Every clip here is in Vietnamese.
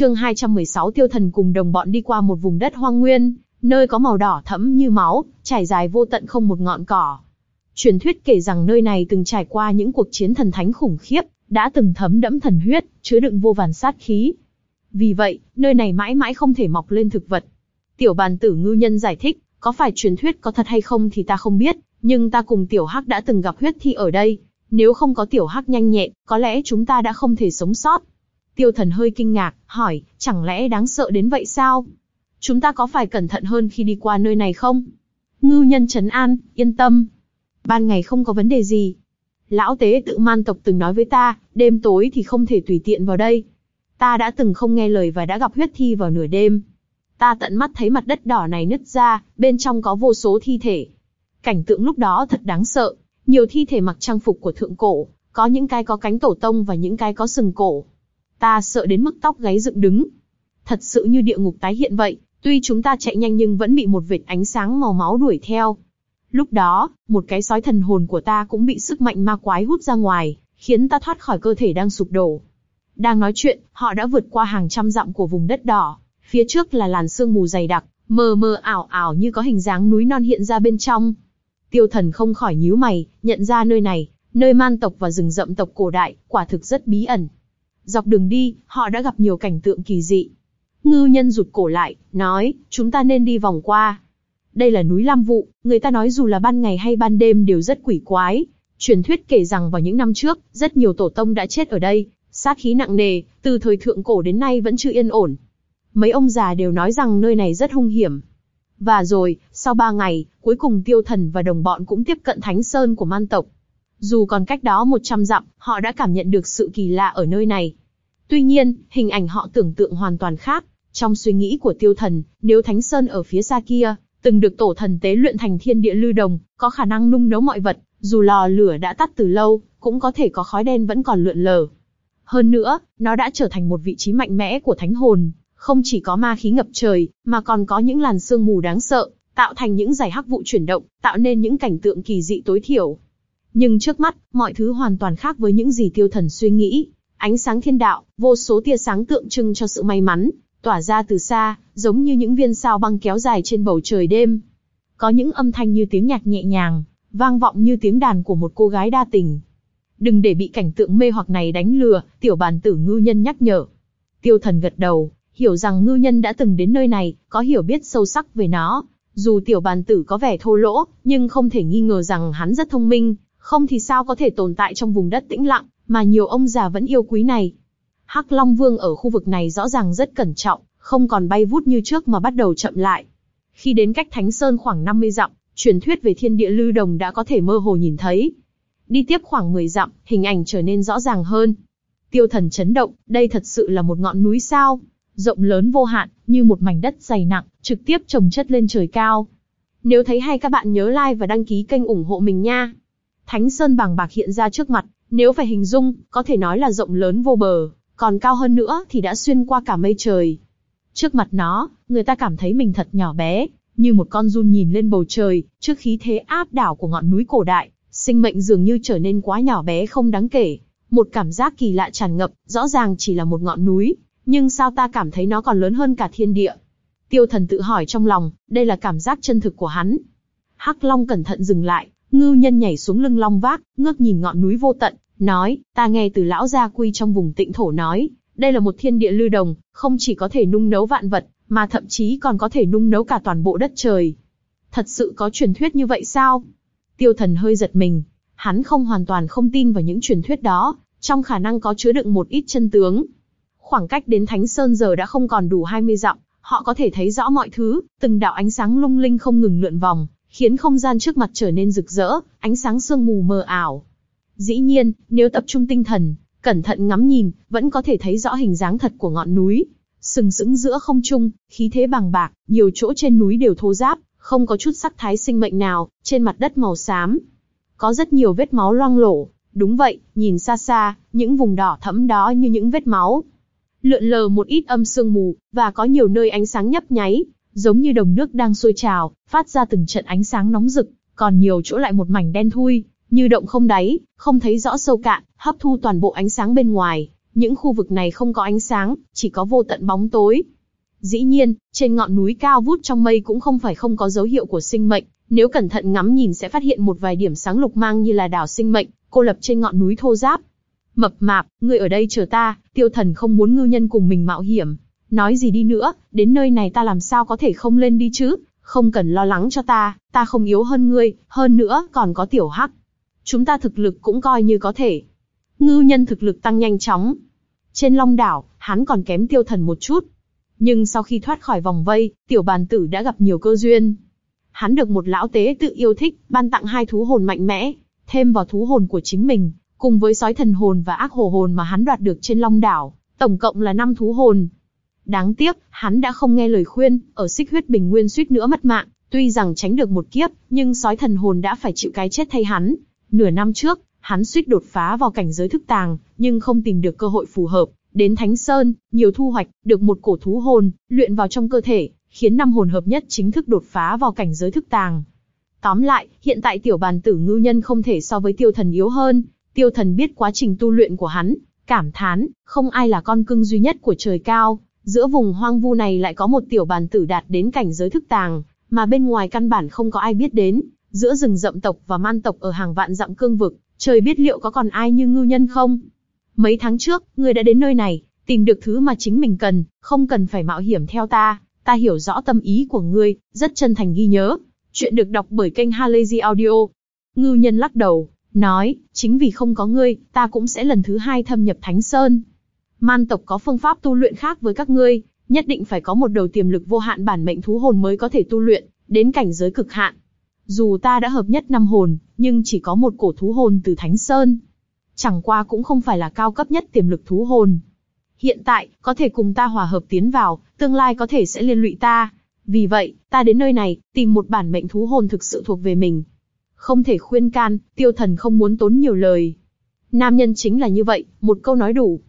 Chương 216 Tiêu Thần cùng đồng bọn đi qua một vùng đất hoang nguyên, nơi có màu đỏ thẫm như máu, trải dài vô tận không một ngọn cỏ. Truyền thuyết kể rằng nơi này từng trải qua những cuộc chiến thần thánh khủng khiếp, đã từng thấm đẫm thần huyết, chứa đựng vô vàn sát khí. Vì vậy, nơi này mãi mãi không thể mọc lên thực vật. Tiểu bàn tử ngư nhân giải thích, có phải truyền thuyết có thật hay không thì ta không biết, nhưng ta cùng tiểu hắc đã từng gặp huyết thi ở đây. Nếu không có tiểu hắc nhanh nhẹn, có lẽ chúng ta đã không thể sống sót. Tiêu thần hơi kinh ngạc, hỏi, chẳng lẽ đáng sợ đến vậy sao? Chúng ta có phải cẩn thận hơn khi đi qua nơi này không? Ngư nhân trấn an, yên tâm. Ban ngày không có vấn đề gì. Lão tế tự man tộc từng nói với ta, đêm tối thì không thể tùy tiện vào đây. Ta đã từng không nghe lời và đã gặp huyết thi vào nửa đêm. Ta tận mắt thấy mặt đất đỏ này nứt ra, bên trong có vô số thi thể. Cảnh tượng lúc đó thật đáng sợ. Nhiều thi thể mặc trang phục của thượng cổ, có những cái có cánh tổ tông và những cái có sừng cổ. Ta sợ đến mức tóc gáy dựng đứng. Thật sự như địa ngục tái hiện vậy, tuy chúng ta chạy nhanh nhưng vẫn bị một vệt ánh sáng màu máu đuổi theo. Lúc đó, một cái sói thần hồn của ta cũng bị sức mạnh ma quái hút ra ngoài, khiến ta thoát khỏi cơ thể đang sụp đổ. Đang nói chuyện, họ đã vượt qua hàng trăm dặm của vùng đất đỏ. Phía trước là làn sương mù dày đặc, mờ mờ ảo ảo như có hình dáng núi non hiện ra bên trong. Tiêu thần không khỏi nhíu mày, nhận ra nơi này, nơi man tộc và rừng rậm tộc cổ đại, quả thực rất bí ẩn. Dọc đường đi, họ đã gặp nhiều cảnh tượng kỳ dị. Ngư nhân rụt cổ lại, nói, chúng ta nên đi vòng qua. Đây là núi Lam Vụ, người ta nói dù là ban ngày hay ban đêm đều rất quỷ quái. Truyền thuyết kể rằng vào những năm trước, rất nhiều tổ tông đã chết ở đây, sát khí nặng nề, từ thời thượng cổ đến nay vẫn chưa yên ổn. Mấy ông già đều nói rằng nơi này rất hung hiểm. Và rồi, sau ba ngày, cuối cùng tiêu thần và đồng bọn cũng tiếp cận thánh sơn của man tộc. Dù còn cách đó 100 dặm, họ đã cảm nhận được sự kỳ lạ ở nơi này. Tuy nhiên, hình ảnh họ tưởng tượng hoàn toàn khác. Trong suy nghĩ của tiêu thần, nếu Thánh Sơn ở phía xa kia, từng được tổ thần tế luyện thành thiên địa lưu đồng, có khả năng nung nấu mọi vật, dù lò lửa đã tắt từ lâu, cũng có thể có khói đen vẫn còn lượn lờ. Hơn nữa, nó đã trở thành một vị trí mạnh mẽ của thánh hồn, không chỉ có ma khí ngập trời, mà còn có những làn sương mù đáng sợ, tạo thành những giải hắc vụ chuyển động, tạo nên những cảnh tượng kỳ dị tối thiểu. Nhưng trước mắt, mọi thứ hoàn toàn khác với những gì tiêu thần suy nghĩ. Ánh sáng thiên đạo, vô số tia sáng tượng trưng cho sự may mắn, tỏa ra từ xa, giống như những viên sao băng kéo dài trên bầu trời đêm. Có những âm thanh như tiếng nhạc nhẹ nhàng, vang vọng như tiếng đàn của một cô gái đa tình. Đừng để bị cảnh tượng mê hoặc này đánh lừa, tiểu bàn tử ngư nhân nhắc nhở. Tiêu thần gật đầu, hiểu rằng ngư nhân đã từng đến nơi này, có hiểu biết sâu sắc về nó. Dù tiểu bàn tử có vẻ thô lỗ, nhưng không thể nghi ngờ rằng hắn rất thông minh, không thì sao có thể tồn tại trong vùng đất tĩnh lặng, mà nhiều ông già vẫn yêu quý này. Hắc Long Vương ở khu vực này rõ ràng rất cẩn trọng, không còn bay vút như trước mà bắt đầu chậm lại. Khi đến cách Thánh Sơn khoảng 50 dặm, truyền thuyết về thiên địa lưu đồng đã có thể mơ hồ nhìn thấy. Đi tiếp khoảng 10 dặm, hình ảnh trở nên rõ ràng hơn. Tiêu thần chấn động, đây thật sự là một ngọn núi sao. Rộng lớn vô hạn, như một mảnh đất dày nặng, trực tiếp trồng chất lên trời cao. Nếu thấy hay các bạn nhớ like và đăng ký kênh ủng hộ mình nha. Thánh Sơn bằng bạc hiện ra trước mặt, nếu phải hình dung, có thể nói là rộng lớn vô bờ, còn cao hơn nữa thì đã xuyên qua cả mây trời. Trước mặt nó, người ta cảm thấy mình thật nhỏ bé, như một con run nhìn lên bầu trời, trước khí thế áp đảo của ngọn núi cổ đại, sinh mệnh dường như trở nên quá nhỏ bé không đáng kể. Một cảm giác kỳ lạ tràn ngập, rõ ràng chỉ là một ngọn núi, nhưng sao ta cảm thấy nó còn lớn hơn cả thiên địa. Tiêu thần tự hỏi trong lòng, đây là cảm giác chân thực của hắn. Hắc Long cẩn thận dừng lại, ngưu nhân nhảy xuống lưng long vác, ngước nhìn ngọn núi vô tận, nói, ta nghe từ lão gia quy trong vùng tịnh thổ nói, đây là một thiên địa lưu đồng, không chỉ có thể nung nấu vạn vật, mà thậm chí còn có thể nung nấu cả toàn bộ đất trời. Thật sự có truyền thuyết như vậy sao? Tiêu thần hơi giật mình, hắn không hoàn toàn không tin vào những truyền thuyết đó, trong khả năng có chứa đựng một ít chân tướng. Khoảng cách đến Thánh Sơn giờ đã không còn đủ 20 dặm, họ có thể thấy rõ mọi thứ, từng đạo ánh sáng lung linh không ngừng lượn vòng, khiến không gian trước mặt trở nên rực rỡ, ánh sáng sương mù mờ ảo. Dĩ nhiên, nếu tập trung tinh thần, cẩn thận ngắm nhìn, vẫn có thể thấy rõ hình dáng thật của ngọn núi. Sừng sững giữa không trung, khí thế bằng bạc, nhiều chỗ trên núi đều thô ráp, không có chút sắc thái sinh mệnh nào, trên mặt đất màu xám. Có rất nhiều vết máu loang lổ, đúng vậy, nhìn xa xa, những vùng đỏ thẫm đó như những vết máu. Lượn lờ một ít âm sương mù, và có nhiều nơi ánh sáng nhấp nháy, giống như đồng nước đang sôi trào, phát ra từng trận ánh sáng nóng rực, còn nhiều chỗ lại một mảnh đen thui, như động không đáy, không thấy rõ sâu cạn, hấp thu toàn bộ ánh sáng bên ngoài, Những khu vực này không có ánh sáng, chỉ có vô tận bóng tối. Dĩ nhiên, trên ngọn núi cao vút trong mây cũng không phải không có dấu hiệu của sinh mệnh, nếu cẩn thận ngắm nhìn sẽ phát hiện một vài điểm sáng lục mang như là đảo sinh mệnh, cô lập trên ngọn núi thô giáp. Mập mạp, ngươi ở đây chờ ta, tiêu thần không muốn ngư nhân cùng mình mạo hiểm. Nói gì đi nữa, đến nơi này ta làm sao có thể không lên đi chứ, không cần lo lắng cho ta, ta không yếu hơn ngươi, hơn nữa còn có tiểu hắc. Chúng ta thực lực cũng coi như có thể. Ngư nhân thực lực tăng nhanh chóng. Trên long đảo, hắn còn kém tiêu thần một chút. Nhưng sau khi thoát khỏi vòng vây, tiểu bàn tử đã gặp nhiều cơ duyên. Hắn được một lão tế tự yêu thích, ban tặng hai thú hồn mạnh mẽ, thêm vào thú hồn của chính mình, cùng với sói thần hồn và ác hồ hồn mà hắn đoạt được trên long đảo, tổng cộng là năm thú hồn. Đáng tiếc, hắn đã không nghe lời khuyên, ở xích huyết bình nguyên suýt nữa mất mạng, tuy rằng tránh được một kiếp, nhưng sói thần hồn đã phải chịu cái chết thay hắn. Nửa năm trước, hắn suýt đột phá vào cảnh giới thức tàng, nhưng không tìm được cơ hội phù hợp. Đến Thánh Sơn, nhiều thu hoạch, được một cổ thú hồn, luyện vào trong cơ thể, khiến năm hồn hợp nhất chính thức đột phá vào cảnh giới thức tàng. Tóm lại, hiện tại tiểu bàn tử ngư nhân không thể so với tiêu thần yếu hơn, tiêu thần biết quá trình tu luyện của hắn, cảm thán, không ai là con cưng duy nhất của trời cao, giữa vùng hoang vu này lại có một tiểu bàn tử đạt đến cảnh giới thức tàng, mà bên ngoài căn bản không có ai biết đến, giữa rừng rậm tộc và man tộc ở hàng vạn dặm cương vực, trời biết liệu có còn ai như ngư nhân không? Mấy tháng trước, ngươi đã đến nơi này, tìm được thứ mà chính mình cần, không cần phải mạo hiểm theo ta, ta hiểu rõ tâm ý của ngươi, rất chân thành ghi nhớ. Chuyện được đọc bởi kênh Halazy Audio. ngưu nhân lắc đầu, nói, chính vì không có ngươi, ta cũng sẽ lần thứ hai thâm nhập Thánh Sơn. Man tộc có phương pháp tu luyện khác với các ngươi, nhất định phải có một đầu tiềm lực vô hạn bản mệnh thú hồn mới có thể tu luyện, đến cảnh giới cực hạn. Dù ta đã hợp nhất năm hồn, nhưng chỉ có một cổ thú hồn từ Thánh Sơn. Chẳng qua cũng không phải là cao cấp nhất tiềm lực thú hồn. Hiện tại, có thể cùng ta hòa hợp tiến vào, tương lai có thể sẽ liên lụy ta. Vì vậy, ta đến nơi này, tìm một bản mệnh thú hồn thực sự thuộc về mình. Không thể khuyên can, tiêu thần không muốn tốn nhiều lời. Nam nhân chính là như vậy, một câu nói đủ.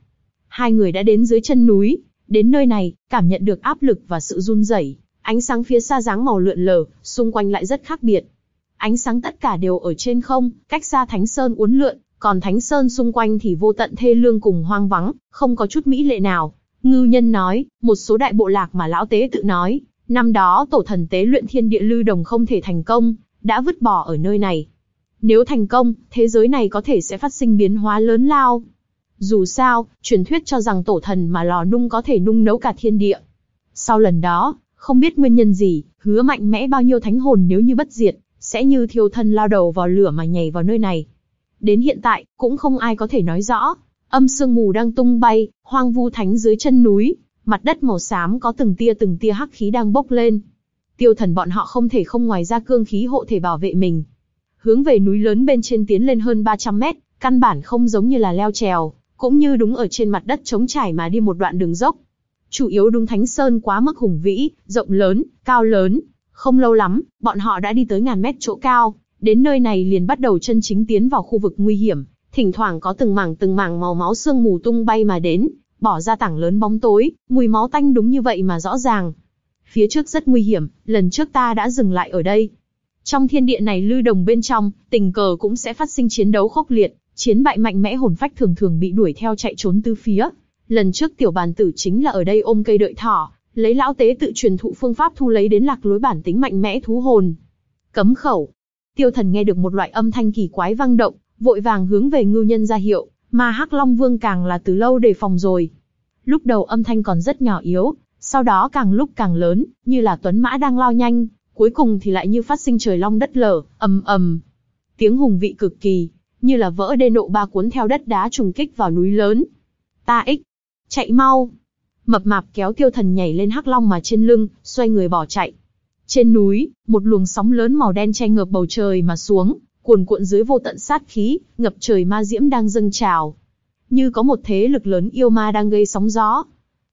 Hai người đã đến dưới chân núi, đến nơi này, cảm nhận được áp lực và sự run rẩy. Ánh sáng phía xa dáng màu lượn lờ, xung quanh lại rất khác biệt. Ánh sáng tất cả đều ở trên không, cách xa Thánh Sơn uốn lượn, còn Thánh Sơn xung quanh thì vô tận thê lương cùng hoang vắng, không có chút mỹ lệ nào. Ngư nhân nói, một số đại bộ lạc mà lão tế tự nói, năm đó tổ thần tế luyện thiên địa lưu đồng không thể thành công, đã vứt bỏ ở nơi này. Nếu thành công, thế giới này có thể sẽ phát sinh biến hóa lớn lao. Dù sao, truyền thuyết cho rằng tổ thần mà lò nung có thể nung nấu cả thiên địa. Sau lần đó, không biết nguyên nhân gì, hứa mạnh mẽ bao nhiêu thánh hồn nếu như bất diệt, sẽ như thiêu thân lao đầu vào lửa mà nhảy vào nơi này. Đến hiện tại, cũng không ai có thể nói rõ. Âm sương mù đang tung bay, hoang vu thánh dưới chân núi, mặt đất màu xám có từng tia từng tia hắc khí đang bốc lên. Tiêu thần bọn họ không thể không ngoài ra cương khí hộ thể bảo vệ mình. Hướng về núi lớn bên trên tiến lên hơn 300 mét, căn bản không giống như là leo trèo, cũng như đúng ở trên mặt đất trống trải mà đi một đoạn đường dốc. Chủ yếu đúng Thánh Sơn quá mức hùng vĩ, rộng lớn, cao lớn. Không lâu lắm, bọn họ đã đi tới ngàn mét chỗ cao, đến nơi này liền bắt đầu chân chính tiến vào khu vực nguy hiểm, thỉnh thoảng có từng mảng từng mảng màu máu sương mù tung bay mà đến, bỏ ra tảng lớn bóng tối, mùi máu tanh đúng như vậy mà rõ ràng. Phía trước rất nguy hiểm, lần trước ta đã dừng lại ở đây. Trong thiên địa này lưu đồng bên trong, tình cờ cũng sẽ phát sinh chiến đấu khốc liệt, chiến bại mạnh mẽ hồn phách thường thường bị đuổi theo chạy trốn tứ phía. Lần trước tiểu bàn tử chính là ở đây ôm cây đợi thỏ, lấy lão tế tự truyền thụ phương pháp thu lấy đến lạc lối bản tính mạnh mẽ thú hồn. Cấm khẩu. Tiêu thần nghe được một loại âm thanh kỳ quái vang động, vội vàng hướng về ngưu nhân ra hiệu, mà Hắc Long Vương càng là từ lâu đề phòng rồi. Lúc đầu âm thanh còn rất nhỏ yếu, sau đó càng lúc càng lớn, như là tuấn mã đang lao nhanh, cuối cùng thì lại như phát sinh trời long đất lở, ầm ầm. Tiếng hùng vị cực kỳ, như là vỡ đê nộ ba cuốn theo đất đá trùng kích vào núi lớn. Ta ích, chạy mau. Mập mạp kéo tiêu thần nhảy lên hắc long mà trên lưng, xoay người bỏ chạy. Trên núi, một luồng sóng lớn màu đen che ngợp bầu trời mà xuống, cuồn cuộn dưới vô tận sát khí, ngập trời ma diễm đang dâng trào. Như có một thế lực lớn yêu ma đang gây sóng gió.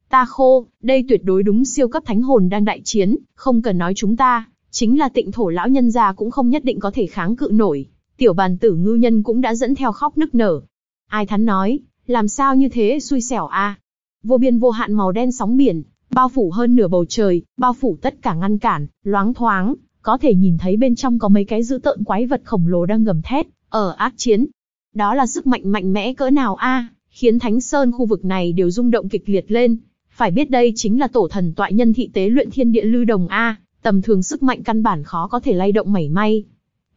Ta khô, đây tuyệt đối đúng siêu cấp thánh hồn đang đại chiến, không cần nói chúng ta, chính là tịnh thổ lão nhân già cũng không nhất định có thể kháng cự nổi. Tiểu bàn tử ngư nhân cũng đã dẫn theo khóc nức nở. Ai thắn nói, làm sao như thế xui xẻo a? Vô biên vô hạn màu đen sóng biển, bao phủ hơn nửa bầu trời, bao phủ tất cả ngăn cản, loáng thoáng, có thể nhìn thấy bên trong có mấy cái dữ tợn quái vật khổng lồ đang gầm thét, ở ác chiến. Đó là sức mạnh mạnh mẽ cỡ nào a? khiến Thánh Sơn khu vực này đều rung động kịch liệt lên. Phải biết đây chính là tổ thần tọa nhân thị tế luyện thiên địa lưu đồng A, tầm thường sức mạnh căn bản khó có thể lay động mảy may.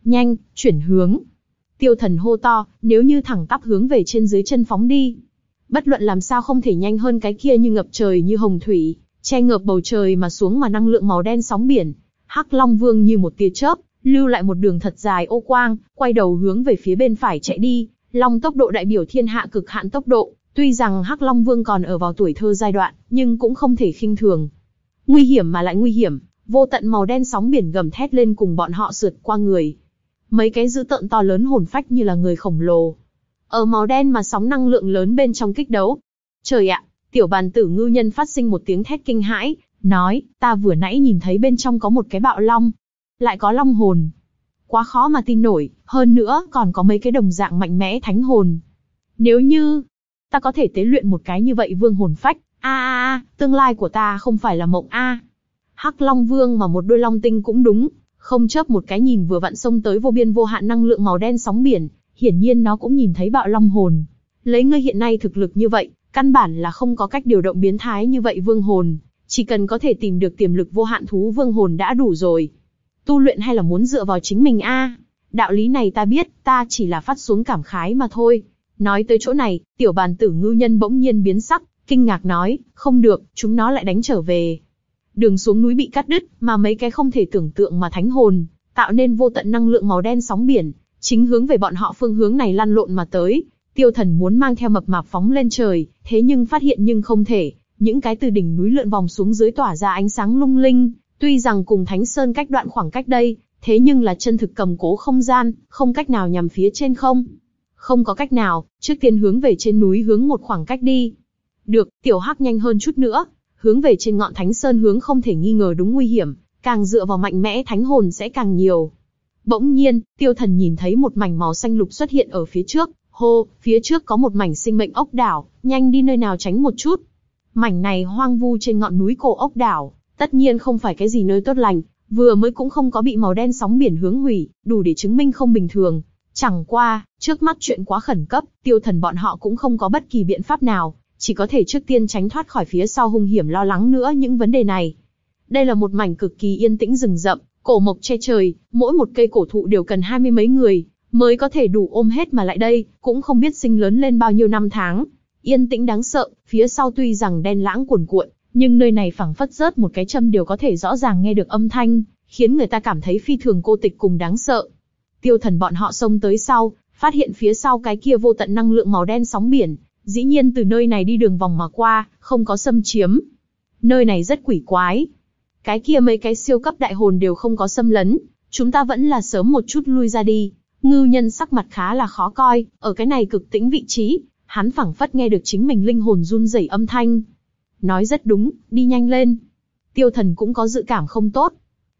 Nhanh, chuyển hướng. Tiêu thần hô to, nếu như thẳng tắp hướng về trên dưới chân phóng đi. Bất luận làm sao không thể nhanh hơn cái kia như ngập trời như hồng thủy, che ngợp bầu trời mà xuống mà năng lượng màu đen sóng biển. Hắc Long Vương như một tia chớp, lưu lại một đường thật dài ô quang, quay đầu hướng về phía bên phải chạy đi. Long tốc độ đại biểu thiên hạ cực hạn tốc độ, tuy rằng Hắc Long Vương còn ở vào tuổi thơ giai đoạn, nhưng cũng không thể khinh thường. Nguy hiểm mà lại nguy hiểm, vô tận màu đen sóng biển gầm thét lên cùng bọn họ sượt qua người. Mấy cái dữ tợn to lớn hồn phách như là người khổng lồ. Ở màu đen mà sóng năng lượng lớn bên trong kích đấu. Trời ạ, tiểu bàn tử ngư nhân phát sinh một tiếng thét kinh hãi, nói, ta vừa nãy nhìn thấy bên trong có một cái bạo long. Lại có long hồn. Quá khó mà tin nổi, hơn nữa còn có mấy cái đồng dạng mạnh mẽ thánh hồn. Nếu như, ta có thể tế luyện một cái như vậy vương hồn phách, a a a, tương lai của ta không phải là mộng a. Hắc Long Vương mà một đôi long tinh cũng đúng, không chớp một cái nhìn vừa vặn xông tới vô biên vô hạn năng lượng màu đen sóng biển, hiển nhiên nó cũng nhìn thấy bạo long hồn. Lấy ngươi hiện nay thực lực như vậy, căn bản là không có cách điều động biến thái như vậy vương hồn, chỉ cần có thể tìm được tiềm lực vô hạn thú vương hồn đã đủ rồi. Tu luyện hay là muốn dựa vào chính mình a? Đạo lý này ta biết, ta chỉ là phát xuống cảm khái mà thôi. Nói tới chỗ này, tiểu bàn tử ngư nhân bỗng nhiên biến sắc, kinh ngạc nói, không được, chúng nó lại đánh trở về. Đường xuống núi bị cắt đứt, mà mấy cái không thể tưởng tượng mà thánh hồn, tạo nên vô tận năng lượng màu đen sóng biển, chính hướng về bọn họ phương hướng này lăn lộn mà tới. Tiêu thần muốn mang theo mập mạp phóng lên trời, thế nhưng phát hiện nhưng không thể, những cái từ đỉnh núi lượn vòng xuống dưới tỏa ra ánh sáng lung linh, tuy rằng cùng Thánh Sơn cách đoạn khoảng cách đây, thế nhưng là chân thực cầm cố không gian, không cách nào nhằm phía trên không. Không có cách nào, trước tiên hướng về trên núi hướng một khoảng cách đi. Được, tiểu hắc nhanh hơn chút nữa, hướng về trên ngọn Thánh Sơn hướng không thể nghi ngờ đúng nguy hiểm, càng dựa vào mạnh mẽ thánh hồn sẽ càng nhiều. Bỗng nhiên, tiêu thần nhìn thấy một mảnh màu xanh lục xuất hiện ở phía trước, hô, phía trước có một mảnh sinh mệnh ốc đảo, nhanh đi nơi nào tránh một chút. Mảnh này hoang vu trên ngọn núi cổ ốc đảo, tất nhiên không phải cái gì nơi tốt lành, vừa mới cũng không có bị màu đen sóng biển hướng hủy, đủ để chứng minh không bình thường. Chẳng qua, trước mắt chuyện quá khẩn cấp, tiêu thần bọn họ cũng không có bất kỳ biện pháp nào, chỉ có thể trước tiên tránh thoát khỏi phía sau hung hiểm lo lắng nữa những vấn đề này. Đây là một mảnh cực kỳ yên tĩnh rừng rậm, cổ mộc che trời, mỗi một cây cổ thụ đều cần hai mươi mấy người, mới có thể đủ ôm hết mà lại đây, cũng không biết sinh lớn lên bao nhiêu năm tháng. Yên tĩnh đáng sợ, phía sau tuy rằng đen lãng cuồn cuộn, nhưng nơi này phẳng phất rớt một cái châm đều có thể rõ ràng nghe được âm thanh, khiến người ta cảm thấy phi thường cô tịch cùng đáng sợ. Tiêu thần bọn họ xông tới sau, phát hiện phía sau cái kia vô tận năng lượng màu đen sóng biển, dĩ nhiên từ nơi này đi đường vòng mà qua, không có xâm chiếm. Nơi này rất quỷ quái. Cái kia mấy cái siêu cấp đại hồn đều không có xâm lấn, chúng ta vẫn là sớm một chút lui ra đi. Ngư nhân sắc mặt khá là khó coi, ở cái này cực tĩnh vị trí, hắn phẳng phất nghe được chính mình linh hồn run rẩy âm thanh. Nói rất đúng, đi nhanh lên. Tiêu thần cũng có dự cảm không tốt.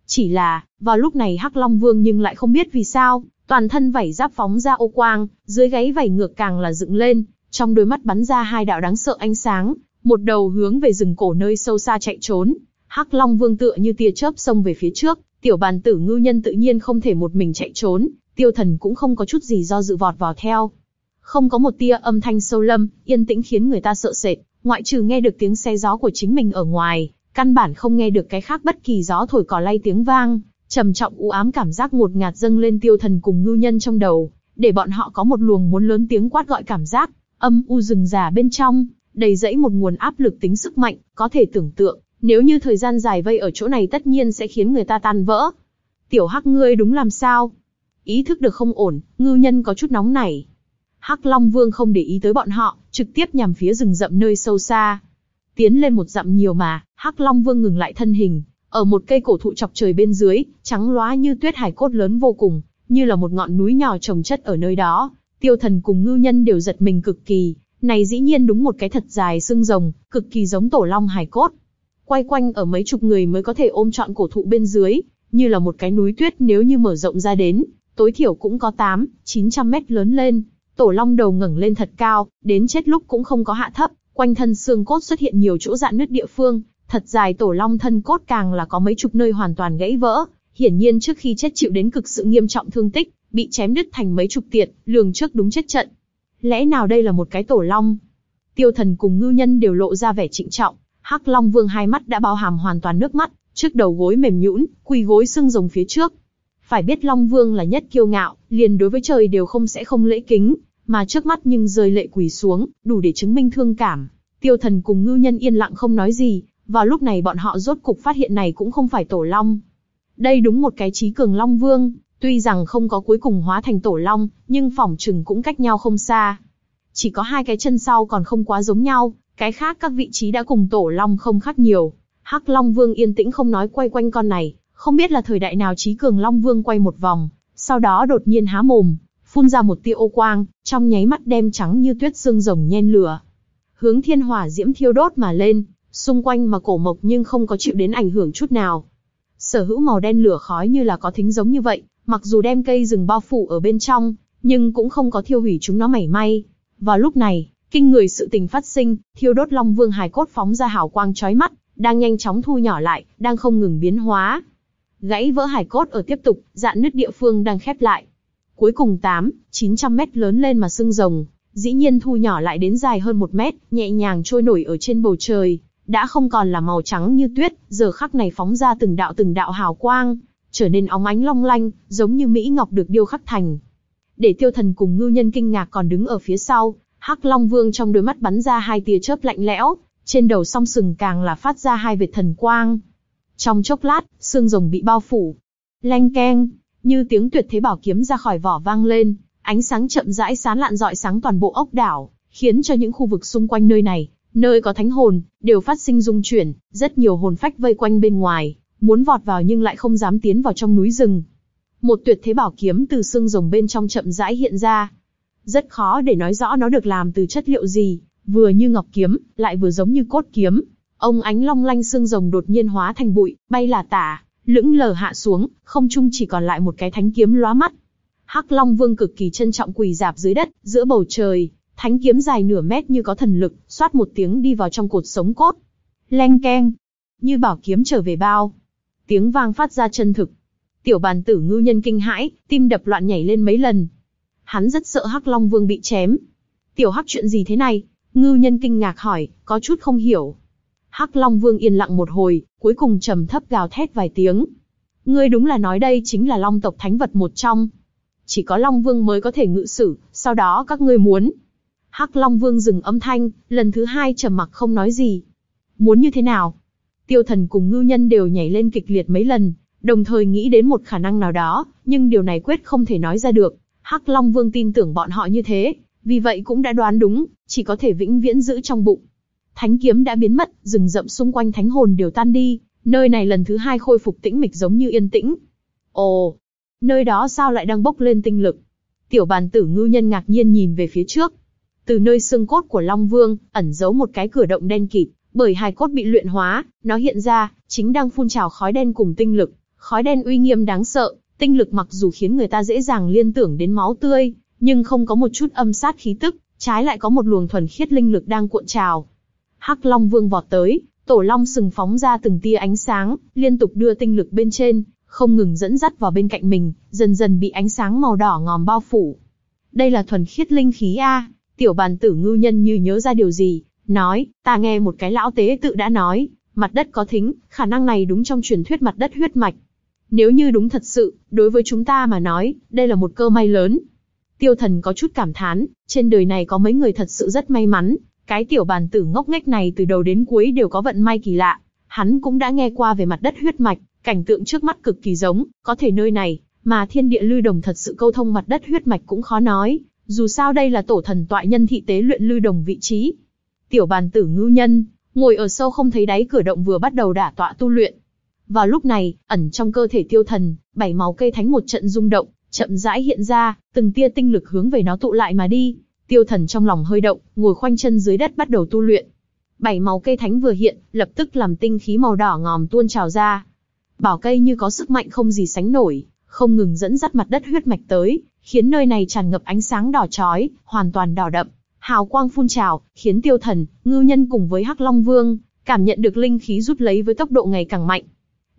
Chỉ là, vào lúc này Hắc Long Vương nhưng lại không biết vì sao, toàn thân vảy giáp phóng ra ô quang, dưới gáy vảy ngược càng là dựng lên, trong đôi mắt bắn ra hai đạo đáng sợ ánh sáng, một đầu hướng về rừng cổ nơi sâu xa chạy trốn. Hắc Long Vương tựa như tia chớp xông về phía trước, tiểu bàn tử ngư nhân tự nhiên không thể một mình chạy trốn, tiêu thần cũng không có chút gì do dự vọt vào theo. Không có một tia âm thanh sâu lâm, yên tĩnh khiến người ta sợ sệt, ngoại trừ nghe được tiếng xe gió của chính mình ở ngoài, căn bản không nghe được cái khác bất kỳ gió thổi cỏ lay tiếng vang, trầm trọng u ám cảm giác ngột ngạt dâng lên tiêu thần cùng ngư nhân trong đầu, để bọn họ có một luồng muốn lớn tiếng quát gọi cảm giác, âm u rừng già bên trong, đầy dẫy một nguồn áp lực tính sức mạnh, có thể tưởng tượng, nếu như thời gian dài vây ở chỗ này tất nhiên sẽ khiến người ta tan vỡ. Tiểu hắc ngươi đúng làm sao? Ý thức được không ổn, ngư nhân có chút nóng nảy. Hắc Long Vương không để ý tới bọn họ, trực tiếp nhằm phía rừng rậm nơi sâu xa. Tiến lên một dặm nhiều mà, Hắc Long Vương ngừng lại thân hình, ở một cây cổ thụ chọc trời bên dưới, trắng lóa như tuyết hải cốt lớn vô cùng, như là một ngọn núi nhỏ trồng chất ở nơi đó. Tiêu Thần cùng Ngư Nhân đều giật mình cực kỳ, này dĩ nhiên đúng một cái thật dài xương rồng, cực kỳ giống tổ long hải cốt. Quay quanh ở mấy chục người mới có thể ôm trọn cổ thụ bên dưới, như là một cái núi tuyết nếu như mở rộng ra đến, tối thiểu cũng có 8, 900 mét lớn lên. Tổ long đầu ngẩng lên thật cao, đến chết lúc cũng không có hạ thấp, quanh thân xương cốt xuất hiện nhiều chỗ dạn nứt địa phương, thật dài tổ long thân cốt càng là có mấy chục nơi hoàn toàn gãy vỡ, hiển nhiên trước khi chết chịu đến cực sự nghiêm trọng thương tích, bị chém đứt thành mấy chục tiện, lường trước đúng chết trận. Lẽ nào đây là một cái tổ long? Tiêu Thần cùng Ngưu Nhân đều lộ ra vẻ trịnh trọng, Hắc Long Vương hai mắt đã bao hàm hoàn toàn nước mắt, trước đầu gối mềm nhũn, quỳ gối sưng rồng phía trước. Phải biết Long Vương là nhất kiêu ngạo, liền đối với trời đều không sẽ không lễ kính, mà trước mắt nhưng rơi lệ quỳ xuống, đủ để chứng minh thương cảm. Tiêu Thần cùng Ngưu Nhân yên lặng không nói gì, vào lúc này bọn họ rốt cục phát hiện này cũng không phải Tổ Long. Đây đúng một cái trí cường Long Vương, tuy rằng không có cuối cùng hóa thành Tổ Long, nhưng phỏng chừng cũng cách nhau không xa. Chỉ có hai cái chân sau còn không quá giống nhau, cái khác các vị trí đã cùng Tổ Long không khác nhiều. Hắc Long Vương yên tĩnh không nói quay quanh con này, không biết là thời đại nào trí cường Long Vương quay một vòng, sau đó đột nhiên há mồm, phun ra một tia ô quang, trong nháy mắt đem trắng như tuyết xương rồng nhen lửa. Hướng thiên hỏa diễm thiêu đốt mà lên, xung quanh mà cổ mộc nhưng không có chịu đến ảnh hưởng chút nào. Sở hữu màu đen lửa khói như là có thính giống như vậy, mặc dù đem cây rừng bao phủ ở bên trong, nhưng cũng không có thiêu hủy chúng nó mảy may. Vào lúc này, kinh người sự tình phát sinh, thiêu đốt long vương hài cốt phóng ra hào quang chói mắt, đang nhanh chóng thu nhỏ lại, đang không ngừng biến hóa. Gãy vỡ hài cốt ở tiếp tục, dạn nứt địa phương đang khép lại. Cuối cùng 8, 900 mét lớn lên mà sưng rồng, dĩ nhiên thu nhỏ lại đến dài hơn một mét, nhẹ nhàng trôi nổi ở trên bầu trời, đã không còn là màu trắng như tuyết, giờ khắc này phóng ra từng đạo từng đạo hào quang, trở nên óng ánh long lanh, giống như mỹ ngọc được điêu khắc thành. Để tiêu thần cùng ngưu nhân kinh ngạc còn đứng ở phía sau, hắc long vương trong đôi mắt bắn ra hai tia chớp lạnh lẽo, trên đầu song sừng càng là phát ra hai vệt thần quang. Trong chốc lát, xương rồng bị bao phủ. Leng keng, như tiếng tuyệt thế bảo kiếm ra khỏi vỏ vang lên, ánh sáng chậm rãi sáng lạn rọi sáng toàn bộ ốc đảo, khiến cho những khu vực xung quanh nơi này, nơi có thánh hồn, đều phát sinh rung chuyển, rất nhiều hồn phách vây quanh bên ngoài, muốn vọt vào nhưng lại không dám tiến vào trong núi rừng. Một tuyệt thế bảo kiếm từ xương rồng bên trong chậm rãi hiện ra. Rất khó để nói rõ nó được làm từ chất liệu gì, vừa như ngọc kiếm, lại vừa giống như cốt kiếm. Ông ánh long lanh xương rồng đột nhiên hóa thành bụi, bay là tả, lững lờ hạ xuống, không trung chỉ còn lại một cái thánh kiếm lóa mắt. Hắc Long Vương cực kỳ trân trọng quỳ dạp dưới đất, giữa bầu trời, thánh kiếm dài nửa mét như có thần lực, xoát một tiếng đi vào trong cột sống cốt. Leng keng, như bảo kiếm trở về bao. Tiếng vang phát ra chân thực. Tiểu bàn tử ngư nhân kinh hãi, tim đập loạn nhảy lên mấy lần. Hắn rất sợ Hắc Long Vương bị chém. Tiểu Hắc chuyện gì thế này? Ngư nhân kinh ngạc hỏi, có chút không hiểu. Hắc Long Vương yên lặng một hồi, cuối cùng trầm thấp gào thét vài tiếng. Ngươi đúng là nói đây chính là Long tộc thánh vật một trong. Chỉ có Long Vương mới có thể ngự sử, sau đó các ngươi muốn. Hắc Long Vương dừng âm thanh, lần thứ hai trầm mặc không nói gì. Muốn như thế nào? Tiêu thần cùng ngư nhân đều nhảy lên kịch liệt mấy lần, đồng thời nghĩ đến một khả năng nào đó, nhưng điều này quyết không thể nói ra được. Hắc Long Vương tin tưởng bọn họ như thế, vì vậy cũng đã đoán đúng, chỉ có thể vĩnh viễn giữ trong bụng. Thánh kiếm đã biến mất, rừng rậm xung quanh thánh hồn đều tan đi, nơi này lần thứ hai khôi phục tĩnh mịch giống như yên tĩnh. Ồ, nơi đó sao lại đang bốc lên tinh lực? Tiểu bàn tử ngư nhân ngạc nhiên nhìn về phía trước. Từ nơi xương cốt của Long Vương, ẩn giấu một cái cửa động đen kịt, bởi hài cốt bị luyện hóa, nó hiện ra, chính đang phun trào khói đen cùng tinh lực. Khói đen uy nghiêm đáng sợ, tinh lực mặc dù khiến người ta dễ dàng liên tưởng đến máu tươi, nhưng không có một chút âm sát khí tức, trái lại có một luồng thuần khiết linh lực đang cuộn trào. Hắc Long Vương vọt tới, tổ long sừng phóng ra từng tia ánh sáng, liên tục đưa tinh lực bên trên, không ngừng dẫn dắt vào bên cạnh mình, dần dần bị ánh sáng màu đỏ ngòm bao phủ. Đây là thuần khiết linh khí a. Tiểu bàn tử ngưu nhân như nhớ ra điều gì, nói, ta nghe một cái lão tế tự đã nói, mặt đất có thính, khả năng này đúng trong truyền thuyết mặt đất huyết mạch. Nếu như đúng thật sự, đối với chúng ta mà nói, đây là một cơ may lớn. Tiêu thần có chút cảm thán, trên đời này có mấy người thật sự rất may mắn, cái tiểu bàn tử ngốc nghếch này từ đầu đến cuối đều có vận may kỳ lạ. Hắn cũng đã nghe qua về mặt đất huyết mạch, cảnh tượng trước mắt cực kỳ giống, có thể nơi này, mà thiên địa lưu đồng thật sự câu thông mặt đất huyết mạch cũng khó nói, dù sao đây là tổ thần tọa nhân thị tế luyện lưu đồng vị trí. Tiểu bàn tử ngưu nhân, ngồi ở sâu không thấy đáy cửa động vừa bắt đầu đả tọa tu luyện. Vào lúc này, ẩn trong cơ thể tiêu thần, bảy máu cây thánh một trận rung động, chậm rãi hiện ra, từng tia tinh lực hướng về nó tụ lại mà đi. Tiêu thần trong lòng hơi động, ngồi khoanh chân dưới đất bắt đầu tu luyện. Bảy màu cây thánh vừa hiện, lập tức làm tinh khí màu đỏ ngòm tuôn trào ra. Bảo cây như có sức mạnh không gì sánh nổi, không ngừng dẫn dắt mặt đất huyết mạch tới, khiến nơi này tràn ngập ánh sáng đỏ chói, hoàn toàn đỏ đậm. Hào quang phun trào, khiến tiêu thần, ngưu nhân cùng với hắc long vương, cảm nhận được linh khí rút lấy với tốc độ ngày càng mạnh.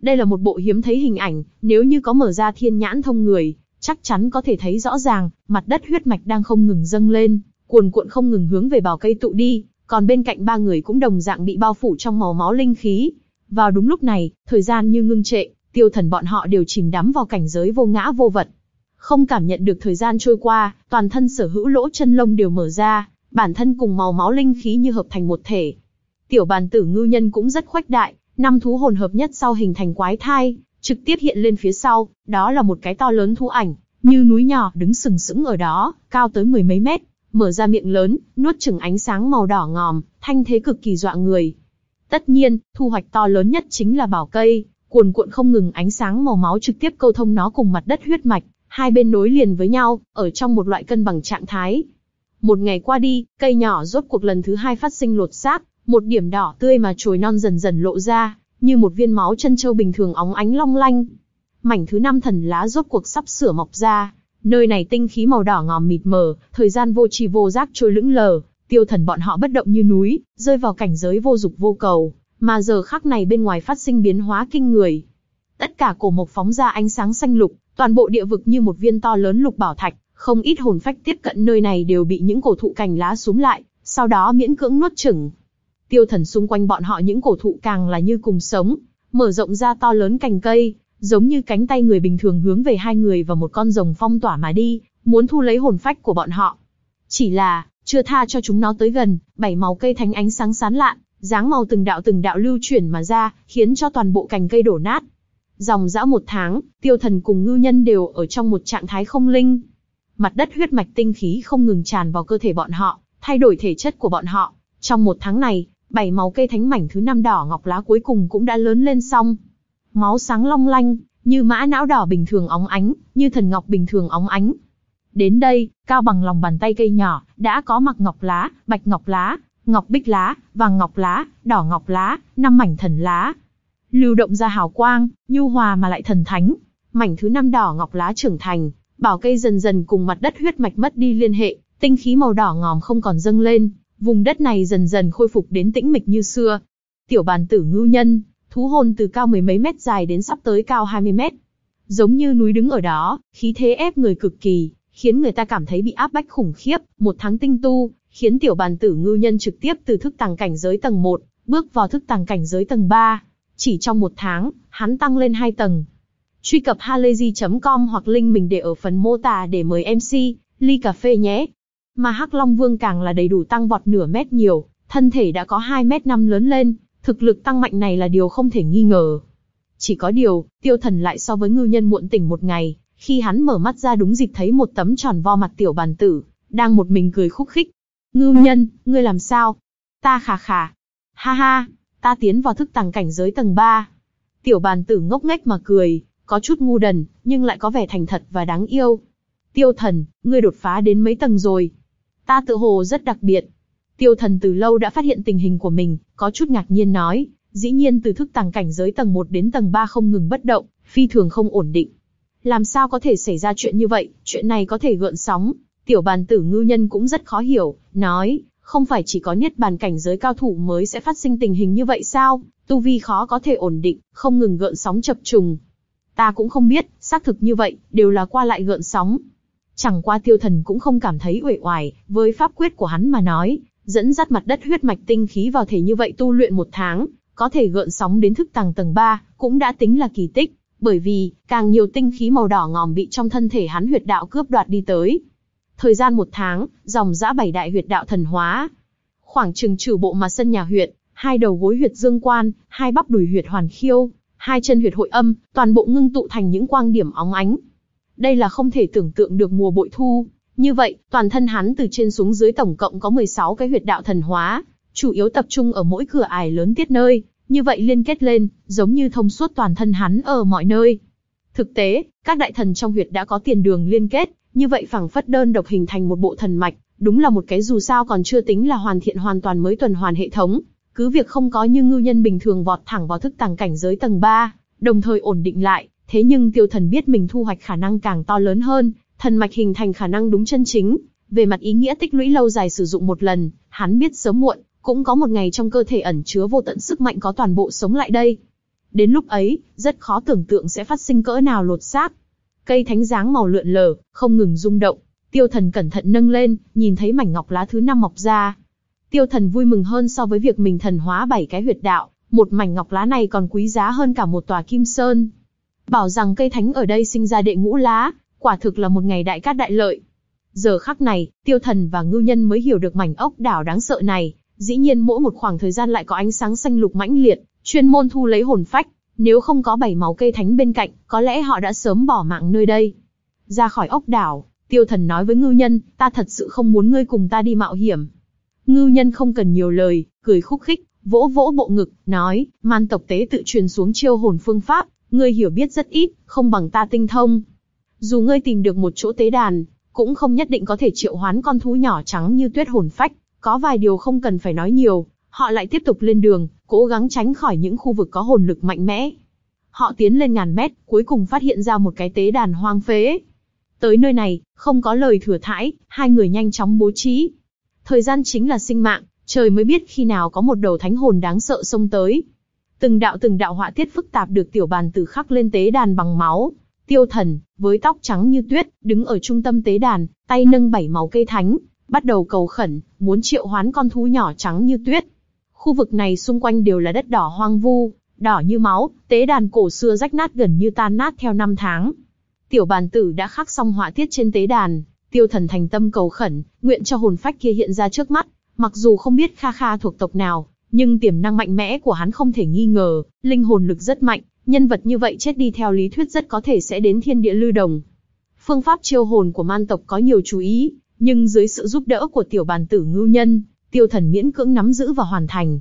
Đây là một bộ hiếm thấy hình ảnh, nếu như có mở ra thiên nhãn thông người, chắc chắn có thể thấy rõ ràng, mặt đất huyết mạch đang không ngừng dâng lên, cuồn cuộn không ngừng hướng về bào cây tụ đi, còn bên cạnh ba người cũng đồng dạng bị bao phủ trong màu máu linh khí. Vào đúng lúc này, thời gian như ngưng trệ, tiêu thần bọn họ đều chìm đắm vào cảnh giới vô ngã vô vật. Không cảm nhận được thời gian trôi qua, toàn thân sở hữu lỗ chân lông đều mở ra, bản thân cùng màu máu linh khí như hợp thành một thể. Tiểu bàn tử ngư nhân cũng rất khoách đại, năm thú hồn hợp nhất sau hình thành quái thai, trực tiếp hiện lên phía sau, đó là một cái to lớn thú ảnh, như núi nhỏ đứng sừng sững ở đó, cao tới mười mấy mét, mở ra miệng lớn, nuốt chừng ánh sáng màu đỏ ngòm, thanh thế cực kỳ dọa người. Tất nhiên, thu hoạch to lớn nhất chính là bảo cây, cuồn cuộn không ngừng ánh sáng màu máu trực tiếp câu thông nó cùng mặt đất huyết mạch, hai bên nối liền với nhau, ở trong một loại cân bằng trạng thái. Một ngày qua đi, cây nhỏ rốt cuộc lần thứ hai phát sinh lột xác, một điểm đỏ tươi mà trồi non dần dần lộ ra, như một viên máu chân châu bình thường óng ánh long lanh. Mảnh thứ năm thần lá rốt cuộc sắp sửa mọc ra, nơi này tinh khí màu đỏ ngòm mịt mờ, thời gian vô tri vô giác trôi lững lờ, tiêu thần bọn họ bất động như núi, rơi vào cảnh giới vô dục vô cầu, mà giờ khắc này bên ngoài phát sinh biến hóa kinh người. Tất cả cổ mộc phóng ra ánh sáng xanh lục, toàn bộ địa vực như một viên to lớn lục bảo thạch, không ít hồn phách tiếp cận nơi này đều bị những cổ thụ cành lá súm lại, sau đó miễn cưỡng nuốt chửng. Tiêu thần xung quanh bọn họ những cổ thụ càng là như cùng sống, mở rộng ra to lớn cành cây, giống như cánh tay người bình thường hướng về hai người và một con rồng phong tỏa mà đi, muốn thu lấy hồn phách của bọn họ. Chỉ là, chưa tha cho chúng nó tới gần, bảy màu cây thánh ánh sáng sán lạn, dáng màu từng đạo từng đạo lưu chuyển mà ra, khiến cho toàn bộ cành cây đổ nát. Dòng dã một tháng, tiêu thần cùng ngư nhân đều ở trong một trạng thái không linh. Mặt đất huyết mạch tinh khí không ngừng tràn vào cơ thể bọn họ, thay đổi thể chất của bọn họ. Trong một tháng này, bảy màu cây thánh mảnh thứ năm đỏ ngọc lá cuối cùng cũng đã lớn lên xong. Máu sáng long lanh, như mã não đỏ bình thường óng ánh, như thần ngọc bình thường óng ánh. Đến đây, cao bằng lòng bàn tay cây nhỏ, đã có mặc ngọc lá, bạch ngọc lá, ngọc bích lá, vàng ngọc lá, đỏ ngọc lá, năm mảnh thần lá. Lưu động ra hào quang, nhu hòa mà lại thần thánh. Mảnh thứ năm đỏ ngọc lá trưởng thành, bảo cây dần dần cùng mặt đất huyết mạch mất đi liên hệ, tinh khí màu đỏ ngòm không còn dâng lên, vùng đất này dần dần khôi phục đến tĩnh mịch như xưa. Tiểu bàn tử ngưu nhân, thú hồn từ cao mười mấy mét dài đến sắp tới cao 20 mét. Giống như núi đứng ở đó, khí thế ép người cực kỳ, khiến người ta cảm thấy bị áp bách khủng khiếp, một tháng tinh tu, khiến tiểu bàn tử ngưu nhân trực tiếp từ thức tàng cảnh giới tầng 1, bước vào thức tàng cảnh giới tầng 3. Chỉ trong một tháng, hắn tăng lên 2 tầng. Truy cập halayzi.com hoặc link mình để ở phần mô tả để mời MC, ly cà phê nhé. Mà Hắc Long Vương càng là đầy đủ tăng vọt nửa mét nhiều, thân thể đã có 2 mét năm lớn lên, thực lực tăng mạnh này là điều không thể nghi ngờ. Chỉ có điều, tiêu thần lại so với ngư nhân muộn tỉnh một ngày, khi hắn mở mắt ra đúng dịp thấy một tấm tròn vo mặt tiểu bàn tử, đang một mình cười khúc khích. Ngư nhân, ngươi làm sao? Ta khà khà. Ha ha, ta tiến vào thức tàng cảnh giới tầng 3. Tiểu bàn tử ngốc nghếch mà cười, có chút ngu đần, nhưng lại có vẻ thành thật và đáng yêu. Tiêu thần, ngươi đột phá đến mấy tầng rồi? Ta tự hồ rất đặc biệt. Tiêu thần từ lâu đã phát hiện tình hình của mình, có chút ngạc nhiên nói, dĩ nhiên từ thức tàng cảnh giới tầng 1 đến tầng 3 không ngừng bất động, phi thường không ổn định. Làm sao có thể xảy ra chuyện như vậy, chuyện này có thể gợn sóng. Tiểu bàn tử ngư nhân cũng rất khó hiểu, nói, không phải chỉ có niết bàn cảnh giới cao thủ mới sẽ phát sinh tình hình như vậy sao, tu vi khó có thể ổn định, không ngừng gợn sóng chập trùng. Ta cũng không biết, xác thực như vậy, đều là qua lại gợn sóng. Chẳng qua tiêu thần cũng không cảm thấy uể oải, với pháp quyết của hắn mà nói, dẫn dắt mặt đất huyết mạch tinh khí vào thể như vậy tu luyện một tháng, có thể gợn sóng đến thức tàng tầng 3, cũng đã tính là kỳ tích, bởi vì, càng nhiều tinh khí màu đỏ ngòm bị trong thân thể hắn huyệt đạo cướp đoạt đi tới. Thời gian một tháng, dòng dã bảy đại huyệt đạo thần hóa. Khoảng chừng trừ bộ mà sân nhà huyệt, hai đầu gối huyệt dương quan, hai bắp đùi huyệt hoàn khiêu, hai chân huyệt hội âm, toàn bộ ngưng tụ thành những quang điểm óng ánh. Đây là không thể tưởng tượng được mùa bội thu, như vậy, toàn thân hắn từ trên xuống dưới tổng cộng có 16 cái huyệt đạo thần hóa, chủ yếu tập trung ở mỗi cửa ải lớn tiết nơi, như vậy liên kết lên, giống như thông suốt toàn thân hắn ở mọi nơi. Thực tế, các đại thần trong huyệt đã có tiền đường liên kết, như vậy phẳng phất đơn độc hình thành một bộ thần mạch, đúng là một cái dù sao còn chưa tính là hoàn thiện hoàn toàn mới tuần hoàn hệ thống, cứ việc không có như ngư nhân bình thường vọt thẳng vào thức tàng cảnh giới tầng 3, đồng thời ổn định lại, thế nhưng tiêu thần biết mình thu hoạch khả năng càng to lớn hơn, thần mạch hình thành khả năng đúng chân chính, về mặt ý nghĩa tích lũy lâu dài sử dụng một lần, hắn biết sớm muộn, cũng có một ngày trong cơ thể ẩn chứa vô tận sức mạnh có toàn bộ sống lại đây. Đến lúc ấy, rất khó tưởng tượng sẽ phát sinh cỡ nào lột xác. Cây thánh dáng màu lượn lờ, không ngừng rung động. Tiêu thần cẩn thận nâng lên, nhìn thấy mảnh ngọc lá thứ năm mọc ra. Tiêu thần vui mừng hơn so với việc mình thần hóa bảy cái huyệt đạo, một mảnh ngọc lá này còn quý giá hơn cả một tòa kim sơn. Bảo rằng cây thánh ở đây sinh ra đệ ngũ lá, quả thực là một ngày đại cát đại lợi. Giờ khắc này, tiêu thần và ngư nhân mới hiểu được mảnh ốc đảo đáng sợ này, dĩ nhiên mỗi một khoảng thời gian lại có ánh sáng xanh lục mãnh liệt, chuyên môn thu lấy hồn phách, nếu không có bảy máu cây thánh bên cạnh, có lẽ họ đã sớm bỏ mạng nơi đây. Ra khỏi ốc đảo, tiêu thần nói với ngư nhân, ta thật sự không muốn ngươi cùng ta đi mạo hiểm. Ngưu nhân không cần nhiều lời, cười khúc khích, vỗ vỗ bộ ngực, nói, man tộc tế tự truyền xuống chiêu hồn phương pháp, ngươi hiểu biết rất ít, không bằng ta tinh thông. Dù ngươi tìm được một chỗ tế đàn, cũng không nhất định có thể triệu hoán con thú nhỏ trắng như tuyết hồn phách, có vài điều không cần phải nói nhiều, họ lại tiếp tục lên đường, cố gắng tránh khỏi những khu vực có hồn lực mạnh mẽ. Họ tiến lên ngàn mét, cuối cùng phát hiện ra một cái tế đàn hoang phế. Tới nơi này, không có lời thừa thãi, hai người nhanh chóng bố trí. Thời gian chính là sinh mạng, trời mới biết khi nào có một đầu thánh hồn đáng sợ xông tới. Từng đạo từng đạo họa tiết phức tạp được tiểu bàn tử khắc lên tế đàn bằng máu. Tiêu thần, với tóc trắng như tuyết, đứng ở trung tâm tế đàn, tay nâng bảy máu cây thánh, bắt đầu cầu khẩn, muốn triệu hoán con thú nhỏ trắng như tuyết. Khu vực này xung quanh đều là đất đỏ hoang vu, đỏ như máu, tế đàn cổ xưa rách nát gần như tan nát theo năm tháng. Tiểu bàn tử đã khắc xong họa tiết trên tế đàn, tiêu thần thành tâm cầu khẩn, nguyện cho hồn phách kia hiện ra trước mắt, mặc dù không biết Kha Kha thuộc tộc nào, nhưng tiềm năng mạnh mẽ của hắn không thể nghi ngờ, linh hồn lực rất mạnh, nhân vật như vậy chết đi theo lý thuyết rất có thể sẽ đến thiên địa lưu đồng. Phương pháp chiêu hồn của man tộc có nhiều chú ý, nhưng dưới sự giúp đỡ của tiểu bàn tử ngưu nhân, tiêu thần miễn cưỡng nắm giữ và hoàn thành.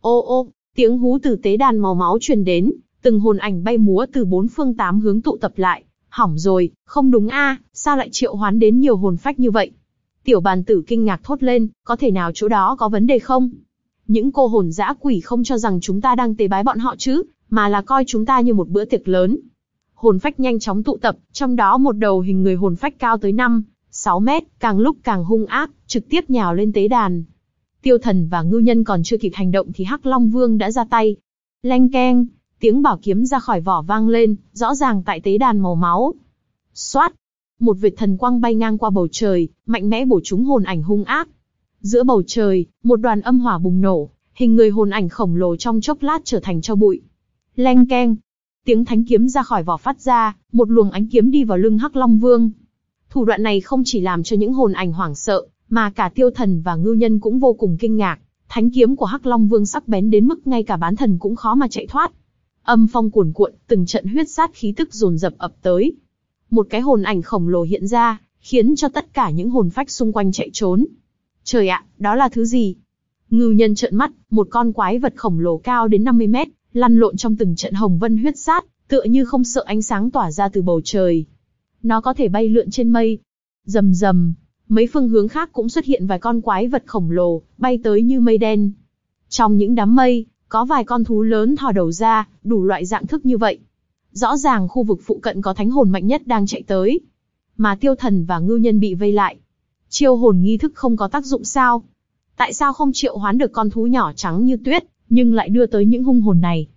Ô ô, tiếng hú từ tế đàn màu máu truyền đến, từng hồn ảnh bay múa từ bốn phương tám hướng tụ tập lại. Hỏng rồi, không đúng a, sao lại triệu hoán đến nhiều hồn phách như vậy? Tiểu bàn tử kinh ngạc thốt lên, có thể nào chỗ đó có vấn đề không? Những cô hồn dã quỷ không cho rằng chúng ta đang tế bái bọn họ chứ, mà là coi chúng ta như một bữa tiệc lớn. Hồn phách nhanh chóng tụ tập, trong đó một đầu hình người hồn phách cao tới 5, 6 mét, càng lúc càng hung ác, trực tiếp nhào lên tế đàn. Tiêu thần và ngư nhân còn chưa kịp hành động thì Hắc Long Vương đã ra tay. lanh keng, tiếng bảo kiếm ra khỏi vỏ vang lên, rõ ràng tại tế đàn màu máu. Xoát, một vệt thần quang bay ngang qua bầu trời, mạnh mẽ bổ trúng hồn ảnh hung ác. Giữa bầu trời, một đoàn âm hỏa bùng nổ, hình người hồn ảnh khổng lồ trong chốc lát trở thành cho bụi. Leng keng, tiếng thánh kiếm ra khỏi vỏ phát ra, một luồng ánh kiếm đi vào lưng Hắc Long Vương. Thủ đoạn này không chỉ làm cho những hồn ảnh hoảng sợ, mà cả tiêu thần và ngưu nhân cũng vô cùng kinh ngạc. Thánh kiếm của Hắc Long Vương sắc bén đến mức ngay cả bán thần cũng khó mà chạy thoát. Âm phong cuồn cuộn, từng trận huyết sát khí tức dồn dập ập tới. Một cái hồn ảnh khổng lồ hiện ra, khiến cho tất cả những hồn phách xung quanh chạy trốn. Trời ạ, đó là thứ gì? Ngưu nhân trợn mắt, một con quái vật khổng lồ cao đến 50 mét, lăn lộn trong từng trận hồng vân huyết sát, tựa như không sợ ánh sáng tỏa ra từ bầu trời. Nó có thể bay lượn trên mây. Rầm rầm, mấy phương hướng khác cũng xuất hiện vài con quái vật khổng lồ, bay tới như mây đen. Trong những đám mây, có vài con thú lớn thò đầu ra, đủ loại dạng thức như vậy. Rõ ràng khu vực phụ cận có thánh hồn mạnh nhất đang chạy tới. Mà tiêu thần và ngư nhân bị vây lại. Chiêu hồn nghi thức không có tác dụng sao? Tại sao không triệu hoán được con thú nhỏ trắng như tuyết, nhưng lại đưa tới những hung hồn này?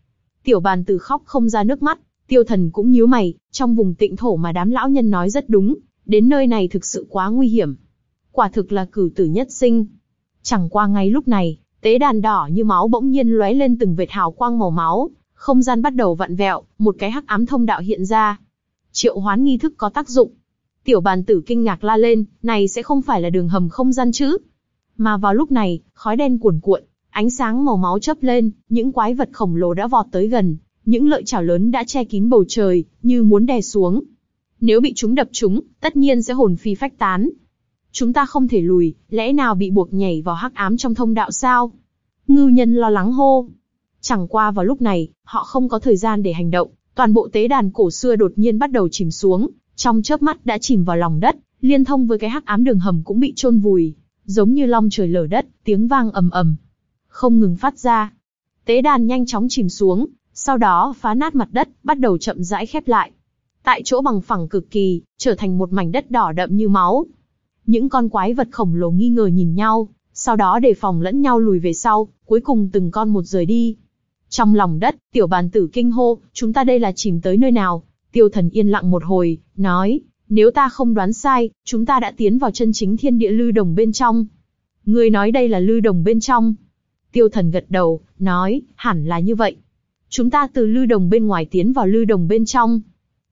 Tiểu bàn tử khóc không ra nước mắt, tiêu thần cũng nhíu mày, trong vùng tịnh thổ mà đám lão nhân nói rất đúng, đến nơi này thực sự quá nguy hiểm. Quả thực là cử tử nhất sinh. Chẳng qua ngay lúc này, tế đàn đỏ như máu bỗng nhiên lóe lên từng vệt hào quang màu máu, không gian bắt đầu vặn vẹo, một cái hắc ám thông đạo hiện ra. Triệu hoán nghi thức có tác dụng. Tiểu bàn tử kinh ngạc la lên, này sẽ không phải là đường hầm không gian chứ? Mà vào lúc này, khói đen cuồn cuộn, ánh sáng màu máu chớp lên, những quái vật khổng lồ đã vọt tới gần, những lợi chảo lớn đã che kín bầu trời, như muốn đè xuống. Nếu bị chúng đập chúng, tất nhiên sẽ hồn phi phách tán. Chúng ta không thể lùi, lẽ nào bị buộc nhảy vào hắc ám trong thông đạo sao? Ngư nhân lo lắng hô. Chẳng qua vào lúc này, họ không có thời gian để hành động, toàn bộ tế đàn cổ xưa đột nhiên bắt đầu chìm xuống, trong chớp mắt đã chìm vào lòng đất, liên thông với cái hắc ám đường hầm cũng bị chôn vùi, giống như long trời lở đất, tiếng vang ầm ầm, không ngừng phát ra. Tế đàn nhanh chóng chìm xuống, sau đó phá nát mặt đất, bắt đầu chậm rãi khép lại. Tại chỗ bằng phẳng cực kỳ, trở thành một mảnh đất đỏ đậm như máu. Những con quái vật khổng lồ nghi ngờ nhìn nhau, sau đó đề phòng lẫn nhau lùi về sau, cuối cùng từng con một rời đi. Trong lòng đất, tiểu bàn tử kinh hô, chúng ta đây là chìm tới nơi nào? Tiêu thần yên lặng một hồi, nói, nếu ta không đoán sai, chúng ta đã tiến vào chân chính thiên địa lư đồng bên trong. Ngươi nói đây là lư đồng bên trong. Tiêu thần gật đầu, nói, hẳn là như vậy. Chúng ta từ lư đồng bên ngoài tiến vào lư đồng bên trong.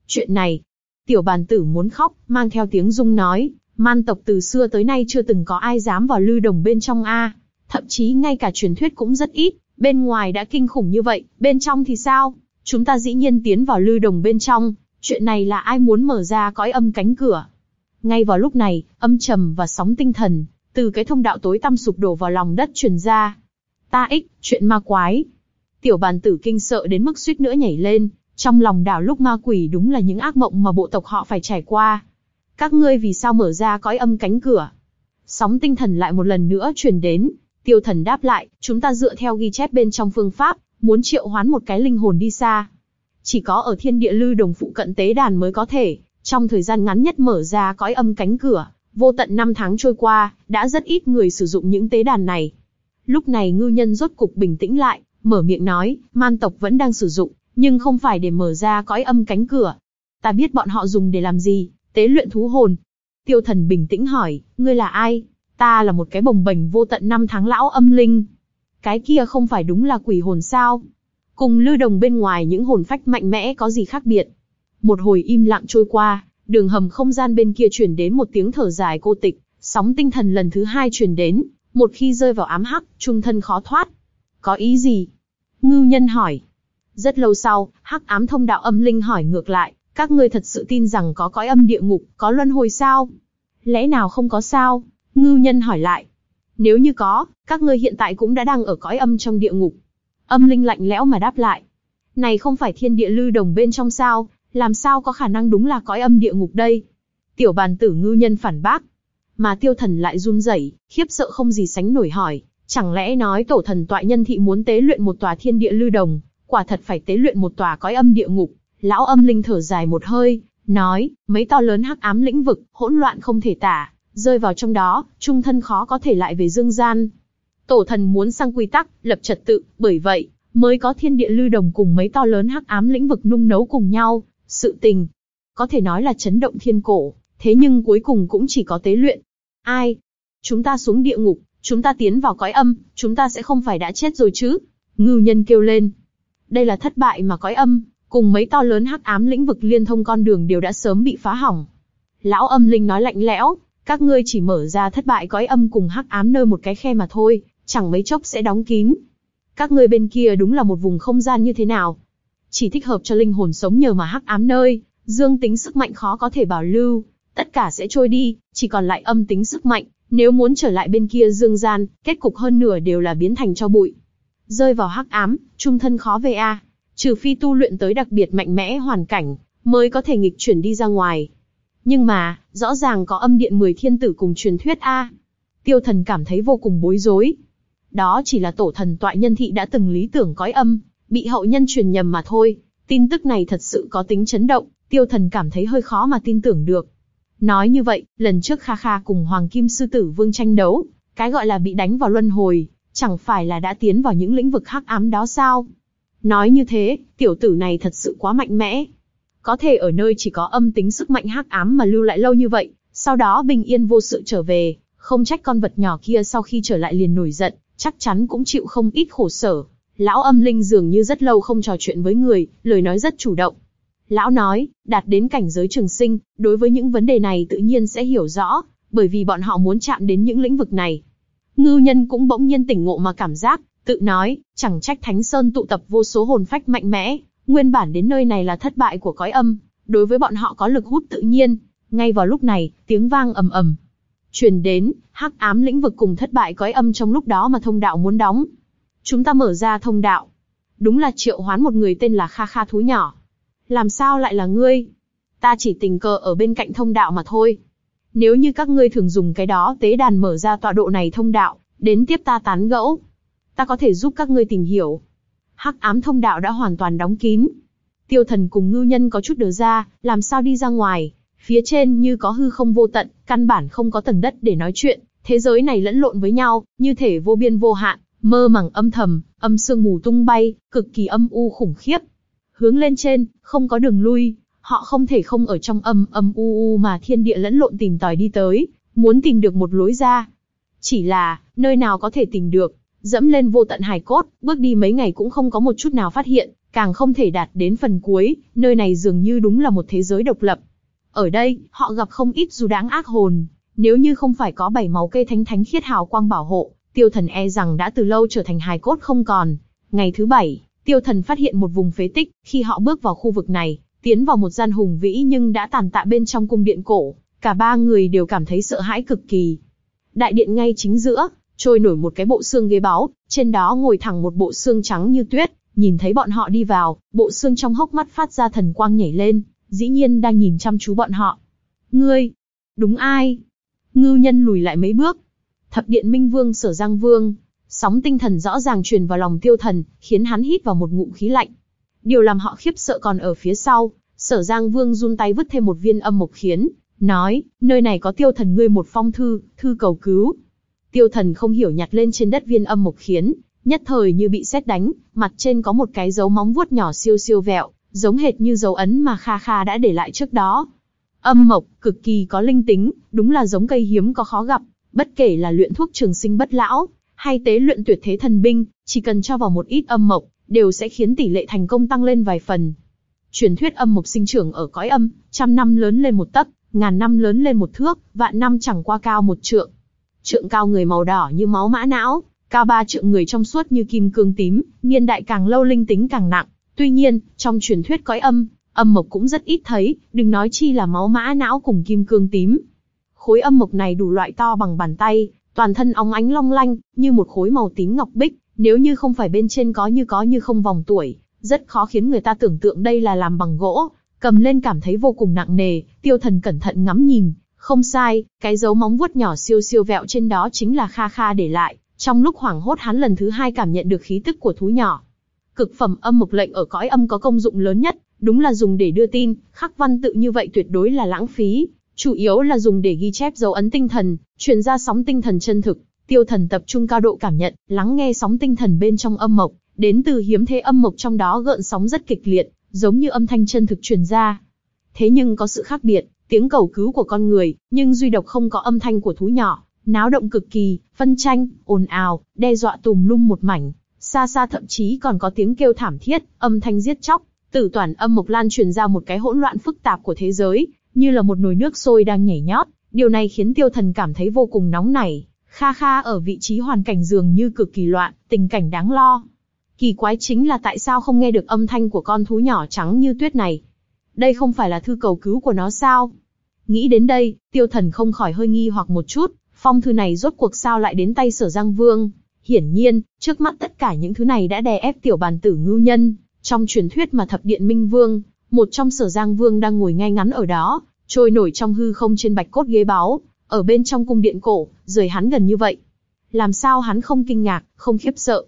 Chuyện này, tiểu bàn tử muốn khóc, mang theo tiếng rung nói, man tộc từ xưa tới nay chưa từng có ai dám vào lư đồng bên trong A. Thậm chí ngay cả truyền thuyết cũng rất ít, bên ngoài đã kinh khủng như vậy, bên trong thì sao? Chúng ta dĩ nhiên tiến vào lư đồng bên trong, chuyện này là ai muốn mở ra cõi âm cánh cửa. Ngay vào lúc này, âm trầm và sóng tinh thần, từ cái thông đạo tối tăm sụp đổ vào lòng đất truyền ra. Ta ích, chuyện ma quái. Tiểu bàn tử kinh sợ đến mức suýt nữa nhảy lên, trong lòng đảo lúc ma quỷ đúng là những ác mộng mà bộ tộc họ phải trải qua. Các ngươi vì sao mở ra cõi âm cánh cửa? Sóng tinh thần lại một lần nữa truyền đến, tiêu thần đáp lại, chúng ta dựa theo ghi chép bên trong phương pháp, muốn triệu hoán một cái linh hồn đi xa. Chỉ có ở thiên địa lư đồng phụ cận tế đàn mới có thể, trong thời gian ngắn nhất mở ra cõi âm cánh cửa, vô tận năm tháng trôi qua, đã rất ít người sử dụng những tế đàn này. Lúc này ngư nhân rốt cục bình tĩnh lại, mở miệng nói, man tộc vẫn đang sử dụng, nhưng không phải để mở ra cõi âm cánh cửa. Ta biết bọn họ dùng để làm gì, tế luyện thú hồn. Tiêu thần bình tĩnh hỏi, ngươi là ai? Ta là một cái bồng bềnh vô tận năm tháng lão âm linh. Cái kia không phải đúng là quỷ hồn sao? Cùng lưu đồng bên ngoài những hồn phách mạnh mẽ có gì khác biệt? Một hồi im lặng trôi qua, đường hầm không gian bên kia truyền đến một tiếng thở dài cô tịch, sóng tinh thần lần thứ hai truyền đến, một khi rơi vào ám hắc, trung thân khó thoát. Có ý gì? Ngưu nhân hỏi. Rất lâu sau, hắc ám thông đạo âm linh hỏi ngược lại, các ngươi thật sự tin rằng có cõi âm địa ngục, có luân hồi sao? Lẽ nào không có sao? Ngưu nhân hỏi lại. Nếu như có, các ngươi hiện tại cũng đã đang ở cõi âm trong địa ngục. Âm linh lạnh lẽo mà đáp lại. Này không phải thiên địa lư đồng bên trong sao, làm sao có khả năng đúng là cõi âm địa ngục đây? Tiểu bàn tử ngưu nhân phản bác. Mà tiêu thần lại run rẩy, khiếp sợ không gì sánh nổi hỏi, chẳng lẽ nói tổ thần tọa nhân thị muốn tế luyện một tòa thiên địa lư đồng, quả thật phải tế luyện một tòa cõi âm địa ngục. Lão âm linh thở dài một hơi, nói, mấy to lớn hắc ám lĩnh vực, hỗn loạn không thể tả, rơi vào trong đó, trung thân khó có thể lại về dương gian. Tổ thần muốn sang quy tắc, lập trật tự, bởi vậy, mới có thiên địa lưu đồng cùng mấy to lớn hắc ám lĩnh vực nung nấu cùng nhau, sự tình. Có thể nói là chấn động thiên cổ, thế nhưng cuối cùng cũng chỉ có tế luyện. Ai? Chúng ta xuống địa ngục, chúng ta tiến vào cõi âm, chúng ta sẽ không phải đã chết rồi chứ? Ngưu nhân kêu lên. Đây là thất bại mà cõi âm, cùng mấy to lớn hắc ám lĩnh vực liên thông con đường đều đã sớm bị phá hỏng. Lão âm linh nói lạnh lẽo, các ngươi chỉ mở ra thất bại cõi âm cùng hắc ám nơi một cái khe mà thôi, chẳng mấy chốc sẽ đóng kín. Các ngươi bên kia đúng là một vùng không gian như thế nào? Chỉ thích hợp cho linh hồn sống nhờ mà hắc ám nơi, dương tính sức mạnh khó có thể bảo lưu, tất cả sẽ trôi đi, chỉ còn lại âm tính sức mạnh, nếu muốn trở lại bên kia dương gian, kết cục hơn nửa đều là biến thành cho bụi. Rơi vào hắc ám, trung thân khó về a, trừ phi tu luyện tới đặc biệt mạnh mẽ hoàn cảnh, mới có thể nghịch chuyển đi ra ngoài. Nhưng mà, rõ ràng có âm điện mười thiên tử cùng truyền thuyết a. Tiêu thần cảm thấy vô cùng bối rối. Đó chỉ là tổ thần tọa nhân thị đã từng lý tưởng cõi âm, bị hậu nhân truyền nhầm mà thôi. Tin tức này thật sự có tính chấn động, tiêu thần cảm thấy hơi khó mà tin tưởng được. Nói như vậy, lần trước Kha Kha cùng Hoàng Kim Sư Tử Vương tranh đấu, cái gọi là bị đánh vào luân hồi, chẳng phải là đã tiến vào những lĩnh vực hắc ám đó sao? Nói như thế, tiểu tử này thật sự quá mạnh mẽ. Có thể ở nơi chỉ có âm tính sức mạnh hắc ám mà lưu lại lâu như vậy, sau đó bình yên vô sự trở về, không trách con vật nhỏ kia sau khi trở lại liền nổi giận, chắc chắn cũng chịu không ít khổ sở. Lão âm linh dường như rất lâu không trò chuyện với người, lời nói rất chủ động. Lão nói, đạt đến cảnh giới trường sinh, đối với những vấn đề này tự nhiên sẽ hiểu rõ, bởi vì bọn họ muốn chạm đến những lĩnh vực này. Ngư nhân cũng bỗng nhiên tỉnh ngộ mà cảm giác, tự nói, chẳng trách Thánh Sơn tụ tập vô số hồn phách mạnh mẽ, nguyên bản đến nơi này là thất bại của cõi âm, đối với bọn họ có lực hút tự nhiên. Ngay vào lúc này, tiếng vang ầm ầm truyền đến, hắc ám lĩnh vực cùng thất bại cõi âm trong lúc đó mà thông đạo muốn đóng. Chúng ta mở ra thông đạo. Đúng là triệu hoán một người tên là Kha Kha thú nhỏ. Làm sao lại là ngươi? Ta chỉ tình cờ ở bên cạnh thông đạo mà thôi. Nếu như các ngươi thường dùng cái đó tế đàn mở ra tọa độ này thông đạo, đến tiếp ta tán gẫu. Ta có thể giúp các ngươi tìm hiểu. Hắc ám thông đạo đã hoàn toàn đóng kín. Tiêu thần cùng ngư nhân có chút đờ ra, làm sao đi ra ngoài. Phía trên như có hư không vô tận, căn bản không có tầng đất để nói chuyện. Thế giới này lẫn lộn với nhau, như thể vô biên vô hạn, mơ màng âm thầm, âm sương mù tung bay, cực kỳ âm u khủng khiếp. Hướng lên trên, không có đường lui, họ không thể không ở trong âm âm u u mà thiên địa lẫn lộn tìm tòi đi tới, muốn tìm được một lối ra. Chỉ là, nơi nào có thể tìm được, dẫm lên vô tận hài cốt, bước đi mấy ngày cũng không có một chút nào phát hiện, càng không thể đạt đến phần cuối, nơi này dường như đúng là một thế giới độc lập. Ở đây, họ gặp không ít dù đáng ác hồn, nếu như không phải có bảy máu cây thánh thánh khiết hào quang bảo hộ, tiêu thần e rằng đã từ lâu trở thành hài cốt không còn. Ngày thứ bảy, tiêu thần phát hiện một vùng phế tích, khi họ bước vào khu vực này, tiến vào một gian hùng vĩ nhưng đã tàn tạ bên trong cung điện cổ, cả ba người đều cảm thấy sợ hãi cực kỳ. Đại điện ngay chính giữa, trôi nổi một cái bộ xương ghế báu, trên đó ngồi thẳng một bộ xương trắng như tuyết, nhìn thấy bọn họ đi vào, bộ xương trong hốc mắt phát ra thần quang nhảy lên, dĩ nhiên đang nhìn chăm chú bọn họ. Ngươi, đúng ai? Ngưu nhân lùi lại mấy bước. Thập điện Minh Vương Sở Giang Vương, sóng tinh thần rõ ràng truyền vào lòng tiêu thần, khiến hắn hít vào một ngụm khí lạnh. Điều làm họ khiếp sợ còn ở phía sau, Sở Giang Vương run tay vứt thêm một viên âm mộc khiến, nói, nơi này có tiêu thần ngươi một phong thư, thư cầu cứu. Tiêu thần không hiểu nhặt lên trên đất viên âm mộc khiến, nhất thời như bị sét đánh, mặt trên có một cái dấu móng vuốt nhỏ siêu siêu vẹo, giống hệt như dấu ấn mà Kha Kha đã để lại trước đó. Âm mộc, cực kỳ có linh tính, đúng là giống cây hiếm có khó gặp, bất kể là luyện thuốc trường sinh bất lão, hay tế luyện tuyệt thế thần binh, chỉ cần cho vào một ít âm mộc, đều sẽ khiến tỷ lệ thành công tăng lên vài phần. Truyền thuyết âm mộc sinh trưởng ở cõi âm, trăm năm lớn lên một tấc, ngàn năm lớn lên một thước, vạn năm chẳng qua cao một trượng. Trượng cao người màu đỏ như máu mã não, cao ba trượng người trong suốt như kim cương tím, niên đại càng lâu linh tính càng nặng. Tuy nhiên, trong truyền thuyết cõi âm, âm mộc cũng rất ít thấy, đừng nói chi là máu mã não cùng kim cương tím. Khối âm mộc này đủ loại to bằng bàn tay, toàn thân óng ánh long lanh, như một khối màu tím ngọc bích, nếu như không phải bên trên có như có như không vòng tuổi, rất khó khiến người ta tưởng tượng đây là làm bằng gỗ, cầm lên cảm thấy vô cùng nặng nề, tiêu thần cẩn thận ngắm nhìn, không sai, cái dấu móng vuốt nhỏ siêu siêu vẹo trên đó chính là Kha Kha để lại, trong lúc hoảng hốt hắn lần thứ hai cảm nhận được khí tức của thú nhỏ. Cực phẩm âm mục lệnh ở cõi âm có công dụng lớn nhất, đúng là dùng để đưa tin, khắc văn tự như vậy tuyệt đối là lãng phí, chủ yếu là dùng để ghi chép dấu ấn tinh thần, truyền ra sóng tinh thần chân thực. Tiêu thần tập trung cao độ cảm nhận, lắng nghe sóng tinh thần bên trong âm mộc, đến từ hiếm thế âm mộc trong đó gợn sóng rất kịch liệt, giống như âm thanh chân thực truyền ra. Thế nhưng có sự khác biệt, tiếng cầu cứu của con người, nhưng duy độc không có âm thanh của thú nhỏ, náo động cực kỳ, phân tranh, ồn ào, đe dọa tùm lum một mảnh, xa xa thậm chí còn có tiếng kêu thảm thiết, âm thanh giết chóc, tử toàn âm mộc lan truyền ra một cái hỗn loạn phức tạp của thế giới, như là một nồi nước sôi đang nhảy nhót, điều này khiến tiêu thần cảm thấy vô cùng nóng nảy, Kha Kha ở vị trí hoàn cảnh dường như cực kỳ loạn, tình cảnh đáng lo. Kỳ quái chính là tại sao không nghe được âm thanh của con thú nhỏ trắng như tuyết này. Đây không phải là thư cầu cứu của nó sao? Nghĩ đến đây, tiêu thần không khỏi hơi nghi hoặc một chút, phong thư này rốt cuộc sao lại đến tay sở Giang Vương. Hiển nhiên, trước mắt tất cả những thứ này đã đè ép tiểu bàn tử ngưu nhân. Trong truyền thuyết mà thập điện Minh Vương, một trong sở Giang Vương đang ngồi ngay ngắn ở đó, trôi nổi trong hư không trên bạch cốt ghế báu, ở bên trong cung điện cổ, rời hắn gần như vậy. Làm sao hắn không kinh ngạc, không khiếp sợ.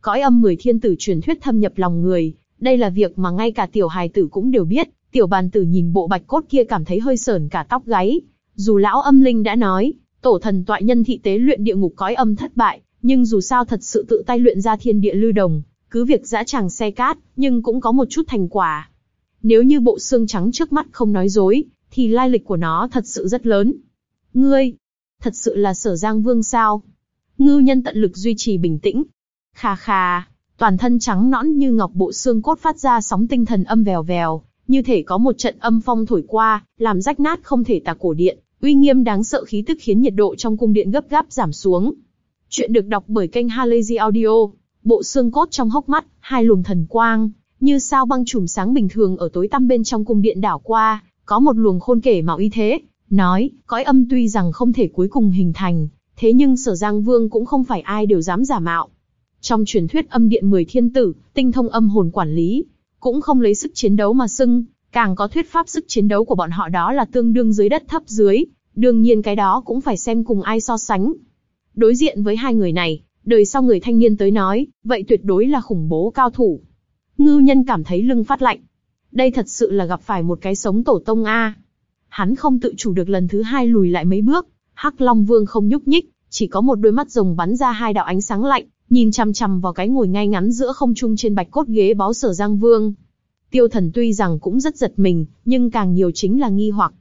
Cõi âm mười thiên tử truyền thuyết thâm nhập lòng người, đây là việc mà ngay cả tiểu hài tử cũng đều biết, tiểu bàn tử nhìn bộ bạch cốt kia cảm thấy hơi sờn cả tóc gáy. Dù lão âm linh đã nói, tổ thần tọa nhân thị tế luyện địa ngục cõi âm thất bại, nhưng dù sao thật sự tự tay luyện ra thiên địa lưu đồng, cứ việc dã tràng xe cát, nhưng cũng có một chút thành quả. Nếu như bộ xương trắng trước mắt không nói dối, thì lai lịch của nó thật sự rất lớn. Ngươi, thật sự là sở giang vương sao? Ngư nhân tận lực duy trì bình tĩnh. Khà khà, toàn thân trắng nõn như ngọc bộ xương cốt phát ra sóng tinh thần âm vèo vèo, như thể có một trận âm phong thổi qua, làm rách nát không thể tả cổ điện, uy nghiêm đáng sợ khí tức khiến nhiệt độ trong cung điện gấp gáp giảm xuống. Chuyện được đọc bởi kênh Halazy Audio, bộ xương cốt trong hốc mắt, hai luồng thần quang, như sao băng chùm sáng bình thường ở tối tăm bên trong cung điện đảo qua, có một luồng khôn kể mạo y thế, nói, cõi âm tuy rằng không thể cuối cùng hình thành, thế nhưng sở Giang Vương cũng không phải ai đều dám giả mạo. Trong truyền thuyết âm điện mười thiên tử, tinh thông âm hồn quản lý, cũng không lấy sức chiến đấu mà xưng, càng có thuyết pháp sức chiến đấu của bọn họ đó là tương đương dưới đất thấp dưới, đương nhiên cái đó cũng phải xem cùng ai so sánh. Đối diện với hai người này, đời sau người thanh niên tới nói, vậy tuyệt đối là khủng bố cao thủ. Ngư nhân cảm thấy lưng phát lạnh. Đây thật sự là gặp phải một cái sống tổ tông A. Hắn không tự chủ được lần thứ hai lùi lại mấy bước, Hắc Long Vương không nhúc nhích, chỉ có một đôi mắt rồng bắn ra hai đạo ánh sáng lạnh, nhìn chằm chằm vào cái ngồi ngay ngắn giữa không trung trên bạch cốt ghế báo sở Giang Vương. Tiêu thần tuy rằng cũng rất giật mình, nhưng càng nhiều chính là nghi hoặc.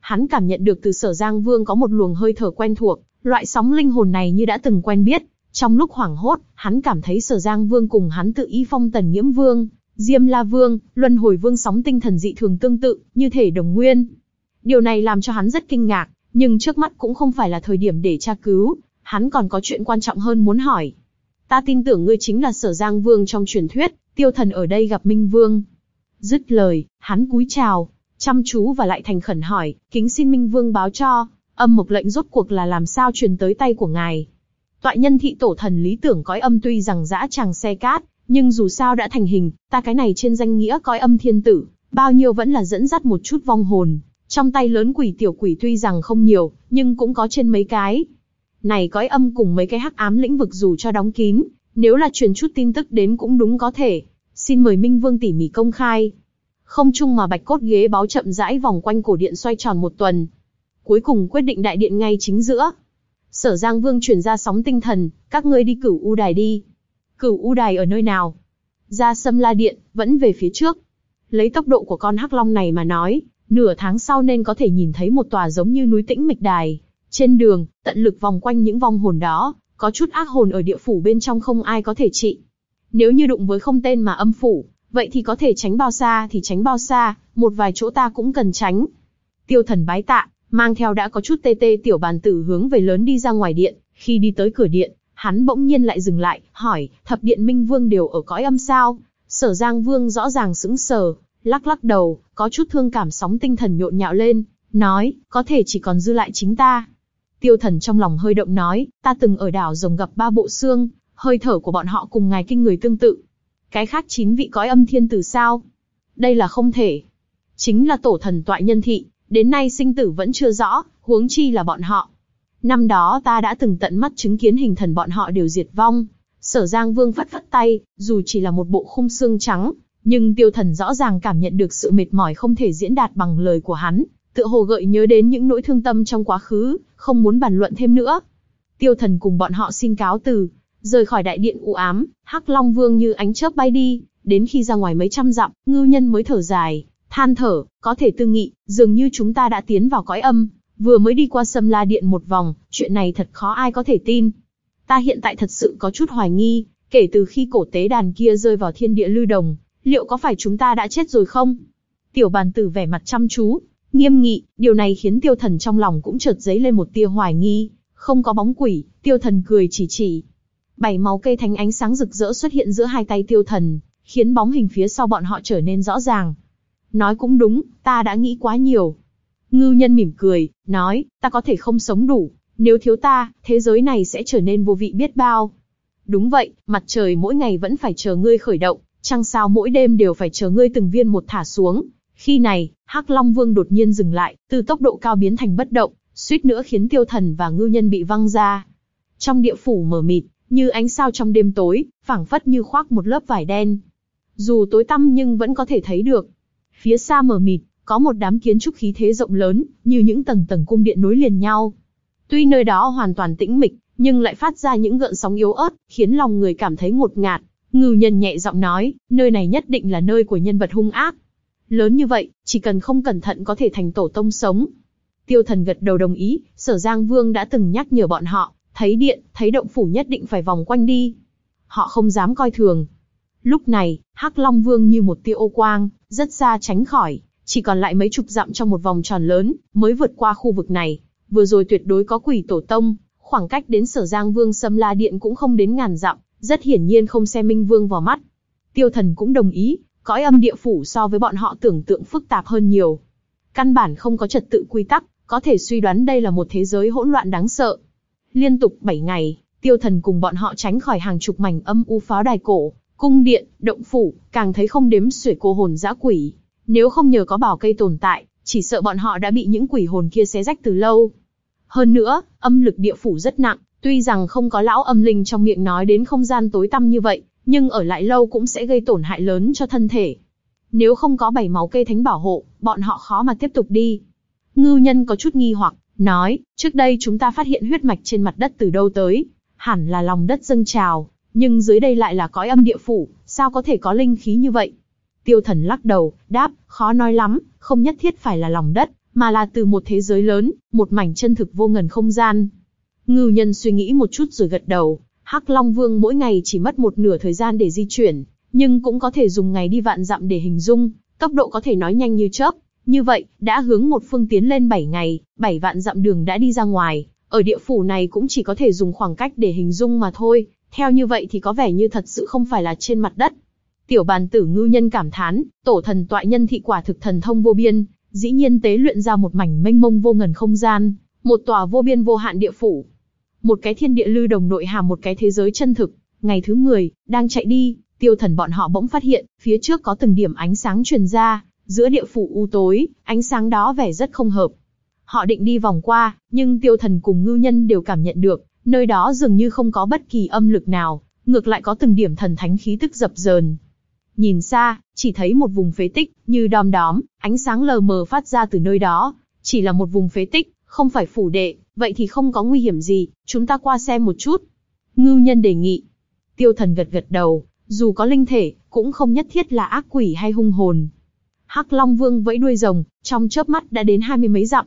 Hắn cảm nhận được từ sở Giang Vương có một luồng hơi thở quen thuộc, Loại sóng linh hồn này như đã từng quen biết, trong lúc hoảng hốt, hắn cảm thấy Sở Giang Vương cùng hắn tự ý phong Tần nhiễm Vương, Diêm La Vương, Luân Hồi Vương sóng tinh thần dị thường tương tự, như thể đồng nguyên. Điều này làm cho hắn rất kinh ngạc, nhưng trước mắt cũng không phải là thời điểm để tra cứu, hắn còn có chuyện quan trọng hơn muốn hỏi. Ta tin tưởng ngươi chính là Sở Giang Vương trong truyền thuyết, tiêu thần ở đây gặp Minh Vương. Dứt lời, hắn cúi chào, chăm chú và lại thành khẩn hỏi, kính xin Minh Vương báo cho, âm mộc lệnh rốt cuộc là làm sao truyền tới tay của ngài. Tọa nhân thị tổ thần lý tưởng cõi âm tuy rằng dã tràng xe cát, nhưng dù sao đã thành hình, ta cái này trên danh nghĩa cõi âm thiên tử, bao nhiêu vẫn là dẫn dắt một chút vong hồn. Trong tay lớn quỷ tiểu quỷ tuy rằng không nhiều, nhưng cũng có trên mấy cái. Này cõi âm cùng mấy cái hắc ám lĩnh vực dù cho đóng kín, nếu là truyền chút tin tức đến cũng đúng có thể. Xin mời Minh Vương tỉ mỉ công khai. Không chung mà bạch cốt ghế báo chậm rãi vòng quanh cổ điện xoay tròn một tuần. Cuối cùng quyết định đại điện ngay chính giữa. Sở Giang Vương truyền ra sóng tinh thần, các ngươi đi cửu u đài đi. Cửu u đài ở nơi nào? Ra sâm la điện, vẫn về phía trước. Lấy tốc độ của con hắc long này mà nói, nửa tháng sau nên có thể nhìn thấy một tòa giống như núi tĩnh mịch đài. Trên đường, tận lực vòng quanh những vong hồn đó, có chút ác hồn ở địa phủ bên trong không ai có thể trị. Nếu như đụng với không tên mà âm phủ, vậy thì có thể tránh bao xa thì tránh bao xa, một vài chỗ ta cũng cần tránh. Tiêu thần bái tạ, mang theo đã có chút tê tê tiểu bàn tử hướng về lớn đi ra ngoài điện, khi đi tới cửa điện, hắn bỗng nhiên lại dừng lại, hỏi, thập điện minh vương đều ở cõi âm sao? Sở Giang Vương rõ ràng sững sờ, lắc lắc đầu, có chút thương cảm sóng tinh thần nhộn nhạo lên, nói, có thể chỉ còn dư lại chính ta. Tiêu thần trong lòng hơi động nói, ta từng ở đảo rồng gặp ba bộ xương, hơi thở của bọn họ cùng ngài kinh người tương tự. Cái khác chín vị cõi âm thiên tử sao? Đây là không thể. Chính là tổ thần tọa nhân thị, đến nay sinh tử vẫn chưa rõ, huống chi là bọn họ. Năm đó ta đã từng tận mắt chứng kiến hình thần bọn họ đều diệt vong. Sở Giang Vương phất phất tay, dù chỉ là một bộ khung xương trắng, nhưng tiêu thần rõ ràng cảm nhận được sự mệt mỏi không thể diễn đạt bằng lời của hắn, tựa hồ gợi nhớ đến những nỗi thương tâm trong quá khứ, không muốn bàn luận thêm nữa. Tiêu thần cùng bọn họ xin cáo từ, rời khỏi đại điện u ám, Hắc Long Vương như ánh chớp bay đi, đến khi ra ngoài mấy trăm dặm, ngưu nhân mới thở dài, than thở, có thể tư nghị, dường như chúng ta đã tiến vào cõi âm, vừa mới đi qua sâm la điện một vòng, chuyện này thật khó ai có thể tin. Ta hiện tại thật sự có chút hoài nghi, kể từ khi cổ tế đàn kia rơi vào thiên địa lưu đồng, liệu có phải chúng ta đã chết rồi không? Tiểu bàn tử vẻ mặt chăm chú, nghiêm nghị, điều này khiến tiêu thần trong lòng cũng chợt dấy lên một tia hoài nghi, không có bóng quỷ, tiêu thần cười chỉ chỉ. Bảy máu cây thánh ánh sáng rực rỡ xuất hiện giữa hai tay tiêu thần, khiến bóng hình phía sau bọn họ trở nên rõ ràng. Nói cũng đúng, ta đã nghĩ quá nhiều. Ngưu nhân mỉm cười, nói, ta có thể không sống đủ, nếu thiếu ta, thế giới này sẽ trở nên vô vị biết bao. Đúng vậy, mặt trời mỗi ngày vẫn phải chờ ngươi khởi động, trăng sao mỗi đêm đều phải chờ ngươi từng viên một thả xuống. Khi này, Hắc Long Vương đột nhiên dừng lại, từ tốc độ cao biến thành bất động, suýt nữa khiến tiêu thần và Ngư nhân bị văng ra. Trong địa phủ mờ mịt, như ánh sao trong đêm tối, phảng phất như khoác một lớp vải đen. Dù tối tăm nhưng vẫn có thể thấy được. Phía xa mờ mịt, có một đám kiến trúc khí thế rộng lớn, như những tầng tầng cung điện nối liền nhau. Tuy nơi đó hoàn toàn tĩnh mịch, nhưng lại phát ra những gợn sóng yếu ớt, khiến lòng người cảm thấy ngột ngạt. Ngưu nhân nhẹ giọng nói, nơi này nhất định là nơi của nhân vật hung ác. Lớn như vậy, chỉ cần không cẩn thận có thể thành tổ tông sống. Tiêu thần gật đầu đồng ý, sở Giang Vương đã từng nhắc nhở bọn họ, thấy điện, thấy động phủ nhất định phải vòng quanh đi. Họ không dám coi thường. Lúc này, Hắc Long Vương như một tia ô quang, rất xa tránh khỏi, chỉ còn lại mấy chục dặm trong một vòng tròn lớn, mới vượt qua khu vực này. Vừa rồi tuyệt đối có quỷ tổ tông, khoảng cách đến sở Giang Vương Sâm La Điện cũng không đến ngàn dặm, rất hiển nhiên không xem Minh Vương vào mắt. Tiêu thần cũng đồng ý, cõi âm địa phủ so với bọn họ tưởng tượng phức tạp hơn nhiều. Căn bản không có trật tự quy tắc, có thể suy đoán đây là một thế giới hỗn loạn đáng sợ. Liên tục 7 ngày, tiêu thần cùng bọn họ tránh khỏi hàng chục mảnh âm u pháo đài cổ, cung điện, động phủ, càng thấy không đếm xuể cô hồn dã quỷ. Nếu không nhờ có bảo cây tồn tại, chỉ sợ bọn họ đã bị những quỷ hồn kia xé rách từ lâu. Hơn nữa, âm lực địa phủ rất nặng, tuy rằng không có lão âm linh trong miệng nói đến không gian tối tăm như vậy, nhưng ở lại lâu cũng sẽ gây tổn hại lớn cho thân thể. Nếu không có bảy máu cây thánh bảo hộ, bọn họ khó mà tiếp tục đi. Ngưu nhân có chút nghi hoặc, nói, trước đây chúng ta phát hiện huyết mạch trên mặt đất từ đâu tới, hẳn là lòng đất dâng trào, nhưng dưới đây lại là cõi âm địa phủ, sao có thể có linh khí như vậy? Tiêu thần lắc đầu, đáp, khó nói lắm, không nhất thiết phải là lòng đất, mà là từ một thế giới lớn, một mảnh chân thực vô ngần không gian. Ngưu nhân suy nghĩ một chút rồi gật đầu, Hắc Long Vương mỗi ngày chỉ mất một nửa thời gian để di chuyển, nhưng cũng có thể dùng ngày đi vạn dặm để hình dung, tốc độ có thể nói nhanh như chớp. Như vậy, đã hướng một phương tiến lên 7 ngày, 7 vạn dặm đường đã đi ra ngoài, ở địa phủ này cũng chỉ có thể dùng khoảng cách để hình dung mà thôi, theo như vậy thì có vẻ như thật sự không phải là trên mặt đất. Tiểu bàn tử ngư nhân cảm thán, tổ thần tọa nhân thị quả thực thần thông vô biên, dĩ nhiên tế luyện ra một mảnh mênh mông vô ngần không gian, một tòa vô biên vô hạn địa phủ. Một cái thiên địa lưu đồng nội hàm một cái thế giới chân thực. Ngày thứ 10, đang chạy đi, tiêu thần bọn họ bỗng phát hiện, phía trước có từng điểm ánh sáng truyền ra, giữa địa phủ u tối, ánh sáng đó vẻ rất không hợp. Họ định đi vòng qua, nhưng tiêu thần cùng ngư nhân đều cảm nhận được, nơi đó dường như không có bất kỳ âm lực nào, ngược lại có từng điểm thần thánh khí tức dập dờn. Nhìn xa, chỉ thấy một vùng phế tích, như đom đóm, ánh sáng lờ mờ phát ra từ nơi đó. Chỉ là một vùng phế tích, không phải phủ đệ, vậy thì không có nguy hiểm gì, chúng ta qua xem một chút. Ngưu nhân đề nghị. Tiêu thần gật gật đầu, dù có linh thể, cũng không nhất thiết là ác quỷ hay hung hồn. Hắc Long Vương vẫy đuôi rồng, trong chớp mắt đã đến hai mươi mấy dặm.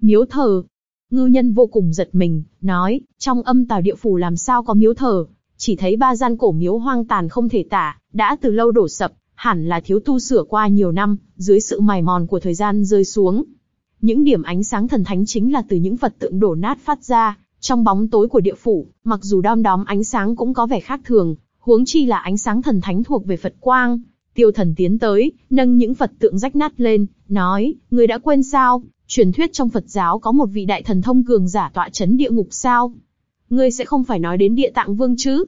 Miếu thờ. Ngưu nhân vô cùng giật mình, nói, trong âm tào địa phủ làm sao có miếu thờ, chỉ thấy ba gian cổ miếu hoang tàn không thể tả, đã từ lâu đổ sập, hẳn là thiếu tu sửa qua nhiều năm, dưới sự mài mòn của thời gian rơi xuống. Những điểm ánh sáng thần thánh chính là từ những vật tượng đổ nát phát ra, trong bóng tối của địa phủ, mặc dù đom đóm ánh sáng cũng có vẻ khác thường, huống chi là ánh sáng thần thánh thuộc về Phật quang. Tiêu thần tiến tới, nâng những Phật tượng rách nát lên, nói, người đã quên sao, truyền thuyết trong Phật giáo có một vị đại thần thông cường giả tọa chấn địa ngục sao? Ngươi sẽ không phải nói đến địa tạng vương chứ?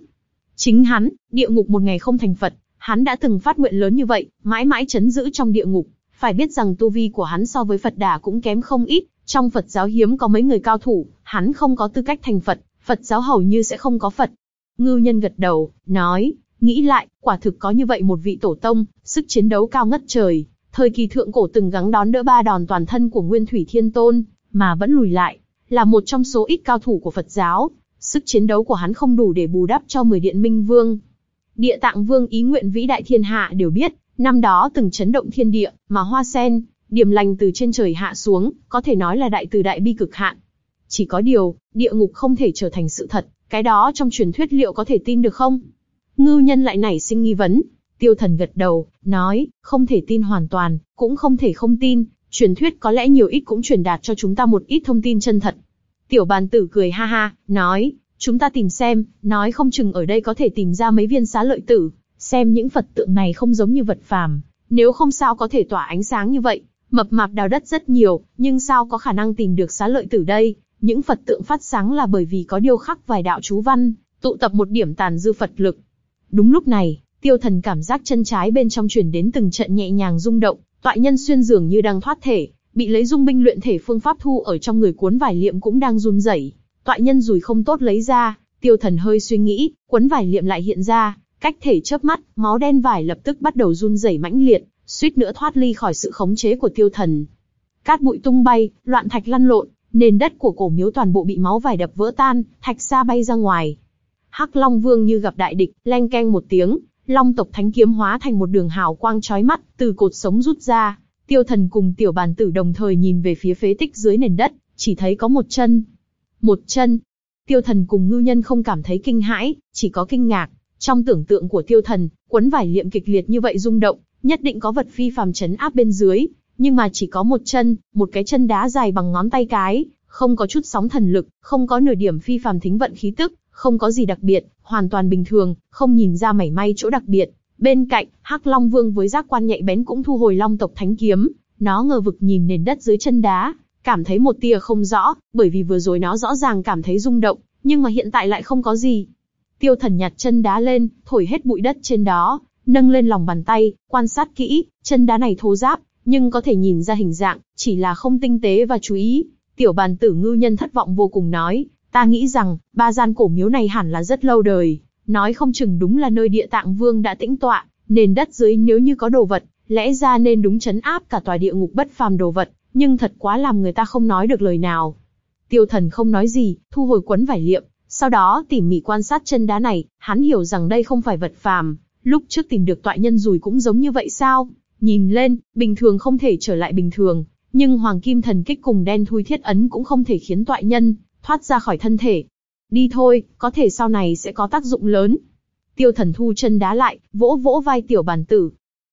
Chính hắn, địa ngục một ngày không thành Phật, hắn đã từng phát nguyện lớn như vậy, mãi mãi chấn giữ trong địa ngục. Phải biết rằng tu vi của hắn so với Phật đà cũng kém không ít, trong Phật giáo hiếm có mấy người cao thủ, hắn không có tư cách thành Phật, Phật giáo hầu như sẽ không có Phật. Ngưu nhân gật đầu, nói, nghĩ lại, quả thực có như vậy một vị tổ tông, sức chiến đấu cao ngất trời. Thời kỳ thượng cổ từng gắng đón đỡ ba đòn toàn thân của Nguyên Thủy Thiên Tôn, mà vẫn lùi lại, là một trong số ít cao thủ của Phật giáo. Sức chiến đấu của hắn không đủ để bù đắp cho 10 điện minh vương. Địa tạng vương ý nguyện vĩ đại thiên hạ đều biết, năm đó từng chấn động thiên địa, mà hoa sen, điểm lành từ trên trời hạ xuống, có thể nói là đại từ đại bi cực hạn. Chỉ có điều, địa ngục không thể trở thành sự thật, cái đó trong truyền thuyết liệu có thể tin được không? Ngưu nhân lại nảy sinh nghi vấn. Tiêu thần gật đầu, nói, không thể tin hoàn toàn, cũng không thể không tin, truyền thuyết có lẽ nhiều ít cũng truyền đạt cho chúng ta một ít thông tin chân thật. Tiểu bàn tử cười ha ha, nói, chúng ta tìm xem, nói không chừng ở đây có thể tìm ra mấy viên xá lợi tử, xem những Phật tượng này không giống như vật phàm, nếu không sao có thể tỏa ánh sáng như vậy. Mập mạp đào đất rất nhiều, nhưng sao có khả năng tìm được xá lợi tử đây? Những Phật tượng phát sáng là bởi vì có điêu khắc vài đạo chú văn, tụ tập một điểm tàn dư Phật lực. Đúng lúc này, tiêu thần cảm giác chân trái bên trong truyền đến từng trận nhẹ nhàng rung động, tọa nhân xuyên dường như đang thoát thể, bị lấy dung binh luyện thể phương pháp thu ở trong người cuốn vải liệm cũng đang run rẩy. tọa nhân rùi không tốt lấy ra, tiêu thần hơi suy nghĩ, cuốn vải liệm lại hiện ra, cách thể chớp mắt, máu đen vải lập tức bắt đầu run rẩy mãnh liệt, suýt nữa thoát ly khỏi sự khống chế của tiêu thần. Cát bụi tung bay, loạn thạch lăn lộn, nền đất của cổ miếu toàn bộ bị máu vải đập vỡ tan, thạch xa bay ra ngoài. Hắc Long Vương như gặp đại địch, leng keng một tiếng, Long tộc thánh kiếm hóa thành một đường hào quang chói mắt, từ cột sống rút ra. Tiêu Thần cùng Tiểu Bàn Tử đồng thời nhìn về phía phế tích dưới nền đất, chỉ thấy có một chân. Một chân. Tiêu Thần cùng Ngưu Nhân không cảm thấy kinh hãi, chỉ có kinh ngạc. Trong tưởng tượng của Tiêu Thần, quấn vải liệm kịch liệt như vậy rung động, nhất định có vật phi phàm chấn áp bên dưới, nhưng mà chỉ có một chân, một cái chân đá dài bằng ngón tay cái, không có chút sóng thần lực, không có nửa điểm phi phàm thính vận khí tức, không có gì đặc biệt, hoàn toàn bình thường, không nhìn ra mảy may chỗ đặc biệt. Bên cạnh, Hắc Long Vương với giác quan nhạy bén cũng thu hồi Long tộc thánh kiếm, nó ngờ vực nhìn nền đất dưới chân đá, cảm thấy một tia không rõ, bởi vì vừa rồi nó rõ ràng cảm thấy rung động, nhưng mà hiện tại lại không có gì. Tiêu Thần nhặt chân đá lên, thổi hết bụi đất trên đó, nâng lên lòng bàn tay, quan sát kỹ, chân đá này thô ráp, nhưng có thể nhìn ra hình dạng, chỉ là không tinh tế và chú ý. Tiểu bàn tử ngư nhân thất vọng vô cùng nói, ta nghĩ rằng, ba gian cổ miếu này hẳn là rất lâu đời, nói không chừng đúng là nơi địa tạng vương đã tĩnh tọa, nền đất dưới nếu như có đồ vật, lẽ ra nên đúng chấn áp cả tòa địa ngục bất phàm đồ vật, nhưng thật quá làm người ta không nói được lời nào. Tiêu thần không nói gì, thu hồi quấn vải liệm, sau đó tỉ mỉ quan sát chân đá này, hắn hiểu rằng đây không phải vật phàm, lúc trước tìm được tọa nhân rùi cũng giống như vậy sao? Nhìn lên, bình thường không thể trở lại bình thường, nhưng hoàng kim thần kích cùng đen thui thiết ấn cũng không thể khiến tọa nhân thoát ra khỏi thân thể, Đi thôi, có thể sau này sẽ có tác dụng lớn. Tiêu thần thu chân đá lại, vỗ vỗ vai tiểu bàn tử.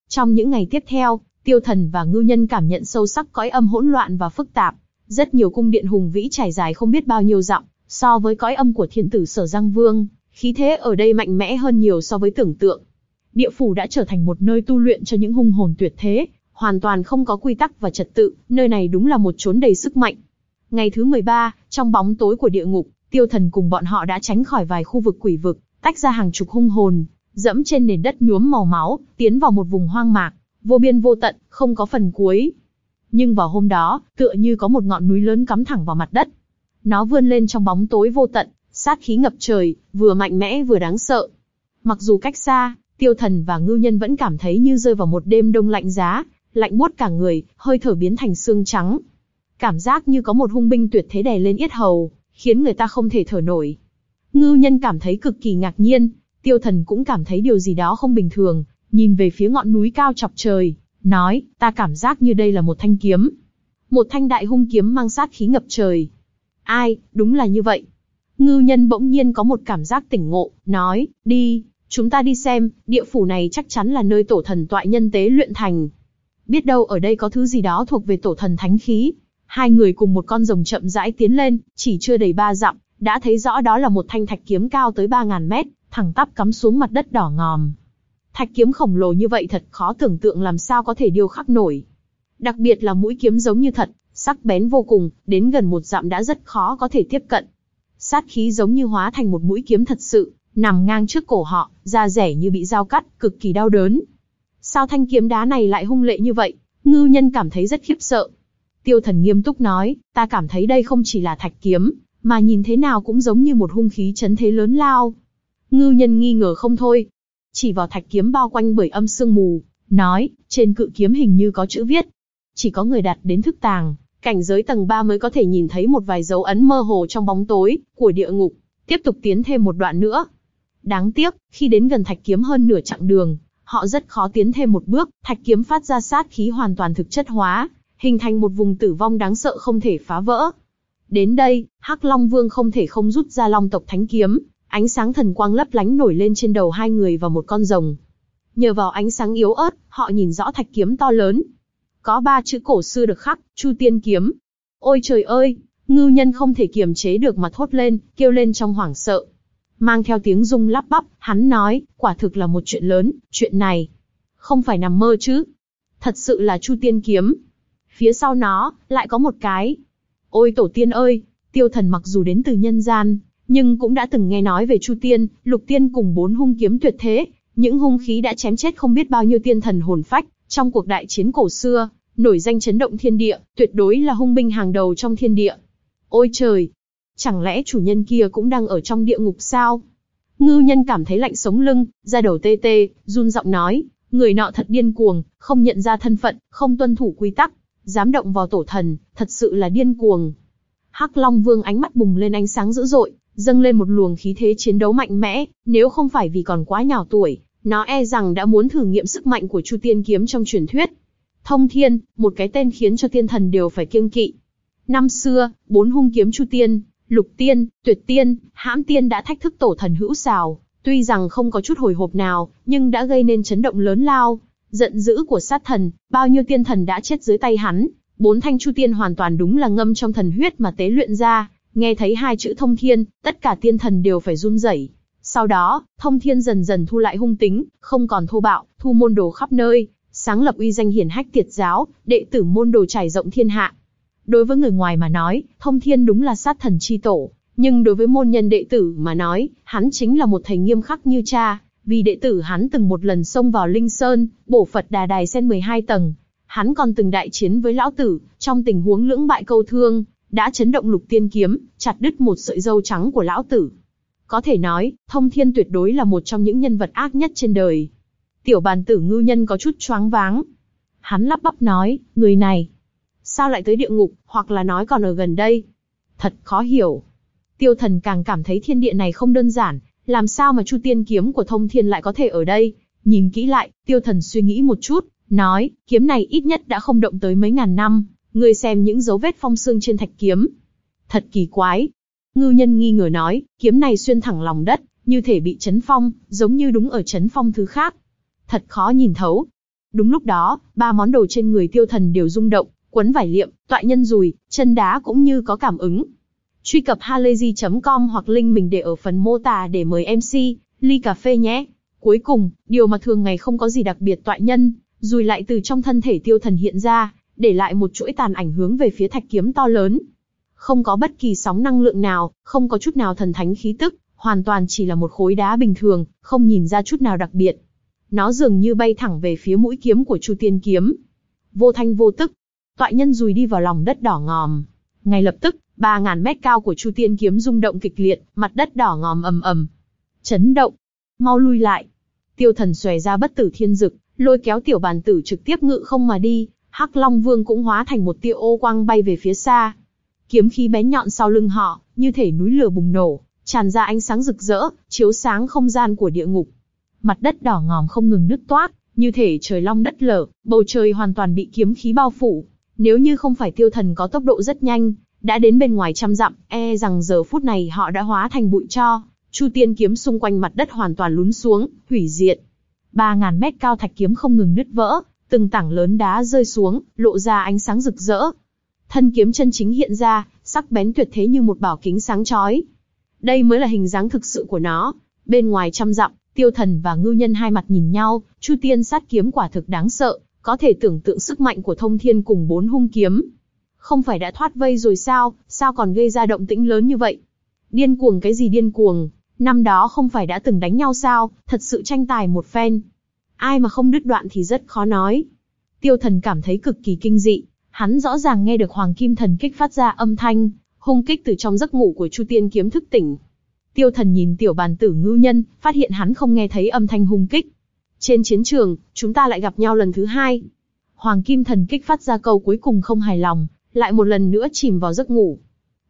Trong những ngày tiếp theo, tiêu thần và ngư nhân cảm nhận sâu sắc cõi âm hỗn loạn và phức tạp. Rất nhiều cung điện hùng vĩ trải dài không biết bao nhiêu dặm, so với cõi âm của thiên tử sở Giang Vương, khí thế ở đây mạnh mẽ hơn nhiều so với tưởng tượng. Địa phủ đã trở thành một nơi tu luyện cho những hung hồn tuyệt thế, hoàn toàn không có quy tắc và trật tự, nơi này đúng là một chốn đầy sức mạnh. Ngày thứ 13, trong bóng tối của địa ngục, tiêu thần cùng bọn họ đã tránh khỏi vài khu vực quỷ vực, tách ra hàng chục hung hồn, dẫm trên nền đất nhuốm màu máu, tiến vào một vùng hoang mạc, vô biên vô tận, không có phần cuối. Nhưng vào hôm đó, tựa như có một ngọn núi lớn cắm thẳng vào mặt đất. Nó vươn lên trong bóng tối vô tận, sát khí ngập trời, vừa mạnh mẽ vừa đáng sợ. Mặc dù cách xa, tiêu thần và ngư nhân vẫn cảm thấy như rơi vào một đêm đông lạnh giá, lạnh buốt cả người, hơi thở biến thành xương trắng. Cảm giác như có một hung binh tuyệt thế đè lên yết hầu, khiến người ta không thể thở nổi. Ngư nhân cảm thấy cực kỳ ngạc nhiên, tiêu thần cũng cảm thấy điều gì đó không bình thường, nhìn về phía ngọn núi cao chọc trời, nói, ta cảm giác như đây là một thanh kiếm. Một thanh đại hung kiếm mang sát khí ngập trời. Ai, đúng là như vậy. Ngư nhân bỗng nhiên có một cảm giác tỉnh ngộ, nói, đi, chúng ta đi xem, địa phủ này chắc chắn là nơi tổ thần tọa nhân tế luyện thành. Biết đâu ở đây có thứ gì đó thuộc về tổ thần thánh khí. Hai người cùng một con rồng chậm rãi tiến lên, chỉ chưa đầy ba dặm, đã thấy rõ đó là một thanh thạch kiếm cao tới ba ngàn mét, thẳng tắp cắm xuống mặt đất đỏ ngòm. Thạch kiếm khổng lồ như vậy thật khó tưởng tượng làm sao có thể điêu khắc nổi. Đặc biệt là mũi kiếm giống như thật, sắc bén vô cùng, đến gần một dặm đã rất khó có thể tiếp cận. Sát khí giống như hóa thành một mũi kiếm thật sự, nằm ngang trước cổ họ, da rẻ như bị dao cắt, cực kỳ đau đớn. Sao thanh kiếm đá này lại hung lệ như vậy? Ngư nhân cảm thấy rất khiếp sợ. Tiêu thần nghiêm túc nói, ta cảm thấy đây không chỉ là thạch kiếm, mà nhìn thế nào cũng giống như một hung khí chấn thế lớn lao. Ngư nhân nghi ngờ không thôi. Chỉ vào thạch kiếm bao quanh bởi âm sương mù, nói, trên cự kiếm hình như có chữ viết. Chỉ có người đặt đến thức tàng, cảnh giới tầng 3 mới có thể nhìn thấy một vài dấu ấn mơ hồ trong bóng tối của địa ngục. Tiếp tục tiến thêm một đoạn nữa. Đáng tiếc, khi đến gần thạch kiếm hơn nửa chặng đường, họ rất khó tiến thêm một bước, thạch kiếm phát ra sát khí hoàn toàn thực chất hóa, hình thành một vùng tử vong đáng sợ không thể phá vỡ. Đến đây, Hắc Long Vương không thể không rút ra Long tộc Thánh kiếm, ánh sáng thần quang lấp lánh nổi lên trên đầu hai người và một con rồng. Nhờ vào ánh sáng yếu ớt, họ nhìn rõ thạch kiếm to lớn. Có ba chữ cổ xưa được khắc, Chu Tiên kiếm. Ôi trời ơi, ngư nhân không thể kiềm chế được mà thốt lên, kêu lên trong hoảng sợ. Mang theo tiếng rung lắp bắp, hắn nói, quả thực là một chuyện lớn, chuyện này. Không phải nằm mơ chứ. Thật sự là Chu Tiên kiếm. Phía sau nó, lại có một cái. Ôi tổ tiên ơi, tiêu thần mặc dù đến từ nhân gian, nhưng cũng đã từng nghe nói về Chu Tiên, Lục Tiên cùng bốn hung kiếm tuyệt thế, những hung khí đã chém chết không biết bao nhiêu tiên thần hồn phách, trong cuộc đại chiến cổ xưa, nổi danh chấn động thiên địa, tuyệt đối là hung binh hàng đầu trong thiên địa. Ôi trời, Chẳng lẽ chủ nhân kia cũng đang ở trong địa ngục sao? Ngư nhân cảm thấy lạnh sống lưng, ra đầu tê tê, run giọng nói, người nọ thật điên cuồng, không nhận ra thân phận, không tuân thủ quy tắc, dám động vào tổ thần, thật sự là điên cuồng. Hắc Long Vương ánh mắt bùng lên ánh sáng dữ dội, dâng lên một luồng khí thế chiến đấu mạnh mẽ, nếu không phải vì còn quá nhỏ tuổi, nó e rằng đã muốn thử nghiệm sức mạnh của Chu Tiên kiếm trong truyền thuyết. Thông Thiên, một cái tên khiến cho tiên thần đều phải kiêng kỵ. Năm xưa, bốn hung kiếm Chu Tiên, Lục tiên, tuyệt tiên, hãm tiên đã thách thức tổ thần hữu xào, tuy rằng không có chút hồi hộp nào, nhưng đã gây nên chấn động lớn lao. Giận dữ của sát thần, bao nhiêu tiên thần đã chết dưới tay hắn, bốn thanh chu tiên hoàn toàn đúng là ngâm trong thần huyết mà tế luyện ra, nghe thấy hai chữ thông thiên, tất cả tiên thần đều phải run rẩy. Sau đó, thông thiên dần dần thu lại hung tính, không còn thô bạo, thu môn đồ khắp nơi, sáng lập uy danh hiển hách tiệt giáo, đệ tử môn đồ trải rộng thiên hạ, Đối với người ngoài mà nói, thông thiên đúng là sát thần chi tổ, nhưng đối với môn nhân đệ tử mà nói, hắn chính là một thầy nghiêm khắc như cha, vì đệ tử hắn từng một lần xông vào Linh Sơn, bổ Phật đà đài sen 12 tầng. Hắn còn từng đại chiến với lão tử, trong tình huống lưỡng bại câu thương, đã chấn động lục tiên kiếm, chặt đứt một sợi dâu trắng của lão tử. Có thể nói, thông thiên tuyệt đối là một trong những nhân vật ác nhất trên đời. Tiểu bàn tử ngư nhân có chút choáng váng. Hắn lắp bắp nói, người này, sao lại tới địa ngục, hoặc là nói còn ở gần đây. Thật khó hiểu. Tiêu thần càng cảm thấy thiên địa này không đơn giản, làm sao mà chu tiên kiếm của thông thiên lại có thể ở đây. Nhìn kỹ lại, tiêu thần suy nghĩ một chút, nói, kiếm này ít nhất đã không động tới mấy ngàn năm, người xem những dấu vết phong xương trên thạch kiếm. Thật kỳ quái. Ngư nhân nghi ngờ nói, kiếm này xuyên thẳng lòng đất, như thể bị chấn phong, giống như đúng ở chấn phong thứ khác. Thật khó nhìn thấu. Đúng lúc đó, ba món đồ trên người tiêu thần đều rung động, quấn vải liệm, tọa nhân rùi, chân đá cũng như có cảm ứng. Truy cập halayzi.com hoặc link mình để ở phần mô tả để mời MC, ly cà phê nhé. Cuối cùng, điều mà thường ngày không có gì đặc biệt tọa nhân, rùi lại từ trong thân thể tiêu thần hiện ra, để lại một chuỗi tàn ảnh hướng về phía thạch kiếm to lớn. Không có bất kỳ sóng năng lượng nào, không có chút nào thần thánh khí tức, hoàn toàn chỉ là một khối đá bình thường, không nhìn ra chút nào đặc biệt. Nó dường như bay thẳng về phía mũi kiếm của Chu Tiên kiếm. Vô thanh vô tức, Tọa nhân rùi đi vào lòng đất đỏ ngòm. Ngay lập tức, 3000 mét cao của Chu Tiên kiếm rung động kịch liệt, mặt đất đỏ ngòm ầm ầm. Chấn động, mau lui lại. Tiêu Thần xòe ra bất tử thiên dực, lôi kéo tiểu bàn tử trực tiếp ngự không mà đi, Hắc Long Vương cũng hóa thành một tia ô quang bay về phía xa. Kiếm khí bén nhọn sau lưng họ, như thể núi lửa bùng nổ, tràn ra ánh sáng rực rỡ, chiếu sáng không gian của địa ngục. Mặt đất đỏ ngòm không ngừng nứt toát, như thể trời long đất lở, bầu trời hoàn toàn bị kiếm khí bao phủ. Nếu như không phải tiêu thần có tốc độ rất nhanh, đã đến bên ngoài trăm dặm, e rằng giờ phút này họ đã hóa thành bụi cho. Chu tiên kiếm xung quanh mặt đất hoàn toàn lún xuống, hủy diệt. Ba ngàn mét cao thạch kiếm không ngừng nứt vỡ, từng tảng lớn đá rơi xuống, lộ ra ánh sáng rực rỡ. Thân kiếm chân chính hiện ra, sắc bén tuyệt thế như một bảo kính sáng chói. Đây mới là hình dáng thực sự của nó. Bên ngoài trăm dặm, tiêu thần và ngưu nhân hai mặt nhìn nhau, chu tiên sát kiếm quả thực đáng sợ, có thể tưởng tượng sức mạnh của thông thiên cùng bốn hung kiếm. Không phải đã thoát vây rồi sao, sao còn gây ra động tĩnh lớn như vậy? Điên cuồng cái gì điên cuồng, năm đó không phải đã từng đánh nhau sao, thật sự tranh tài một phen. Ai mà không đứt đoạn thì rất khó nói. Tiêu thần cảm thấy cực kỳ kinh dị, hắn rõ ràng nghe được Hoàng Kim Thần kích phát ra âm thanh, hung kích từ trong giấc ngủ của Chu Tiên kiếm thức tỉnh. Tiêu Thần nhìn tiểu bàn tử ngưu nhân, phát hiện hắn không nghe thấy âm thanh hung kích. Trên chiến trường, chúng ta lại gặp nhau lần thứ hai. Hoàng Kim Thần kích phát ra câu cuối cùng không hài lòng, lại một lần nữa chìm vào giấc ngủ.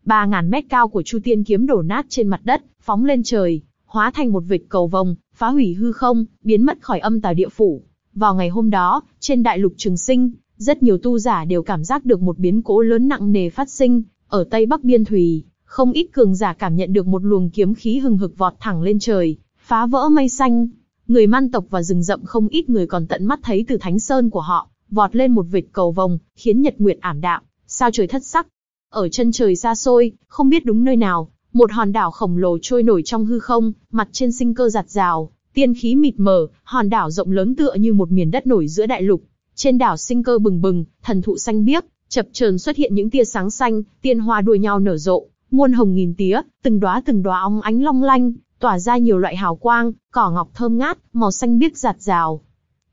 Ba ngàn mét cao của Chu Tiên kiếm đổ nát trên mặt đất, phóng lên trời, hóa thành một vệt cầu vồng, phá hủy hư không, biến mất khỏi âm tà địa phủ. Vào ngày hôm đó, trên đại lục Trường Sinh, rất nhiều tu giả đều cảm giác được một biến cố lớn nặng nề phát sinh, ở Tây Bắc Biên Thùy, không ít cường giả cảm nhận được một luồng kiếm khí hừng hực vọt thẳng lên trời, phá vỡ mây xanh. Người man tộc và rừng rậm không ít người còn tận mắt thấy từ thánh sơn của họ, vọt lên một vệt cầu vồng, khiến nhật nguyệt ảm đạm, sao trời thất sắc. Ở chân trời xa xôi, không biết đúng nơi nào, một hòn đảo khổng lồ trôi nổi trong hư không, mặt trên sinh cơ giạt rào, tiên khí mịt mờ, hòn đảo rộng lớn tựa như một miền đất nổi giữa đại lục. Trên đảo sinh cơ bừng bừng, thần thụ xanh biếc, chập chờn xuất hiện những tia sáng xanh, tiên hoa đua nhau nở rộ, muôn hồng nghìn tía, từng đóa từng đóa óng ánh long lanh, tỏa ra nhiều loại hào quang, cỏ ngọc thơm ngát, màu xanh biếc giạt rào.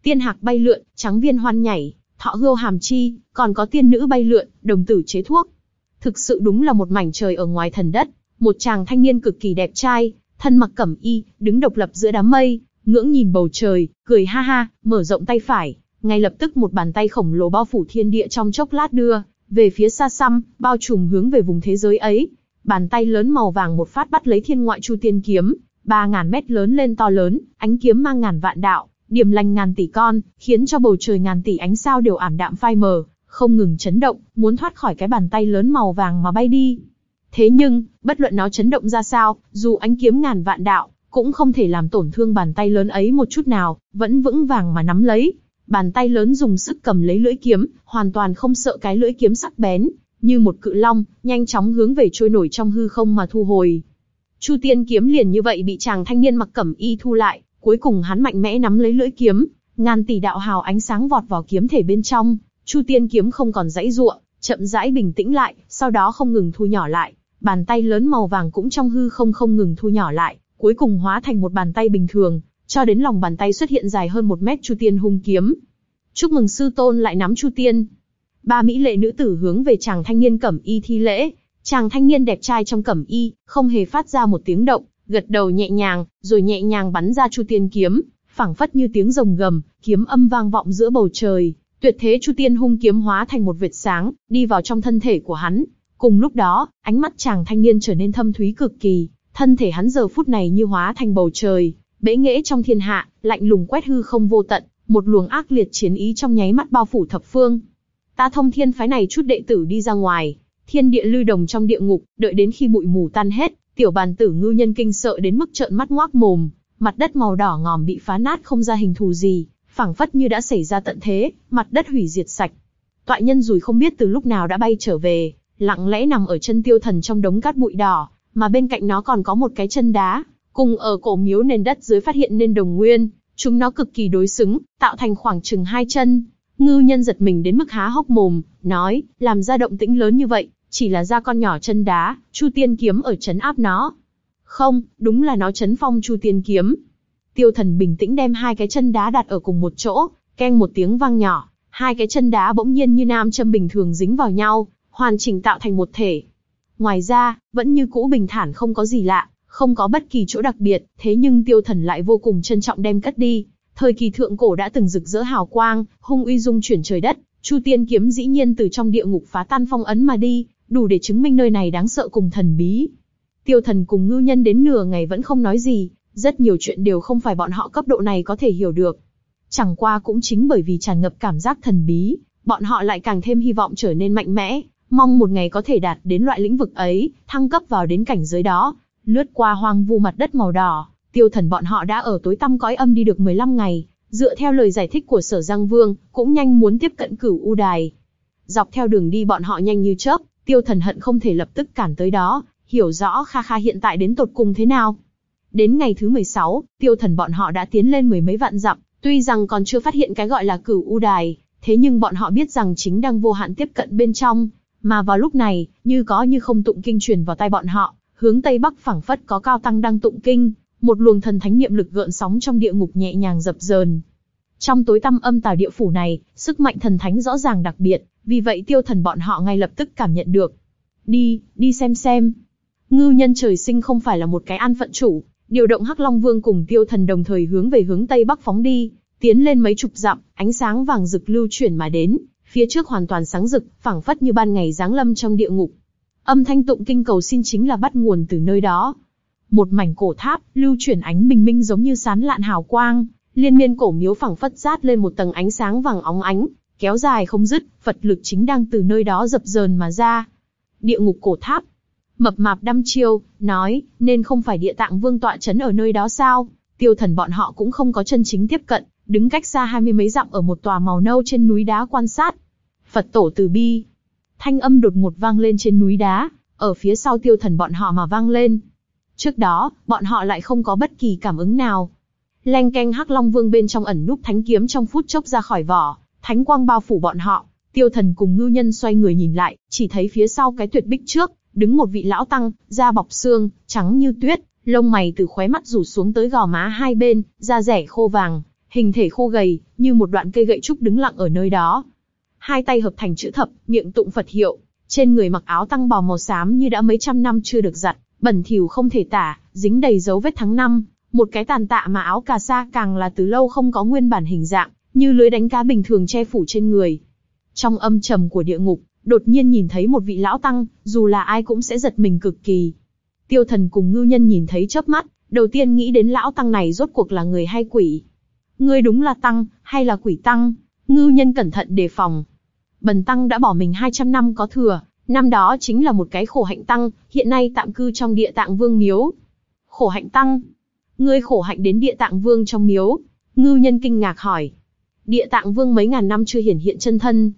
Tiên hạc bay lượn, trắng viên hoan nhảy, thọ hươu hàm chi, còn có tiên nữ bay lượn, đồng tử chế thuốc. Thực sự đúng là một mảnh trời ở ngoài thần đất, một chàng thanh niên cực kỳ đẹp trai, thân mặc cẩm y, đứng độc lập giữa đám mây, ngưỡng nhìn bầu trời, cười ha ha, mở rộng tay phải, ngay lập tức một bàn tay khổng lồ bao phủ thiên địa trong chốc lát đưa về phía xa xăm, bao trùm hướng về vùng thế giới ấy. Bàn tay lớn màu vàng một phát bắt lấy thiên ngoại chu tiên kiếm, ba ngàn mét lớn lên to lớn, ánh kiếm mang ngàn vạn đạo, điểm lành ngàn tỷ con, khiến cho bầu trời ngàn tỷ ánh sao đều ảm đạm phai mờ, không ngừng chấn động, muốn thoát khỏi cái bàn tay lớn màu vàng mà bay đi. Thế nhưng, bất luận nó chấn động ra sao, dù ánh kiếm ngàn vạn đạo, cũng không thể làm tổn thương bàn tay lớn ấy một chút nào, vẫn vững vàng mà nắm lấy, Bàn tay lớn dùng sức cầm lấy lưỡi kiếm, hoàn toàn không sợ cái lưỡi kiếm sắc bén, như một cự long, nhanh chóng hướng về trôi nổi trong hư không mà thu hồi. Chu Tiên kiếm liền như vậy bị chàng thanh niên mặc cẩm y thu lại, cuối cùng hắn mạnh mẽ nắm lấy lưỡi kiếm, ngàn tỷ đạo hào ánh sáng vọt vào kiếm thể bên trong, Chu Tiên kiếm không còn dãy ruộng, chậm rãi bình tĩnh lại, sau đó không ngừng thu nhỏ lại, bàn tay lớn màu vàng cũng trong hư không không ngừng thu nhỏ lại, cuối cùng hóa thành một bàn tay bình thường, cho đến lòng bàn tay xuất hiện dài hơn một mét Chu Tiên hung kiếm. Chúc mừng sư tôn lại nắm Chu Tiên. Ba mỹ lệ nữ tử hướng về chàng thanh niên cẩm y thi lễ. Chàng thanh niên đẹp trai trong cẩm y, không hề phát ra một tiếng động, gật đầu nhẹ nhàng, rồi nhẹ nhàng bắn ra Chu Tiên kiếm, phảng phất như tiếng rồng gầm, kiếm âm vang vọng giữa bầu trời. Tuyệt thế Chu Tiên hung kiếm hóa thành một vệt sáng, đi vào trong thân thể của hắn. Cùng lúc đó, ánh mắt chàng thanh niên trở nên thâm thúy cực kỳ, thân thể hắn giờ phút này như hóa thành bầu trời, bế nghễ trong thiên hạ, lạnh lùng quét hư không vô tận, một luồng ác liệt chiến ý trong nháy mắt bao phủ thập phương. Ta thông thiên phái này chút đệ tử đi ra ngoài, thiên địa lưu đồng trong địa ngục, đợi đến khi bụi mù tan hết, tiểu bàn tử ngư nhân kinh sợ đến mức trợn mắt ngoác mồm, mặt đất màu đỏ ngòm bị phá nát không ra hình thù gì, phảng phất như đã xảy ra tận thế, mặt đất hủy diệt sạch. tọa nhân rùi không biết từ lúc nào đã bay trở về, lặng lẽ nằm ở chân tiêu thần trong đống cát bụi đỏ, mà bên cạnh nó còn có một cái chân đá, cùng ở cổ miếu nền đất dưới phát hiện nên đồng nguyên, chúng nó cực kỳ đối xứng, tạo thành khoảng chừng hai chân. Ngư nhân giật mình đến mức há hốc mồm, nói, làm ra động tĩnh lớn như vậy, chỉ là ra con nhỏ chân đá, Chu Tiên kiếm ở chấn áp nó. Không, đúng là nó chấn phong Chu Tiên kiếm. Tiêu thần bình tĩnh đem hai cái chân đá đặt ở cùng một chỗ, keng một tiếng vang nhỏ, hai cái chân đá bỗng nhiên như nam châm bình thường dính vào nhau, hoàn chỉnh tạo thành một thể. Ngoài ra, vẫn như cũ bình thản không có gì lạ, không có bất kỳ chỗ đặc biệt, thế nhưng tiêu thần lại vô cùng trân trọng đem cất đi. Thời kỳ thượng cổ đã từng rực rỡ hào quang, hung uy dung chuyển trời đất, Chu Tiên kiếm dĩ nhiên từ trong địa ngục phá tan phong ấn mà đi, đủ để chứng minh nơi này đáng sợ cùng thần bí. Tiêu thần cùng ngư nhân đến nửa ngày vẫn không nói gì, rất nhiều chuyện đều không phải bọn họ cấp độ này có thể hiểu được. Chẳng qua cũng chính bởi vì tràn ngập cảm giác thần bí, bọn họ lại càng thêm hy vọng trở nên mạnh mẽ, mong một ngày có thể đạt đến loại lĩnh vực ấy, thăng cấp vào đến cảnh giới đó, lướt qua hoang vu mặt đất màu đỏ, tiêu thần bọn họ đã ở tối tăm cõi âm đi được 15 ngày, dựa theo lời giải thích của sở Giang Vương, cũng nhanh muốn tiếp cận cửu U Đài. Dọc theo đường đi bọn họ nhanh như chớp, tiêu thần hận không thể lập tức cản tới đó, hiểu rõ Kha Kha hiện tại đến tột cùng thế nào. Đến ngày thứ 16, tiêu thần bọn họ đã tiến lên mười mấy vạn dặm, tuy rằng còn chưa phát hiện cái gọi là cửu U Đài, thế nhưng bọn họ biết rằng chính đang vô hạn tiếp cận bên trong, mà vào lúc này, như có như không tụng kinh truyền vào tay bọn họ, hướng tây bắc phảng phất có cao tăng đang tụng kinh, một luồng thần thánh niệm lực gợn sóng trong địa ngục nhẹ nhàng dập dờn. Trong tối tăm âm tà địa phủ này, sức mạnh thần thánh rõ ràng đặc biệt, vì vậy tiêu thần bọn họ ngay lập tức cảm nhận được. Đi, đi xem xem. Ngư nhân trời sinh không phải là một cái an phận chủ, điều động Hắc Long Vương cùng tiêu thần đồng thời hướng về hướng tây bắc phóng đi, tiến lên mấy chục dặm, ánh sáng vàng rực lưu chuyển mà đến, phía trước hoàn toàn sáng rực, phảng phất như ban ngày giáng lâm trong địa ngục. Âm thanh tụng kinh cầu xin chính là bắt nguồn từ nơi đó. Một mảnh cổ tháp, lưu chuyển ánh bình minh giống như sán lạn hào quang, liên miên cổ miếu phẳng phất rát lên một tầng ánh sáng vàng óng ánh, kéo dài không dứt, Phật lực chính đang từ nơi đó dập dờn mà ra. Địa ngục cổ tháp. Mập mạp đăm chiêu, nói, nên không phải địa tạng vương tọa chấn ở nơi đó sao? Tiêu thần bọn họ cũng không có chân chính tiếp cận, đứng cách xa hai mươi mấy dặm ở một tòa màu nâu trên núi đá quan sát. Phật tổ từ bi. Thanh âm đột ngột vang lên trên núi đá, ở phía sau tiêu thần bọn họ mà vang lên. Trước đó, bọn họ lại không có bất kỳ cảm ứng nào. Leng keng hắc long vương bên trong ẩn núp thánh kiếm trong phút chốc ra khỏi vỏ, thánh quang bao phủ bọn họ. Tiêu thần cùng ngư nhân xoay người nhìn lại, chỉ thấy phía sau cái tuyệt bích trước, đứng một vị lão tăng, da bọc xương, trắng như tuyết, lông mày từ khóe mắt rủ xuống tới gò má hai bên, da rẻ khô vàng, hình thể khô gầy, như một đoạn cây gậy trúc đứng lặng ở nơi đó. Hai tay hợp thành chữ thập, miệng tụng Phật hiệu, trên người mặc áo tăng bò màu xám như đã mấy trăm năm chưa được giặt, bẩn thỉu không thể tả, dính đầy dấu vết tháng năm, một cái tàn tạ mà áo cà sa càng là từ lâu không có nguyên bản hình dạng, như lưới đánh cá bình thường che phủ trên người. Trong âm trầm của địa ngục, đột nhiên nhìn thấy một vị lão tăng, dù là ai cũng sẽ giật mình cực kỳ. Tiêu thần cùng ngư nhân nhìn thấy chớp mắt, đầu tiên nghĩ đến lão tăng này rốt cuộc là người hay quỷ. Ngươi đúng là tăng, hay là quỷ tăng? Ngư nhân cẩn thận đề phòng. Bần tăng đã bỏ mình 200 năm có thừa, năm đó chính là một cái khổ hạnh tăng, hiện nay tạm cư trong địa tạng vương miếu. Khổ hạnh tăng? Ngươi khổ hạnh đến địa tạng vương trong miếu. Ngư nhân kinh ngạc hỏi. Địa tạng vương mấy ngàn năm chưa hiển hiện chân thân.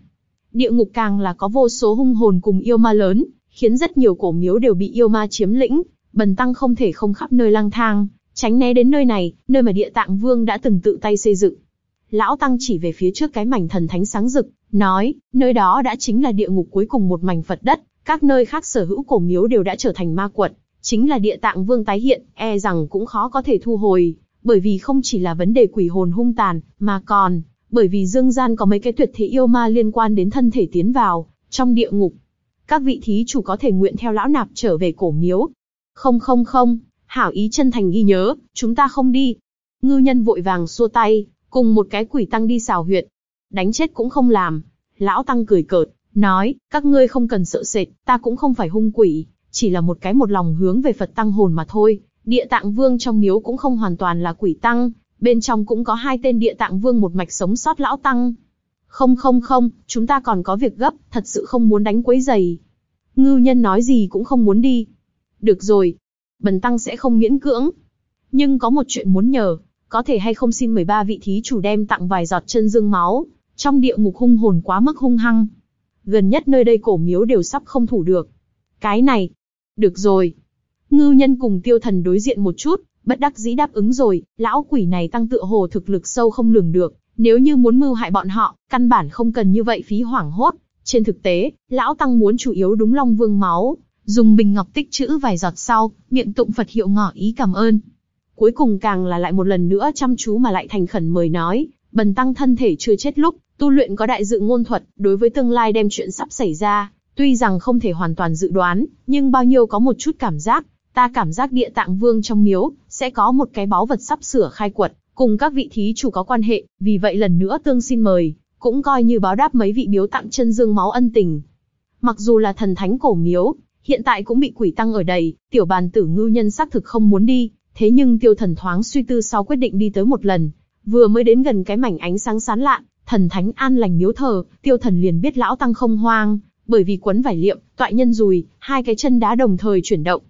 Địa ngục càng là có vô số hung hồn cùng yêu ma lớn, khiến rất nhiều cổ miếu đều bị yêu ma chiếm lĩnh. Bần tăng không thể không khắp nơi lang thang, tránh né đến nơi này, nơi mà địa tạng vương đã từng tự tay xây dựng. Lão Tăng chỉ về phía trước cái mảnh thần thánh sáng rực, nói, nơi đó đã chính là địa ngục cuối cùng một mảnh Phật đất, các nơi khác sở hữu cổ miếu đều đã trở thành ma quật, chính là địa tạng vương tái hiện, e rằng cũng khó có thể thu hồi, bởi vì không chỉ là vấn đề quỷ hồn hung tàn, mà còn, bởi vì dương gian có mấy cái tuyệt thế yêu ma liên quan đến thân thể tiến vào, trong địa ngục. Các vị thí chủ có thể nguyện theo lão nạp trở về cổ miếu. Không không không, hảo ý chân thành ghi nhớ, chúng ta không đi. Ngư nhân vội vàng xua tay, cùng một cái quỷ tăng đi xào huyệt. Đánh chết cũng không làm. Lão tăng cười cợt, nói, các ngươi không cần sợ sệt, ta cũng không phải hung quỷ, chỉ là một cái một lòng hướng về Phật tăng hồn mà thôi. Địa tạng vương trong miếu cũng không hoàn toàn là quỷ tăng, bên trong cũng có hai tên địa tạng vương một mạch sống sót lão tăng. Không không không, chúng ta còn có việc gấp, thật sự không muốn đánh quấy giày. Ngưu nhân nói gì cũng không muốn đi. Được rồi, bần tăng sẽ không miễn cưỡng. Nhưng có một chuyện muốn nhờ, có thể hay không xin 13 vị thí chủ đem tặng vài giọt chân dương máu, trong địa ngục hung hồn quá mức hung hăng. Gần nhất nơi đây cổ miếu đều sắp không thủ được. Cái này, được rồi. ngư nhân cùng tiêu thần đối diện một chút, bất đắc dĩ đáp ứng rồi, lão quỷ này tăng tựa hồ thực lực sâu không lường được, nếu như muốn mưu hại bọn họ, căn bản không cần như vậy phí hoảng hốt. Trên thực tế, lão tăng muốn chủ yếu đúng Long Vương máu, dùng bình ngọc tích chữ vài giọt sau, miệng tụng Phật hiệu ngỏ ý cảm ơn. Cuối cùng càng là lại một lần nữa chăm chú mà lại thành khẩn mời nói, bần tăng thân thể chưa chết lúc, tu luyện có đại dự ngôn thuật, đối với tương lai đem chuyện sắp xảy ra, tuy rằng không thể hoàn toàn dự đoán, nhưng bao nhiêu có một chút cảm giác, ta cảm giác địa tạng vương trong miếu, sẽ có một cái báu vật sắp sửa khai quật, cùng các vị thí chủ có quan hệ, vì vậy lần nữa tương xin mời, cũng coi như báo đáp mấy vị biếu tặng chân dương máu ân tình. Mặc dù là thần thánh cổ miếu, hiện tại cũng bị quỷ tăng ở đầy, tiểu bàn tử ngưu nhân xác thực không muốn đi, thế nhưng tiêu thần thoáng suy tư sau quyết định đi tới một lần, vừa mới đến gần cái mảnh ánh sáng sán lạn, thần thánh an lành miếu thờ, tiêu thần liền biết lão tăng không hoang, bởi vì quấn vải liệm, tọa nhân dùi, hai cái chân đá đồng thời chuyển động.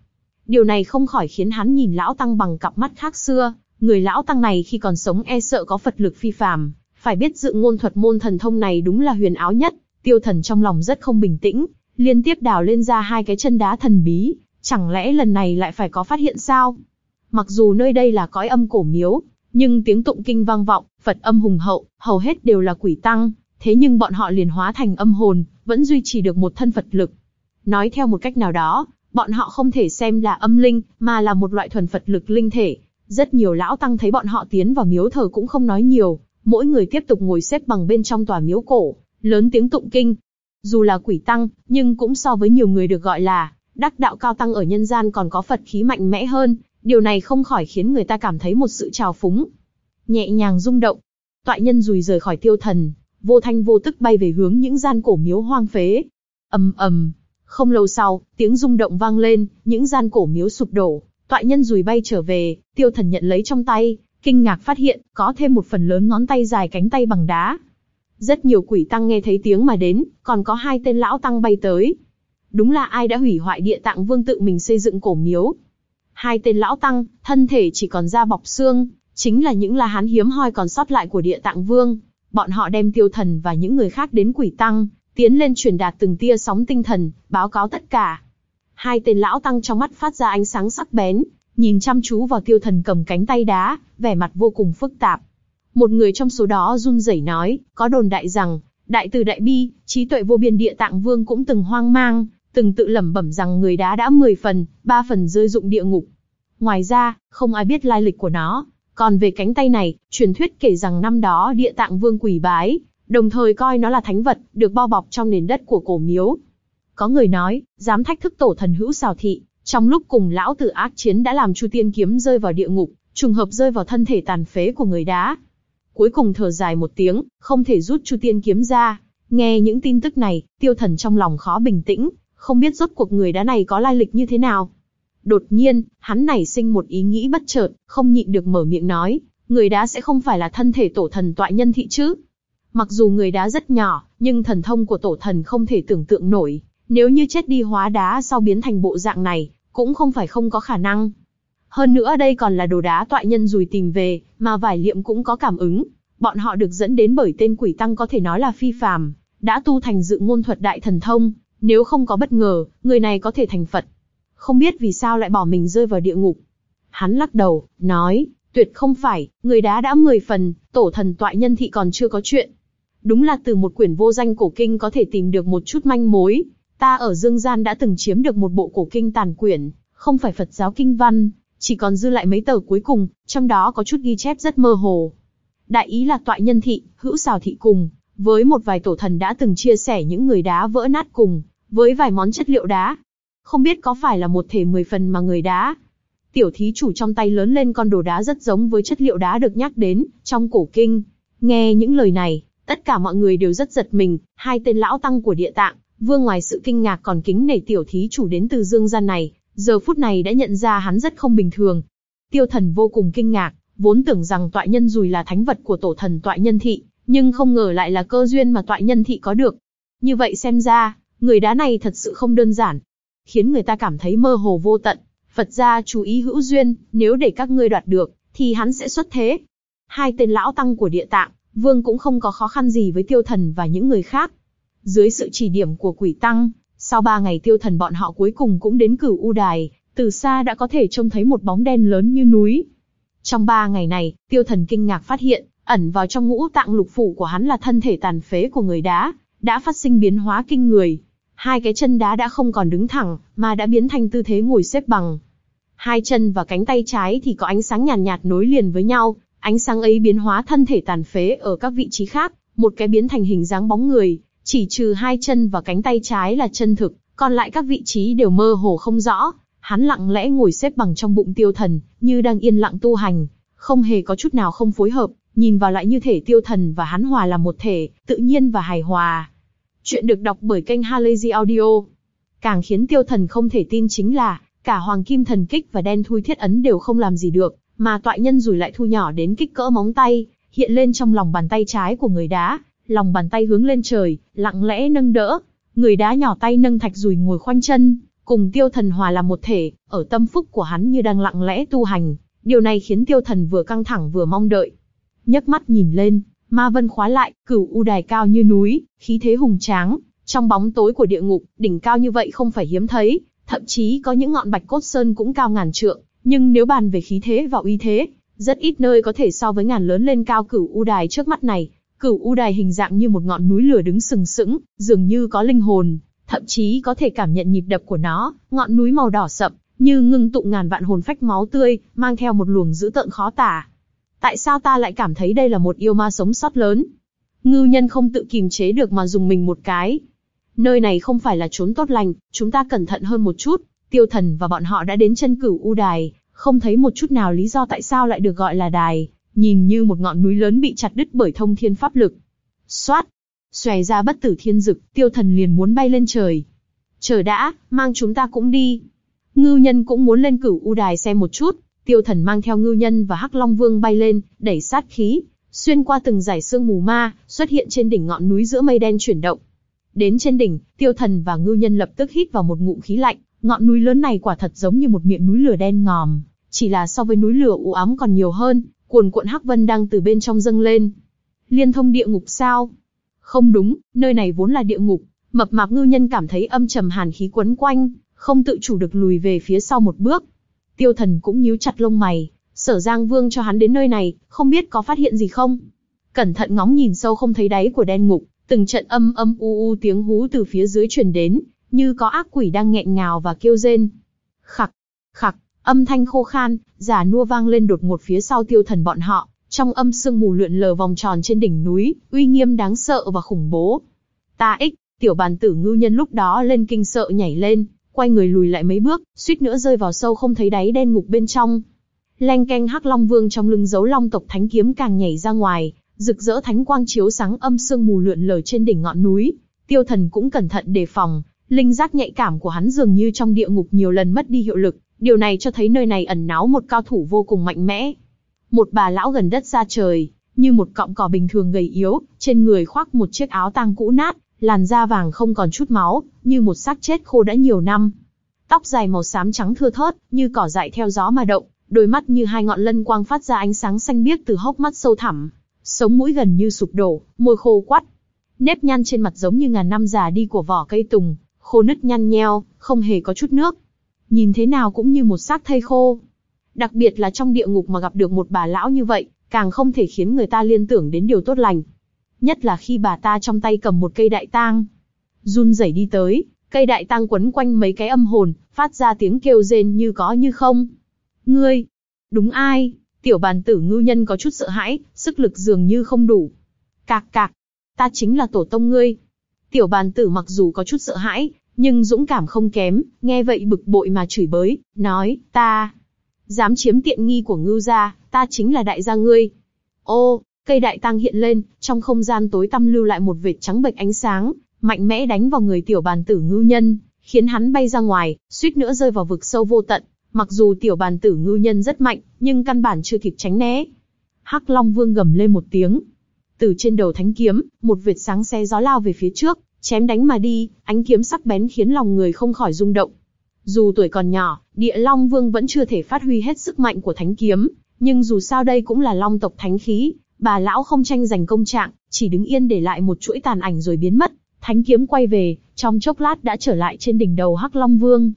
Điều này không khỏi khiến hắn nhìn lão tăng bằng cặp mắt khác xưa, người lão tăng này khi còn sống e sợ có Phật lực phi phàm, phải biết dự ngôn thuật môn thần thông này đúng là huyền áo nhất, tiêu thần trong lòng rất không bình tĩnh, liên tiếp đào lên ra hai cái chân đá thần bí, chẳng lẽ lần này lại phải có phát hiện sao? Mặc dù nơi đây là cõi âm cổ miếu, nhưng tiếng tụng kinh vang vọng, Phật âm hùng hậu, hầu hết đều là quỷ tăng, thế nhưng bọn họ liền hóa thành âm hồn, vẫn duy trì được một thân Phật lực. Nói theo một cách nào đó, bọn họ không thể xem là âm linh, mà là một loại thuần Phật lực linh thể. Rất nhiều lão tăng thấy bọn họ tiến vào miếu thờ cũng không nói nhiều, mỗi người tiếp tục ngồi xếp bằng bên trong tòa miếu cổ, lớn tiếng tụng kinh. Dù là quỷ tăng, nhưng cũng so với nhiều người được gọi là đắc đạo cao tăng ở nhân gian còn có Phật khí mạnh mẽ hơn, điều này không khỏi khiến người ta cảm thấy một sự trào phúng. Nhẹ nhàng rung động, Tọa nhân rùi rời khỏi tiêu thần, vô thanh vô tức bay về hướng những gian cổ miếu hoang phế. ầm ầm, không lâu sau, tiếng rung động vang lên, những gian cổ miếu sụp đổ, tọa nhân rùi bay trở về, tiêu thần nhận lấy trong tay, kinh ngạc phát hiện, có thêm một phần lớn ngón tay dài cánh tay bằng đá. Rất nhiều quỷ tăng nghe thấy tiếng mà đến, còn có hai tên lão tăng bay tới. Đúng là ai đã hủy hoại địa tạng vương tự mình xây dựng cổ miếu. Hai tên lão tăng, thân thể chỉ còn da bọc xương, chính là những la hán hiếm hoi còn sót lại của địa tạng vương. Bọn họ đem tiêu thần và những người khác đến quỷ tăng, tiến lên truyền đạt từng tia sóng tinh thần, báo cáo tất cả. Hai tên lão tăng trong mắt phát ra ánh sáng sắc bén, nhìn chăm chú vào tiêu thần cầm cánh tay đá, vẻ mặt vô cùng phức tạp. Một người trong số đó run rẩy nói, có đồn đại rằng, đại từ đại bi, trí tuệ vô biên địa tạng vương cũng từng hoang mang, từng tự lẩm bẩm rằng người đá đã 10 phần, 3 phần rơi dụng địa ngục. Ngoài ra, không ai biết lai lịch của nó. Còn về cánh tay này, truyền thuyết kể rằng năm đó địa tạng vương quỷ bái, đồng thời coi nó là thánh vật, được bao bọc trong nền đất của cổ miếu. Có người nói, dám thách thức tổ thần hữu xào thị, trong lúc cùng lão tử ác chiến đã làm Chu Tiên kiếm rơi vào địa ngục, trùng hợp rơi vào thân thể tàn phế của người đá. Cuối cùng thở dài một tiếng, không thể rút Chu Tiên kiếm ra. Nghe những tin tức này, tiêu thần trong lòng khó bình tĩnh, không biết rốt cuộc người đá này có lai lịch như thế nào. Đột nhiên, hắn nảy sinh một ý nghĩ bất chợt, không nhịn được mở miệng nói, người đá sẽ không phải là thân thể tổ thần tọa nhân thị chứ. Mặc dù người đá rất nhỏ, nhưng thần thông của tổ thần không thể tưởng tượng nổi, nếu như chết đi hóa đá sau biến thành bộ dạng này, cũng không phải không có khả năng. Hơn nữa đây còn là đồ đá tọa nhân rùi tìm về, mà vải liệm cũng có cảm ứng. Bọn họ được dẫn đến bởi tên quỷ tăng có thể nói là phi phàm, đã tu thành dự ngôn thuật đại thần thông, nếu không có bất ngờ, người này có thể thành Phật. Không biết vì sao lại bỏ mình rơi vào địa ngục. Hắn lắc đầu, nói, tuyệt không phải, người đá đã 10 phần, tổ thần tọa nhân thị còn chưa có chuyện. Đúng là từ một quyển vô danh cổ kinh có thể tìm được một chút manh mối. Ta ở Dương Gian đã từng chiếm được một bộ cổ kinh tàn quyển, không phải Phật giáo kinh văn, chỉ còn dư lại mấy tờ cuối cùng, trong đó có chút ghi chép rất mơ hồ. Đại ý là tọa nhân thị, hữu xào thị cùng, với một vài tổ thần đã từng chia sẻ những người đá vỡ nát cùng, với vài món chất liệu đá. Không biết có phải là một thể mười phần mà người đá. Tiểu thí chủ trong tay lớn lên con đồ đá rất giống với chất liệu đá được nhắc đến trong cổ kinh. Nghe những lời này, tất cả mọi người đều rất giật mình, hai tên lão tăng của địa tạng, vương ngoài sự kinh ngạc còn kính nể tiểu thí chủ đến từ dương gian này, giờ phút này đã nhận ra hắn rất không bình thường. Tiêu thần vô cùng kinh ngạc, vốn tưởng rằng tọa nhân dùi là thánh vật của tổ thần tọa nhân thị, nhưng không ngờ lại là cơ duyên mà toại nhân thị có được. Như vậy xem ra, Người đá này thật sự không đơn giản, khiến người ta cảm thấy mơ hồ vô tận. Phật gia chú ý hữu duyên, nếu để các ngươi đoạt được, thì hắn sẽ xuất thế. Hai tên lão tăng của địa tạng, vương cũng không có khó khăn gì với tiêu thần và những người khác. Dưới sự chỉ điểm của quỷ tăng, sau ba ngày tiêu thần bọn họ cuối cùng cũng đến cửu u đài, từ xa đã có thể trông thấy một bóng đen lớn như núi. Trong ba ngày này, tiêu thần kinh ngạc phát hiện, ẩn vào trong ngũ tạng lục phủ của hắn là thân thể tàn phế của người đá, đã phát sinh biến hóa kinh người. Hai cái chân đá đã không còn đứng thẳng, mà đã biến thành tư thế ngồi xếp bằng. Hai chân và cánh tay trái thì có ánh sáng nhàn nhạt, nhạt nối liền với nhau, ánh sáng ấy biến hóa thân thể tàn phế ở các vị trí khác, một cái biến thành hình dáng bóng người, chỉ trừ hai chân và cánh tay trái là chân thực, còn lại các vị trí đều mơ hồ không rõ. Hắn lặng lẽ ngồi xếp bằng trong bụng tiêu thần, như đang yên lặng tu hành, không hề có chút nào không phối hợp, nhìn vào lại như thể tiêu thần và hắn hòa là một thể, tự nhiên và hài hòa. Chuyện được đọc bởi kênh Halazy Audio. Càng khiến tiêu thần không thể tin chính là, cả hoàng kim thần kích và đen thui thiết ấn đều không làm gì được, mà tọa nhân rủi lại thu nhỏ đến kích cỡ móng tay, hiện lên trong lòng bàn tay trái của người đá, lòng bàn tay hướng lên trời, lặng lẽ nâng đỡ. Người đá nhỏ tay nâng thạch rùi ngồi khoanh chân, cùng tiêu thần hòa làm một thể, ở tâm phúc của hắn như đang lặng lẽ tu hành. Điều này khiến tiêu thần vừa căng thẳng vừa mong đợi nhấc mắt nhìn lên, ma vân khóa lại, cửu u đài cao như núi, khí thế hùng tráng. Trong bóng tối của địa ngục, đỉnh cao như vậy không phải hiếm thấy, thậm chí có những ngọn bạch cốt sơn cũng cao ngàn trượng. Nhưng nếu bàn về khí thế và uy thế, rất ít nơi có thể so với ngàn lớn lên cao cửu u đài trước mắt này. Cửu u đài hình dạng như một ngọn núi lửa đứng sừng sững, dường như có linh hồn, thậm chí có thể cảm nhận nhịp đập của nó. Ngọn núi màu đỏ sậm, như ngưng tụ ngàn vạn hồn phách máu tươi, mang theo một luồng dữ tợn khó tả. Tại sao ta lại cảm thấy đây là một yêu ma sống sót lớn? Ngư nhân không tự kìm chế được mà dùng mình một cái. Nơi này không phải là trốn tốt lành, chúng ta cẩn thận hơn một chút. Tiêu thần và bọn họ đã đến chân cửu u đài, không thấy một chút nào lý do tại sao lại được gọi là đài, nhìn như một ngọn núi lớn bị chặt đứt bởi thông thiên pháp lực. Xoát, xòe ra bất tử thiên dực, tiêu thần liền muốn bay lên trời. Chờ đã, mang chúng ta cũng đi. Ngư nhân cũng muốn lên cửu u đài xem một chút, tiêu thần mang theo ngưu nhân và hắc long vương bay lên, đẩy sát khí, xuyên qua từng dải sương mù ma, xuất hiện trên đỉnh ngọn núi giữa mây đen chuyển động. Đến trên đỉnh, tiêu thần và ngưu nhân lập tức hít vào một ngụm khí lạnh, ngọn núi lớn này quả thật giống như một miệng núi lửa đen ngòm, chỉ là so với núi lửa u ám còn nhiều hơn, cuồn cuộn hắc vân đang từ bên trong dâng lên. Liên thông địa ngục sao? Không đúng, nơi này vốn là địa ngục. Mập mạp ngư nhân cảm thấy âm trầm hàn khí quấn quanh, không tự chủ được lùi về phía sau một bước. Tiêu thần cũng nhíu chặt lông mày, sở giang vương cho hắn đến nơi này, không biết có phát hiện gì không? Cẩn thận ngóng nhìn sâu không thấy đáy của đen ngục, từng trận âm âm u u tiếng hú từ phía dưới truyền đến, như có ác quỷ đang nghẹn ngào và kêu rên. Khặc, khặc, âm thanh khô khan, giả nua vang lên đột ngột phía sau tiêu thần bọn họ, trong âm sương mù lượn lờ vòng tròn trên đỉnh núi, uy nghiêm đáng sợ và khủng bố. Ta ích, tiểu bàn tử Ngưu nhân lúc đó lên kinh sợ nhảy lên, quay người lùi lại mấy bước, suýt nữa rơi vào sâu không thấy đáy đen ngục bên trong. Lanh canh hắc long vương trong lưng giấu long tộc thánh kiếm càng nhảy ra ngoài, rực rỡ thánh quang chiếu sáng âm sương mù lượn lờ trên đỉnh ngọn núi. Tiêu thần cũng cẩn thận đề phòng, linh giác nhạy cảm của hắn dường như trong địa ngục nhiều lần mất đi hiệu lực, điều này cho thấy nơi này ẩn náu một cao thủ vô cùng mạnh mẽ. Một bà lão gần đất ra trời, như một cọng cỏ bình thường gầy yếu, trên người khoác một chiếc áo tang cũ nát, làn da vàng không còn chút máu, như một xác chết khô đã nhiều năm. Tóc dài màu xám trắng thưa thớt, như cỏ dại theo gió mà động, đôi mắt như hai ngọn lân quang phát ra ánh sáng xanh biếc từ hốc mắt sâu thẳm, sống mũi gần như sụp đổ, môi khô quắt. Nếp nhăn trên mặt giống như ngàn năm già đi của vỏ cây tùng, khô nứt nhăn nheo, không hề có chút nước. Nhìn thế nào cũng như một xác thây khô. Đặc biệt là trong địa ngục mà gặp được một bà lão như vậy, càng không thể khiến người ta liên tưởng đến điều tốt lành. Nhất là khi bà ta trong tay cầm một cây đại tang. Run rẩy đi tới, cây đại tang quấn quanh mấy cái âm hồn, phát ra tiếng kêu rên như có như không. Ngươi, đúng ai? Tiểu bàn tử ngư nhân có chút sợ hãi, sức lực dường như không đủ. Cạc cạc, ta chính là tổ tông ngươi. Tiểu bàn tử mặc dù có chút sợ hãi, nhưng dũng cảm không kém, nghe vậy bực bội mà chửi bới, nói, ta, dám chiếm tiện nghi của ngưu gia, ta chính là đại gia ngươi. Ô, cây đại tăng hiện lên, trong không gian tối tăm lưu lại một vệt trắng bệch ánh sáng, mạnh mẽ đánh vào người tiểu bàn tử ngưu nhân, khiến hắn bay ra ngoài, suýt nữa rơi vào vực sâu vô tận. Mặc dù tiểu bàn tử ngưu nhân rất mạnh, nhưng căn bản chưa kịp tránh né. Hắc Long Vương gầm lên một tiếng. Từ trên đầu thánh kiếm, một vệt sáng xe gió lao về phía trước, Chém đánh mà đi, ánh kiếm sắc bén khiến lòng người không khỏi rung động. Dù tuổi còn nhỏ, địa long vương vẫn chưa thể phát huy hết sức mạnh của thánh kiếm, nhưng dù sao đây cũng là long tộc thánh khí, bà lão không tranh giành công trạng, chỉ đứng yên để lại một chuỗi tàn ảnh rồi biến mất. Thánh kiếm quay về, trong chốc lát đã trở lại trên đỉnh đầu Hắc Long Vương.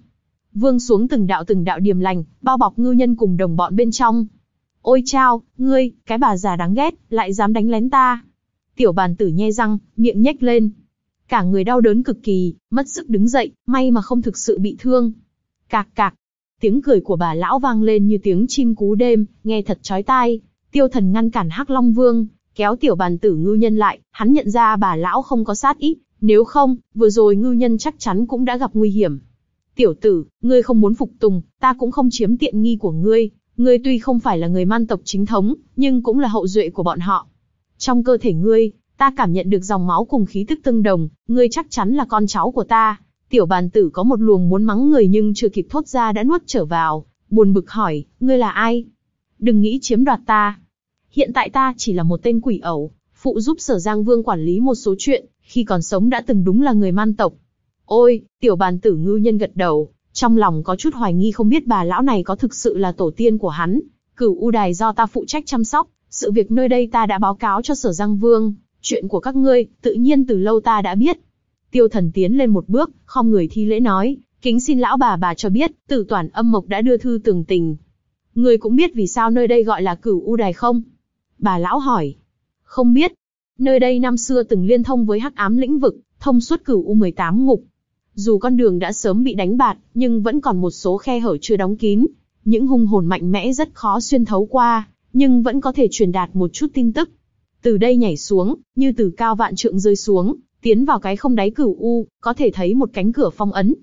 Vương xuống từng đạo từng đạo điềm lành, bao bọc ngư nhân cùng đồng bọn bên trong. Ôi chao, ngươi, cái bà già đáng ghét, lại dám đánh lén ta. Tiểu bàn tử nhe răng, miệng nhếch lên. Cả người đau đớn cực kỳ, mất sức đứng dậy, may mà không thực sự bị thương. Cạc cạc, tiếng cười của bà lão vang lên như tiếng chim cú đêm, nghe thật chói tai. Tiêu thần ngăn cản Hắc Long Vương, kéo tiểu bàn tử ngư nhân lại, hắn nhận ra bà lão không có sát ý, nếu không, vừa rồi ngư nhân chắc chắn cũng đã gặp nguy hiểm. Tiểu tử, ngươi không muốn phục tùng, ta cũng không chiếm tiện nghi của ngươi, ngươi tuy không phải là người man tộc chính thống, nhưng cũng là hậu duệ của bọn họ. Trong cơ thể ngươi, ta cảm nhận được dòng máu cùng khí tức tương đồng, ngươi chắc chắn là con cháu của ta. Tiểu bàn tử có một luồng muốn mắng người nhưng chưa kịp thốt ra đã nuốt trở vào, buồn bực hỏi, ngươi là ai? Đừng nghĩ chiếm đoạt ta. Hiện tại ta chỉ là một tên quỷ ẩu, phụ giúp sở Giang Vương quản lý một số chuyện, khi còn sống đã từng đúng là người man tộc. Ôi, tiểu bàn tử ngư nhân gật đầu, trong lòng có chút hoài nghi không biết bà lão này có thực sự là tổ tiên của hắn. Cửu U Đài do ta phụ trách chăm sóc, sự việc nơi đây ta đã báo cáo cho sở Giang Vương, chuyện của các ngươi, tự nhiên từ lâu ta đã biết. Tiêu thần tiến lên một bước, không người thi lễ nói, kính xin lão bà bà cho biết, tử toàn âm mộc đã đưa thư tường tình. Người cũng biết vì sao nơi đây gọi là cửu U Đài không? Bà lão hỏi. Không biết. Nơi đây năm xưa từng liên thông với hắc ám lĩnh vực, thông suốt cửu U18 ngục. Dù con đường đã sớm bị đánh bạt, nhưng vẫn còn một số khe hở chưa đóng kín. Những hung hồn mạnh mẽ rất khó xuyên thấu qua, nhưng vẫn có thể truyền đạt một chút tin tức. Từ đây nhảy xuống, như từ cao vạn trượng rơi xuống, tiến vào cái không đáy cửu u, có thể thấy một cánh cửa phong ấn.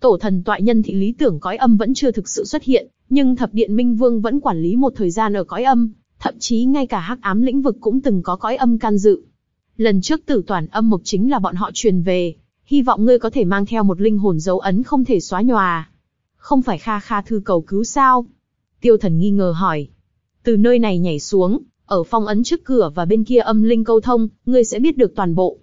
Tổ thần toại nhân thị lý tưởng cõi âm vẫn chưa thực sự xuất hiện, nhưng thập điện minh vương vẫn quản lý một thời gian ở cõi âm, thậm chí ngay cả hắc ám lĩnh vực cũng từng có cõi âm can dự. Lần trước tử toàn âm mục chính là bọn họ truyền về, hy vọng ngươi có thể mang theo một linh hồn dấu ấn không thể xóa nhòa. Không phải kha kha thư cầu cứu sao? Tiêu thần nghi ngờ hỏi. Từ nơi này nhảy xuống, ở phong ấn trước cửa và bên kia âm linh câu thông, ngươi sẽ biết được toàn bộ.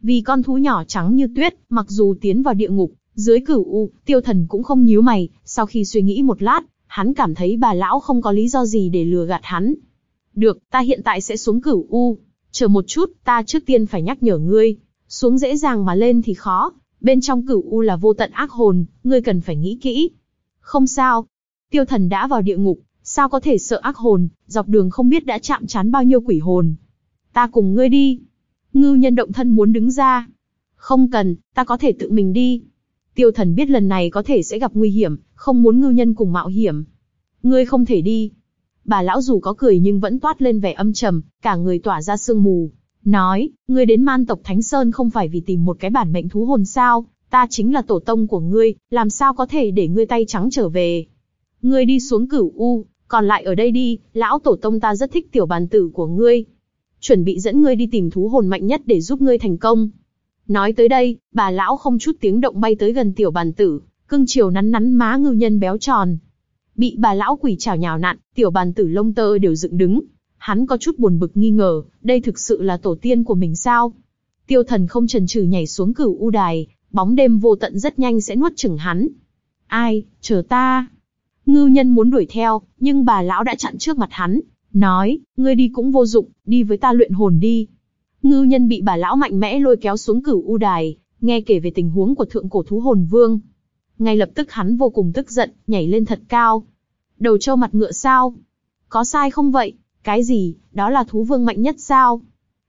Vì con thú nhỏ trắng như tuyết, mặc dù tiến vào địa ngục, dưới cửu u, tiêu thần cũng không nhíu mày, sau khi suy nghĩ một lát, hắn cảm thấy bà lão không có lý do gì để lừa gạt hắn. Được, ta hiện tại sẽ xuống cửu u. Chờ một chút, ta trước tiên phải nhắc nhở ngươi. Xuống dễ dàng mà lên thì khó. Bên trong cửu u là vô tận ác hồn, ngươi cần phải nghĩ kỹ. Không sao. Tiêu thần đã vào địa ngục, sao có thể sợ ác hồn, dọc đường không biết đã chạm chán bao nhiêu quỷ hồn. Ta cùng ngươi đi. Ngư nhân động thân muốn đứng ra. Không cần, ta có thể tự mình đi. Tiêu thần biết lần này có thể sẽ gặp nguy hiểm, không muốn ngưu nhân cùng mạo hiểm. Ngươi không thể đi, bà lão dù có cười nhưng vẫn toát lên vẻ âm trầm, cả người tỏa ra sương mù. Nói, ngươi đến man tộc Thánh Sơn không phải vì tìm một cái bản mệnh thú hồn sao, ta chính là tổ tông của ngươi, làm sao có thể để ngươi tay trắng trở về. Ngươi đi xuống cửu U, còn lại ở đây đi, lão tổ tông ta rất thích tiểu bàn tử của ngươi. Chuẩn bị dẫn ngươi đi tìm thú hồn mạnh nhất để giúp ngươi thành công. Nói tới đây, bà lão không chút tiếng động bay tới gần tiểu bàn tử, cưng chiều nắn nắn má ngư nhân béo tròn, Bị bà lão quỷ chảo nhào nặn, tiểu bàn tử lông tơ đều dựng đứng. Hắn có chút buồn bực nghi ngờ, đây thực sự là tổ tiên của mình sao? Tiêu thần không chần chừ nhảy xuống cửu u đài, bóng đêm vô tận rất nhanh sẽ nuốt chửng hắn. Ai, chờ ta. Ngư nhân muốn đuổi theo, nhưng bà lão đã chặn trước mặt hắn, nói, ngươi đi cũng vô dụng, đi với ta luyện hồn đi. Ngư nhân bị bà lão mạnh mẽ lôi kéo xuống cửu u đài, nghe kể về tình huống của thượng cổ thú hồn vương, ngay lập tức hắn vô cùng tức giận, nhảy lên thật cao. Đầu trâu mặt ngựa sao? Có sai không vậy? Cái gì, đó là thú vương mạnh nhất sao?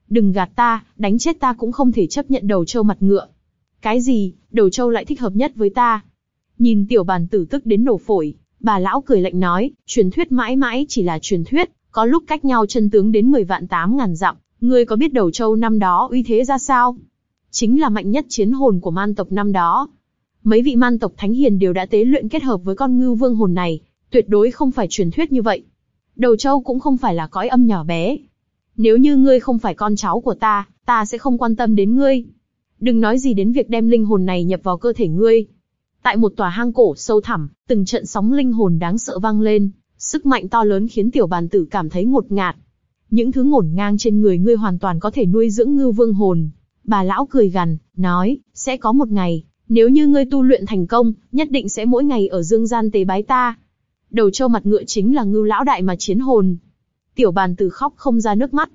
Đừng gạt ta, đánh chết ta cũng không thể chấp nhận đầu trâu mặt ngựa. Cái gì, đầu trâu lại thích hợp nhất với ta? Nhìn tiểu bàn tử tức đến nổ phổi, bà lão cười lạnh nói, truyền thuyết mãi mãi chỉ là truyền thuyết, có lúc cách nhau chân tướng đến 10 vạn 8 ngàn dặm, ngươi có biết đầu châu năm đó uy thế ra sao? Chính là mạnh nhất chiến hồn của man tộc năm đó, mấy vị man tộc thánh hiền đều đã tế luyện kết hợp với con ngưu vương hồn này, tuyệt đối không phải truyền thuyết như vậy. Đầu châu cũng không phải là cõi âm nhỏ bé. Nếu như ngươi không phải con cháu của ta, ta sẽ không quan tâm đến ngươi. Đừng nói gì đến việc đem linh hồn này nhập vào cơ thể ngươi. Tại một tòa hang cổ sâu thẳm, từng trận sóng linh hồn đáng sợ vang lên, sức mạnh to lớn khiến tiểu bàn tử cảm thấy ngột ngạt. Những thứ ngổn ngang trên người ngươi hoàn toàn có thể nuôi dưỡng ngư vương hồn, Bà lão cười gằn, nói, sẽ có một ngày, nếu như ngươi tu luyện thành công, nhất định sẽ mỗi ngày ở dương gian tế bái ta. Đầu trâu mặt ngựa chính là ngưu lão đại mà chiến hồn. Tiểu bàn tử khóc không ra nước mắt.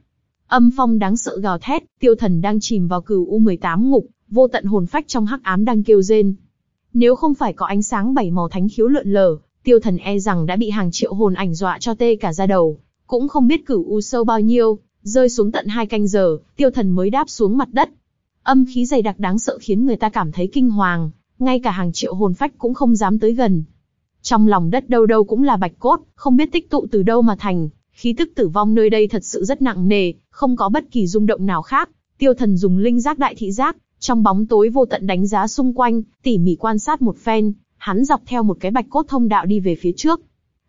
Âm phong đáng sợ gào thét, tiêu thần đang chìm vào cửu U18 ngục, vô tận hồn phách trong hắc ám đang kêu rên. Nếu không phải có ánh sáng bảy màu thánh khiếu lượn lờ, tiêu thần e rằng đã bị hàng triệu hồn ảnh dọa cho tê cả da đầu. Cũng không biết cửu U sâu bao nhiêu, rơi xuống tận hai canh giờ, tiêu thần mới đáp xuống mặt đất. Âm khí dày đặc đáng sợ khiến người ta cảm thấy kinh hoàng, ngay cả hàng triệu hồn phách cũng không dám tới gần. Trong lòng đất đâu đâu cũng là bạch cốt, không biết tích tụ từ đâu mà thành, khí tức tử vong nơi đây thật sự rất nặng nề, không có bất kỳ rung động nào khác. Tiêu thần dùng linh giác đại thị giác, trong bóng tối vô tận đánh giá xung quanh, tỉ mỉ quan sát một phen, hắn dọc theo một cái bạch cốt thông đạo đi về phía trước.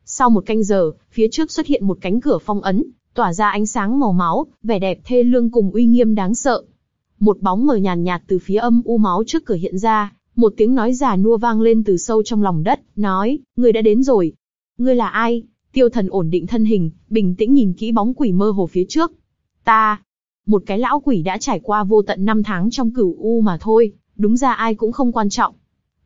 Sau một canh giờ, phía trước xuất hiện một cánh cửa phong ấn, tỏa ra ánh sáng màu máu, vẻ đẹp thê lương cùng uy nghiêm đáng sợ. Một bóng mờ nhàn nhạt từ phía âm u máu trước cửa hiện ra, một tiếng nói già nua vang lên từ sâu trong lòng đất, nói, người đã đến rồi. Ngươi là ai? Tiêu thần ổn định thân hình, bình tĩnh nhìn kỹ bóng quỷ mơ hồ phía trước. Ta, một cái lão quỷ đã trải qua vô tận năm tháng trong cửu u mà thôi, đúng ra ai cũng không quan trọng.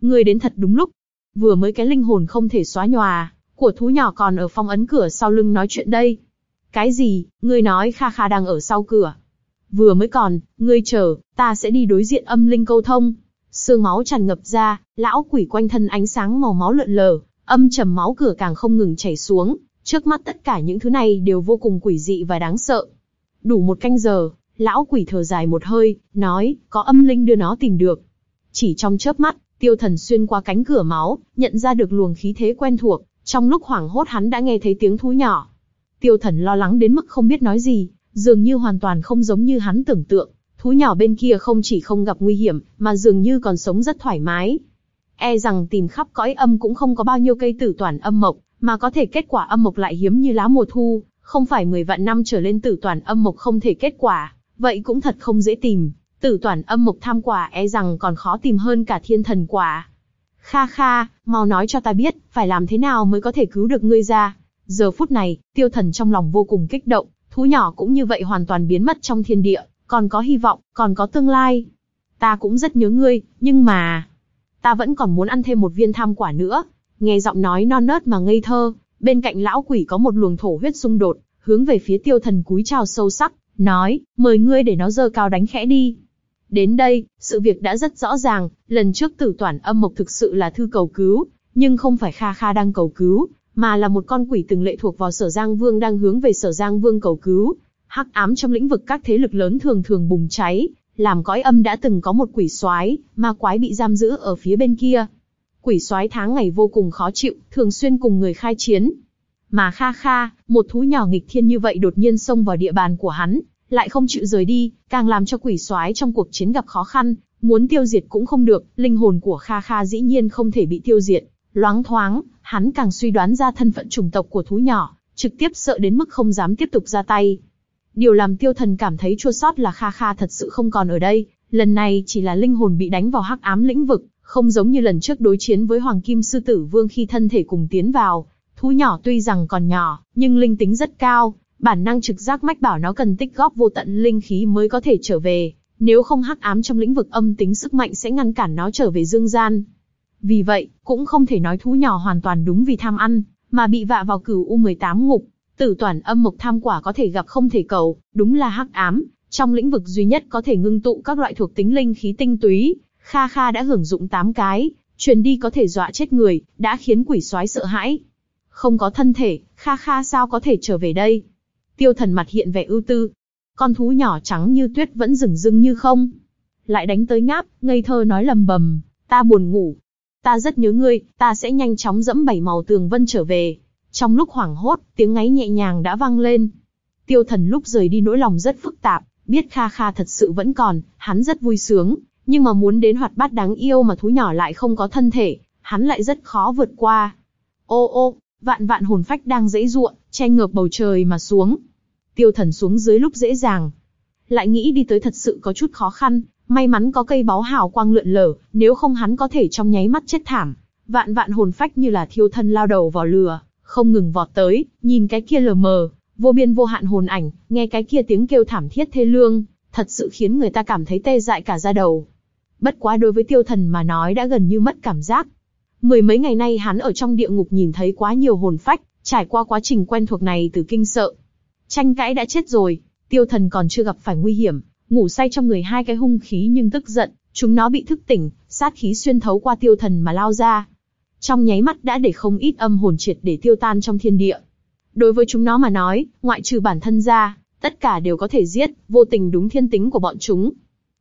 Ngươi đến thật đúng lúc. Vừa mới cái linh hồn không thể xóa nhòa, của thú nhỏ còn ở phong ấn cửa sau lưng nói chuyện đây. Cái gì, ngươi nói Kha Kha đang ở sau cửa. Vừa mới còn, ngươi chờ, ta sẽ đi đối diện âm linh câu thông. Sương máu tràn ngập ra, lão quỷ quanh thân ánh sáng màu máu lượn lờ, âm trầm máu cửa càng không ngừng chảy xuống. Trước mắt tất cả những thứ này đều vô cùng quỷ dị và đáng sợ. Đủ một canh giờ, lão quỷ thở dài một hơi, nói, có âm linh đưa nó tìm được. Chỉ trong chớp mắt, tiêu thần xuyên qua cánh cửa máu, nhận ra được luồng khí thế quen thuộc, trong lúc hoảng hốt hắn đã nghe thấy tiếng thú nhỏ. Tiêu thần lo lắng đến mức không biết nói gì, dường như hoàn toàn không giống như hắn tưởng tượng. Thú nhỏ bên kia không chỉ không gặp nguy hiểm, mà dường như còn sống rất thoải mái. E rằng tìm khắp cõi âm cũng không có bao nhiêu cây tử toàn âm mộc, mà có thể kết quả âm mộc lại hiếm như lá mùa thu, không phải 10 vạn năm trở lên tử toàn âm mộc không thể kết quả, vậy cũng thật không dễ tìm. Tử toàn âm mộc tham quả e rằng còn khó tìm hơn cả thiên thần quả. Kha kha, mau nói cho ta biết, phải làm thế nào mới có thể cứu được ngươi ra. Giờ phút này, tiêu thần trong lòng vô cùng kích động, thú nhỏ cũng như vậy hoàn toàn biến mất trong thiên địa, còn có hy vọng, còn có tương lai. Ta cũng rất nhớ ngươi, nhưng mà... Ta vẫn còn muốn ăn thêm một viên tham quả nữa. Nghe giọng nói non nớt mà ngây thơ, bên cạnh lão quỷ có một luồng thổ huyết xung đột, hướng về phía tiêu thần cúi chào sâu sắc, nói, mời ngươi để nó dơ cao đánh khẽ đi. Đến đây, sự việc đã rất rõ ràng, lần trước tử toàn âm mộc thực sự là thư cầu cứu, nhưng không phải Kha Kha đang cầu cứu, mà là một con quỷ từng lệ thuộc vào Sở Giang Vương đang hướng về Sở Giang Vương cầu cứu. Hắc ám trong lĩnh vực các thế lực lớn thường thường bùng cháy, làm cõi âm đã từng có một quỷ soái, ma quái bị giam giữ ở phía bên kia. Quỷ soái tháng ngày vô cùng khó chịu, thường xuyên cùng người khai chiến. Mà Kha Kha, một thú nhỏ nghịch thiên như vậy đột nhiên xông vào địa bàn của hắn, lại không chịu rời đi, càng làm cho quỷ soái trong cuộc chiến gặp khó khăn, muốn tiêu diệt cũng không được, linh hồn của Kha Kha dĩ nhiên không thể bị tiêu diệt. Loáng thoáng, hắn càng suy đoán ra thân phận chủng tộc của thú nhỏ, trực tiếp sợ đến mức không dám tiếp tục ra tay. Điều làm tiêu thần cảm thấy chua sót là Kha Kha thật sự không còn ở đây, lần này chỉ là linh hồn bị đánh vào hắc ám lĩnh vực, không giống như lần trước đối chiến với Hoàng Kim Sư Tử Vương khi thân thể cùng tiến vào. Thú nhỏ tuy rằng còn nhỏ, nhưng linh tính rất cao, bản năng trực giác mách bảo nó cần tích góp vô tận linh khí mới có thể trở về, nếu không hắc ám trong lĩnh vực âm tính sức mạnh sẽ ngăn cản nó trở về dương gian. Vì vậy, cũng không thể nói thú nhỏ hoàn toàn đúng vì tham ăn, mà bị vạ vào cửu U18 ngục. Tử toàn âm mộc tham quả có thể gặp không thể cầu, đúng là hắc ám, trong lĩnh vực duy nhất có thể ngưng tụ các loại thuộc tính linh khí tinh túy, Kha Kha đã hưởng dụng 8 cái, truyền đi có thể dọa chết người, đã khiến quỷ soái sợ hãi. Không có thân thể, Kha Kha sao có thể trở về đây? Tiêu thần mặt hiện vẻ ưu tư. Con thú nhỏ trắng như tuyết vẫn rừng rưng như không. Lại đánh tới ngáp, ngây thơ nói lầm bầm, ta buồn ngủ, ta rất nhớ ngươi, ta sẽ nhanh chóng dẫm bảy màu tường vân trở về. Trong lúc hoảng hốt, tiếng ngáy nhẹ nhàng đã vang lên. Tiêu thần lúc rời đi nỗi lòng rất phức tạp, biết Kha Kha thật sự vẫn còn, hắn rất vui sướng, nhưng mà muốn đến hoạt bát đáng yêu mà thú nhỏ lại không có thân thể, hắn lại rất khó vượt qua. Ô ô, vạn vạn hồn phách đang dãy ruộng, che ngợp bầu trời mà xuống. Tiêu thần xuống dưới lúc dễ dàng. Lại nghĩ đi tới thật sự có chút khó khăn, May mắn có cây báu hào quang lượn lờ, nếu không hắn có thể trong nháy mắt chết thảm. Vạn vạn hồn phách như là thiêu thân lao đầu vào lửa, không ngừng vọt tới, nhìn cái kia lờ mờ, vô biên vô hạn hồn ảnh, nghe cái kia tiếng kêu thảm thiết thê lương, thật sự khiến người ta cảm thấy tê dại cả da đầu. Bất quá đối với tiêu thần mà nói đã gần như mất cảm giác. Mười mấy ngày nay hắn ở trong địa ngục nhìn thấy quá nhiều hồn phách, trải qua quá trình quen thuộc này từ kinh sợ. Tranh cãi đã chết rồi, tiêu thần còn chưa gặp phải nguy hiểm, ngủ say trong người hai cái hung khí nhưng tức giận, chúng nó bị thức tỉnh, sát khí xuyên thấu qua tiêu thần mà lao ra. Trong nháy mắt đã để không ít âm hồn triệt để tiêu tan trong thiên địa. Đối với chúng nó mà nói, ngoại trừ bản thân ra, tất cả đều có thể giết, vô tình đúng thiên tính của bọn chúng.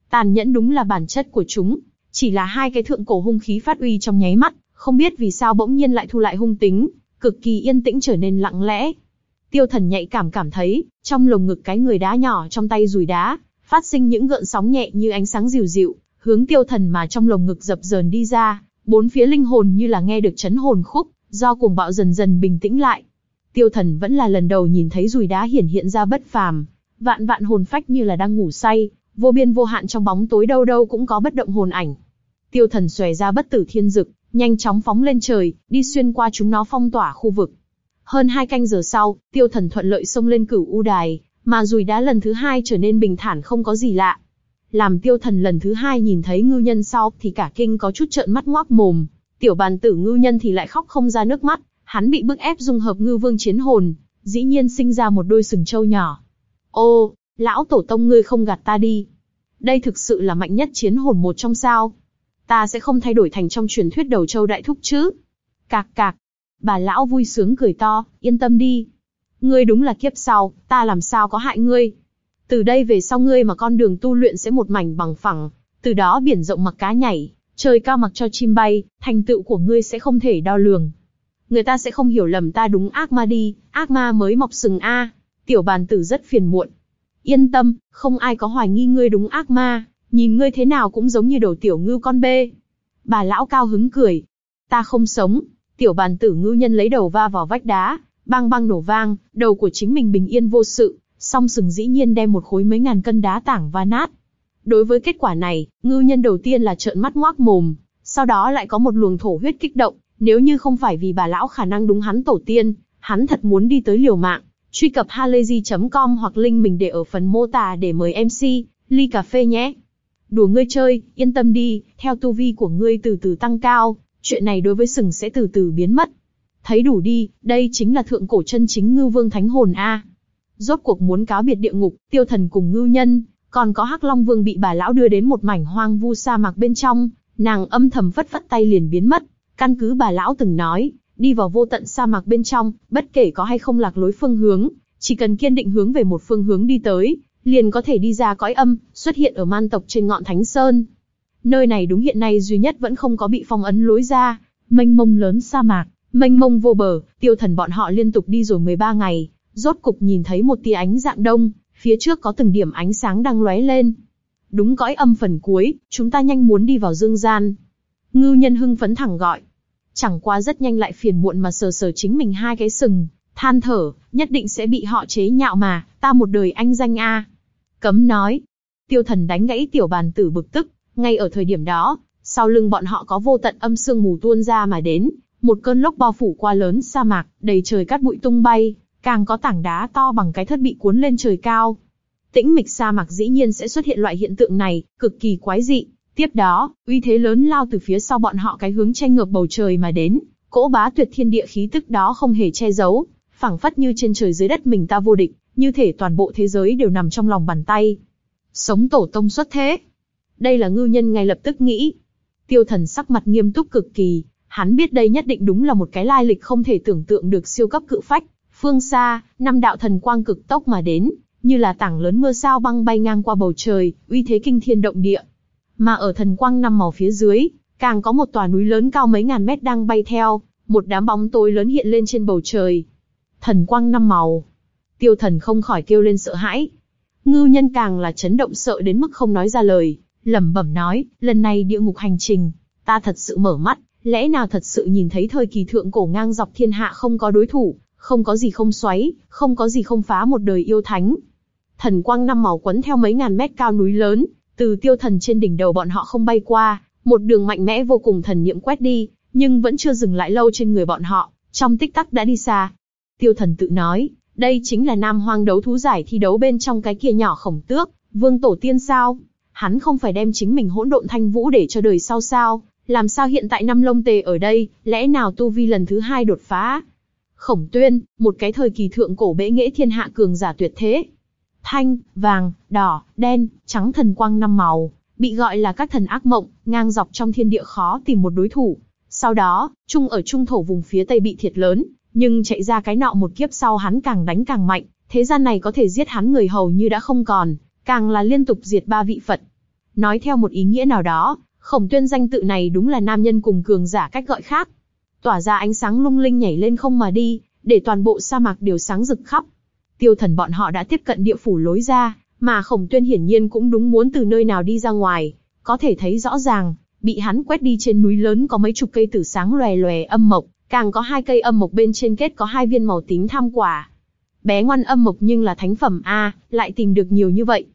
Tàn nhẫn đúng là bản chất của chúng, chỉ là hai cái thượng cổ hung khí phát uy trong nháy mắt, không biết vì sao bỗng nhiên lại thu lại hung tính, cực kỳ yên tĩnh trở nên lặng lẽ. Tiêu thần nhạy cảm cảm thấy, trong lồng ngực cái người đá nhỏ trong tay rùi đá, phát sinh những gợn sóng nhẹ như ánh sáng dịu dịu, hướng tiêu thần mà trong lồng ngực dập dờn đi ra, bốn phía linh hồn như là nghe được chấn hồn khúc, do cuồng bạo dần dần bình tĩnh lại. Tiêu thần vẫn là lần đầu nhìn thấy rùi đá hiển hiện ra bất phàm, vạn vạn hồn phách như là đang ngủ say, vô biên vô hạn trong bóng tối đâu đâu cũng có bất động hồn ảnh. Tiêu thần xòe ra bất tử thiên dực, nhanh chóng phóng lên trời, đi xuyên qua chúng nó phong tỏa khu vực. Hơn hai canh giờ sau, tiêu thần thuận lợi xông lên cửu u đài, mà rùi đá lần thứ hai trở nên bình thản không có gì lạ. Làm tiêu thần lần thứ hai nhìn thấy ngư nhân sau thì cả kinh có chút trợn mắt ngoác mồm, tiểu bàn tử ngư nhân thì lại khóc không ra nước mắt, hắn bị bức ép dung hợp ngư vương chiến hồn, dĩ nhiên sinh ra một đôi sừng trâu nhỏ. Ô, lão tổ tông ngươi không gạt ta đi. Đây thực sự là mạnh nhất chiến hồn một trong sao. Ta sẽ không thay đổi thành trong truyền thuyết đầu châu đại thúc chứ. Cạc cạc. Bà lão vui sướng cười to, yên tâm đi. Ngươi đúng là kiếp sau, ta làm sao có hại ngươi. Từ đây về sau ngươi mà con đường tu luyện sẽ một mảnh bằng phẳng, từ đó biển rộng mặc cá nhảy, trời cao mặc cho chim bay, thành tựu của ngươi sẽ không thể đo lường. Người ta sẽ không hiểu lầm ta đúng ác ma đi, ác ma mới mọc sừng A. Tiểu bàn tử rất phiền muộn. Yên tâm, không ai có hoài nghi ngươi đúng ác ma, nhìn ngươi thế nào cũng giống như đầu tiểu ngư con bê. Bà lão cao hứng cười. Ta không sống. Tiểu bàn tử ngư nhân lấy đầu va vào vách đá, bang bang nổ vang, đầu của chính mình bình yên vô sự, song sừng dĩ nhiên đem một khối mấy ngàn cân đá tảng va nát. Đối với kết quả này, ngư nhân đầu tiên là trợn mắt ngoác mồm, sau đó lại có một luồng thổ huyết kích động, nếu như không phải vì bà lão khả năng đúng hắn tổ tiên, hắn thật muốn đi tới liều mạng. Truy cập halayzi.com hoặc link mình để ở phần mô tả để mời MC, ly cà phê nhé. Đùa ngươi chơi, yên tâm đi, theo tu vi của ngươi từ từ tăng cao, chuyện này đối với sừng sẽ từ từ biến mất. Thấy đủ đi, đây chính là thượng cổ chân chính ngư vương thánh hồn A. Rốt cuộc muốn cáo biệt địa ngục, tiêu thần cùng ngư nhân, còn có hắc long vương bị bà lão đưa đến một mảnh hoang vu sa mạc bên trong, nàng âm thầm phất phất tay liền biến mất. Căn cứ bà lão từng nói, đi vào vô tận sa mạc bên trong, bất kể có hay không lạc lối phương hướng, chỉ cần kiên định hướng về một phương hướng đi tới, liền có thể đi ra cõi âm, xuất hiện ở man tộc trên ngọn Thánh Sơn. Nơi này đúng hiện nay duy nhất vẫn không có bị phong ấn lối ra, mênh mông lớn sa mạc, mênh mông vô bờ, tiêu thần bọn họ liên tục đi rồi 13 ngày, rốt cục nhìn thấy một tia ánh dạng đông, phía trước có từng điểm ánh sáng đang lóe lên. Đúng cõi âm phần cuối, chúng ta nhanh muốn đi vào dương gian. Ngư nhân hưng phấn thẳng gọi. Chẳng qua rất nhanh lại phiền muộn mà sờ sờ chính mình hai cái sừng, than thở, nhất định sẽ bị họ chế nhạo mà, ta một đời anh danh a. Cấm nói. Tiêu thần đánh gãy tiểu bàn tử bực tức, ngay ở thời điểm đó, sau lưng bọn họ có vô tận âm sương mù tuôn ra mà đến, một cơn lốc bao phủ qua lớn sa mạc, đầy trời cát bụi tung bay, càng có tảng đá to bằng cái thất bị cuốn lên trời cao. Tĩnh mịch sa mạc dĩ nhiên sẽ xuất hiện loại hiện tượng này, cực kỳ quái dị. Tiếp đó, uy thế lớn lao từ phía sau bọn họ cái hướng tranh ngược bầu trời mà đến, cỗ bá tuyệt thiên địa khí tức đó không hề che giấu, phảng phất như trên trời dưới đất mình ta vô địch, như thể toàn bộ thế giới đều nằm trong lòng bàn tay. Sống tổ tông xuất thế. Đây là ngư nhân ngay lập tức nghĩ. Tiêu thần sắc mặt nghiêm túc cực kỳ, hắn biết đây nhất định đúng là một cái lai lịch không thể tưởng tượng được siêu cấp cự phách. Phương xa, năm đạo thần quang cực tốc mà đến, như là tảng lớn mưa sao băng bay ngang qua bầu trời, uy thế kinh thiên động địa. Mà ở thần quang năm màu phía dưới, càng có một tòa núi lớn cao mấy ngàn mét đang bay theo, một đám bóng tối lớn hiện lên trên bầu trời. Thần quang năm màu. Tiêu thần không khỏi kêu lên sợ hãi. Ngư nhân càng là chấn động sợ đến mức không nói ra lời, lẩm bẩm nói, lần này địa ngục hành trình, ta thật sự mở mắt, lẽ nào thật sự nhìn thấy thời kỳ thượng cổ ngang dọc thiên hạ không có đối thủ, không có gì không xoáy, không có gì không phá một đời yêu thánh. Thần quang năm màu quấn theo mấy ngàn mét cao núi lớn, từ tiêu thần trên đỉnh đầu bọn họ không bay qua, một đường mạnh mẽ vô cùng thần niệm quét đi, nhưng vẫn chưa dừng lại lâu trên người bọn họ, trong tích tắc đã đi xa. Tiêu thần tự nói, đây chính là nam hoang đấu thú giải thi đấu bên trong cái kia nhỏ khổng tước, Vương tổ tiên sao? Hắn không phải đem chính mình hỗn độn thanh vũ để cho đời sau sao? Làm sao hiện tại năm lông tề ở đây, lẽ nào tu vi lần thứ hai đột phá? Khổng tuyên, một cái thời kỳ thượng cổ bệ nghệ thiên hạ cường giả tuyệt thế. Thanh, vàng, đỏ, đen, trắng thần quang năm màu, bị gọi là các thần ác mộng, ngang dọc trong thiên địa khó tìm một đối thủ. Sau đó, Trung ở trung thổ vùng phía tây bị thiệt lớn, nhưng chạy ra cái nọ một kiếp sau hắn càng đánh càng mạnh, thế gian này có thể giết hắn người hầu như đã không còn, càng là liên tục diệt ba vị Phật. Nói theo một ý nghĩa nào đó, khổng tuyên danh tự này đúng là nam nhân cùng cường giả cách gọi khác. Tỏa ra ánh sáng lung linh nhảy lên không mà đi, để toàn bộ sa mạc đều sáng rực khắp. Tiêu thần bọn họ đã tiếp cận địa phủ lối ra, mà khổng tuyên hiển nhiên cũng đúng muốn từ nơi nào đi ra ngoài. Có thể thấy rõ ràng, bị hắn quét đi trên núi lớn có mấy chục cây tử sáng lòe lòe âm mộc, càng có hai cây âm mộc bên trên kết có hai viên màu tím tham quả. Bé ngoan âm mộc nhưng là thánh phẩm A, lại tìm được nhiều như vậy.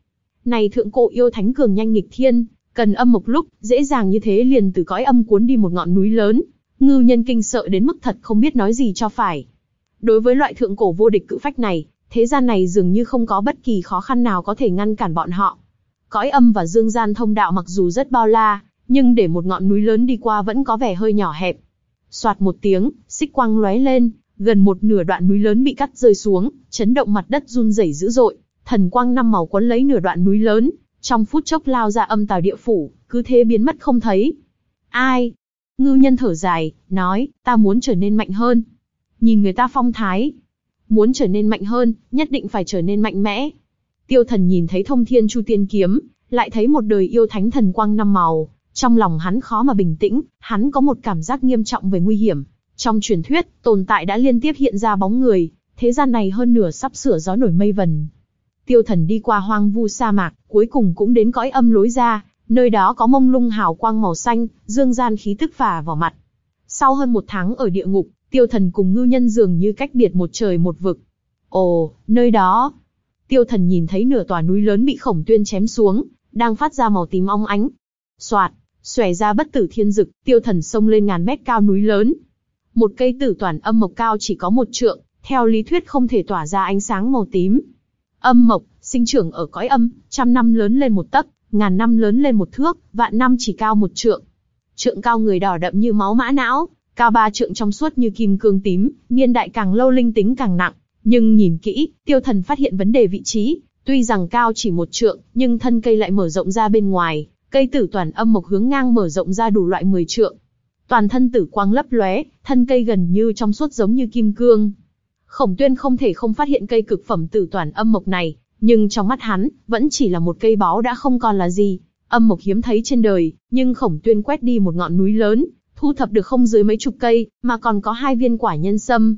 Này thượng cổ yêu thánh cường nhanh nghịch thiên, cần âm một lúc, dễ dàng như thế liền từ cõi âm cuốn đi một ngọn núi lớn. Ngư nhân kinh sợ đến mức thật không biết nói gì cho phải. Đối với loại thượng cổ vô địch cự phách này, thế gian này dường như không có bất kỳ khó khăn nào có thể ngăn cản bọn họ. Cõi âm và dương gian thông đạo mặc dù rất bao la, nhưng để một ngọn núi lớn đi qua vẫn có vẻ hơi nhỏ hẹp. Soạt một tiếng, xích quang lóe lên, gần một nửa đoạn núi lớn bị cắt rơi xuống, chấn động mặt đất run rẩy dữ dội, thần quang năm màu quấn lấy nửa đoạn núi lớn, trong phút chốc lao ra âm tào địa phủ, cứ thế biến mất không thấy. Ai? Ngưu nhân thở dài, nói, ta muốn trở nên mạnh hơn. Nhìn người ta phong thái. Muốn trở nên mạnh hơn, nhất định phải trở nên mạnh mẽ. Tiêu thần nhìn thấy thông thiên chu tiên kiếm, lại thấy một đời yêu thánh thần quang năm màu. Trong lòng hắn khó mà bình tĩnh, hắn có một cảm giác nghiêm trọng về nguy hiểm. Trong truyền thuyết, tồn tại đã liên tiếp hiện ra bóng người, thế gian này hơn nửa sắp sửa gió nổi mây vần. Tiêu thần đi qua hoang vu sa mạc, cuối cùng cũng đến cõi âm lối ra, nơi đó có mông lung hào quang màu xanh, dương gian khí tức phả vào mặt. Sau hơn một tháng ở địa ngục, tiêu thần cùng ngư nhân dường như cách biệt một trời một vực. Ồ, nơi đó. Tiêu thần nhìn thấy nửa tòa núi lớn bị khổng tuyên chém xuống, đang phát ra màu tím ong ánh. Soạt, xòe ra bất tử thiên dực, tiêu thần xông lên ngàn mét cao núi lớn. Một cây tử toàn âm mộc cao chỉ có một trượng, theo lý thuyết không thể tỏa ra ánh sáng màu tím. Âm mộc, sinh trưởng ở cõi âm, trăm năm lớn lên một tấc, ngàn năm lớn lên một thước, vạn năm chỉ cao một trượng. Trượng cao người đỏ đậm như máu mã não, cao ba trượng trong suốt như kim cương tím, niên đại càng lâu linh tính càng nặng. Nhưng nhìn kỹ, tiêu thần phát hiện vấn đề vị trí, tuy rằng cao chỉ một trượng, nhưng thân cây lại mở rộng ra bên ngoài, cây tử toàn âm mộc hướng ngang mở rộng ra đủ loại 10 trượng. Toàn thân tử quang lấp lóe, thân cây gần như trong suốt giống như kim cương. Khổng tuyên không thể không phát hiện cây cực phẩm tử toàn âm mộc này, nhưng trong mắt hắn, vẫn chỉ là một cây báu đã không còn là gì. Âm mộc hiếm thấy trên đời, nhưng khổng tuyên quét đi một ngọn núi lớn, thu thập được không dưới mấy chục cây, mà còn có hai viên quả nhân sâm.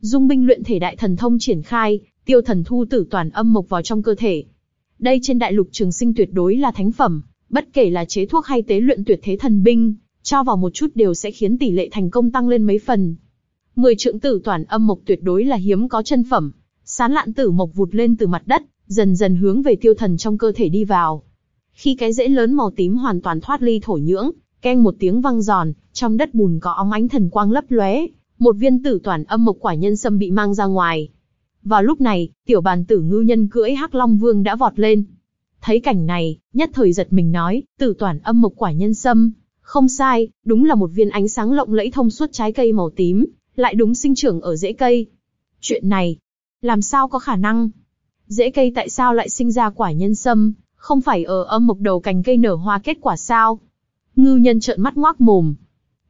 Dung binh luyện thể đại thần thông triển khai, tiêu thần thu tử toàn âm mộc vào trong cơ thể. Đây trên đại lục trường sinh tuyệt đối là thánh phẩm, bất kể là chế thuốc hay tế luyện tuyệt thế thần binh, cho vào một chút đều sẽ khiến tỷ lệ thành công tăng lên mấy phần. Mười trượng tử toàn âm mộc tuyệt đối là hiếm có chân phẩm, sán lạn tử mộc vụt lên từ mặt đất, dần dần hướng về tiêu thần trong cơ thể đi vào. Khi cái rễ lớn màu tím hoàn toàn thoát ly thổ nhưỡng, keng một tiếng vang giòn, trong đất bùn có óng ánh thần quang lấp lóe, một viên tử toàn âm mộc quả nhân sâm bị mang ra ngoài. Vào lúc này, tiểu bàn tử ngư nhân cưỡi hắc long vương đã vọt lên. Thấy cảnh này, nhất thời giật mình nói, tử toàn âm mộc quả nhân sâm, không sai, đúng là một viên ánh sáng lộng lẫy thông suốt trái cây màu tím, lại đúng sinh trưởng ở rễ cây. Chuyện này, làm sao có khả năng? Rễ cây tại sao lại sinh ra quả nhân sâm, không phải ở âm mộc đầu cành cây nở hoa kết quả sao? Ngư nhân trợn mắt ngoác mồm.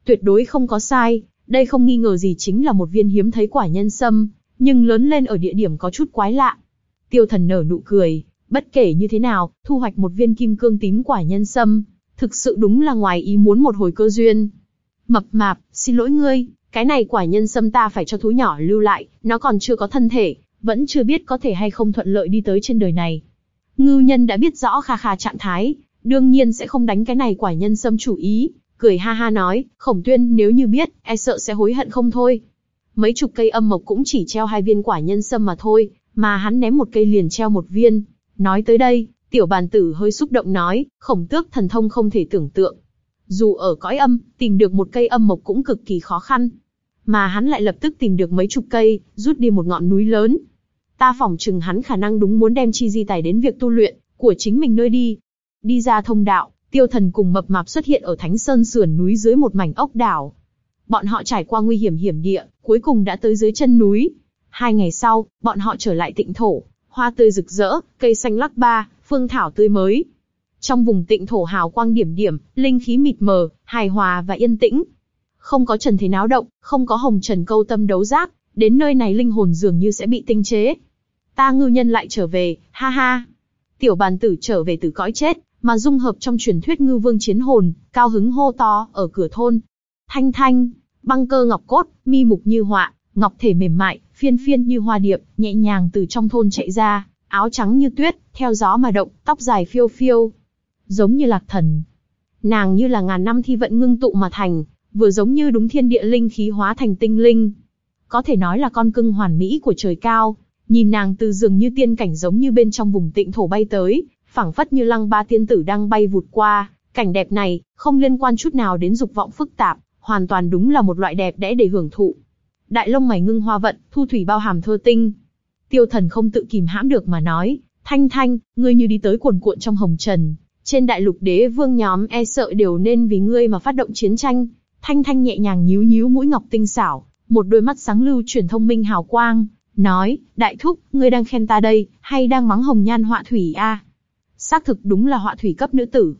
Tuyệt đối không có sai, đây không nghi ngờ gì chính là một viên hiếm thấy quả nhân sâm, nhưng lớn lên ở địa điểm có chút quái lạ. Tiêu thần nở nụ cười, bất kể như thế nào, thu hoạch một viên kim cương tím quả nhân sâm, thực sự đúng là ngoài ý muốn một hồi cơ duyên. Mập mạp, xin lỗi ngươi, cái này quả nhân sâm ta phải cho thú nhỏ lưu lại, nó còn chưa có thân thể, vẫn chưa biết có thể hay không thuận lợi đi tới trên đời này. Ngưu nhân đã biết rõ kha kha trạng thái, đương nhiên sẽ không đánh cái này quả nhân sâm chủ ý, cười ha ha nói, khổng tuyên nếu như biết, e sợ sẽ hối hận không thôi. Mấy chục cây âm mộc cũng chỉ treo hai viên quả nhân sâm mà thôi, mà hắn ném một cây liền treo một viên. Nói tới đây, tiểu bàn tử hơi xúc động nói, khổng tước thần thông không thể tưởng tượng. Dù ở cõi âm, tìm được một cây âm mộc cũng cực kỳ khó khăn. Mà hắn lại lập tức tìm được mấy chục cây, rút đi một ngọn núi lớn. Ta phỏng chừng hắn khả năng đúng muốn đem chi di tài đến việc tu luyện, của chính mình nơi đi. Đi ra thông đạo, tiêu thần cùng mập mạp xuất hiện ở thánh sơn sườn núi dưới một mảnh ốc đảo. Bọn họ trải qua nguy hiểm hiểm địa, cuối cùng đã tới dưới chân núi. Hai ngày sau, bọn họ trở lại tịnh thổ, hoa tươi rực rỡ, cây xanh lắc ba, phương thảo tươi mới. Trong vùng tịnh thổ hào quang điểm điểm, linh khí mịt mờ, hài hòa và yên tĩnh. Không có trần thế náo động, không có hồng trần câu tâm đấu giác, đến nơi này linh hồn dường như sẽ bị tinh chế. Ta ngư nhân lại trở về, ha ha. Tiểu bàn tử trở về từ cõi chết, mà dung hợp trong truyền thuyết ngư vương chiến hồn, cao hứng hô to ở cửa thôn. Thanh thanh, băng cơ ngọc cốt, mi mục như họa, ngọc thể mềm mại, phiên phiên như hoa điệp, nhẹ nhàng từ trong thôn chạy ra, áo trắng như tuyết, theo gió mà động, tóc dài phiêu phiêu, giống như lạc thần. Nàng như là ngàn năm thi vận ngưng tụ mà thành, vừa giống như đúng thiên địa linh khí hóa thành tinh linh. Có thể nói là con cưng hoàn mỹ của trời cao, nhìn nàng từ dường như tiên cảnh giống như bên trong vùng tịnh thổ bay tới, phảng phất như lăng ba tiên tử đang bay vụt qua, cảnh đẹp này, không liên quan chút nào đến dục vọng phức tạp, hoàn toàn đúng là một loại đẹp đẽ để hưởng thụ. Đại lông mày ngưng hoa vận, thu thủy bao hàm thơ tinh. Tiêu thần không tự kìm hãm được mà nói, thanh thanh, ngươi như đi tới cuồn cuộn trong hồng trần. Trên đại lục đế vương nhóm e sợ đều nên vì ngươi mà phát động chiến tranh. Thanh thanh nhẹ nhàng nhíu nhíu mũi ngọc tinh xảo, một đôi mắt sáng lưu chuyển thông minh hào quang, nói, đại thúc, ngươi đang khen ta đây, hay đang mắng hồng nhan họa thủy a? Xác thực đúng là họa thủy cấp nữ tử.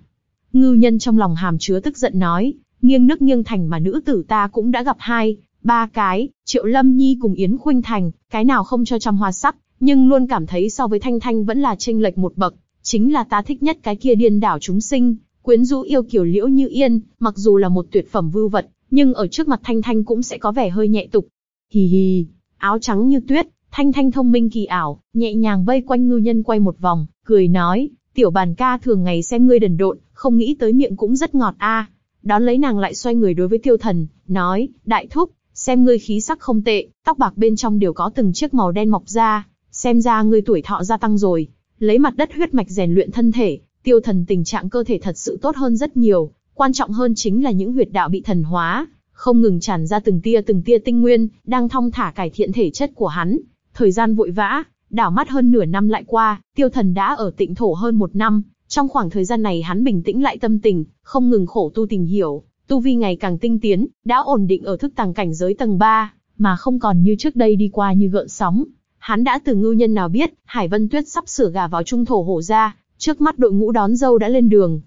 Ngư nhân trong lòng hàm chứa tức giận nói, nghiêng nước nghiêng thành mà nữ tử ta cũng đã gặp hai, ba cái, Triệu Lâm Nhi cùng Yến Khuynh Thành, cái nào không cho trăm hoa sắc, nhưng luôn cảm thấy so với Thanh Thanh vẫn là chênh lệch một bậc, chính là ta thích nhất cái kia điên đảo chúng sinh, quyến rũ yêu kiều liễu như yên, mặc dù là một tuyệt phẩm vưu vật, nhưng ở trước mặt Thanh Thanh cũng sẽ có vẻ hơi nhẹ tục. Hì hì, áo trắng như tuyết, Thanh Thanh thông minh kỳ ảo, nhẹ nhàng vây quanh ngư nhân quay một vòng, cười nói, tiểu bàn ca thường ngày xem ngươi đần độn, không nghĩ tới miệng cũng rất ngọt a. Đón lấy nàng lại xoay người đối với tiêu thần, nói, đại thúc, xem ngươi khí sắc không tệ, tóc bạc bên trong đều có từng chiếc màu đen mọc ra, xem ra ngươi tuổi thọ gia tăng rồi. Lấy mặt đất huyết mạch rèn luyện thân thể, tiêu thần tình trạng cơ thể thật sự tốt hơn rất nhiều, quan trọng hơn chính là những huyệt đạo bị thần hóa, không ngừng tràn ra từng tia từng tia tinh nguyên, đang thong thả cải thiện thể chất của hắn. Thời gian vội vã, đảo mắt hơn nửa năm lại qua, tiêu thần đã ở tịnh thổ hơn một năm, trong khoảng thời gian này hắn bình tĩnh lại tâm tình, không ngừng khổ tu tìm hiểu, tu vi ngày càng tinh tiến, đã ổn định ở thức tàng cảnh giới tầng 3, mà không còn như trước đây đi qua như gợn sóng. Hắn đã từ ngưu nhân nào biết, Hải Vân Tuyết sắp sửa gà vào trung thổ hổ ra, trước mắt đội ngũ đón dâu đã lên đường.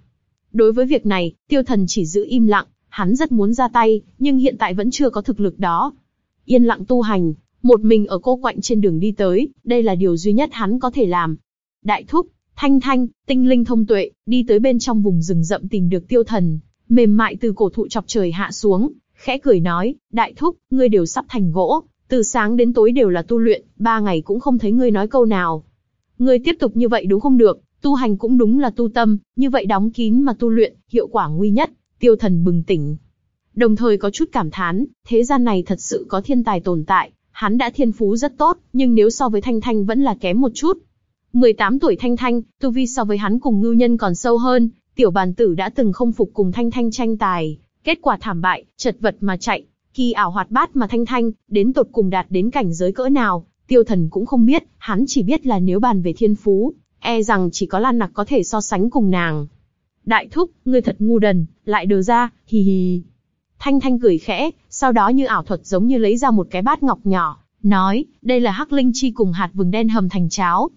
Đối với việc này, tiêu thần chỉ giữ im lặng, hắn rất muốn ra tay, nhưng hiện tại vẫn chưa có thực lực đó. Yên lặng tu hành, một mình ở cô quạnh trên đường đi tới, đây là điều duy nhất hắn có thể làm. Đại thúc, thanh thanh, tinh linh thông tuệ, đi tới bên trong vùng rừng rậm tìm được tiêu thần, mềm mại từ cổ thụ chọc trời hạ xuống, khẽ cười nói, đại thúc, ngươi đều sắp thành gỗ, từ sáng đến tối đều là tu luyện, ba ngày cũng không thấy ngươi nói câu nào. Ngươi tiếp tục như vậy đúng không được, tu hành cũng đúng là tu tâm, như vậy đóng kín mà tu luyện, hiệu quả nguy nhất, tiêu thần bừng tỉnh. Đồng thời có chút cảm thán, thế gian này thật sự có thiên tài tồn tại, hắn đã thiên phú rất tốt, nhưng nếu so với Thanh Thanh vẫn là kém một chút. 18 tuổi Thanh Thanh, tu vi so với hắn cùng ngưu nhân còn sâu hơn, tiểu bàn tử đã từng không phục cùng Thanh Thanh tranh tài, kết quả thảm bại, chật vật mà chạy, kỳ ảo hoạt bát mà Thanh Thanh, đến tột cùng đạt đến cảnh giới cỡ nào, tiêu thần cũng không biết, hắn chỉ biết là nếu bàn về thiên phú, e rằng chỉ có Lan Nặc có thể so sánh cùng nàng. Đại thúc, ngươi thật ngu đần, lại đờ ra, hì hì. Thanh Thanh cười khẽ, sau đó như ảo thuật giống như lấy ra một cái bát ngọc nhỏ, nói, đây là hắc linh chi cùng hạt vừng đen hầm thành cháo.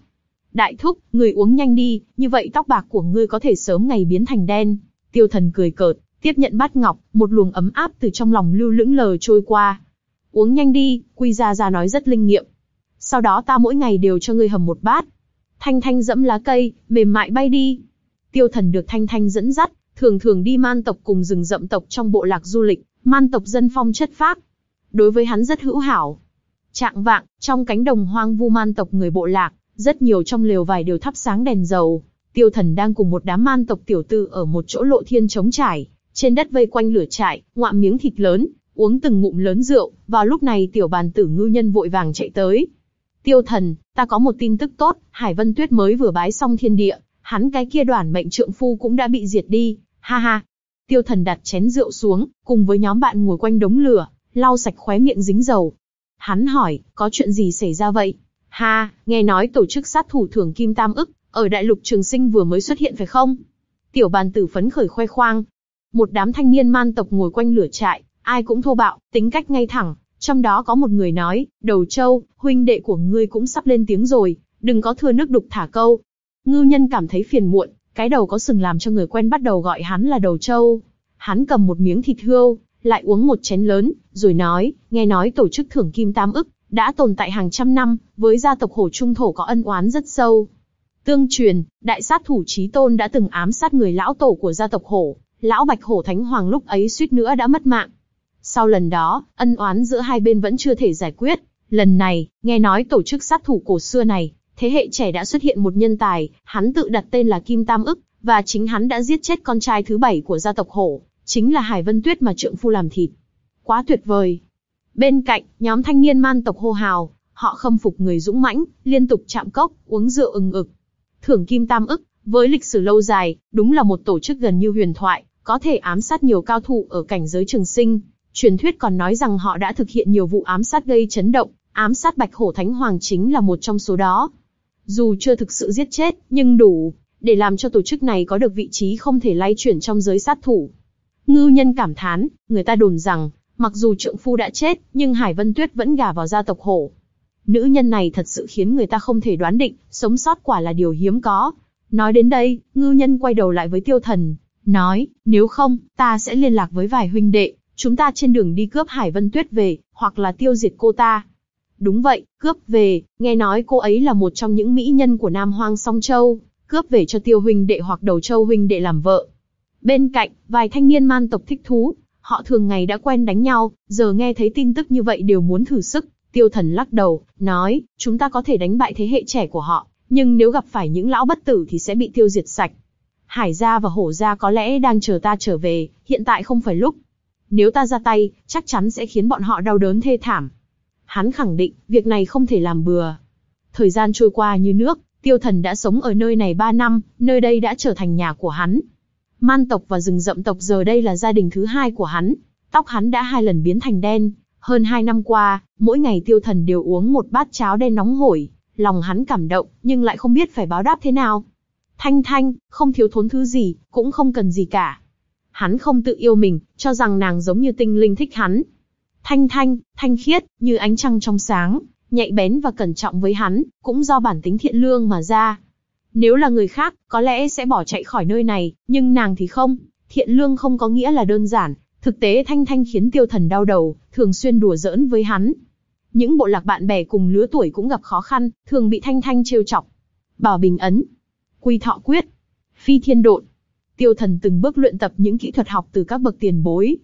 Đại thúc, người uống nhanh đi, như vậy tóc bạc của ngươi có thể sớm ngày biến thành đen. Tiêu thần cười cợt, tiếp nhận bát ngọc, một luồng ấm áp từ trong lòng lưu lững lờ trôi qua. Uống nhanh đi, Quy Gia Gia nói rất linh nghiệm. Sau đó ta mỗi ngày đều cho ngươi hầm một bát. Thanh Thanh dẫm lá cây, mềm mại bay đi. Tiêu thần được Thanh Thanh dẫn dắt, thường thường đi man tộc cùng rừng rậm tộc trong bộ lạc du lịch, man tộc dân phong chất phác. Đối với hắn rất hữu hảo. Trạng vạng, trong cánh đồng hoang vu man tộc người bộ lạc, rất nhiều trong lều vải đều thắp sáng đèn dầu. Tiêu thần đang cùng một đám man tộc tiểu tư ở một chỗ lộ thiên trống trải, trên đất vây quanh lửa trại, ngoạm miếng thịt lớn, uống từng ngụm lớn rượu. Vào lúc này tiểu bàn tử ngư nhân vội vàng chạy tới. Tiêu thần, ta có một tin tức tốt, Hải Vân Tuyết mới vừa bái xong thiên địa, hắn cái kia đoàn mệnh trượng phu cũng đã bị diệt đi, ha ha. Tiêu thần đặt chén rượu xuống, cùng với nhóm bạn ngồi quanh đống lửa, lau sạch khóe miệng dính dầu. Hắn hỏi, có chuyện gì xảy ra vậy? Ha, nghe nói tổ chức sát thủ thưởng kim tam ức, ở đại lục trường sinh vừa mới xuất hiện phải không? Tiểu bàn tử phấn khởi khoe khoang. Một đám thanh niên man tộc ngồi quanh lửa trại, ai cũng thô bạo, tính cách ngay thẳng. Trong đó có một người nói, đầu châu, huynh đệ của ngươi cũng sắp lên tiếng rồi, đừng có thừa nước đục thả câu. Ngư nhân cảm thấy phiền muộn, cái đầu có sừng làm cho người quen bắt đầu gọi hắn là đầu châu. Hắn cầm một miếng thịt hươu, lại uống một chén lớn, rồi nói, nghe nói tổ chức thưởng kim tam ức, đã tồn tại hàng trăm năm, với gia tộc hổ trung thổ có ân oán rất sâu. Tương truyền, đại sát thủ trí tôn đã từng ám sát người lão tổ của gia tộc hổ, lão bạch hổ thánh hoàng lúc ấy suýt nữa đã mất mạng. Sau lần đó, ân oán giữa hai bên vẫn chưa thể giải quyết. Lần này, nghe nói tổ chức sát thủ cổ xưa này, thế hệ trẻ đã xuất hiện một nhân tài, hắn tự đặt tên là Kim Tam ức, và chính hắn đã giết chết con trai thứ bảy của gia tộc hổ, chính là Hải Vân Tuyết mà trượng phu làm thịt. Quá tuyệt vời. Bên cạnh, nhóm thanh niên man tộc hô hào, họ khâm phục người dũng mãnh, liên tục chạm cốc, uống rượu ừng ực. Thưởng Kim Tam ức, với lịch sử lâu dài, đúng là một tổ chức gần như huyền thoại, có thể ám sát nhiều cao thủ ở cảnh giới trường sinh. Truyền thuyết còn nói rằng họ đã thực hiện nhiều vụ ám sát gây chấn động, ám sát Bạch Hổ Thánh Hoàng chính là một trong số đó. Dù chưa thực sự giết chết, nhưng đủ để làm cho tổ chức này có được vị trí không thể lay chuyển trong giới sát thủ. Ngư nhân cảm thán, người ta đồn rằng, mặc dù trượng phu đã chết, nhưng Hải Vân Tuyết vẫn gả vào gia tộc hổ. Nữ nhân này thật sự khiến người ta không thể đoán định, sống sót quả là điều hiếm có. Nói đến đây, ngư nhân quay đầu lại với tiêu thần, nói, nếu không, ta sẽ liên lạc với vài huynh đệ, chúng ta trên đường đi cướp Hải Vân Tuyết về, hoặc là tiêu diệt cô ta. Đúng vậy, cướp về, nghe nói cô ấy là một trong những mỹ nhân của Nam Hoang Song Châu, cướp về cho tiêu huynh đệ hoặc đầu châu huynh đệ làm vợ. Bên cạnh, vài thanh niên man tộc thích thú, họ thường ngày đã quen đánh nhau, giờ nghe thấy tin tức như vậy đều muốn thử sức. Tiêu thần lắc đầu, nói, chúng ta có thể đánh bại thế hệ trẻ của họ, nhưng nếu gặp phải những lão bất tử thì sẽ bị tiêu diệt sạch. Hải gia và hổ gia có lẽ đang chờ ta trở về, hiện tại không phải lúc. Nếu ta ra tay, chắc chắn sẽ khiến bọn họ đau đớn thê thảm. Hắn khẳng định, việc này không thể làm bừa. Thời gian trôi qua như nước, tiêu thần đã sống ở nơi này 3 năm, nơi đây đã trở thành nhà của hắn. Man tộc và rừng rậm tộc giờ đây là gia đình thứ hai của hắn. Tóc hắn đã hai lần biến thành đen. Hơn hai năm qua, mỗi ngày tiêu thần đều uống một bát cháo đen nóng hổi. Lòng hắn cảm động, nhưng lại không biết phải báo đáp thế nào. Thanh Thanh, không thiếu thốn thứ gì, cũng không cần gì cả. Hắn không tự yêu mình, cho rằng nàng giống như tinh linh thích hắn. Thanh Thanh, thanh khiết, như ánh trăng trong sáng, nhạy bén và cẩn trọng với hắn, cũng do bản tính thiện lương mà ra. Nếu là người khác, có lẽ sẽ bỏ chạy khỏi nơi này, nhưng nàng thì không. Thiện lương không có nghĩa là đơn giản, thực tế Thanh Thanh khiến tiêu thần đau đầu, thường xuyên đùa giỡn với hắn. Những bộ lạc bạn bè cùng lứa tuổi cũng gặp khó khăn, thường bị Thanh Thanh trêu chọc. Bảo bình ấn, quy thọ quyết, phi thiên độn. Tiêu thần từng bước luyện tập những kỹ thuật học từ các bậc tiền bối.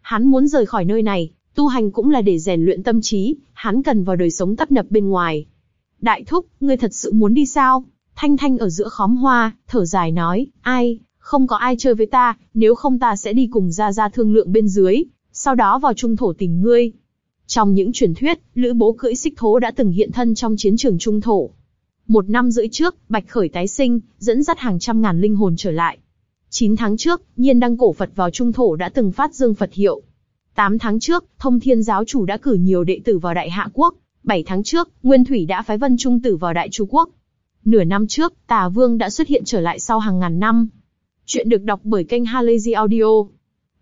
Hắn muốn rời khỏi nơi này, tu hành cũng là để rèn luyện tâm trí, hắn cần vào đời sống tấp nập bên ngoài. Đại thúc, ngươi thật sự muốn đi sao? Thanh Thanh ở giữa khóm hoa, thở dài nói, ai, không có ai chơi với ta, nếu không ta sẽ đi cùng ra ra thương lượng bên dưới, sau đó vào trung thổ tìm ngươi. Trong những truyền thuyết, Lữ Bố cưỡi xích thố đã từng hiện thân trong chiến trường trung thổ. Một năm rưỡi trước, Bạch Khởi tái sinh, dẫn dắt hàng trăm ngàn linh hồn trở lại. Chín tháng trước, Nhiên đăng cổ Phật vào trung thổ đã từng phát dương Phật hiệu. Tám tháng trước, Thông Thiên giáo chủ đã cử nhiều đệ tử vào Đại Hạ Quốc. Bảy tháng trước, Nguyên Thủy đã phái Vân Trung tử vào Đại Chu Quốc. Nửa năm trước, Tà Vương đã xuất hiện trở lại sau hàng ngàn năm. Chuyện được đọc bởi kênh Halazy Audio.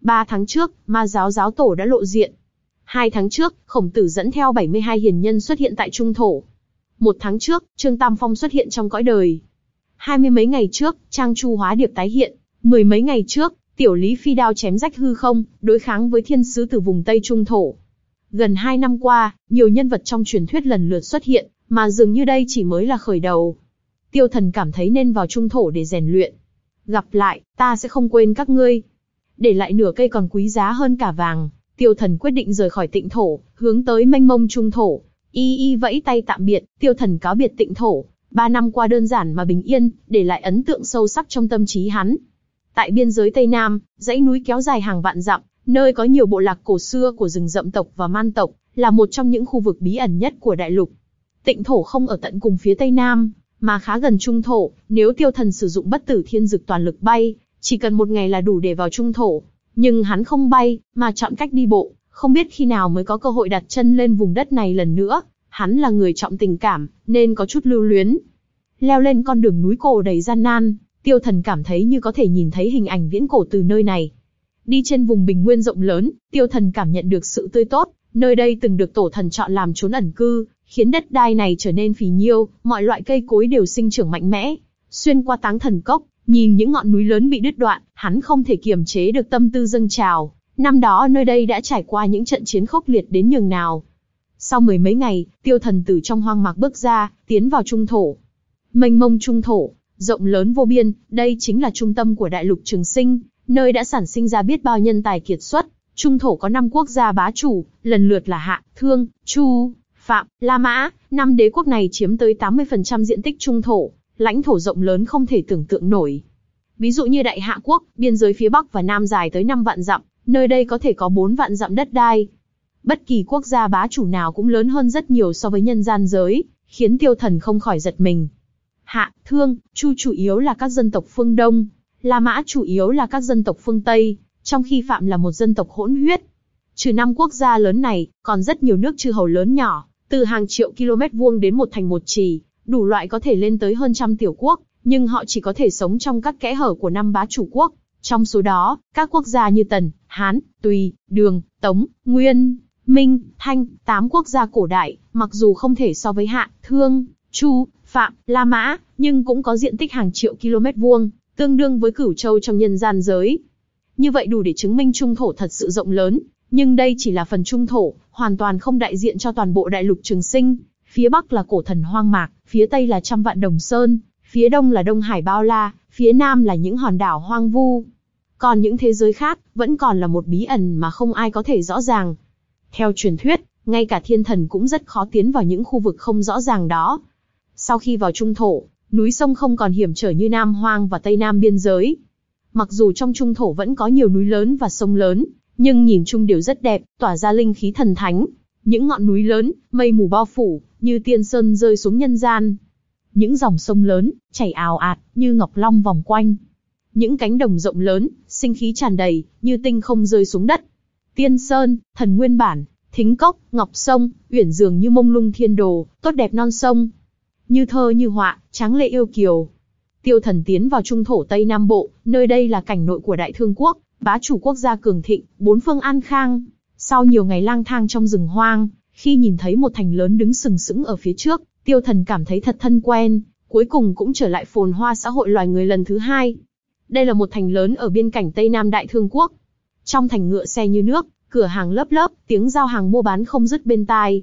Ba tháng trước, Ma giáo giáo tổ đã lộ diện. Hai tháng trước, Khổng Tử dẫn theo 72 hiền nhân xuất hiện tại Trung Thổ. Một tháng trước, Trương Tam Phong xuất hiện trong cõi đời. Hai mươi mấy ngày trước, Trang Chu hóa điệp tái hiện. Mười mấy ngày trước, Tiểu Lý phi đao chém rách hư không, đối kháng với thiên sứ từ vùng Tây Trung Thổ. Gần hai năm qua, nhiều nhân vật trong truyền thuyết lần lượt xuất hiện, mà dường như đây chỉ mới là khởi đầu. Tiêu thần cảm thấy nên vào trung thổ để rèn luyện. Gặp lại, ta sẽ không quên các ngươi. Để lại nửa cây còn quý giá hơn cả vàng, tiêu thần quyết định rời khỏi tịnh thổ, hướng tới mênh mông trung thổ. Y y vẫy tay tạm biệt, tiêu thần cáo biệt tịnh thổ. Ba năm qua đơn giản mà bình yên, để lại ấn tượng sâu sắc trong tâm trí hắn. Tại biên giới Tây Nam, dãy núi kéo dài hàng vạn dặm, nơi có nhiều bộ lạc cổ xưa của rừng rậm tộc và man tộc, là một trong những khu vực bí ẩn nhất của đại lục. Tịnh thổ không ở tận cùng phía Tây Nam, mà khá gần trung thổ, nếu tiêu thần sử dụng bất tử thiên dực toàn lực bay, chỉ cần một ngày là đủ để vào trung thổ. Nhưng hắn không bay, mà chọn cách đi bộ, không biết khi nào mới có cơ hội đặt chân lên vùng đất này lần nữa. Hắn là người trọng tình cảm, nên có chút lưu luyến. Leo lên con đường núi cổ đầy gian nan, tiêu thần cảm thấy như có thể nhìn thấy hình ảnh viễn cổ từ nơi này. Đi trên vùng bình nguyên rộng lớn, tiêu thần cảm nhận được sự tươi tốt, nơi đây từng được tổ thần chọn làm trốn ẩn cư, khiến đất đai này trở nên phì nhiêu, mọi loại cây cối đều sinh trưởng mạnh mẽ. Xuyên qua táng thần cốc, nhìn những ngọn núi lớn bị đứt đoạn, hắn không thể kiềm chế được tâm tư dâng trào. Năm đó nơi đây đã trải qua những trận chiến khốc liệt đến nhường nào. Sau mười mấy ngày, tiêu thần từ trong hoang mạc bước ra, tiến vào trung thổ. Mênh mông trung thổ, rộng lớn vô biên, đây chính là trung tâm của đại lục trường sinh, nơi đã sản sinh ra biết bao nhân tài kiệt xuất. Trung thổ có năm quốc gia bá chủ, lần lượt là Hạ, Thương, Chu, Phạm, La Mã, năm đế quốc này chiếm tới 80% diện tích trung thổ, lãnh thổ rộng lớn không thể tưởng tượng nổi. Ví dụ như Đại Hạ quốc, biên giới phía Bắc và Nam dài tới 5 vạn dặm, nơi đây có thể có 4 vạn dặm đất đai. Bất kỳ quốc gia bá chủ nào cũng lớn hơn rất nhiều so với nhân gian giới, khiến tiêu thần không khỏi giật mình. Hạ, Thương, Chu chủ yếu là các dân tộc phương Đông, La Mã chủ yếu là các dân tộc phương Tây, trong khi Phạm là một dân tộc hỗn huyết. Trừ năm quốc gia lớn này, còn rất nhiều nước chư hầu lớn nhỏ, từ hàng triệu km vuông đến một thành một trì, đủ loại có thể lên tới hơn trăm tiểu quốc, nhưng họ chỉ có thể sống trong các kẽ hở của năm bá chủ quốc. Trong số đó, các quốc gia như Tần, Hán, Tùy, Đường, Tống, Nguyên, Minh, Thanh, tám quốc gia cổ đại, mặc dù không thể so với Hạ, Thương, Chu, Phạm, La Mã, nhưng cũng có diện tích hàng triệu km vuông, tương đương với cửu châu trong nhân gian giới. Như vậy đủ để chứng minh trung thổ thật sự rộng lớn, nhưng đây chỉ là phần trung thổ, hoàn toàn không đại diện cho toàn bộ đại lục trường sinh. Phía bắc là cổ thần hoang mạc, phía tây là trăm vạn đồng sơn, phía đông là đông hải bao la, phía nam là những hòn đảo hoang vu. Còn những thế giới khác, vẫn còn là một bí ẩn mà không ai có thể rõ ràng. Theo truyền thuyết, ngay cả thiên thần cũng rất khó tiến vào những khu vực không rõ ràng đó. Sau khi vào trung thổ, núi sông không còn hiểm trở như Nam Hoang và Tây Nam biên giới. Mặc dù trong trung thổ vẫn có nhiều núi lớn và sông lớn, nhưng nhìn chung đều rất đẹp, tỏa ra linh khí thần thánh. Những ngọn núi lớn, mây mù bao phủ, như tiên sơn rơi xuống nhân gian. Những dòng sông lớn, chảy ào ạt, như ngọc long vòng quanh. Những cánh đồng rộng lớn, sinh khí tràn đầy, như tinh không rơi xuống đất. Tiên sơn, thần nguyên bản, thính cốc, ngọc sông, uyển dường như mông lung thiên đồ, tốt đẹp non sông. Như thơ như họa, tráng lệ yêu kiều. Tiêu thần tiến vào trung thổ Tây Nam Bộ, nơi đây là cảnh nội của Đại Thương Quốc, bá chủ quốc gia cường thịnh, bốn phương an khang. Sau nhiều ngày lang thang trong rừng hoang, khi nhìn thấy một thành lớn đứng sừng sững ở phía trước, tiêu thần cảm thấy thật thân quen, cuối cùng cũng trở lại phồn hoa xã hội loài người lần thứ hai. Đây là một thành lớn ở biên cảnh Tây Nam Đại Thương Quốc. Trong thành ngựa xe như nước, cửa hàng lớp lớp, tiếng giao hàng mua bán không dứt bên tai.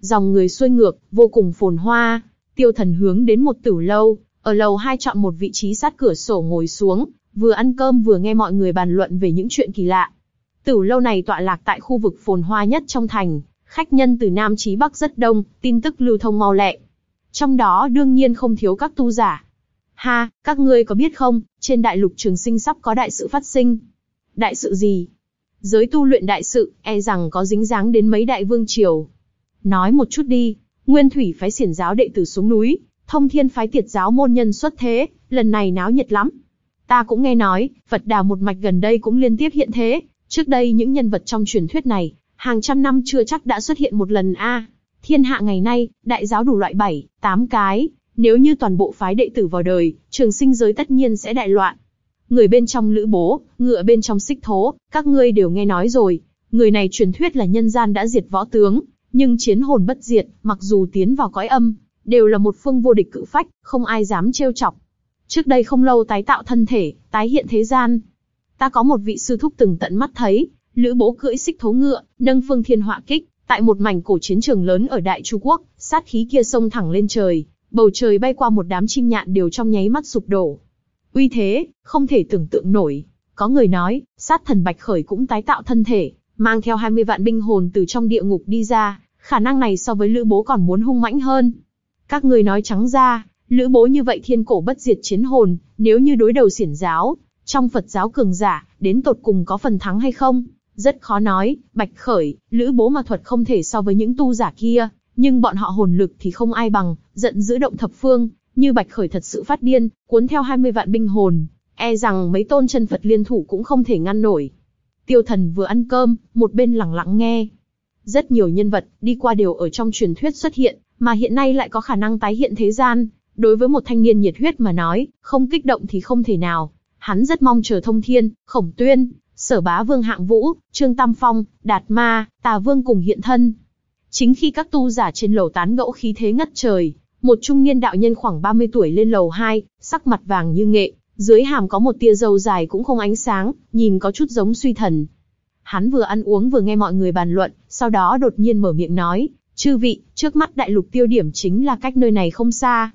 Dòng người xuôi ngược, vô cùng phồn hoa. Tiêu thần hướng đến một tử lâu, ở lầu hai chọn một vị trí sát cửa sổ ngồi xuống, vừa ăn cơm vừa nghe mọi người bàn luận về những chuyện kỳ lạ. Tử lâu này tọa lạc tại khu vực phồn hoa nhất trong thành, khách nhân từ Nam chí Bắc rất đông, tin tức lưu thông mau lẹ. Trong đó đương nhiên không thiếu các tu giả. Ha, các ngươi có biết không, trên đại lục trường sinh sắp có đại sự phát sinh. Đại sự gì? Giới tu luyện đại sự, e rằng có dính dáng đến mấy đại vương triều. Nói một chút đi, Nguyên Thủy phái xiển giáo đệ tử xuống núi, Thông Thiên phái tiệt giáo môn nhân xuất thế, lần này náo nhiệt lắm. Ta cũng nghe nói, Phật đà một mạch gần đây cũng liên tiếp hiện thế. Trước đây những nhân vật trong truyền thuyết này, hàng trăm năm chưa chắc đã xuất hiện một lần a. Thiên hạ ngày nay, đại giáo đủ loại bảy, tám cái, nếu như toàn bộ phái đệ tử vào đời, trường sinh giới tất nhiên sẽ đại loạn. Người bên trong lữ bố, ngựa bên trong xích thố, các ngươi đều nghe nói rồi. Người này truyền thuyết là nhân gian đã diệt võ tướng, nhưng chiến hồn bất diệt, mặc dù tiến vào cõi âm, đều là một phương vô địch cự phách, không ai dám trêu chọc. Trước đây không lâu tái tạo thân thể, tái hiện thế gian. Ta có một vị sư thúc từng tận mắt thấy, lữ bố cưỡi xích thố ngựa, nâng phương thiên họa kích, tại một mảnh cổ chiến trường lớn ở Đại Chu Quốc, sát khí kia sông thẳng lên trời, bầu trời bay qua một đám chim nhạn đều trong nháy mắt sụp đổ. Uy thế, không thể tưởng tượng nổi. Có người nói, sát thần Bạch Khởi cũng tái tạo thân thể, mang theo 20 vạn binh hồn từ trong địa ngục đi ra, khả năng này so với Lữ Bố còn muốn hung mãnh hơn. Các người nói trắng ra, Lữ bố như vậy thiên cổ bất diệt chiến hồn, nếu như đối đầu xiển giáo, trong Phật giáo cường giả, đến tột cùng có phần thắng hay không? Rất khó nói, Bạch Khởi, Lữ bố mà thuật không thể so với những tu giả kia, nhưng bọn họ hồn lực thì không ai bằng, giận dữ động thập phương, như Bạch Khởi thật sự phát điên, cuốn theo 20 vạn binh hồn, e rằng mấy tôn chân Phật liên thủ cũng không thể ngăn nổi. Tiêu thần vừa ăn cơm, một bên lặng lặng nghe. Rất nhiều nhân vật, đi qua đều ở trong truyền thuyết xuất hiện, mà hiện nay lại có khả năng tái hiện thế gian, Đối với một thanh niên nhiệt huyết mà nói, không kích động thì không thể nào. Hắn rất mong chờ thông thiên, khổng tuyên, sở bá vương hạng vũ, trương tam phong, đạt ma, tà vương cùng hiện thân. Chính khi các tu giả trên lầu tán gẫu khí thế ngất trời, một trung niên đạo nhân khoảng 30 tuổi lên lầu 2, sắc mặt vàng như nghệ, dưới hàm có một tia dầu dài cũng không ánh sáng, nhìn có chút giống suy thần. Hắn vừa ăn uống vừa nghe mọi người bàn luận, sau đó đột nhiên mở miệng nói, chư vị, trước mắt đại lục tiêu điểm chính là cách nơi này không xa.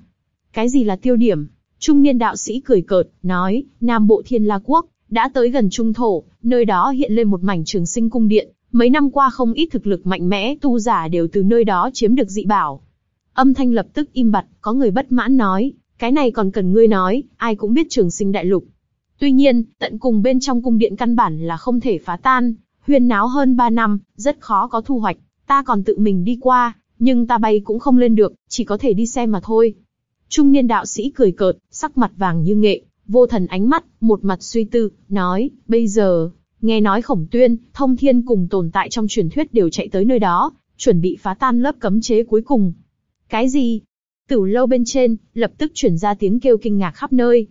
Cái gì là tiêu điểm? Trung niên đạo sĩ cười cợt, nói, Nam Bộ Thiên La Quốc, đã tới gần Trung Thổ, nơi đó hiện lên một mảnh trường sinh cung điện, mấy năm qua không ít thực lực mạnh mẽ tu giả đều từ nơi đó chiếm được dị bảo. Âm thanh lập tức im bặt, có người bất mãn nói, cái này còn cần ngươi nói, ai cũng biết trường sinh đại lục. Tuy nhiên, tận cùng bên trong cung điện căn bản là không thể phá tan, huyên náo hơn 3 năm, rất khó có thu hoạch, ta còn tự mình đi qua, nhưng ta bay cũng không lên được, chỉ có thể đi xem mà thôi. Trung niên đạo sĩ cười cợt, sắc mặt vàng như nghệ, vô thần ánh mắt, một mặt suy tư, nói, bây giờ, nghe nói khổng tuyên, thông thiên cùng tồn tại trong truyền thuyết đều chạy tới nơi đó, chuẩn bị phá tan lớp cấm chế cuối cùng. Cái gì? Tử lâu bên trên, lập tức chuyển ra tiếng kêu kinh ngạc khắp nơi.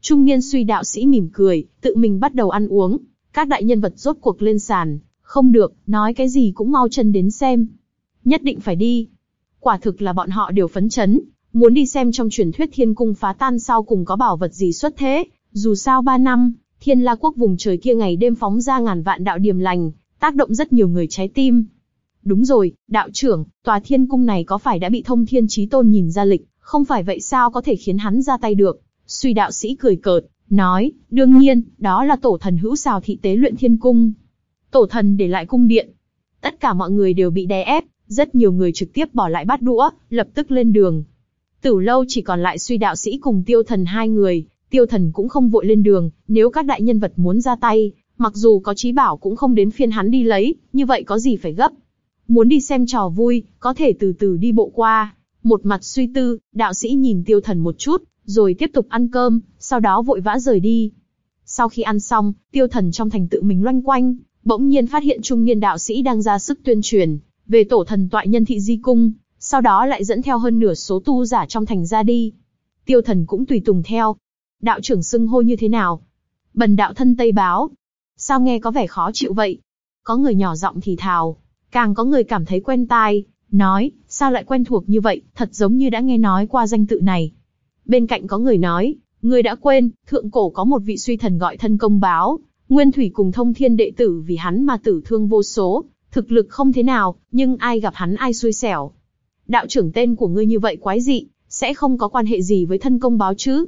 Trung niên suy đạo sĩ mỉm cười, tự mình bắt đầu ăn uống. Các đại nhân vật rốt cuộc lên sàn. Không được, nói cái gì cũng mau chân đến xem. Nhất định phải đi. Quả thực là bọn họ đều phấn chấn. Muốn đi xem trong truyền thuyết thiên cung phá tan sau cùng có bảo vật gì xuất thế. Dù sao ba năm, thiên la quốc vùng trời kia ngày đêm phóng ra ngàn vạn đạo điềm lành, tác động rất nhiều người trái tim. Đúng rồi, đạo trưởng, tòa thiên cung này có phải đã bị thông thiên trí tôn nhìn ra lịch, không phải vậy sao có thể khiến hắn ra tay được? Suy đạo sĩ cười cợt, nói, đương nhiên, đó là tổ thần hữu xào thị tế luyện thiên cung. Tổ thần để lại cung điện. Tất cả mọi người đều bị đè ép, rất nhiều người trực tiếp bỏ lại bát đũa, lập tức lên đường. Tử lâu chỉ còn lại suy đạo sĩ cùng tiêu thần hai người, tiêu thần cũng không vội lên đường, nếu các đại nhân vật muốn ra tay, mặc dù có trí bảo cũng không đến phiên hắn đi lấy, như vậy có gì phải gấp. Muốn đi xem trò vui, có thể từ từ đi bộ qua. Một mặt suy tư, đạo sĩ nhìn tiêu thần một chút, rồi tiếp tục ăn cơm, sau đó vội vã rời đi. Sau khi ăn xong, tiêu thần trong thành tự mình loanh quanh, bỗng nhiên phát hiện trung niên đạo sĩ đang ra sức tuyên truyền về tổ thần toại nhân thị di cung, sau đó lại dẫn theo hơn nửa số tu giả trong thành ra đi. Tiêu thần cũng tùy tùng theo. Đạo trưởng xưng hô như thế nào? Bần đạo thân Tây Báo. Sao nghe có vẻ khó chịu vậy? Có người nhỏ giọng thì thào. Càng có người cảm thấy quen tai, nói, sao lại quen thuộc như vậy, thật giống như đã nghe nói qua danh tự này. Bên cạnh có người nói, người đã quên, thượng cổ có một vị suy thần gọi thân công báo, nguyên thủy cùng thông thiên đệ tử vì hắn mà tử thương vô số, thực lực không thế nào, nhưng ai gặp hắn ai xui xẻo. Đạo trưởng tên của ngươi như vậy quái dị, sẽ không có quan hệ gì với thân công báo chứ?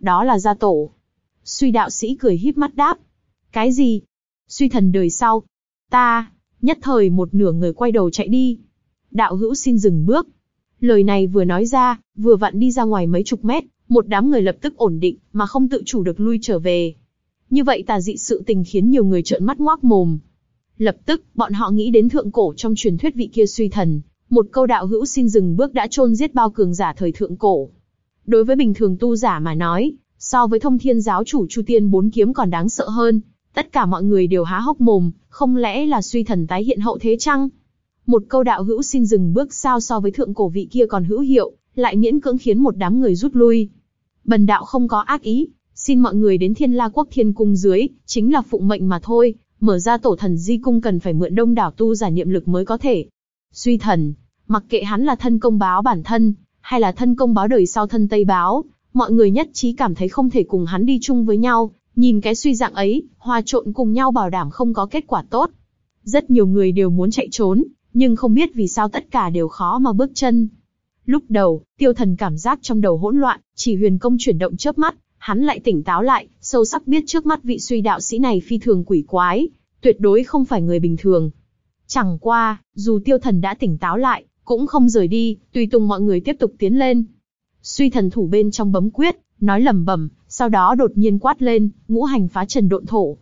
Đó là gia tổ. Suy đạo sĩ cười híp mắt đáp. Cái gì? Suy thần đời sau. Ta, Nhất thời một nửa người quay đầu chạy đi. Đạo hữu xin dừng bước. Lời này vừa nói ra, vừa vặn đi ra ngoài mấy chục mét, một đám người lập tức ổn định, mà không tự chủ được lui trở về. Như vậy tà dị sự tình khiến nhiều người trợn mắt ngoác mồm. Lập tức, bọn họ nghĩ đến thượng cổ trong truyền thuyết vị kia suy thần, một câu đạo hữu xin dừng bước đã chôn giết bao cường giả thời thượng cổ. Đối với bình thường tu giả mà nói, so với thông thiên giáo chủ Chu Tiên bốn kiếm còn đáng sợ hơn, Tất cả mọi người đều há hốc mồm, không lẽ là suy thần tái hiện hậu thế chăng? Một câu đạo hữu xin dừng bước sao so với thượng cổ vị kia còn hữu hiệu, lại miễn cưỡng khiến một đám người rút lui. Bần đạo không có ác ý, xin mọi người đến thiên la quốc thiên cung dưới, chính là phụng mệnh mà thôi, mở ra tổ thần di cung cần phải mượn đông đảo tu giả niệm lực mới có thể. Suy thần, mặc kệ hắn là thân công báo bản thân, hay là thân công báo đời sau thân Tây báo, mọi người nhất trí cảm thấy không thể cùng hắn đi chung với nhau, Nhìn cái suy dạng ấy, hòa trộn cùng nhau bảo đảm không có kết quả tốt. Rất nhiều người đều muốn chạy trốn, nhưng không biết vì sao tất cả đều khó mà bước chân. Lúc đầu, tiêu thần cảm giác trong đầu hỗn loạn, chỉ huyền công chuyển động chớp mắt, hắn lại tỉnh táo lại, sâu sắc biết trước mắt vị suy đạo sĩ này phi thường quỷ quái, tuyệt đối không phải người bình thường. Chẳng qua, dù tiêu thần đã tỉnh táo lại, cũng không rời đi, tùy tùng mọi người tiếp tục tiến lên. Suy thần thủ bên trong bấm quyết, nói lẩm bẩm, sau đó đột nhiên quát lên, ngũ hành phá trần độn thổ.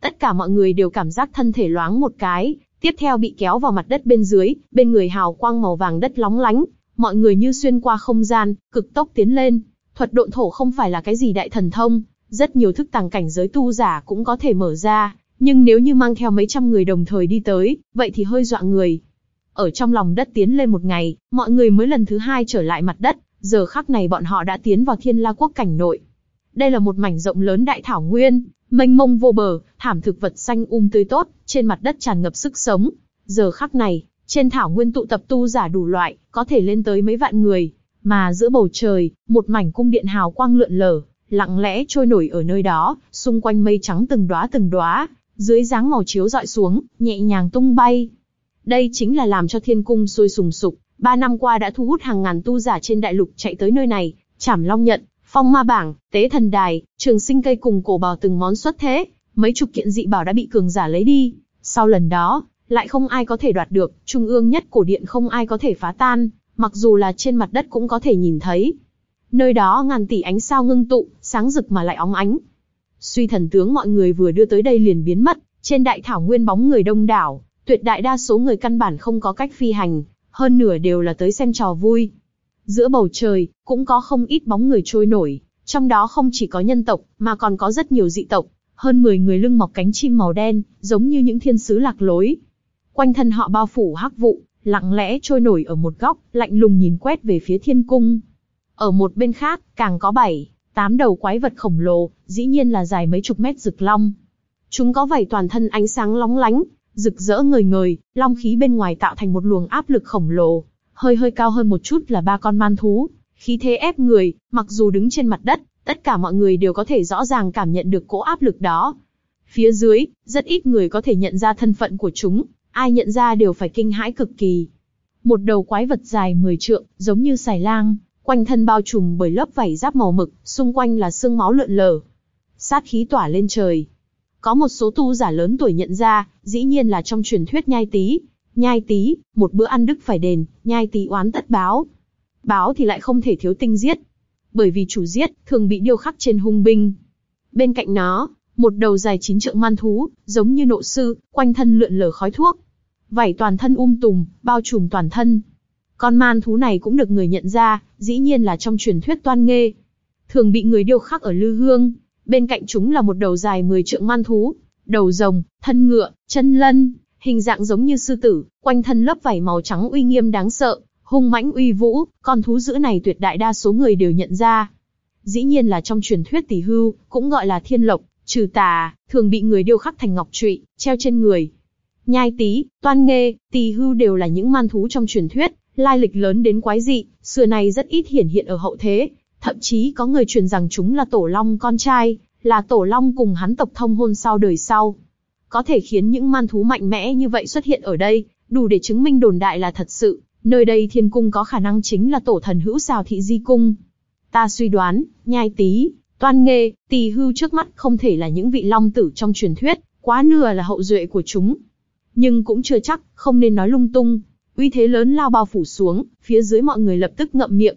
Tất cả mọi người đều cảm giác thân thể loáng một cái, tiếp theo bị kéo vào mặt đất bên dưới, bên người hào quang màu vàng đất lóng lánh, mọi người như xuyên qua không gian, cực tốc tiến lên. Thuật độn thổ không phải là cái gì đại thần thông, rất nhiều thức tàng cảnh giới tu giả cũng có thể mở ra, nhưng nếu như mang theo mấy trăm người đồng thời đi tới, vậy thì hơi dọa người. Ở trong lòng đất tiến lên một ngày, mọi người mới lần thứ hai trở lại mặt đất, Giờ khắc này bọn họ đã tiến vào thiên la quốc cảnh nội. Đây là một mảnh rộng lớn đại thảo nguyên, mênh mông vô bờ, thảm thực vật xanh um tươi tốt, trên mặt đất tràn ngập sức sống. Giờ khắc này, trên thảo nguyên tụ tập tu giả đủ loại, có thể lên tới mấy vạn người, mà giữa bầu trời, một mảnh cung điện hào quang lượn lờ, lặng lẽ trôi nổi ở nơi đó, xung quanh mây trắng từng đóa từng đóa, dưới dáng màu chiếu dọi xuống, nhẹ nhàng tung bay. Đây chính là làm cho thiên cung sôi sùng sục, ba năm qua đã thu hút hàng ngàn tu giả trên đại lục chạy tới nơi này, chảm long nhận, phong ma bảng, tế thần đài, trường sinh cây cùng cổ bào từng món xuất thế, mấy chục kiện dị bảo đã bị cường giả lấy đi. Sau lần đó, lại không ai có thể đoạt được, trung ương nhất cổ điện không ai có thể phá tan, mặc dù là trên mặt đất cũng có thể nhìn thấy. Nơi đó ngàn tỷ ánh sao ngưng tụ, sáng rực mà lại óng ánh. Suy thần tướng mọi người vừa đưa tới đây liền biến mất, trên đại thảo nguyên bóng người đông đảo, tuyệt đại đa số người căn bản không có cách phi hành, hơn nửa đều là tới xem trò vui. Giữa bầu trời, cũng có không ít bóng người trôi nổi, trong đó không chỉ có nhân tộc, mà còn có rất nhiều dị tộc, hơn 10 người lưng mọc cánh chim màu đen, giống như những thiên sứ lạc lối. Quanh thân họ bao phủ hắc vụ, lặng lẽ trôi nổi ở một góc, lạnh lùng nhìn quét về phía thiên cung. Ở một bên khác, càng có bảy, tám đầu quái vật khổng lồ, dĩ nhiên là dài mấy chục mét rực long. Chúng có vảy toàn thân ánh sáng lóng lánh, rực rỡ ngời ngời, long khí bên ngoài tạo thành một luồng áp lực khổng lồ, hơi hơi cao hơn một chút là ba con man thú, khí thế ép người, mặc dù đứng trên mặt đất, tất cả mọi người đều có thể rõ ràng cảm nhận được cỗ áp lực đó. Phía dưới, rất ít người có thể nhận ra thân phận của chúng, ai nhận ra đều phải kinh hãi cực kỳ. Một đầu quái vật dài 10 trượng, giống như xài lang, quanh thân bao trùm bởi lớp vảy giáp màu mực, xung quanh là xương máu lượn lờ. Sát khí tỏa lên trời. Có một số tu giả lớn tuổi nhận ra, dĩ nhiên là trong truyền thuyết nhai tí. Nhai tí, một bữa ăn đức phải đền, nhai tí oán tất báo. Báo thì lại không thể thiếu tinh giết. Bởi vì chủ giết, thường bị điêu khắc trên hung binh. Bên cạnh nó, một đầu dài chín trượng man thú, giống như nộ sư, quanh thân lượn lờ khói thuốc. Vảy toàn thân um tùm, bao trùm toàn thân. Con man thú này cũng được người nhận ra, dĩ nhiên là trong truyền thuyết toan nghê. Thường bị người điêu khắc ở lư hương, bên cạnh chúng là một đầu dài 10 trượng man thú, đầu rồng, thân ngựa, chân lân, hình dạng giống như sư tử, quanh thân lớp vảy màu trắng uy nghiêm đáng sợ, hung mãnh uy vũ, con thú dữ này tuyệt đại đa số người đều nhận ra. Dĩ nhiên là trong truyền thuyết tỷ hưu, cũng gọi là thiên lộc, trừ tà, thường bị người điêu khắc thành ngọc trụy, treo trên người. Nhai tí, toan nghê, tỳ hưu đều là những man thú trong truyền thuyết, lai lịch lớn đến quái dị, xưa nay rất ít hiển hiện ở hậu thế. Thậm chí có người truyền rằng chúng là tổ long con trai, là tổ long cùng hắn tộc thông hôn sau đời sau. Có thể khiến những man thú mạnh mẽ như vậy xuất hiện ở đây, đủ để chứng minh đồn đại là thật sự. Nơi đây thiên cung có khả năng chính là tổ thần hữu xào thị di cung. Ta suy đoán, nhai tí, toan nghê, tỳ hưu trước mắt không thể là những vị long tử trong truyền thuyết, quá nửa là hậu duệ của chúng. Nhưng cũng chưa chắc, không nên nói lung tung. Uy thế lớn lao bao phủ xuống, phía dưới mọi người lập tức ngậm miệng.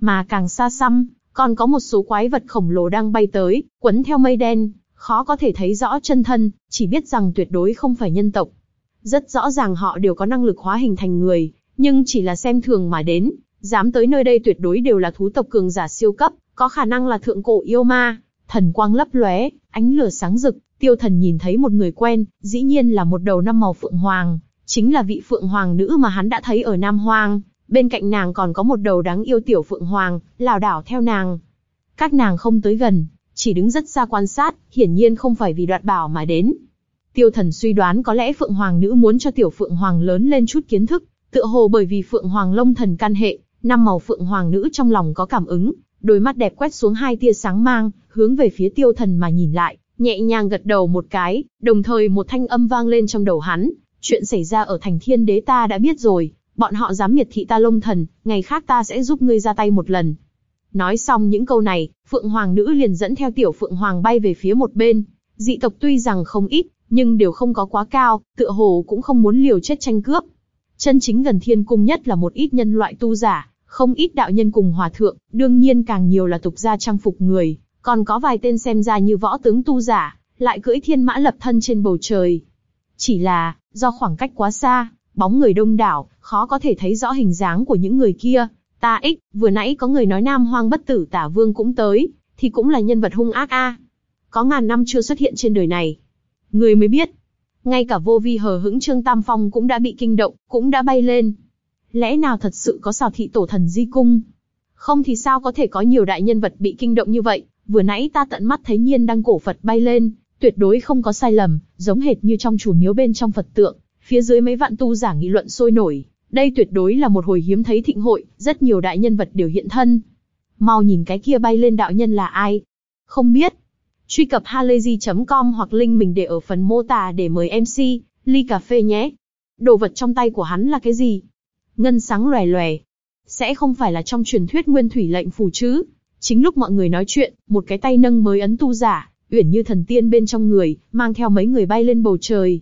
Mà càng xa xăm, còn có một số quái vật khổng lồ đang bay tới, quấn theo mây đen, khó có thể thấy rõ chân thân, chỉ biết rằng tuyệt đối không phải nhân tộc. Rất rõ ràng họ đều có năng lực hóa hình thành người, nhưng chỉ là xem thường mà đến, dám tới nơi đây tuyệt đối đều là thú tộc cường giả siêu cấp, có khả năng là thượng cổ yêu ma. Thần quang lấp lóe, ánh lửa sáng rực, tiêu thần nhìn thấy một người quen, dĩ nhiên là một đầu năm màu phượng hoàng, chính là vị phượng hoàng nữ mà hắn đã thấy ở Nam Hoang, bên cạnh nàng còn có một đầu đáng yêu tiểu phượng hoàng, lảo đảo theo nàng. Các nàng không tới gần, chỉ đứng rất xa quan sát, hiển nhiên không phải vì đoạt bảo mà đến. Tiêu thần suy đoán có lẽ phượng hoàng nữ muốn cho tiểu phượng hoàng lớn lên chút kiến thức, tựa hồ bởi vì phượng hoàng lông thần căn hệ, năm màu phượng hoàng nữ trong lòng có cảm ứng, đôi mắt đẹp quét xuống hai tia sáng mang, hướng về phía tiêu thần mà nhìn lại, nhẹ nhàng gật đầu một cái, đồng thời một thanh âm vang lên trong đầu hắn, chuyện xảy ra ở thành thiên đế ta đã biết rồi, bọn họ dám miệt thị ta lông thần, ngày khác ta sẽ giúp ngươi ra tay một lần. Nói xong những câu này, Phượng Hoàng nữ liền dẫn theo tiểu Phượng Hoàng bay về phía một bên. Dị tộc tuy rằng không ít, nhưng đều không có quá cao, tựa hồ cũng không muốn liều chết tranh cướp. Chân chính gần thiên cung nhất là một ít nhân loại tu giả, không ít đạo nhân cùng hòa thượng, đương nhiên càng nhiều là tục gia trang phục người, còn có vài tên xem ra như võ tướng tu giả, lại cưỡi thiên mã lập thân trên bầu trời. Chỉ là, do khoảng cách quá xa, bóng người đông đảo, khó có thể thấy rõ hình dáng của những người kia. Ta ích, vừa nãy có người nói Nam Hoang bất tử tả vương cũng tới, thì cũng là nhân vật hung ác a. Có ngàn năm chưa xuất hiện trên đời này. Người mới biết. Ngay cả vô vi hờ hững Trương Tam Phong cũng đã bị kinh động, cũng đã bay lên. Lẽ nào thật sự có xào thị tổ thần di cung? Không thì sao có thể có nhiều đại nhân vật bị kinh động như vậy, vừa nãy ta tận mắt thấy nhiên đăng cổ Phật bay lên, tuyệt đối không có sai lầm, giống hệt như trong chủ miếu bên trong Phật tượng, phía dưới mấy vạn tu giả nghị luận sôi nổi. Đây tuyệt đối là một hồi hiếm thấy thịnh hội, rất nhiều đại nhân vật đều hiện thân. Mau nhìn cái kia bay lên đạo nhân là ai? Không biết. Truy cập halayzi.com hoặc link mình để ở phần mô tả để mời MC, ly cà phê nhé. Đồ vật trong tay của hắn là cái gì? Ngân sáng lòe lòe. Sẽ không phải là trong truyền thuyết nguyên thủy lệnh phù chứ? Chính lúc mọi người nói chuyện, một cái tay nâng mới ấn tu giả, uyển như thần tiên bên trong người, mang theo mấy người bay lên bầu trời.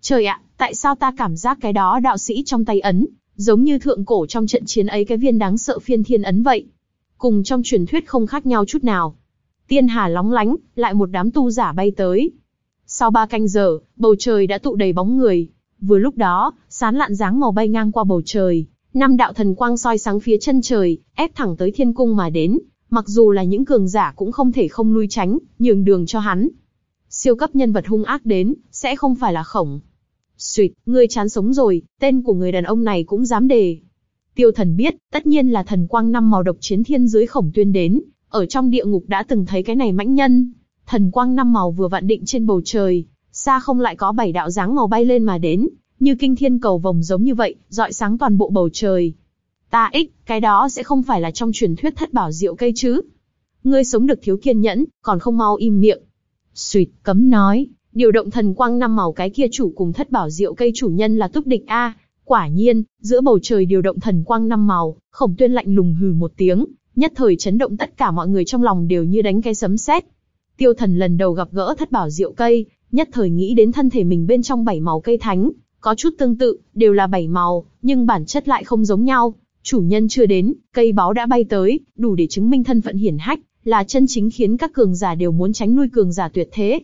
Trời ạ, tại sao ta cảm giác cái đó đạo sĩ trong tay ấn, giống như thượng cổ trong trận chiến ấy cái viên đáng sợ phiên thiên ấn vậy. Cùng trong truyền thuyết không khác nhau chút nào. Tiên hà lóng lánh, lại một đám tu giả bay tới. Sau ba canh giờ, bầu trời đã tụ đầy bóng người. Vừa lúc đó, sán lạn dáng màu bay ngang qua bầu trời. Năm đạo thần quang soi sáng phía chân trời, ép thẳng tới thiên cung mà đến. Mặc dù là những cường giả cũng không thể không lui tránh, nhường đường cho hắn. Siêu cấp nhân vật hung ác đến, sẽ không phải là khổng. Xuyệt, ngươi chán sống rồi, tên của người đàn ông này cũng dám đề. Tiêu thần biết, tất nhiên là thần quang năm màu độc chiến thiên dưới khổng tuyên đến, ở trong địa ngục đã từng thấy cái này mãnh nhân. Thần quang năm màu vừa vặn định trên bầu trời, xa không lại có bảy đạo dáng màu bay lên mà đến, như kinh thiên cầu vồng giống như vậy, dọi sáng toàn bộ bầu trời. Ta ích, cái đó sẽ không phải là trong truyền thuyết thất bảo diệu cây chứ. Ngươi sống được thiếu kiên nhẫn, còn không mau im miệng. Xuyệt, cấm nói, điều động thần quang năm màu cái kia chủ cùng thất bảo diệu cây chủ nhân là túc địch A. Quả nhiên, giữa bầu trời điều động thần quang năm màu, khổng tuyên lạnh lùng hừ một tiếng, nhất thời chấn động tất cả mọi người trong lòng đều như đánh cái sấm sét. Tiêu thần lần đầu gặp gỡ thất bảo diệu cây, nhất thời nghĩ đến thân thể mình bên trong bảy màu cây thánh, có chút tương tự, đều là bảy màu, nhưng bản chất lại không giống nhau. Chủ nhân chưa đến, cây báo đã bay tới, đủ để chứng minh thân phận hiển hách, là chân chính khiến các cường giả đều muốn tránh nuôi cường giả tuyệt thế.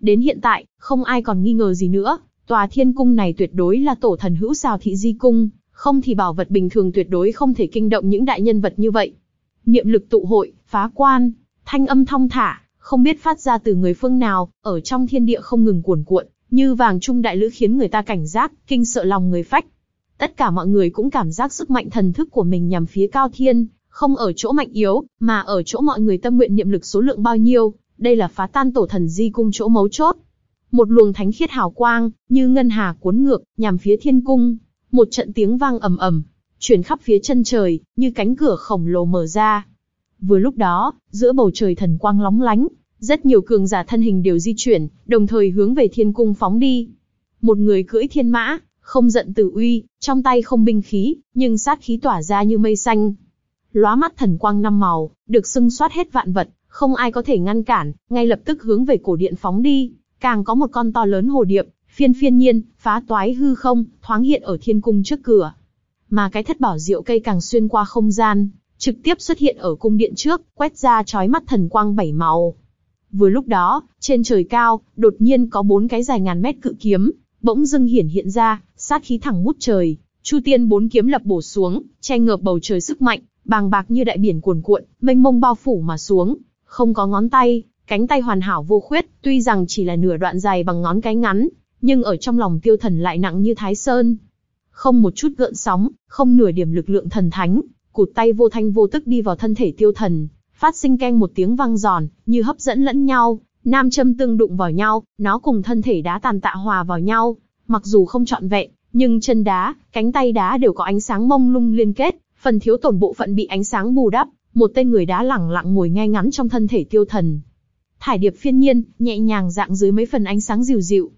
Đến hiện tại, không ai còn nghi ngờ gì nữa, tòa thiên cung này tuyệt đối là tổ thần hữu xào thị di cung, không thì bảo vật bình thường tuyệt đối không thể kinh động những đại nhân vật như vậy. Niệm lực tụ hội, phá quan, thanh âm thong thả, không biết phát ra từ người phương nào, ở trong thiên địa không ngừng cuồn cuộn, như vàng trung đại lữ khiến người ta cảnh giác, kinh sợ lòng người phách. Tất cả mọi người cũng cảm giác sức mạnh thần thức của mình nhằm phía cao thiên, không ở chỗ mạnh yếu, mà ở chỗ mọi người tâm nguyện niệm lực số lượng bao nhiêu, đây là phá tan tổ thần di cung chỗ mấu chốt. Một luồng thánh khiết hào quang, như ngân hà cuốn ngược, nhằm phía thiên cung. Một trận tiếng vang ầm ầm, chuyển khắp phía chân trời, như cánh cửa khổng lồ mở ra. Vừa lúc đó, giữa bầu trời thần quang lóng lánh, rất nhiều cường giả thân hình đều di chuyển, đồng thời hướng về thiên cung phóng đi. Một người cưỡi thiên mã, không giận tử uy, trong tay không binh khí, nhưng sát khí tỏa ra như mây xanh. Lóa mắt thần quang năm màu, được xưng soát hết vạn vật, không ai có thể ngăn cản, ngay lập tức hướng về cổ điện phóng đi. Càng có một con to lớn hồ điệp, phiên phiên nhiên, phá toái hư không, thoáng hiện ở thiên cung trước cửa. Mà cái thất bảo diệu cây càng xuyên qua không gian, trực tiếp xuất hiện ở cung điện trước, quét ra chói mắt thần quang bảy màu. Vừa lúc đó, trên trời cao, đột nhiên có bốn cái dài ngàn mét cự kiếm, bỗng dưng hiển hiện ra, sát khí thẳng ngút trời. Chu tiên bốn kiếm lập bổ xuống, che ngợp bầu trời sức mạnh, bàng bạc như đại biển cuồn cuộn, mênh mông bao phủ mà xuống, không có ngón tay, cánh tay hoàn hảo vô khuyết, tuy rằng chỉ là nửa đoạn dài bằng ngón cái ngắn, nhưng ở trong lòng tiêu thần lại nặng như thái sơn. Không một chút gợn sóng, không nửa điểm lực lượng thần thánh, cụt tay vô thanh vô tức đi vào thân thể tiêu thần, phát sinh keng một tiếng vang giòn, như hấp dẫn lẫn nhau, nam châm tương đụng vào nhau, nó cùng thân thể đá tàn tạ hòa vào nhau, mặc dù không trọn vẹn, nhưng chân đá, cánh tay đá đều có ánh sáng mông lung liên kết, phần thiếu tổn bộ phận bị ánh sáng bù đắp, một tên người đá lẳng lặng ngồi ngay ngắn trong thân thể tiêu thần. Thải điệp phiên nhiên, nhẹ nhàng dạng dưới mấy phần ánh sáng dịu dịu.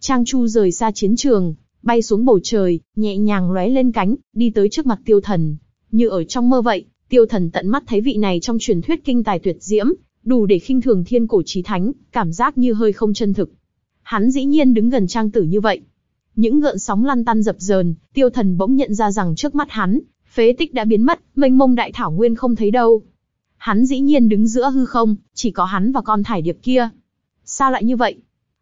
Trang Chu rời xa chiến trường, bay xuống bầu trời, nhẹ nhàng lóe lên cánh, đi tới trước mặt tiêu thần. Như ở trong mơ vậy, tiêu thần tận mắt thấy vị này trong truyền thuyết kinh tài tuyệt diễm, đủ để khinh thường thiên cổ trí thánh, cảm giác như hơi không chân thực. Hắn dĩ nhiên đứng gần trang tử như vậy. Những gợn sóng lăn tăn dập dờn, tiêu thần bỗng nhận ra rằng trước mắt hắn, phế tích đã biến mất, mênh mông đại thảo nguyên không thấy đâu. Hắn dĩ nhiên đứng giữa hư không, chỉ có hắn và con thải điệp kia. Sao lại như vậy?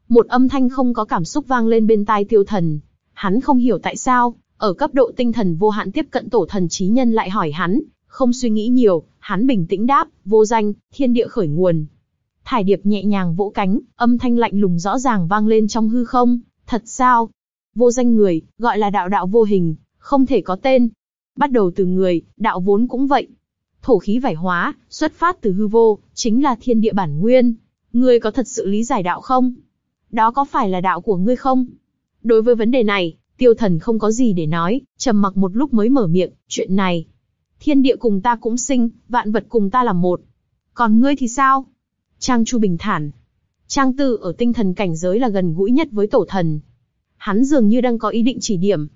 Một âm thanh không có cảm xúc vang lên bên tai tiêu thần. Hắn không hiểu tại sao, ở cấp độ tinh thần vô hạn tiếp cận tổ thần trí nhân lại hỏi hắn, không suy nghĩ nhiều, hắn bình tĩnh đáp, vô danh, thiên địa khởi nguồn. Thải điệp nhẹ nhàng vỗ cánh, âm thanh lạnh lùng rõ ràng vang lên trong hư không, thật sao? Vô danh người, gọi là đạo đạo vô hình, không thể có tên. Bắt đầu từ người, đạo vốn cũng vậy. thổ khí vải hóa, xuất phát từ hư vô, chính là thiên địa bản nguyên. Ngươi có thật sự lý giải đạo không? Đó có phải là đạo của ngươi không? Đối với vấn đề này, tiêu thần không có gì để nói, trầm mặc một lúc mới mở miệng, chuyện này. Thiên địa cùng ta cũng sinh, vạn vật cùng ta là một. Còn ngươi thì sao? Trang Chu bình thản. Trang Tư ở tinh thần cảnh giới là gần gũi nhất với tổ thần. Hắn dường như đang có ý định chỉ điểm.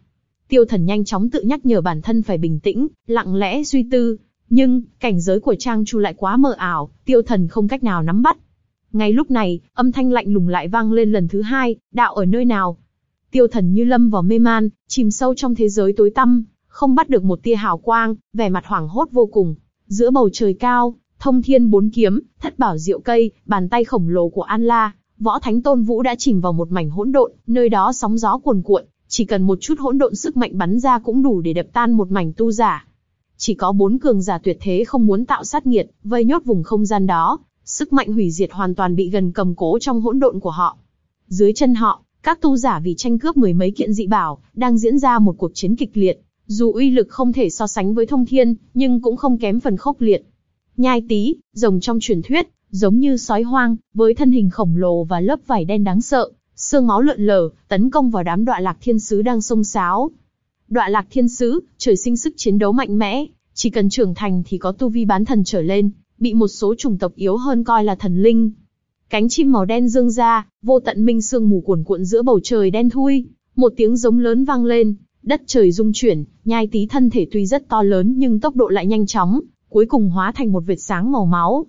Tiêu thần nhanh chóng tự nhắc nhở bản thân phải bình tĩnh, lặng lẽ suy tư. Nhưng, cảnh giới của Trang Chu lại quá mờ ảo, tiêu thần không cách nào nắm bắt. Ngay lúc này, âm thanh lạnh lùng lại vang lên lần thứ hai, đạo ở nơi nào? Tiêu thần như lâm vào mê man, chìm sâu trong thế giới tối tăm, không bắt được một tia hào quang, vẻ mặt hoảng hốt vô cùng. Giữa bầu trời cao, thông thiên bốn kiếm, thất bảo diệu cây, bàn tay khổng lồ của An La, võ thánh tôn vũ đã chìm vào một mảnh hỗn độn, nơi đó sóng gió cuồn cuộn, chỉ cần một chút hỗn độn sức mạnh bắn ra cũng đủ để đập tan một mảnh tu giả. Chỉ có bốn cường giả tuyệt thế không muốn tạo sát nghiệt, vây nhốt vùng không gian đó, sức mạnh hủy diệt hoàn toàn bị gần cầm cố trong hỗn độn của họ. Dưới chân họ, các tu giả vì tranh cướp mười mấy kiện dị bảo, đang diễn ra một cuộc chiến kịch liệt. Dù uy lực không thể so sánh với thông thiên, nhưng cũng không kém phần khốc liệt. Nhai tí, rồng trong truyền thuyết, giống như sói hoang, với thân hình khổng lồ và lớp vảy đen đáng sợ, xương máu lượn lờ, tấn công vào đám đoạ lạc thiên sứ đang xông xáo. Đoạ lạc thiên sứ, trời sinh sức chiến đấu mạnh mẽ, chỉ cần trưởng thành thì có tu vi bán thần trở lên, bị một số chủng tộc yếu hơn coi là thần linh. Cánh chim màu đen dương ra, vô tận minh sương mù cuồn cuộn giữa bầu trời đen thui, một tiếng giống lớn vang lên, đất trời rung chuyển, nhai tí thân thể tuy rất to lớn nhưng tốc độ lại nhanh chóng, cuối cùng hóa thành một vệt sáng màu máu.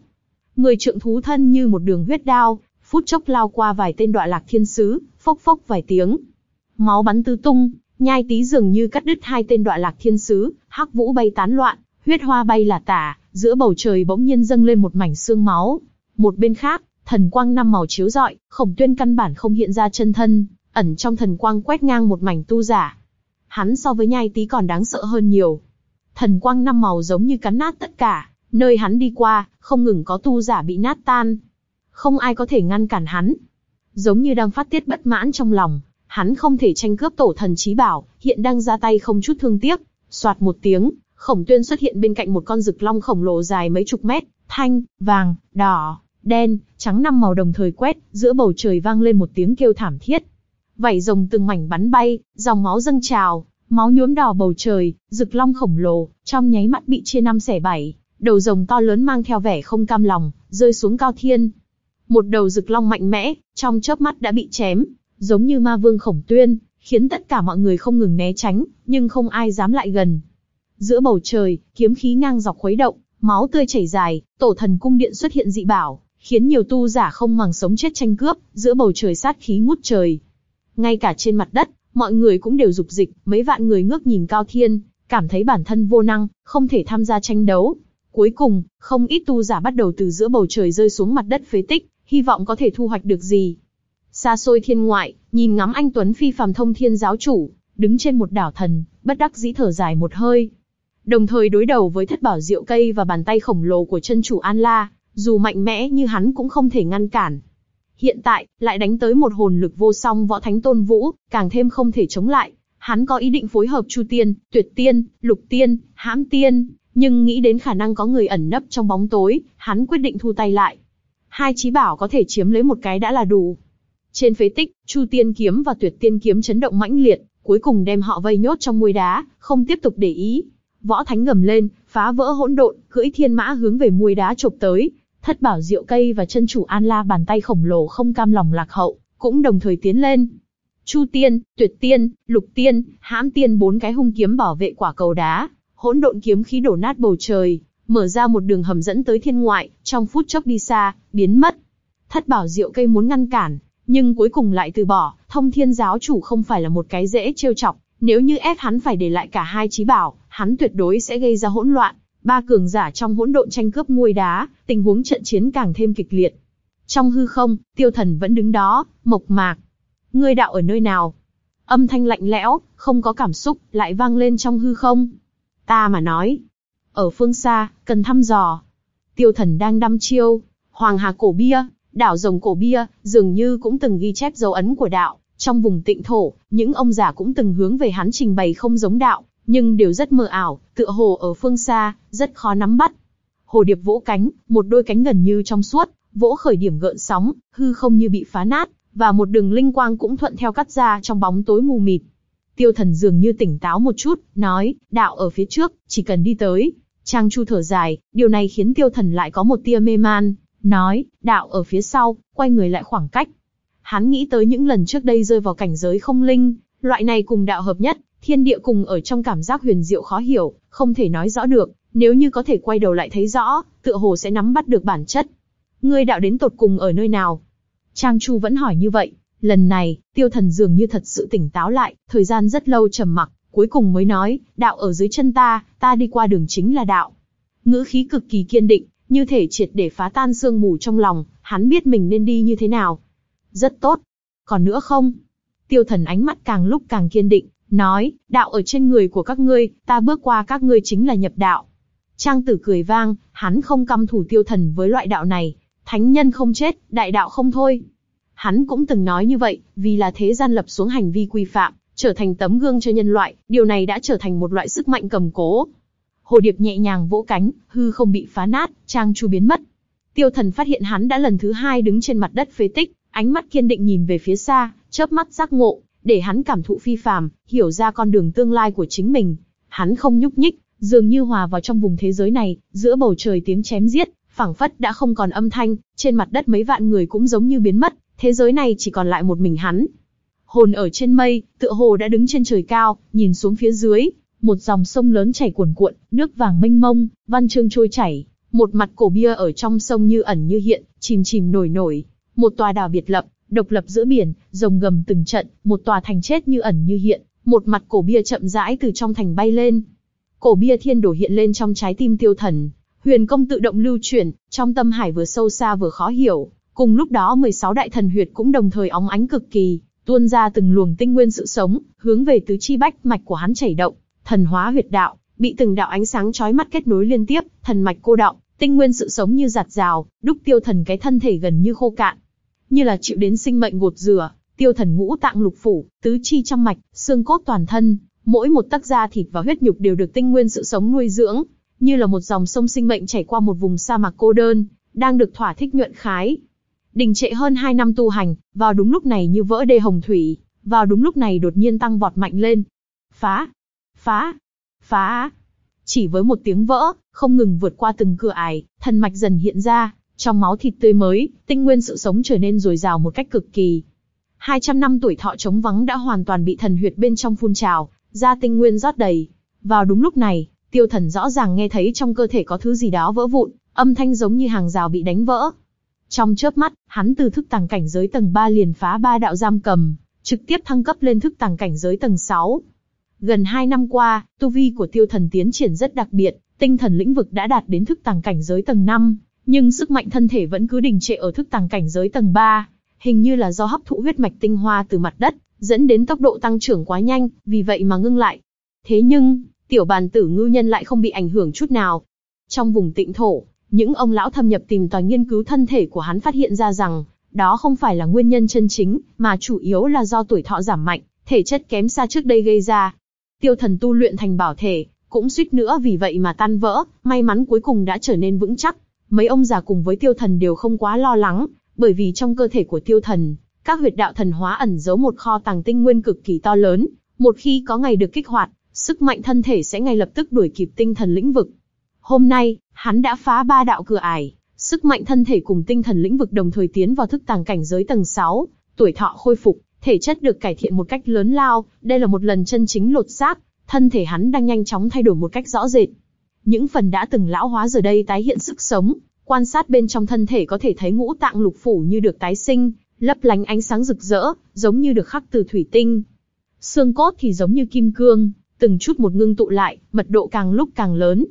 Người trượng thú thân như một đường huyết đao, phút chốc lao qua vài tên đoạn lạc thiên sứ, phốc phốc vài tiếng. Máu bắn tứ tung, nhai tí dường như cắt đứt hai tên đoạn lạc thiên sứ, hắc vũ bay tán loạn, huyết hoa bay là tả, giữa bầu trời bỗng nhiên dâng lên một mảnh xương máu. Một bên khác, thần quang năm màu chiếu rọi, khổng tuyên căn bản không hiện ra chân thân, ẩn trong thần quang quét ngang một mảnh tu giả. Hắn so với nhai tí còn đáng sợ hơn nhiều. Thần quang năm màu giống như cắn nát tất cả, nơi hắn đi qua, không ngừng có tu giả bị nát tan. Không ai có thể ngăn cản hắn. Giống như đang phát tiết bất mãn trong lòng, hắn không thể tranh cướp tổ thần trí bảo, hiện đang ra tay không chút thương tiếc. Soạt một tiếng, khổng tuyên xuất hiện bên cạnh một con rực long khổng lồ dài mấy chục mét, thanh, vàng, đỏ, đen, trắng năm màu đồng thời quét, giữa bầu trời vang lên một tiếng kêu thảm thiết. Vảy rồng từng mảnh bắn bay, dòng máu dâng trào, máu nhuốm đỏ bầu trời, rực long khổng lồ, trong nháy mắt bị chia năm xẻ bảy, đầu rồng to lớn mang theo vẻ không cam lòng, rơi xuống cao thiên. Một đầu rực long mạnh mẽ, trong chớp mắt đã bị chém, giống như ma vương khổng tuyên, khiến tất cả mọi người không ngừng né tránh, nhưng không ai dám lại gần. Giữa bầu trời, kiếm khí ngang dọc khuấy động, máu tươi chảy dài, tổ thần cung điện xuất hiện dị bảo, khiến nhiều tu giả không màng sống chết tranh cướp, giữa bầu trời sát khí ngút trời. Ngay cả trên mặt đất, mọi người cũng đều dục dịch, mấy vạn người ngước nhìn cao thiên, cảm thấy bản thân vô năng, không thể tham gia tranh đấu. Cuối cùng, không ít tu giả bắt đầu từ giữa bầu trời rơi xuống mặt đất phế tích, hy vọng có thể thu hoạch được gì. Xa xôi thiên ngoại, nhìn ngắm anh Tuấn phi phàm thông thiên giáo chủ, đứng trên một đảo thần, bất đắc dĩ thở dài một hơi. Đồng thời đối đầu với thất bảo diệu cây và bàn tay khổng lồ của chân chủ An La, dù mạnh mẽ như hắn cũng không thể ngăn cản. Hiện tại, lại đánh tới một hồn lực vô song võ thánh tôn vũ, càng thêm không thể chống lại. Hắn có ý định phối hợp Chu Tiên, Tuyệt Tiên, Lục Tiên, Hãm Tiên, nhưng nghĩ đến khả năng có người ẩn nấp trong bóng tối, hắn quyết định thu tay lại. Hai chí bảo có thể chiếm lấy một cái đã là đủ. Trên phế tích, Chu Tiên kiếm và Tuyệt Tiên kiếm chấn động mãnh liệt, cuối cùng đem họ vây nhốt trong muôi đá, không tiếp tục để ý. Võ Thánh gầm lên, phá vỡ hỗn độn, cưỡi thiên mã hướng về muôi đá chộp tới, thất bảo diệu cây và chân chủ An La bàn tay khổng lồ không cam lòng lạc hậu, cũng đồng thời tiến lên. Chu Tiên, Tuyệt Tiên, Lục Tiên, Hãm Tiên bốn cái hung kiếm bảo vệ quả cầu đá, hỗn độn kiếm khí đổ nát bầu trời, mở ra một đường hầm dẫn tới thiên ngoại, trong phút chốc đi xa, biến mất. Thất bảo diệu cây muốn ngăn cản, nhưng cuối cùng lại từ bỏ, thông thiên giáo chủ không phải là một cái dễ trêu chọc, nếu như ép hắn phải để lại cả hai trí bảo, hắn tuyệt đối sẽ gây ra hỗn loạn. Ba cường giả trong hỗn độn tranh cướp muôi đá, tình huống trận chiến càng thêm kịch liệt. Trong hư không, tiêu thần vẫn đứng đó, mộc mạc. Ngươi đạo ở nơi nào? Âm thanh lạnh lẽo, không có cảm xúc, lại vang lên trong hư không. Ta mà nói. Ở phương xa, cần thăm dò. Tiêu thần đang đăm chiêu. Hoàng hà cổ bia, đảo rồng cổ bia, dường như cũng từng ghi chép dấu ấn của đạo. Trong vùng tịnh thổ, những ông già cũng từng hướng về hắn trình bày không giống đạo, nhưng đều rất mờ ảo, tựa hồ ở phương xa, rất khó nắm bắt. Hồ điệp vỗ cánh, một đôi cánh gần như trong suốt, vỗ khởi điểm gợn sóng, hư không như bị phá nát, và một đường linh quang cũng thuận theo cắt ra trong bóng tối mù mịt. Tiêu thần dường như tỉnh táo một chút, nói, đạo ở phía trước, chỉ cần đi tới. Trang Chu thở dài, điều này khiến tiêu thần lại có một tia mê man, nói, đạo ở phía sau, quay người lại khoảng cách. Hắn nghĩ tới những lần trước đây rơi vào cảnh giới không linh, loại này cùng đạo hợp nhất, thiên địa cùng ở trong cảm giác huyền diệu khó hiểu, không thể nói rõ được, nếu như có thể quay đầu lại thấy rõ, tựa hồ sẽ nắm bắt được bản chất. Ngươi đạo đến tột cùng ở nơi nào? Trang Chu vẫn hỏi như vậy, lần này, tiêu thần dường như thật sự tỉnh táo lại, thời gian rất lâu trầm mặc, cuối cùng mới nói, đạo ở dưới chân ta, ta đi qua đường chính là đạo. Ngữ khí cực kỳ kiên định, như thể triệt để phá tan sương mù trong lòng, hắn biết mình nên đi như thế nào. Rất tốt. Còn nữa không? Tiêu thần ánh mắt càng lúc càng kiên định, nói, đạo ở trên người của các ngươi, ta bước qua các ngươi chính là nhập đạo. Trang tử cười vang, hắn không căm thủ tiêu thần với loại đạo này, thánh nhân không chết, đại đạo không thôi. Hắn cũng từng nói như vậy, vì là thế gian lập xuống hành vi quy phạm, trở thành tấm gương cho nhân loại, điều này đã trở thành một loại sức mạnh cầm cố. Hồ điệp nhẹ nhàng vỗ cánh, hư không bị phá nát, trang chu biến mất. Tiêu thần phát hiện hắn đã lần thứ hai đứng trên mặt đất phế tích, ánh mắt kiên định nhìn về phía xa, chớp mắt giác ngộ, để hắn cảm thụ phi phàm, hiểu ra con đường tương lai của chính mình. Hắn không nhúc nhích, dường như hòa vào trong vùng thế giới này, giữa bầu trời tiếng chém giết, phảng phất đã không còn âm thanh, trên mặt đất mấy vạn người cũng giống như biến mất, thế giới này chỉ còn lại một mình hắn. Hồn ở trên mây, tựa hồ đã đứng trên trời cao, nhìn xuống phía dưới, một dòng sông lớn chảy cuồn cuộn, nước vàng mênh mông, văn chương trôi chảy, một mặt cổ bia ở trong sông như ẩn như hiện, chìm chìm nổi nổi, một tòa đảo biệt lập, độc lập giữa biển, rồng gầm từng trận, một tòa thành chết như ẩn như hiện, một mặt cổ bia chậm rãi từ trong thành bay lên. Cổ bia thiên đổ hiện lên trong trái tim tiêu thần, huyền công tự động lưu chuyển, trong tâm hải vừa sâu xa vừa khó hiểu. Cùng lúc đó 16 đại thần huyệt cũng đồng thời óng ánh cực kỳ, tuôn ra từng luồng tinh nguyên sự sống, hướng về tứ chi bách mạch của hắn chảy động, thần hóa huyệt đạo, bị từng đạo ánh sáng chói mắt kết nối liên tiếp, thần mạch cô động, tinh nguyên sự sống như giạt rào, đúc tiêu thần cái thân thể gần như khô cạn, như là chịu đến sinh mệnh gột rửa, tiêu thần ngũ tạng lục phủ, tứ chi trong mạch, xương cốt toàn thân, mỗi một tấc da thịt và huyết nhục đều được tinh nguyên sự sống nuôi dưỡng, như là một dòng sông sinh mệnh chảy qua một vùng sa mạc cô đơn, đang được thỏa thích nhuận khái. Đình trệ hơn 2 năm tu hành, vào đúng lúc này như vỡ đê hồng thủy, vào đúng lúc này đột nhiên tăng vọt mạnh lên. Phá! Phá! Phá! Chỉ với một tiếng vỡ, không ngừng vượt qua từng cửa ải, thần mạch dần hiện ra, trong máu thịt tươi mới, tinh nguyên sự sống trở nên dồi dào một cách cực kỳ. 200 năm tuổi thọ trống vắng đã hoàn toàn bị thần huyệt bên trong phun trào, ra tinh nguyên rót đầy. Vào đúng lúc này, tiêu thần rõ ràng nghe thấy trong cơ thể có thứ gì đó vỡ vụn, âm thanh giống như hàng rào bị đánh vỡ. Trong chớp mắt, hắn từ thức tàng cảnh giới tầng 3 liền phá ba đạo giam cầm, trực tiếp thăng cấp lên thức tàng cảnh giới tầng 6. Gần 2 năm qua, tu vi của tiêu thần tiến triển rất đặc biệt, tinh thần lĩnh vực đã đạt đến thức tàng cảnh giới tầng 5, nhưng sức mạnh thân thể vẫn cứ đình trệ ở thức tàng cảnh giới tầng 3, hình như là do hấp thụ huyết mạch tinh hoa từ mặt đất, dẫn đến tốc độ tăng trưởng quá nhanh, vì vậy mà ngưng lại. Thế nhưng, tiểu bàn tử ngư nhân lại không bị ảnh hưởng chút nào. Trong vùng tịnh thổ, những ông lão thâm nhập tìm tòi nghiên cứu thân thể của hắn phát hiện ra rằng, đó không phải là nguyên nhân chân chính, mà chủ yếu là do tuổi thọ giảm mạnh, thể chất kém xa trước đây gây ra. Tiêu thần tu luyện thành bảo thể, cũng suýt nữa vì vậy mà tan vỡ, may mắn cuối cùng đã trở nên vững chắc. Mấy ông già cùng với tiêu thần đều không quá lo lắng, bởi vì trong cơ thể của tiêu thần, các huyệt đạo thần hóa ẩn giấu một kho tàng tinh nguyên cực kỳ to lớn, một khi có ngày được kích hoạt, sức mạnh thân thể sẽ ngay lập tức đuổi kịp tinh thần lĩnh vực. Hôm nay, hắn đã phá ba đạo cửa ải, sức mạnh thân thể cùng tinh thần lĩnh vực đồng thời tiến vào thức tàng cảnh giới tầng 6, tuổi thọ khôi phục, thể chất được cải thiện một cách lớn lao, đây là một lần chân chính lột xác, thân thể hắn đang nhanh chóng thay đổi một cách rõ rệt. Những phần đã từng lão hóa giờ đây tái hiện sức sống, quan sát bên trong thân thể có thể thấy ngũ tạng lục phủ như được tái sinh, lấp lánh ánh sáng rực rỡ, giống như được khắc từ thủy tinh. Xương cốt thì giống như kim cương, từng chút một ngưng tụ lại, mật độ càng lúc càng lớn.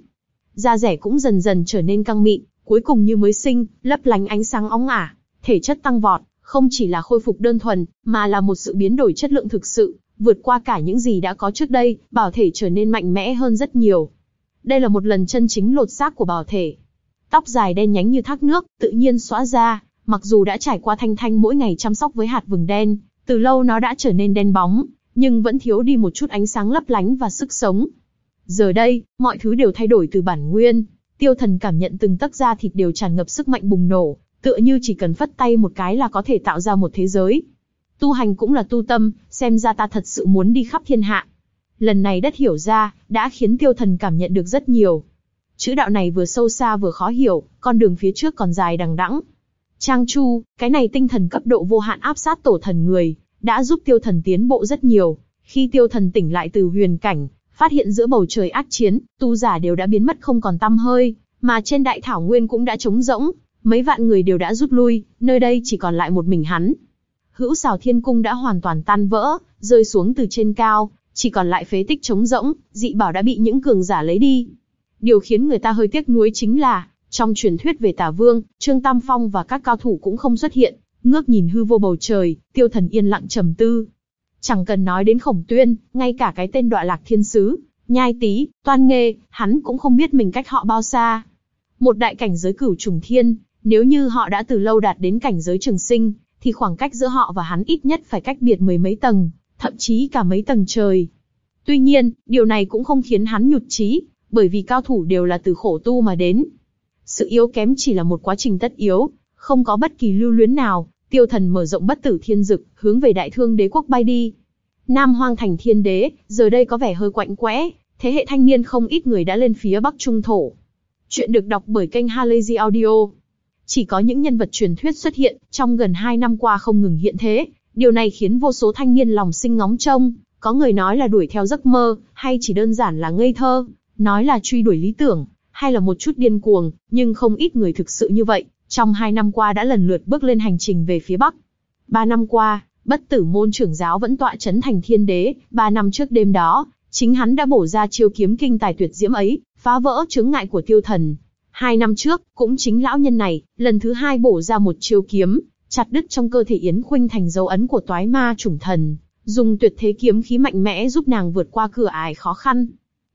Da rẻ cũng dần dần trở nên căng mịn, cuối cùng như mới sinh, lấp lánh ánh sáng óng ả, thể chất tăng vọt, không chỉ là khôi phục đơn thuần, mà là một sự biến đổi chất lượng thực sự, vượt qua cả những gì đã có trước đây, bảo thể trở nên mạnh mẽ hơn rất nhiều. Đây là một lần chân chính lột xác của bảo thể. Tóc dài đen nhánh như thác nước, tự nhiên xóa ra, mặc dù đã trải qua thanh thanh mỗi ngày chăm sóc với hạt vừng đen, từ lâu nó đã trở nên đen bóng, nhưng vẫn thiếu đi một chút ánh sáng lấp lánh và sức sống. Giờ đây, mọi thứ đều thay đổi từ bản nguyên. Tiêu thần cảm nhận từng tấc da thịt đều tràn ngập sức mạnh bùng nổ, tựa như chỉ cần phất tay một cái là có thể tạo ra một thế giới. Tu hành cũng là tu tâm, xem ra ta thật sự muốn đi khắp thiên hạ. Lần này đất hiểu ra, đã khiến tiêu thần cảm nhận được rất nhiều. Chữ đạo này vừa sâu xa vừa khó hiểu, con đường phía trước còn dài đằng đẵng. Trang Chu, cái này tinh thần cấp độ vô hạn áp sát tổ thần người, đã giúp tiêu thần tiến bộ rất nhiều. Khi tiêu thần tỉnh lại từ huyền cảnh, phát hiện giữa bầu trời ác chiến, tu giả đều đã biến mất không còn tăm hơi, mà trên đại thảo nguyên cũng đã trống rỗng, mấy vạn người đều đã rút lui, nơi đây chỉ còn lại một mình hắn. Hữu xào thiên cung đã hoàn toàn tan vỡ, rơi xuống từ trên cao, chỉ còn lại phế tích trống rỗng, dị bảo đã bị những cường giả lấy đi. Điều khiến người ta hơi tiếc nuối chính là, trong truyền thuyết về tả vương, Trương Tam Phong và các cao thủ cũng không xuất hiện, ngước nhìn hư vô bầu trời, tiêu thần yên lặng trầm tư. Chẳng cần nói đến khổng tuyên, ngay cả cái tên đoạ lạc thiên sứ, nhai tí, toan nghê, hắn cũng không biết mình cách họ bao xa. Một đại cảnh giới cửu trùng thiên, nếu như họ đã từ lâu đạt đến cảnh giới trường sinh, thì khoảng cách giữa họ và hắn ít nhất phải cách biệt mười mấy tầng, thậm chí cả mấy tầng trời. Tuy nhiên, điều này cũng không khiến hắn nhụt chí, bởi vì cao thủ đều là từ khổ tu mà đến. Sự yếu kém chỉ là một quá trình tất yếu, không có bất kỳ lưu luyến nào, tiêu thần mở rộng bất tử thiên dực, hướng về đại thương đế quốc bay đi. Nam hoang thành thiên đế, giờ đây có vẻ hơi quạnh quẽ, thế hệ thanh niên không ít người đã lên phía bắc trung thổ. Chuyện được đọc bởi kênh Halazy Audio. Chỉ có những nhân vật truyền thuyết xuất hiện, trong gần 2 năm qua không ngừng hiện thế, điều này khiến vô số thanh niên lòng sinh ngóng trông, có người nói là đuổi theo giấc mơ, hay chỉ đơn giản là ngây thơ, nói là truy đuổi lý tưởng, hay là một chút điên cuồng, nhưng không ít người thực sự như vậy, trong hai năm qua đã lần lượt bước lên hành trình về phía Bắc. Ba năm qua, bất tử môn trưởng giáo vẫn tọa chấn thành thiên đế, ba năm trước đêm đó, chính hắn đã bổ ra chiêu kiếm kinh tài tuyệt diễm ấy, phá vỡ chướng ngại của tiêu thần. Hai năm trước, cũng chính lão nhân này, lần thứ hai bổ ra một chiêu kiếm, chặt đứt trong cơ thể Yến Khuynh thành dấu ấn của toái ma chủng thần, dùng tuyệt thế kiếm khí mạnh mẽ giúp nàng vượt qua cửa ải khó khăn.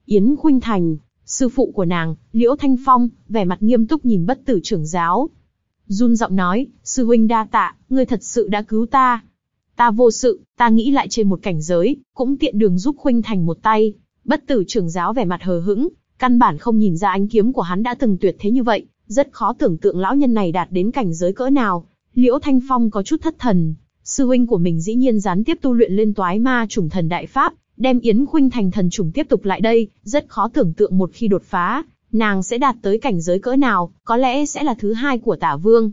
Yến Khuynh Thành, sư phụ của nàng, Liễu Thanh Phong, vẻ mặt nghiêm túc nhìn bất tử trưởng giáo. Run giọng nói, sư huynh đa tạ, ngươi thật sự đã cứu ta. Ta vô sự, ta nghĩ lại trên một cảnh giới, cũng tiện đường giúp Khuynh Thành một tay. Bất tử trưởng giáo vẻ mặt hờ hững, căn bản không nhìn ra ánh kiếm của hắn đã từng tuyệt thế như vậy, rất khó tưởng tượng lão nhân này đạt đến cảnh giới cỡ nào. Liễu Thanh Phong có chút thất thần, sư huynh của mình dĩ nhiên gián tiếp tu luyện lên toái ma chủng thần đại pháp, đem Yến Khuynh thành thần chủng tiếp tục lại đây, rất khó tưởng tượng một khi đột phá, nàng sẽ đạt tới cảnh giới cỡ nào, có lẽ sẽ là thứ hai của tả vương.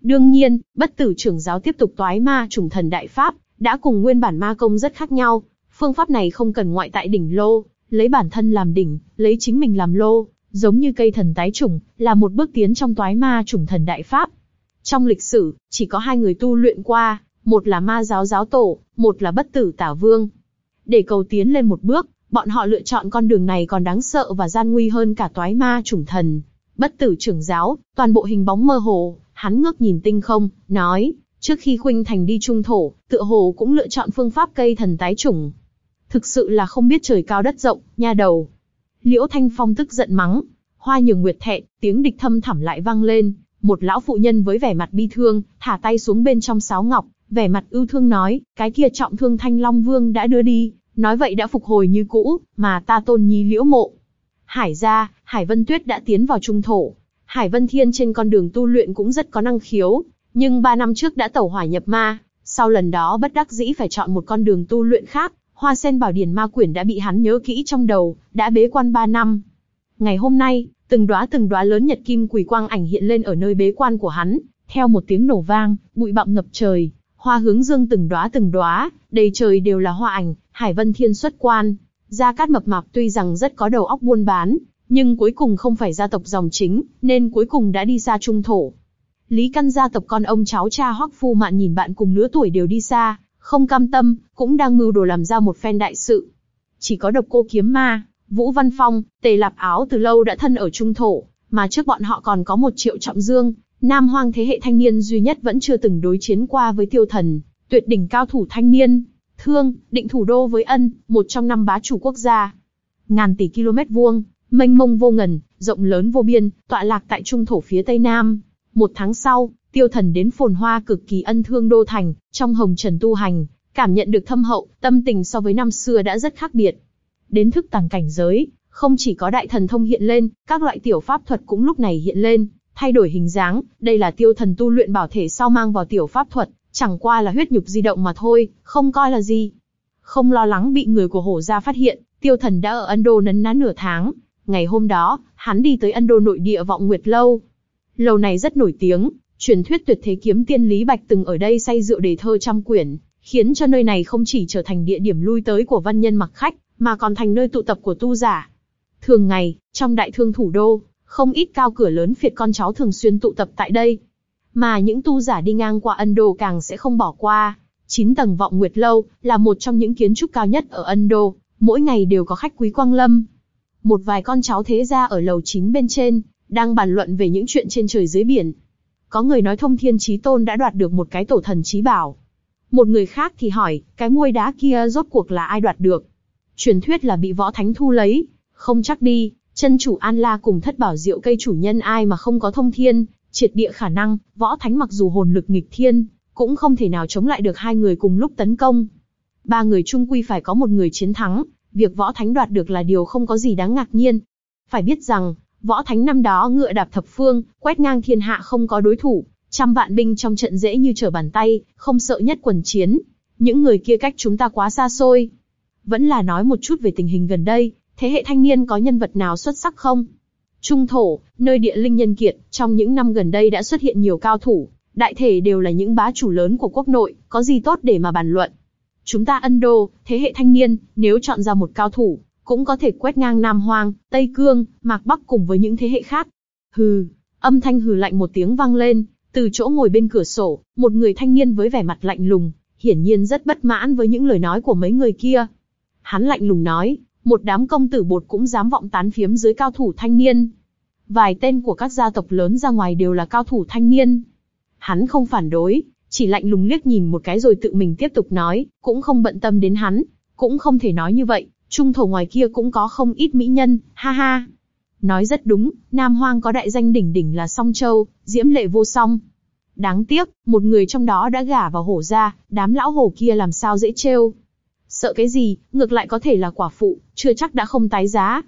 Đương nhiên, bất tử trưởng giáo tiếp tục toái ma chủng thần đại pháp, đã cùng nguyên bản ma công rất khác nhau. Phương pháp này không cần ngoại tại đỉnh lô, lấy bản thân làm đỉnh, lấy chính mình làm lô, giống như cây thần tái chủng, là một bước tiến trong toái ma chủng thần đại pháp. Trong lịch sử, chỉ có hai người tu luyện qua, một là ma giáo giáo tổ, một là bất tử tả vương. Để cầu tiến lên một bước, bọn họ lựa chọn con đường này còn đáng sợ và gian nguy hơn cả toái ma chủng thần. Bất tử trưởng giáo, toàn bộ hình bóng mơ hồ, hắn ngước nhìn tinh không, nói, trước khi khuynh thành đi trung thổ, tựa hồ cũng lựa chọn phương pháp cây thần tái chủng. Thực sự là không biết trời cao đất rộng, nha đầu. Liễu Thanh Phong tức giận mắng, hoa nhường nguyệt thẹn, tiếng địch thâm thẳm lại vang lên, một lão phụ nhân với vẻ mặt bi thương, thả tay xuống bên trong sáo ngọc, vẻ mặt ưu thương nói, cái kia trọng thương Thanh Long Vương đã đưa đi, nói vậy đã phục hồi như cũ, mà ta tôn nhi liễu mộ. Hải gia, Hải Vân Tuyết đã tiến vào trung thổ. Hải Vân Thiên trên con đường tu luyện cũng rất có năng khiếu, nhưng ba năm trước đã tẩu hỏa nhập ma, sau lần đó bất đắc dĩ phải chọn một con đường tu luyện khác, Hoa Sen Bảo Điển Ma Quyển đã bị hắn nhớ kỹ trong đầu, đã bế quan ba năm. Ngày hôm nay, từng đóa từng đóa lớn nhật kim quỷ quang ảnh hiện lên ở nơi bế quan của hắn, theo một tiếng nổ vang, bụi bặm ngập trời, hoa hướng dương từng đóa từng đóa, đầy trời đều là hoa ảnh, Hải Vân Thiên xuất quan. Gia Cát Mập Mạp tuy rằng rất có đầu óc buôn bán, nhưng cuối cùng không phải gia tộc dòng chính, nên cuối cùng đã đi xa trung thổ. Lý Căn gia tộc con ông cháu cha Hoắc Phu Mạn nhìn bạn cùng lứa tuổi đều đi xa, không cam tâm, cũng đang mưu đồ làm ra một phen đại sự. Chỉ có độc cô kiếm ma, Vũ Văn Phong, Tề Lạp Áo từ lâu đã thân ở trung thổ, mà trước bọn họ còn có một triệu trọng dương, Nam Hoang thế hệ thanh niên duy nhất vẫn chưa từng đối chiến qua với tiêu thần, tuyệt đỉnh cao thủ thanh niên. Thương, định thủ đô với ân, một trong năm bá chủ quốc gia. Ngàn tỷ km vuông, mênh mông vô ngần, rộng lớn vô biên, tọa lạc tại trung thổ phía tây nam. Một tháng sau, tiêu thần đến phồn hoa cực kỳ ân thương đô thành, trong hồng trần tu hành, cảm nhận được thâm hậu, tâm tình so với năm xưa đã rất khác biệt. Đến thức tàng cảnh giới, Không chỉ có đại thần thông hiện lên, các loại tiểu pháp thuật cũng lúc này hiện lên, thay đổi hình dáng, đây là tiêu thần tu luyện bảo thể sau mang vào tiểu pháp thuật, chẳng qua là huyết nhục di động mà thôi, không coi là gì. Không lo lắng bị người của hổ gia phát hiện, tiêu thần đã ở Ấn Độ nấn ná nửa tháng. Ngày hôm đó, hắn đi tới Ấn Độ nội địa vọng nguyệt lâu. Lâu này rất nổi tiếng, truyền thuyết tuyệt thế kiếm tiên Lý Bạch từng ở đây say rượu đề thơ trăm quyển, khiến cho nơi này không chỉ trở thành địa điểm lui tới của văn nhân mặc khách, mà còn thành nơi tụ tập của tu giả. Thường ngày, trong đại thương thủ đô, không ít cao cửa lớn phiệt con cháu thường xuyên tụ tập tại đây. Mà những tu giả đi ngang qua Ân Đô càng sẽ không bỏ qua. Chín tầng vọng nguyệt lâu là một trong những kiến trúc cao nhất ở Ân Đô, mỗi ngày đều có khách quý quang lâm. Một vài con cháu thế gia ở lầu 9 bên trên, đang bàn luận về những chuyện trên trời dưới biển. Có người nói thông thiên trí tôn đã đoạt được một cái tổ thần trí bảo. Một người khác thì hỏi, cái muôi đá kia rốt cuộc là ai đoạt được? Truyền thuyết là bị võ thánh thu lấy, không chắc đi, chân chủ An La cùng thất bảo diệu cây chủ nhân ai mà không có thông thiên, triệt địa khả năng, võ thánh mặc dù hồn lực nghịch thiên, cũng không thể nào chống lại được hai người cùng lúc tấn công. Ba người chung quy phải có một người chiến thắng, việc võ thánh đoạt được là điều không có gì đáng ngạc nhiên. Phải biết rằng, võ thánh năm đó ngựa đạp thập phương, quét ngang thiên hạ không có đối thủ, trăm vạn binh trong trận dễ như trở bàn tay, không sợ nhất quần chiến. Những người kia cách chúng ta quá xa xôi. Vẫn là nói một chút về tình hình gần đây, thế hệ thanh niên có nhân vật nào xuất sắc không? Trung thổ, nơi địa linh nhân kiệt, trong những năm gần đây đã xuất hiện nhiều cao thủ, đại thể đều là những bá chủ lớn của quốc nội, có gì tốt để mà bàn luận. Chúng ta Ân Đô, thế hệ thanh niên, nếu chọn ra một cao thủ, cũng có thể quét ngang Nam Hoang, Tây Cương, Mạc Bắc cùng với những thế hệ khác. Hừ, âm thanh hừ lạnh một tiếng vang lên, từ chỗ ngồi bên cửa sổ, một người thanh niên với vẻ mặt lạnh lùng, hiển nhiên rất bất mãn với những lời nói của mấy người kia. Hắn lạnh lùng nói, một đám công tử bột cũng dám vọng tán phiếm dưới cao thủ thanh niên. Vài tên của các gia tộc lớn ra ngoài đều là cao thủ thanh niên. Hắn không phản đối, chỉ lạnh lùng liếc nhìn một cái rồi tự mình tiếp tục nói, cũng không bận tâm đến hắn, cũng không thể nói như vậy, trung thổ ngoài kia cũng có không ít mỹ nhân, ha ha. Nói rất đúng, Nam Hoang có đại danh đỉnh đỉnh là Song Châu, diễm lệ vô song. Đáng tiếc, một người trong đó đã gả vào hổ ra, đám lão hổ kia làm sao dễ trêu. Sợ cái gì, ngược lại có thể là quả phụ, chưa chắc đã không tái giá.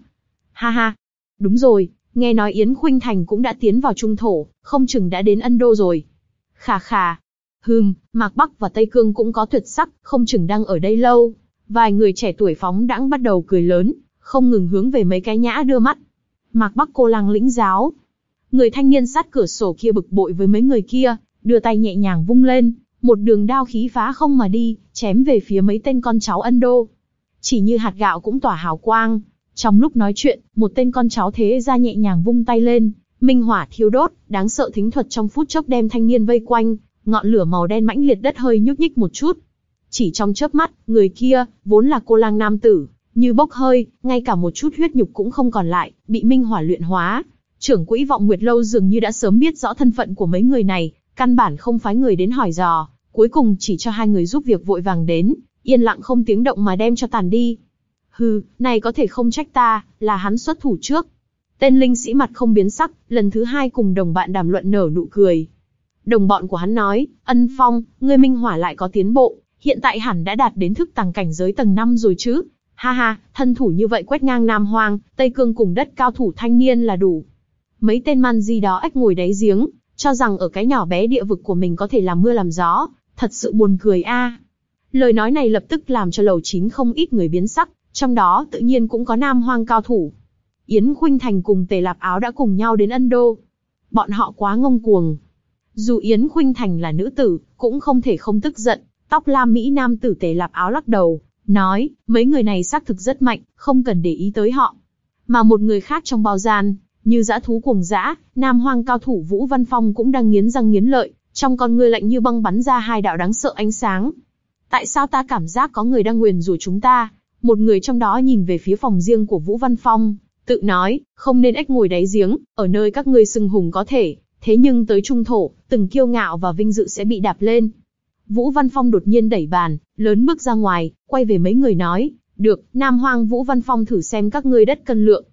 Ha ha. Đúng rồi, nghe nói Yến Khuynh Thành cũng đã tiến vào trung thổ, không chừng đã đến Ân Đô rồi. Khà khà. Hừm, Mạc Bắc và Tây Cương cũng có tuyệt sắc, không chừng đang ở đây lâu. Vài người trẻ tuổi phóng đãng bắt đầu cười lớn, không ngừng hướng về mấy cái nhã đưa mắt. Mạc Bắc cô lăng lĩnh giáo. Người thanh niên sát cửa sổ kia bực bội với mấy người kia, đưa tay nhẹ nhàng vung lên, một đường đao khí phá không mà đi, chém về phía mấy tên con cháu Ân Đô. Chỉ như hạt gạo cũng tỏa hào quang. Trong lúc nói chuyện, một tên con cháu thế ra nhẹ nhàng vung tay lên, minh hỏa thiêu đốt, đáng sợ thính thuật trong phút chốc đem thanh niên vây quanh, ngọn lửa màu đen mãnh liệt đất hơi nhúc nhích một chút. Chỉ trong chớp mắt, người kia, vốn là cô lang nam tử, như bốc hơi, ngay cả một chút huyết nhục cũng không còn lại, bị minh hỏa luyện hóa. Trưởng quỹ vọng Nguyệt Lâu dường như đã sớm biết rõ thân phận của mấy người này, căn bản không phái người đến hỏi dò, cuối cùng chỉ cho hai người giúp việc vội vàng đến, yên lặng không tiếng động mà đem cho tàn đi. Hừ, này có thể không trách ta, là hắn xuất thủ trước. Tên linh sĩ mặt không biến sắc, lần thứ hai cùng đồng bạn đàm luận nở nụ cười. Đồng bọn của hắn nói, ân phong, ngươi minh hỏa lại có tiến bộ, hiện tại hẳn đã đạt đến thức tàng cảnh giới tầng 5 rồi chứ. Ha ha, thân thủ như vậy quét ngang Nam Hoang, Tây Cương cùng đất cao thủ thanh niên là đủ. Mấy tên man di đó ếch ngồi đáy giếng, cho rằng ở cái nhỏ bé địa vực của mình có thể làm mưa làm gió, thật sự buồn cười a. Lời nói này lập tức làm cho lầu chín không ít người biến sắc, trong đó tự nhiên cũng có nam hoang cao thủ. Yến Khuynh Thành cùng Tề Lạp Áo đã cùng nhau đến Ân Đô. Bọn họ quá ngông cuồng. Dù Yến Khuynh Thành là nữ tử, cũng không thể không tức giận, tóc lam Mỹ nam tử Tề Lạp Áo lắc đầu, nói, mấy người này xác thực rất mạnh, không cần để ý tới họ. Mà một người khác trong bao gian, như dã thú cuồng dã, nam hoang cao thủ Vũ Văn Phong cũng đang nghiến răng nghiến lợi, trong con ngươi lạnh như băng bắn ra hai đạo đáng sợ ánh sáng. Tại sao ta cảm giác có người đang nguyền rủa chúng ta? Một người trong đó nhìn về phía phòng riêng của Vũ Văn Phong, tự nói, không nên ếch ngồi đáy giếng, ở nơi các ngươi sừng hùng có thể, thế nhưng tới trung thổ, từng kiêu ngạo và vinh dự sẽ bị đạp lên. Vũ Văn Phong đột nhiên đẩy bàn, lớn bước ra ngoài, quay về mấy người nói, được, Nam Hoang Vũ Văn Phong thử xem các ngươi đất cân lượng.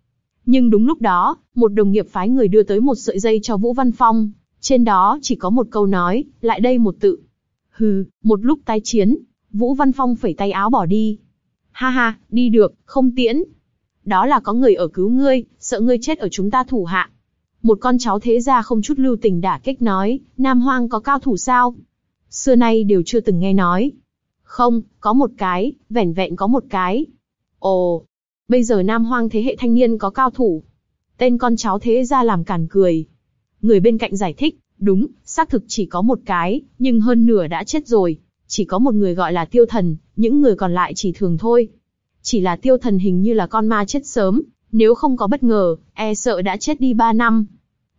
Nhưng đúng lúc đó, một đồng nghiệp phái người đưa tới một sợi dây cho Vũ Văn Phong, trên đó chỉ có một câu nói, lại đây một tự. Hừ, một lúc tái chiến, Vũ Văn Phong phẩy tay áo bỏ đi. Ha ha, đi được, không tiễn. đó là có người ở cứu ngươi, sợ ngươi chết ở chúng ta thủ hạ. Một con cháu thế gia không chút lưu tình đả kích nói, Nam Hoang có cao thủ sao? Xưa nay đều chưa từng nghe nói. Không, có một cái, vẻn vẹn có một cái. Ồ, bây giờ Nam Hoang thế hệ thanh niên có cao thủ. Tên con cháu thế gia làm cản cười. Người bên cạnh giải thích, đúng, xác thực chỉ có một cái, nhưng hơn nửa đã chết rồi. Chỉ có một người gọi là tiêu thần, những người còn lại chỉ thường thôi. Chỉ là tiêu thần hình như là con ma chết sớm, nếu không có bất ngờ, e sợ đã chết đi ba năm.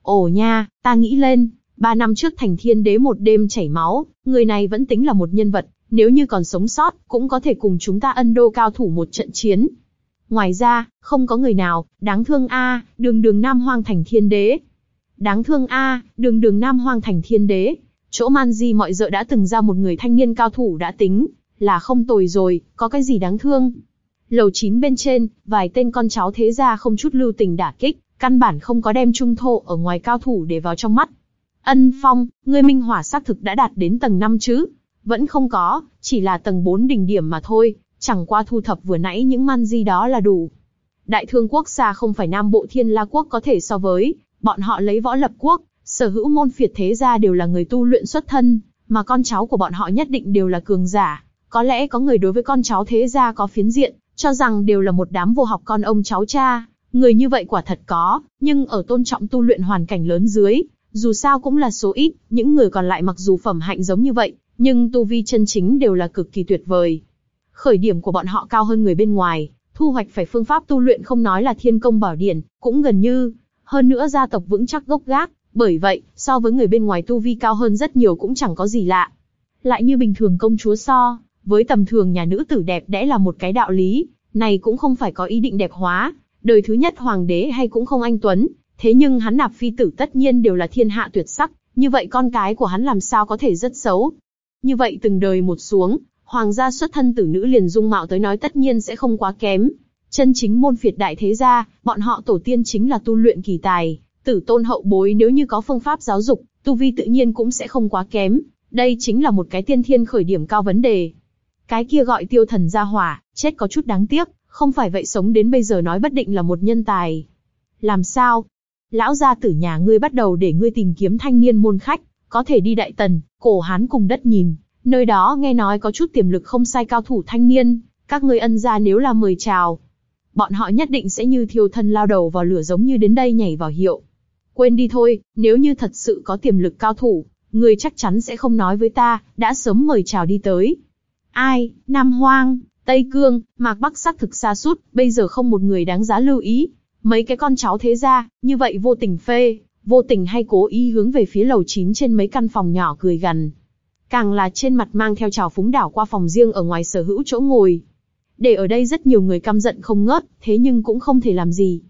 Ồ nha, ta nghĩ lên, ba năm trước thành thiên đế một đêm chảy máu, người này vẫn tính là một nhân vật, nếu như còn sống sót, cũng có thể cùng chúng ta ân đô cao thủ một trận chiến. Ngoài ra, không có người nào, đáng thương a, đường đường Nam Hoang thành thiên đế. Đáng thương a, đường đường Nam Hoang thành thiên đế. Chỗ man di mọi dợ đã từng ra một người thanh niên cao thủ đã tính, là không tồi rồi, có cái gì đáng thương. Lầu chín bên trên, vài tên con cháu thế gia không chút lưu tình đả kích, căn bản không có đem trung thổ ở ngoài cao thủ để vào trong mắt. Ân Phong, ngươi minh hỏa xác thực đã đạt đến tầng 5 chứ? Vẫn không có, chỉ là tầng 4 đỉnh điểm mà thôi, chẳng qua thu thập vừa nãy những man di đó là đủ. Đại thương quốc xa không phải Nam Bộ Thiên La Quốc có thể so với, bọn họ lấy võ lập quốc, sở hữu môn phiệt thế gia đều là người tu luyện xuất thân, mà con cháu của bọn họ nhất định đều là cường giả. Có lẽ có người đối với con cháu thế gia có phiến diện, cho rằng đều là một đám vô học con ông cháu cha. Người như vậy quả thật có, nhưng ở tôn trọng tu luyện hoàn cảnh lớn dưới, dù sao cũng là số ít, những người còn lại mặc dù phẩm hạnh giống như vậy, nhưng tu vi chân chính đều là cực kỳ tuyệt vời. Khởi điểm của bọn họ cao hơn người bên ngoài, thu hoạch phải phương pháp tu luyện không nói là thiên công bảo điển, cũng gần như. Hơn nữa gia tộc vững chắc gốc gác, bởi vậy, so với người bên ngoài tu vi cao hơn rất nhiều cũng chẳng có gì lạ. Lại như bình thường công chúa so, với tầm thường nhà nữ tử đẹp đẽ là một cái đạo lý, này cũng không phải có ý định đẹp hóa, đời thứ nhất hoàng đế hay cũng không anh tuấn, thế nhưng hắn nạp phi tử tất nhiên đều là thiên hạ tuyệt sắc, như vậy con cái của hắn làm sao có thể rất xấu. Như vậy từng đời một xuống, hoàng gia xuất thân tử nữ liền dung mạo tới nói tất nhiên sẽ không quá kém. Chân chính môn phiệt đại thế gia, bọn họ tổ tiên chính là tu luyện kỳ tài, tử tôn hậu bối nếu như có phương pháp giáo dục, tu vi tự nhiên cũng sẽ không quá kém. Đây chính là một cái tiên thiên khởi điểm cao vấn đề. Cái kia gọi tiêu thần gia hỏa, chết có chút đáng tiếc, không phải vậy sống đến bây giờ nói bất định là một nhân tài. Làm sao? Lão gia tử nhà ngươi bắt đầu để ngươi tìm kiếm thanh niên môn khách, có thể đi đại tần, cổ hán cùng đất nhìn, nơi đó nghe nói có chút tiềm lực không sai cao thủ thanh niên, các ngươi ân gia nếu là mời chào. Bọn họ nhất định sẽ như thiêu thân lao đầu vào lửa giống như đến đây nhảy vào hiệu. Quên đi thôi, nếu như thật sự có tiềm lực cao thủ, người chắc chắn sẽ không nói với ta, đã sớm mời chào đi tới. Ai, Nam Hoang, Tây Cương, Mạc Bắc sắc thực xa sút bây giờ không một người đáng giá lưu ý. Mấy cái con cháu thế ra, như vậy vô tình phê, vô tình hay cố ý hướng về phía lầu chín trên mấy căn phòng nhỏ cười gần. Càng là trên mặt mang theo trào phúng đảo qua phòng riêng ở ngoài sở hữu chỗ ngồi. Để ở đây rất nhiều người căm giận không ngớt, thế nhưng cũng không thể làm gì.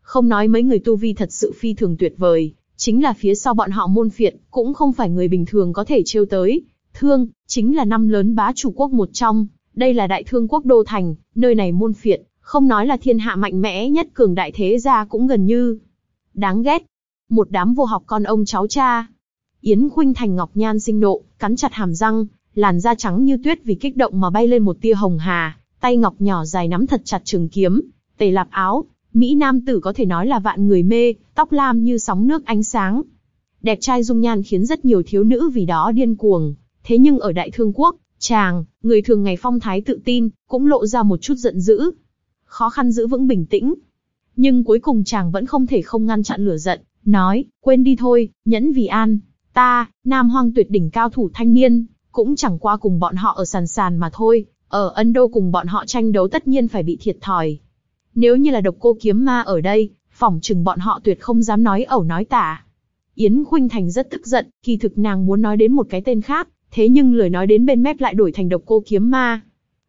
Không nói mấy người tu vi thật sự phi thường tuyệt vời, chính là phía sau bọn họ môn phiện, cũng không phải người bình thường có thể trêu tới. Thương, chính là năm lớn bá chủ quốc một trong, đây là đại thương quốc đô thành, nơi này môn phiện, không nói là thiên hạ mạnh mẽ nhất cường đại thế gia cũng gần như. Đáng ghét. Một đám vô học con ông cháu cha. Yến Khuynh Thành Ngọc Nhan sinh nộ, cắn chặt hàm răng, làn da trắng như tuyết vì kích động mà bay lên một tia hồng hà, tay ngọc nhỏ dài nắm thật chặt trường kiếm, tề lạp áo, Mỹ nam tử có thể nói là vạn người mê, tóc lam như sóng nước ánh sáng. Đẹp trai dung nhan khiến rất nhiều thiếu nữ vì đó điên cuồng. Thế nhưng ở Đại Thương Quốc, chàng, người thường ngày phong thái tự tin, cũng lộ ra một chút giận dữ. Khó khăn giữ vững bình tĩnh. Nhưng cuối cùng chàng vẫn không thể không ngăn chặn lửa giận, nói, quên đi thôi, nhẫn vì an. Ta, nam hoang tuyệt đỉnh cao thủ thanh niên, cũng chẳng qua cùng bọn họ ở sàn sàn mà thôi. Ở Ấn Đô cùng bọn họ tranh đấu tất nhiên phải bị thiệt thòi. Nếu như là độc cô kiếm ma ở đây, phỏng chừng bọn họ tuyệt không dám nói ẩu nói tả. Yến Khuynh Thành rất tức giận, kỳ thực nàng muốn nói đến một cái tên khác, thế nhưng lời nói đến bên mép lại đổi thành độc cô kiếm ma.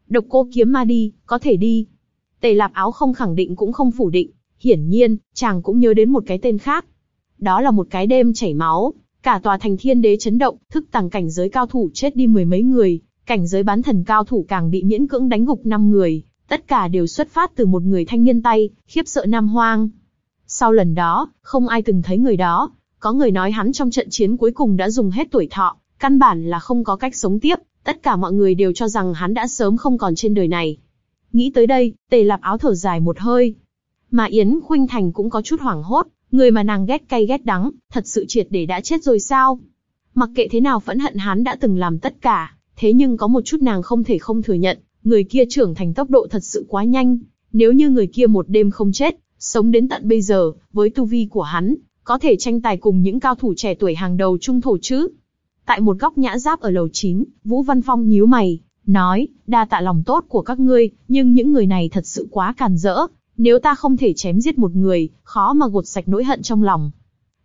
Độc cô kiếm ma đi, có thể đi. Tề lạp áo không khẳng định cũng không phủ định, hiển nhiên, chàng cũng nhớ đến một cái tên khác. Đó là một cái đêm chảy máu, cả tòa thành thiên đế chấn động, thức tàng cảnh giới cao thủ chết đi mười mấy người, cảnh giới bán thần cao thủ càng bị miễn cưỡng đánh gục năm người, tất cả đều xuất phát từ một người thanh niên tay, khiếp sợ Nam Hoang. Sau lần đó, không ai từng thấy người đó, có người nói hắn trong trận chiến cuối cùng đã dùng hết tuổi thọ, căn bản là không có cách sống tiếp, tất cả mọi người đều cho rằng hắn đã sớm không còn trên đời này. Nghĩ tới đây, tề lạp áo thở dài một hơi. Mà Yến Khuynh Thành cũng có chút hoảng hốt, người mà nàng ghét cay ghét đắng, thật sự triệt để đã chết rồi sao? Mặc kệ thế nào phẫn hận hắn đã từng làm tất cả, thế nhưng có một chút nàng không thể không thừa nhận, người kia trưởng thành tốc độ thật sự quá nhanh. Nếu như người kia một đêm không chết, sống đến tận bây giờ, với tu vi của hắn, có thể tranh tài cùng những cao thủ trẻ tuổi hàng đầu trung thổ chứ. Tại một góc nhã giáp ở lầu 9, Vũ Văn Phong nhíu mày, nói, đa tạ lòng tốt của các ngươi, nhưng những người này thật sự quá càn rỡ, nếu ta không thể chém giết một người, khó mà gột sạch nỗi hận trong lòng.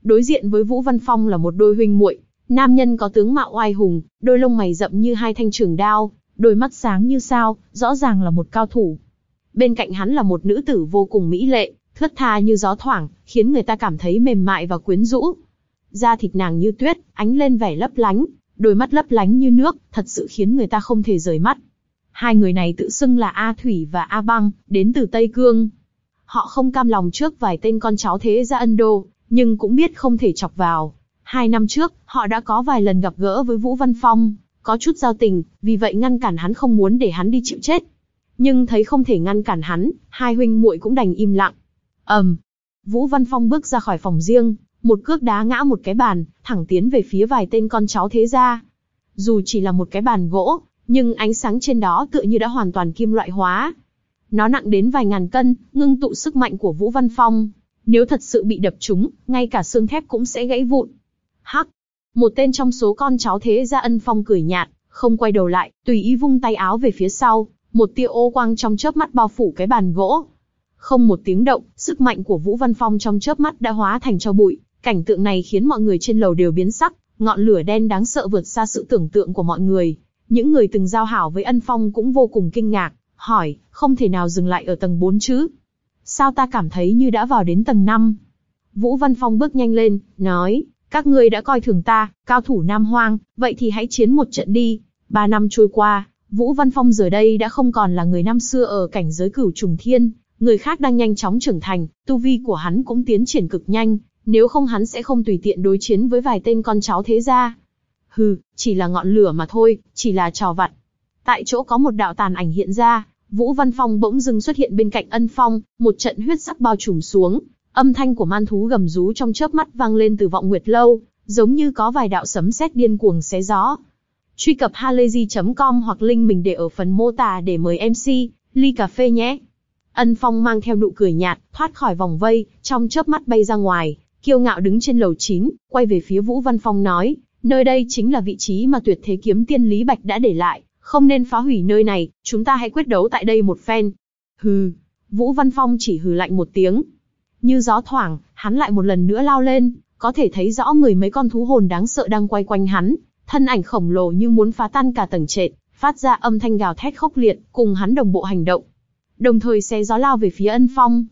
Đối diện với Vũ Văn Phong là một đôi huynh muội, nam nhân có tướng mạo oai hùng, đôi lông mày rậm như hai thanh trường đao, đôi mắt sáng như sao, rõ ràng là một cao thủ. Bên cạnh hắn là một nữ tử vô cùng mỹ lệ, thướt tha như gió thoảng, khiến người ta cảm thấy mềm mại và quyến rũ. Da thịt nàng như tuyết, ánh lên vẻ lấp lánh, đôi mắt lấp lánh như nước, thật sự khiến người ta không thể rời mắt. Hai người này tự xưng là A Thủy và A Băng, đến từ Tây Cương. Họ không cam lòng trước vài tên con cháu thế gia Ân Đô, nhưng cũng biết không thể chọc vào. Hai năm trước, họ đã có vài lần gặp gỡ với Vũ Văn Phong, có chút giao tình, vì vậy ngăn cản hắn không muốn để hắn đi chịu chết. Nhưng thấy không thể ngăn cản hắn, hai huynh muội cũng đành im lặng. ầm, um, Vũ Văn Phong bước ra khỏi phòng riêng, một cước đá ngã một cái bàn, thẳng tiến về phía vài tên con cháu thế gia. Dù chỉ là một cái bàn gỗ, nhưng ánh sáng trên đó tựa như đã hoàn toàn kim loại hóa. Nó nặng đến vài ngàn cân, ngưng tụ sức mạnh của Vũ Văn Phong. Nếu thật sự bị đập trúng, ngay cả xương thép cũng sẽ gãy vụn. Hắc! Một tên trong số con cháu thế gia ân phong cười nhạt, không quay đầu lại, tùy ý vung tay áo về phía sau, một tia ô quang trong chớp mắt bao phủ cái bàn gỗ. Không một tiếng động, sức mạnh của Vũ Văn Phong trong chớp mắt đã hóa thành cho bụi, Cảnh tượng này khiến mọi người trên lầu đều biến sắc, ngọn lửa đen đáng sợ vượt xa sự tưởng tượng của mọi người. Những người từng giao hảo với Ân Phong cũng vô cùng kinh ngạc, hỏi, không thể nào dừng lại ở tầng 4 chứ? Sao ta cảm thấy như đã vào đến tầng 5? Vũ Văn Phong bước nhanh lên, nói, các ngươi đã coi thường ta, cao thủ Nam Hoang, vậy thì hãy chiến một trận đi. Ba năm trôi qua, Vũ Văn Phong giờ đây đã không còn là người năm xưa ở cảnh giới cửu trùng thiên, người khác đang nhanh chóng trưởng thành, tu vi của hắn cũng tiến triển cực nhanh, nếu không hắn sẽ không tùy tiện đối chiến với vài tên con cháu thế gia. Hừ, chỉ là ngọn lửa mà thôi, chỉ là trò vặt. Tại chỗ có một đạo tàn ảnh hiện ra, Vũ Văn Phong bỗng dưng xuất hiện bên cạnh Ân Phong, một trận huyết sắc bao trùm xuống, âm thanh của man thú gầm rú trong chớp mắt vang lên từ vọng nguyệt lâu, giống như có vài đạo sấm sét điên cuồng xé gió. Truy cập halayzi.com hoặc link mình để ở phần mô tả để mời MC, ly cà phê nhé. Ân Phong mang theo nụ cười nhạt, thoát khỏi vòng vây, trong chớp mắt bay ra ngoài, kiêu ngạo đứng trên lầu 9, quay về phía Vũ Văn Phong nói, nơi đây chính là vị trí mà tuyệt thế kiếm tiên Lý Bạch đã để lại, không nên phá hủy nơi này, chúng ta hãy quyết đấu tại đây một phen. Hừ, Vũ Văn Phong chỉ hừ lạnh một tiếng. Như gió thoảng, hắn lại một lần nữa lao lên, có thể thấy rõ người mấy con thú hồn đáng sợ đang quay quanh hắn, thân ảnh khổng lồ như muốn phá tan cả tầng trệt, phát ra âm thanh gào thét khốc liệt, cùng hắn đồng bộ hành động. Đồng thời xé gió lao về phía ân phong.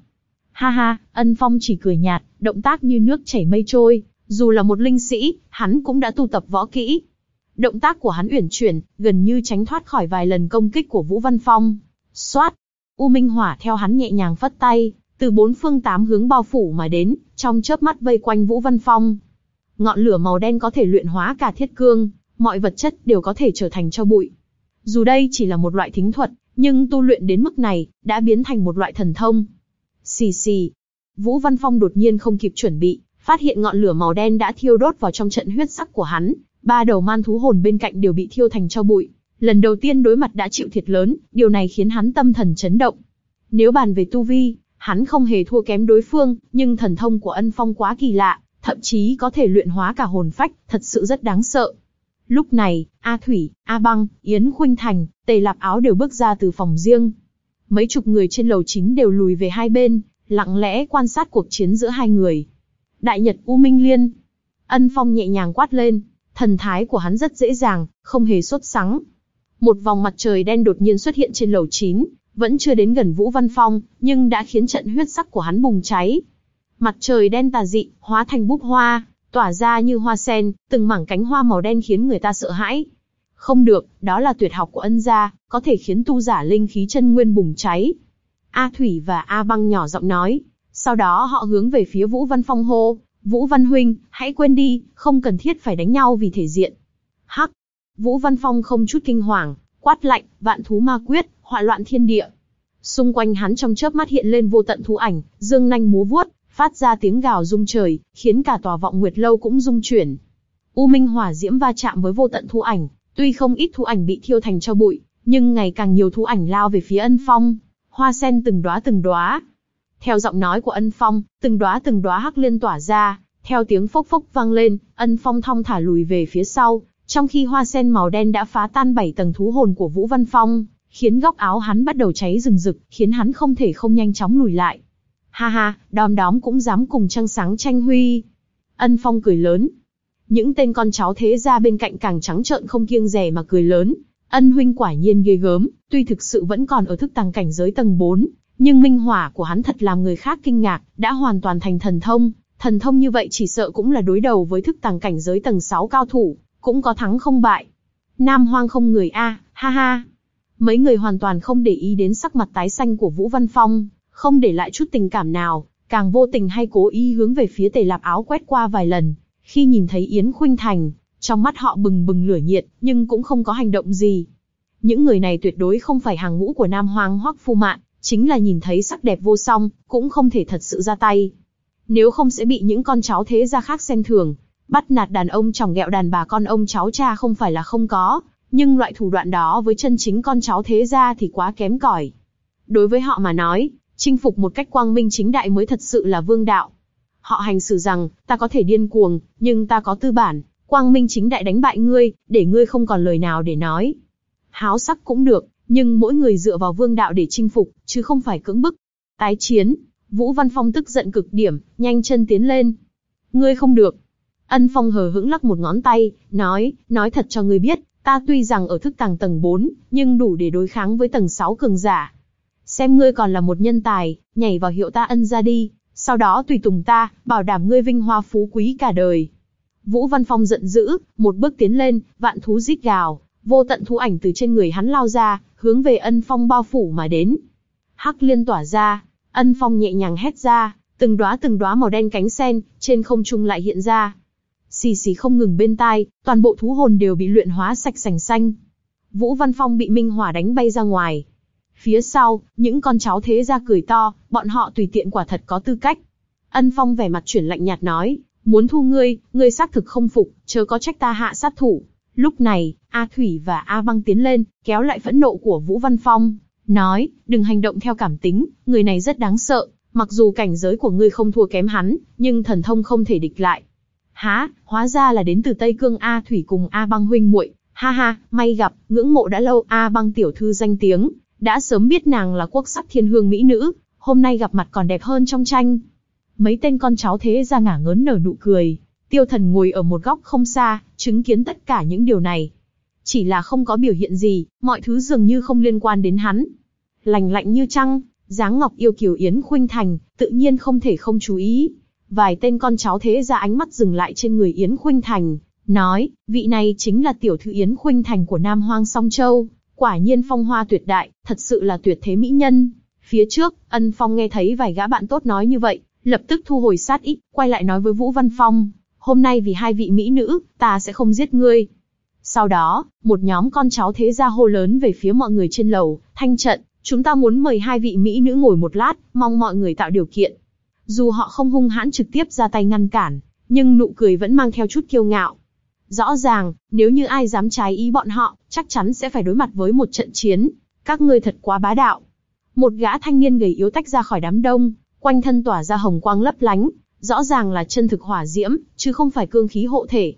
Ha ha, ân phong chỉ cười nhạt, động tác như nước chảy mây trôi, dù là một linh sĩ, hắn cũng đã tu tập võ kỹ. Động tác của hắn uyển chuyển, gần như tránh thoát khỏi vài lần công kích của Vũ Văn Phong. Xoát! U Minh Hỏa theo hắn nhẹ nhàng phất tay, từ bốn phương tám hướng bao phủ mà đến, trong chớp mắt vây quanh Vũ Văn Phong. Ngọn lửa màu đen có thể luyện hóa cả thiết cương, mọi vật chất đều có thể trở thành cho bụi. Dù đây chỉ là một loại thính thuật, nhưng tu luyện đến mức này, đã biến thành một loại thần thông. Xì xì. Vũ Văn Phong đột nhiên không kịp chuẩn bị, phát hiện ngọn lửa màu đen đã thiêu đốt vào trong trận huyết sắc của hắn, ba đầu man thú hồn bên cạnh đều bị thiêu thành cho bụi. Lần đầu tiên đối mặt đã chịu thiệt lớn, điều này khiến hắn tâm thần chấn động. Nếu bàn về tu vi, hắn không hề thua kém đối phương, nhưng thần thông của ân phong quá kỳ lạ, thậm chí có thể luyện hóa cả hồn phách, thật sự rất đáng sợ. Lúc này, A Thủy, A Băng, Yến Khuynh Thành, Tề Lạp Áo đều bước ra từ phòng riêng, mấy chục người trên lầu chính đều lùi về hai bên, lặng lẽ quan sát cuộc chiến giữa hai người. Đại Nhật U Minh Liên. Ân Phong nhẹ nhàng quát lên, thần thái của hắn rất dễ dàng, không hề sốt sắng. Một vòng mặt trời đen đột nhiên xuất hiện trên lầu 9, vẫn chưa đến gần Vũ Văn Phong, nhưng đã khiến trận huyết sắc của hắn bùng cháy. Mặt trời đen tà dị, hóa thành búp hoa, tỏa ra như hoa sen, từng mảng cánh hoa màu đen khiến người ta sợ hãi. Không được, đó là tuyệt học của ân gia, có thể khiến tu giả linh khí chân nguyên bùng cháy. A Thủy và A Băng nhỏ giọng nói. Sau đó họ hướng về phía Vũ Văn Phong hô, Vũ Văn Huynh, hãy quên đi, không cần thiết phải đánh nhau vì thể diện. Hắc! Vũ Văn Phong không chút kinh hoàng, quát lạnh, vạn thú ma quyết, họa loạn thiên địa. Xung quanh hắn trong chớp mắt hiện lên vô tận thú ảnh, dương nanh múa vuốt, phát ra tiếng gào rung trời, khiến cả tòa vọng nguyệt lâu cũng rung chuyển. U minh hỏa diễm va chạm với vô tận thú ảnh, tuy không ít thú ảnh bị thiêu thành cho bụi, nhưng ngày càng nhiều thú ảnh lao về phía ân phong, hoa sen từng đóa từng đóa. Theo giọng nói của ân phong, từng đóa từng đóa hắc liên tỏa ra, theo tiếng phốc phốc vang lên, ân phong thong thả lùi về phía sau, trong khi hoa sen màu đen đã phá tan bảy tầng thú hồn của Vũ Văn Phong, khiến góc áo hắn bắt đầu cháy rừng rực, khiến hắn không thể không nhanh chóng lùi lại. Ha ha, đom đóm cũng dám cùng trăng sáng tranh huy. Ân Phong cười lớn. Những tên con cháu thế gia bên cạnh càng trắng trợn không kiêng rẻ mà cười lớn. Ân huynh quả nhiên ghê gớm, tuy thực sự vẫn còn ở thức tàng cảnh giới tầng 4, nhưng minh hỏa của hắn thật làm người khác kinh ngạc, đã hoàn toàn thành thần thông. Thần thông như vậy chỉ sợ cũng là đối đầu với thức tàng cảnh giới tầng 6 cao thủ, cũng có thắng không bại. Nam hoang không người a, ha ha. Mấy người hoàn toàn không để ý đến sắc mặt tái xanh của Vũ Văn Phong, không để lại chút tình cảm nào, càng vô tình hay cố ý hướng về phía tề lạp áo quét qua vài lần. Khi nhìn thấy Yến Khuynh Thành, trong mắt họ bừng bừng lửa nhiệt, nhưng cũng không có hành động gì. Những người này tuyệt đối không phải hàng ngũ của Nam Hoang Hoắc Phu Mạn, chính là nhìn thấy sắc đẹp vô song, cũng không thể thật sự ra tay. Nếu không sẽ bị những con cháu thế gia khác xem thường, bắt nạt đàn ông chồng ghẹo đàn bà con ông cháu cha không phải là không có, nhưng loại thủ đoạn đó với chân chính con cháu thế gia thì quá kém cỏi. Đối với họ mà nói, chinh phục một cách quang minh chính đại mới thật sự là vương đạo. Họ hành xử rằng, ta có thể điên cuồng, nhưng ta có tư bản, quang minh chính đại đánh bại ngươi, để ngươi không còn lời nào để nói. Háo sắc cũng được, nhưng mỗi người dựa vào vương đạo để chinh phục, chứ không phải cưỡng bức. Tái chiến, Vũ Văn Phong tức giận cực điểm, nhanh chân tiến lên. Ngươi không được. Ân Phong hờ hững lắc một ngón tay, nói, nói thật cho ngươi biết, ta tuy rằng ở thức tàng tầng 4, nhưng đủ để đối kháng với tầng 6 cường giả. Xem ngươi còn là một nhân tài, nhảy vào hiệu ta ân ra đi, sau đó tùy tùng ta, bảo đảm ngươi vinh hoa phú quý cả đời. Vũ Văn Phong giận dữ, một bước tiến lên, vạn thú rít gào, vô tận thú ảnh từ trên người hắn lao ra, hướng về ân phong bao phủ mà đến. Hắc liên tỏa ra, ân phong nhẹ nhàng hét ra, từng đóa từng đóa màu đen cánh sen, trên không trung lại hiện ra. Xì xì không ngừng bên tai, toàn bộ thú hồn đều bị luyện hóa sạch sành xanh. Vũ Văn Phong bị Minh Hỏa đánh bay ra ngoài. Phía sau, những con cháu thế ra cười to, bọn họ tùy tiện quả thật có tư cách. Ân Phong vẻ mặt chuyển lạnh nhạt nói, muốn thu ngươi, ngươi xác thực không phục, chớ có trách ta hạ sát thủ. Lúc này, A Thủy và A Băng tiến lên, kéo lại phẫn nộ của Vũ Văn Phong, nói, đừng hành động theo cảm tính, người này rất đáng sợ, mặc dù cảnh giới của ngươi không thua kém hắn, nhưng thần thông không thể địch lại. Há, hóa ra là đến từ Tây Cương A Thủy cùng A Băng huynh muội, ha ha, may gặp, ngưỡng mộ đã lâu. A Băng tiểu thư danh tiếng, đã sớm biết nàng là quốc sắc thiên hương mỹ nữ, hôm nay gặp mặt còn đẹp hơn trong tranh. Mấy tên con cháu thế ra ngả ngớn nở nụ cười, tiêu thần ngồi ở một góc không xa, chứng kiến tất cả những điều này. Chỉ là không có biểu hiện gì, mọi thứ dường như không liên quan đến hắn. Lành lạnh như trăng, dáng ngọc yêu kiều Yến Khuynh Thành, tự nhiên không thể không chú ý. Vài tên con cháu thế ra ánh mắt dừng lại trên người Yến Khuynh Thành, nói, vị này chính là tiểu thư Yến Khuynh Thành của Nam Hoang Song Châu, quả nhiên phong hoa tuyệt đại, thật sự là tuyệt thế mỹ nhân. Phía trước, Ân Phong nghe thấy vài gã bạn tốt nói như vậy, lập tức thu hồi sát ý, quay lại nói với Vũ Văn Phong, hôm nay vì hai vị mỹ nữ, ta sẽ không giết ngươi. Sau đó, một nhóm con cháu thế gia hô lớn về phía mọi người trên lầu, thanh trận, chúng ta muốn mời hai vị mỹ nữ ngồi một lát, mong mọi người tạo điều kiện. Dù họ không hung hãn trực tiếp ra tay ngăn cản, nhưng nụ cười vẫn mang theo chút kiêu ngạo. Rõ ràng, nếu như ai dám trái ý bọn họ, chắc chắn sẽ phải đối mặt với một trận chiến. Các ngươi thật quá bá đạo. Một gã thanh niên gầy yếu tách ra khỏi đám đông, quanh thân tỏa ra hồng quang lấp lánh, rõ ràng là chân thực hỏa diễm, chứ không phải cương khí hộ thể.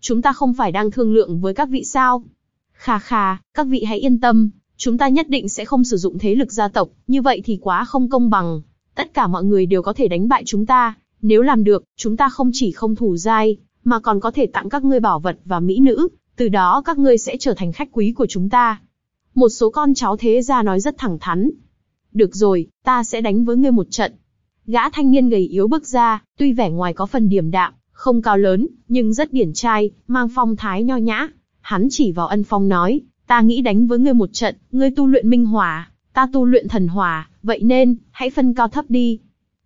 Chúng ta không phải đang thương lượng với các vị sao? Khà khà, các vị hãy yên tâm, chúng ta nhất định sẽ không sử dụng thế lực gia tộc, như vậy thì quá không công bằng. Tất cả mọi người đều có thể đánh bại chúng ta, nếu làm được, chúng ta không chỉ không thủ dai, mà còn có thể tặng các ngươi bảo vật và mỹ nữ, từ đó các ngươi sẽ trở thành khách quý của chúng ta. Một số con cháu thế gia nói rất thẳng thắn. Được rồi, ta sẽ đánh với ngươi một trận. Gã thanh niên gầy yếu bước ra, tuy vẻ ngoài có phần điềm đạm, không cao lớn, nhưng rất điển trai, mang phong thái nho nhã. Hắn chỉ vào ân phong nói, ta nghĩ đánh với ngươi một trận, ngươi tu luyện minh hỏa, ta tu luyện thần hỏa, vậy nên, hãy phân cao thấp đi.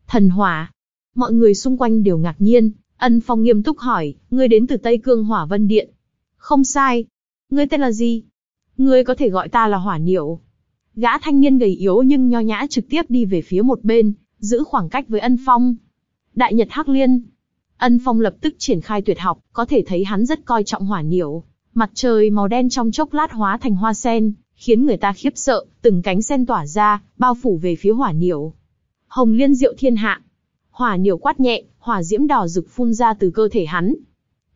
Thần hỏa. Mọi người xung quanh đều ngạc nhiên, ân phong nghiêm túc hỏi, ngươi đến từ Tây Cương Hỏa Vân Điện. Không sai. Ngươi tên là gì? Ngươi có thể gọi ta là hỏa niệu. Gã thanh niên gầy yếu nhưng nho nhã trực tiếp đi về phía một bên, giữ khoảng cách với Ân Phong. Đại Nhật Hắc Liên. Ân Phong lập tức triển khai tuyệt học, có thể thấy hắn rất coi trọng hỏa niểu. Mặt trời màu đen trong chốc lát hóa thành hoa sen, khiến người ta khiếp sợ, từng cánh sen tỏa ra, bao phủ về phía hỏa niểu. Hồng Liên Diệu Thiên Hạ. Hỏa niểu quát nhẹ, hỏa diễm đỏ rực phun ra từ cơ thể hắn.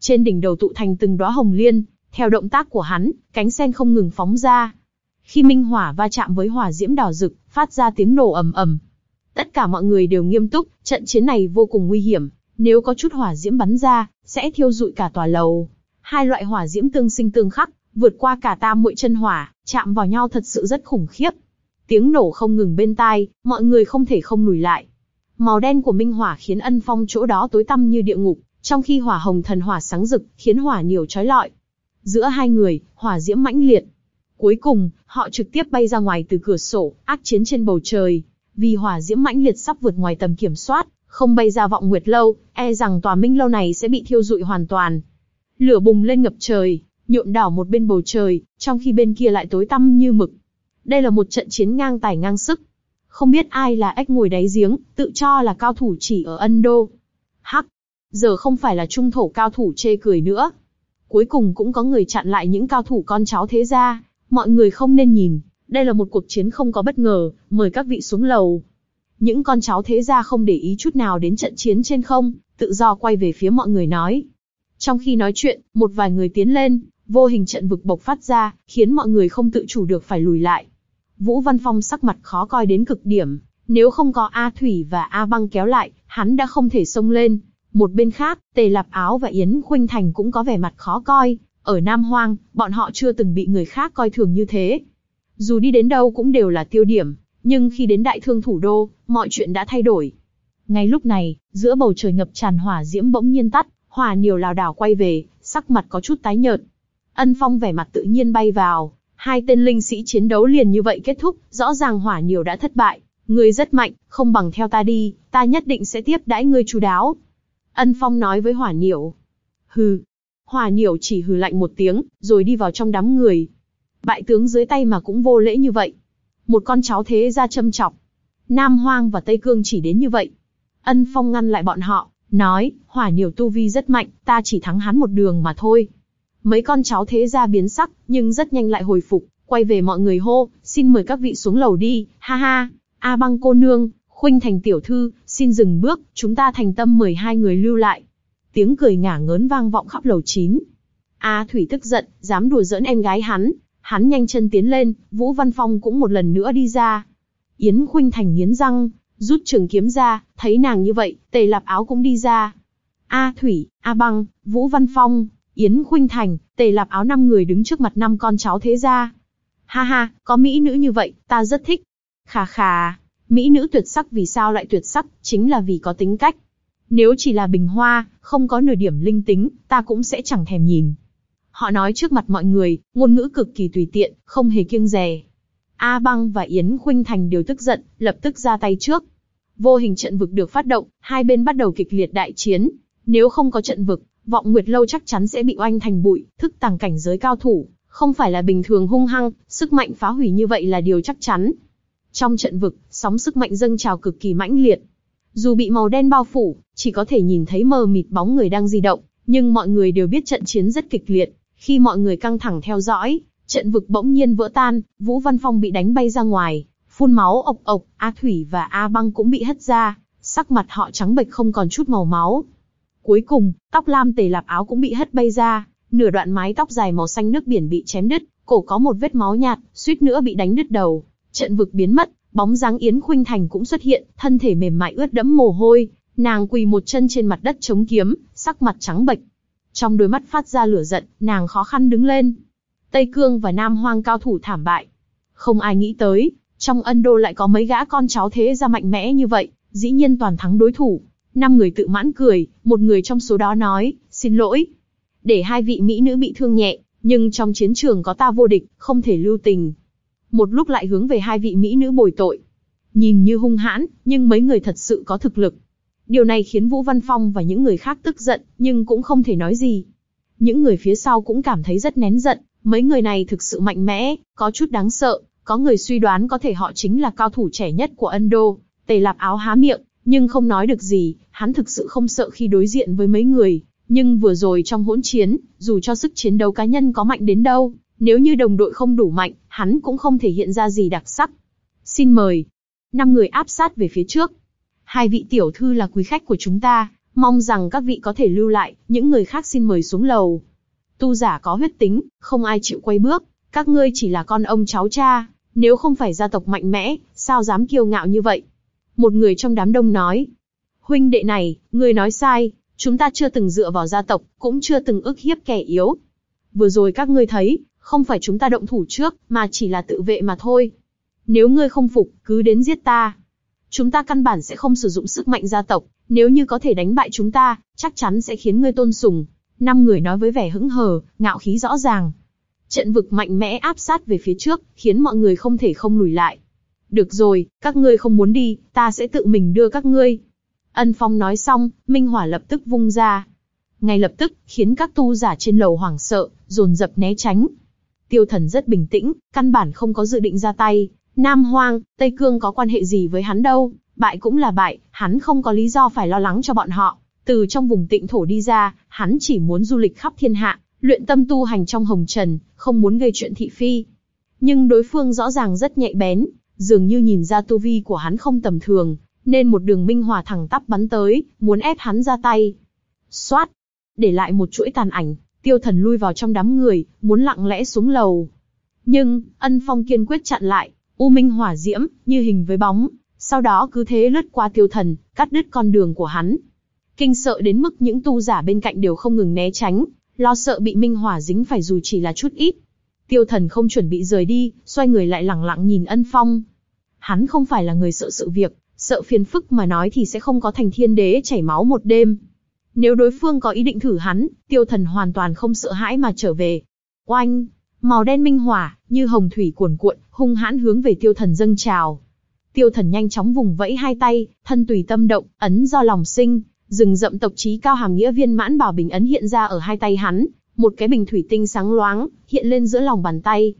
Trên đỉnh đầu tụ thành từng đóa hồng liên, theo động tác của hắn, cánh sen không ngừng phóng ra. Khi minh hỏa va chạm với hỏa diễm đỏ rực, phát ra tiếng nổ ầm ầm. Tất cả mọi người đều nghiêm túc, trận chiến này vô cùng nguy hiểm, nếu có chút hỏa diễm bắn ra, sẽ thiêu rụi cả tòa lầu. Hai loại hỏa diễm tương sinh tương khắc, vượt qua cả tam muội chân hỏa, chạm vào nhau thật sự rất khủng khiếp. Tiếng nổ không ngừng bên tai, mọi người không thể không lùi lại. Màu đen của minh hỏa khiến ân phong chỗ đó tối tăm như địa ngục, trong khi hỏa hồng thần hỏa sáng rực, khiến hỏa nhiều chói lọi. Giữa hai người, hỏa diễm mãnh liệt. Cuối cùng, họ trực tiếp bay ra ngoài từ cửa sổ, ác chiến trên bầu trời. Vì hỏa diễm mãnh liệt sắp vượt ngoài tầm kiểm soát, không bay ra vọng nguyệt lâu, e rằng tòa minh lâu này sẽ bị thiêu rụi hoàn toàn. Lửa bùng lên ngập trời, nhuộm đỏ một bên bầu trời, trong khi bên kia lại tối tăm như mực. Đây là một trận chiến ngang tài ngang sức. Không biết ai là ếch ngồi đáy giếng, tự cho là cao thủ chỉ ở Ân Đô. Hắc, giờ không phải là trung thổ cao thủ chê cười nữa. Cuối cùng cũng có người chặn lại những cao thủ con cháu thế gia, mọi người không nên nhìn, đây là một cuộc chiến không có bất ngờ, mời các vị xuống lầu. Những con cháu thế gia không để ý chút nào đến trận chiến trên không, tự do quay về phía mọi người nói. Trong khi nói chuyện, một vài người tiến lên, vô hình trận vực bộc phát ra, khiến mọi người không tự chủ được phải lùi lại. Vũ Văn Phong sắc mặt khó coi đến cực điểm, nếu không có A Thủy và A Băng kéo lại, hắn đã không thể xông lên. Một bên khác, Tề Lạp Áo và Yến Khuynh Thành cũng có vẻ mặt khó coi. Ở Nam Hoang, bọn họ chưa từng bị người khác coi thường như thế. Dù đi đến đâu cũng đều là tiêu điểm, nhưng khi đến đại thương thủ đô, mọi chuyện đã thay đổi. Ngay lúc này, giữa bầu trời ngập tràn hỏa diễm bỗng nhiên tắt, hỏa nhiều lào đảo quay về, sắc mặt có chút tái nhợt. Ân Phong vẻ mặt tự nhiên bay vào, hai tên linh sĩ chiến đấu liền như vậy kết thúc, rõ ràng hỏa nhiều đã thất bại. Ngươi rất mạnh, không bằng theo ta đi, ta nhất định sẽ tiếp đãi ngươi chú đáo. Ân Phong nói với hỏa nhiều. Hừ. Hỏa nhiều chỉ hừ lạnh một tiếng, rồi đi vào trong đám người. Bại tướng dưới tay mà cũng vô lễ như vậy. Một con cháu thế ra châm chọc. Nam Hoang và Tây Cương chỉ đến như vậy. Ân Phong ngăn lại bọn họ, nói, hỏa niểu tu vi rất mạnh, ta chỉ thắng hắn một đường mà thôi. Mấy con cháu thế ra biến sắc, nhưng rất nhanh lại hồi phục, quay về mọi người hô, xin mời các vị xuống lầu đi, ha ha. A băng cô nương, khuynh thành tiểu thư, xin dừng bước, chúng ta thành tâm mời hai người lưu lại. Tiếng cười ngả ngớn vang vọng khắp lầu chín. A Thủy tức giận, dám đùa giỡn em gái hắn. Hắn nhanh chân tiến lên, Vũ Văn Phong cũng một lần nữa đi ra. Yến Khuynh Thành nghiến răng, rút trường kiếm ra, thấy nàng như vậy, tề lạp áo cũng đi ra. A Thủy, A Băng, Vũ Văn Phong, Yến Khuynh Thành, tề lạp áo năm người đứng trước mặt năm con cháu thế gia. Ha ha, có mỹ nữ như vậy, ta rất thích. Khà khà, mỹ nữ tuyệt sắc vì sao lại tuyệt sắc, chính là vì có tính cách. Nếu chỉ là bình hoa, không có nửa điểm linh tính, ta cũng sẽ chẳng thèm nhìn. Họ nói trước mặt mọi người, ngôn ngữ cực kỳ tùy tiện, không hề kiêng dè. A Băng và Yến Khuynh Thành đều tức giận, lập tức ra tay trước. Vô hình trận vực được phát động, hai bên bắt đầu kịch liệt đại chiến. Nếu không có trận vực, vọng nguyệt lâu chắc chắn sẽ bị oanh thành bụi, thức tàng cảnh giới cao thủ, không phải là bình thường hung hăng, sức mạnh phá hủy như vậy là điều chắc chắn. Trong trận vực, sóng sức mạnh dâng trào cực kỳ mãnh liệt. Dù bị màu đen bao phủ, chỉ có thể nhìn thấy mờ mịt bóng người đang di động, nhưng mọi người đều biết trận chiến rất kịch liệt. Khi mọi người căng thẳng theo dõi, trận vực bỗng nhiên vỡ tan, Vũ Văn Phong bị đánh bay ra ngoài, phun máu ộc ộc, A Thủy và A Băng cũng bị hất ra, sắc mặt họ trắng bệch không còn chút màu máu. Cuối cùng, tóc lam tề lạp áo cũng bị hất bay ra, nửa đoạn mái tóc dài màu xanh nước biển bị chém đứt, cổ có một vết máu nhạt, suýt nữa bị đánh đứt đầu. Trận vực biến mất, bóng dáng Yến Khuynh Thành cũng xuất hiện, thân thể mềm mại ướt đẫm mồ hôi, nàng quỳ một chân trên mặt đất chống kiếm, sắc mặt trắng bệch. Trong đôi mắt phát ra lửa giận, nàng khó khăn đứng lên. Tây Cương và Nam Hoang cao thủ thảm bại. Không ai nghĩ tới, trong Ân Đô lại có mấy gã con cháu thế ra mạnh mẽ như vậy, dĩ nhiên toàn thắng đối thủ. Năm người tự mãn cười, một người trong số đó nói, xin lỗi. Để hai vị mỹ nữ bị thương nhẹ, nhưng trong chiến trường có ta vô địch, không thể lưu tình. Một lúc lại hướng về hai vị mỹ nữ bồi tội. Nhìn như hung hãn, nhưng mấy người thật sự có thực lực. Điều này khiến Vũ Văn Phong và những người khác tức giận, nhưng cũng không thể nói gì. Những người phía sau cũng cảm thấy rất nén giận, mấy người này thực sự mạnh mẽ, có chút đáng sợ, Có người suy đoán có thể họ chính là cao thủ trẻ nhất của Ân Đô, Tề Lạp áo há miệng, nhưng không nói được gì, hắn thực sự không sợ khi đối diện với mấy người, nhưng vừa rồi trong hỗn chiến, dù cho sức chiến đấu cá nhân có mạnh đến đâu, nếu như đồng đội không đủ mạnh, hắn cũng không thể hiện ra gì đặc sắc. Xin mời. Năm người áp sát về phía trước. Hai vị tiểu thư là quý khách của chúng ta, mong rằng các vị có thể lưu lại, những người khác xin mời xuống lầu. Tu giả có huyết tính, không ai chịu quay bước, các ngươi chỉ là con ông cháu cha, nếu không phải gia tộc mạnh mẽ, sao dám kiêu ngạo như vậy? Một người trong đám đông nói. Huynh đệ này, ngươi nói sai, chúng ta chưa từng dựa vào gia tộc, cũng chưa từng ức hiếp kẻ yếu. Vừa rồi các ngươi thấy, không phải chúng ta động thủ trước, mà chỉ là tự vệ mà thôi. Nếu ngươi không phục, cứ đến giết ta. Chúng ta căn bản sẽ không sử dụng sức mạnh gia tộc, nếu như có thể đánh bại chúng ta, chắc chắn sẽ khiến ngươi tôn sùng. Năm người nói với vẻ hững hờ, ngạo khí rõ ràng. Trận vực mạnh mẽ áp sát về phía trước, khiến mọi người không thể không lùi lại. Được rồi, các ngươi không muốn đi, ta sẽ tự mình đưa các ngươi. Ân Phong nói xong, Minh Hỏa lập tức vung ra. Ngay lập tức, khiến các tu giả trên lầu hoảng sợ, dồn dập né tránh. Tiêu Thần rất bình tĩnh, căn bản không có dự định ra tay. Nam Hoang, Tây Cương có quan hệ gì với hắn đâu, bại cũng là bại, hắn không có lý do phải lo lắng cho bọn họ. Từ trong vùng tịnh thổ đi ra, hắn chỉ muốn du lịch khắp thiên hạ, luyện tâm tu hành trong hồng trần, không muốn gây chuyện thị phi. Nhưng đối phương rõ ràng rất nhạy bén, dường như nhìn ra tu vi của hắn không tầm thường, nên một đường minh hòa thẳng tắp bắn tới, muốn ép hắn ra tay. Xoát! Để lại một chuỗi tàn ảnh, tiêu thần lui vào trong đám người, muốn lặng lẽ xuống lầu. Nhưng, ân phong kiên quyết chặn lại, u minh hỏa diễm, như hình với bóng, sau đó cứ thế lướt qua tiêu thần, cắt đứt con đường của hắn. Kinh sợ đến mức những tu giả bên cạnh đều không ngừng né tránh, lo sợ bị minh hỏa dính phải dù chỉ là chút ít. Tiêu thần không chuẩn bị rời đi, xoay người lại lẳng lặng nhìn ân phong. Hắn không phải là người sợ sự việc, sợ phiền phức mà nói thì sẽ không có thành thiên đế chảy máu một đêm. Nếu đối phương có ý định thử hắn, tiêu thần hoàn toàn không sợ hãi mà trở về. Oanh! Màu đen minh hỏa, như hồng thủy cuồn cuộn, hung hãn hướng về tiêu thần dâng trào. Tiêu thần nhanh chóng vùng vẫy hai tay, thân tùy tâm động, ấn do lòng sinh, rừng rậm tộc trí cao hàm nghĩa viên mãn bảo bình ấn hiện ra ở hai tay hắn, một cái bình thủy tinh sáng loáng, hiện lên giữa lòng bàn tay.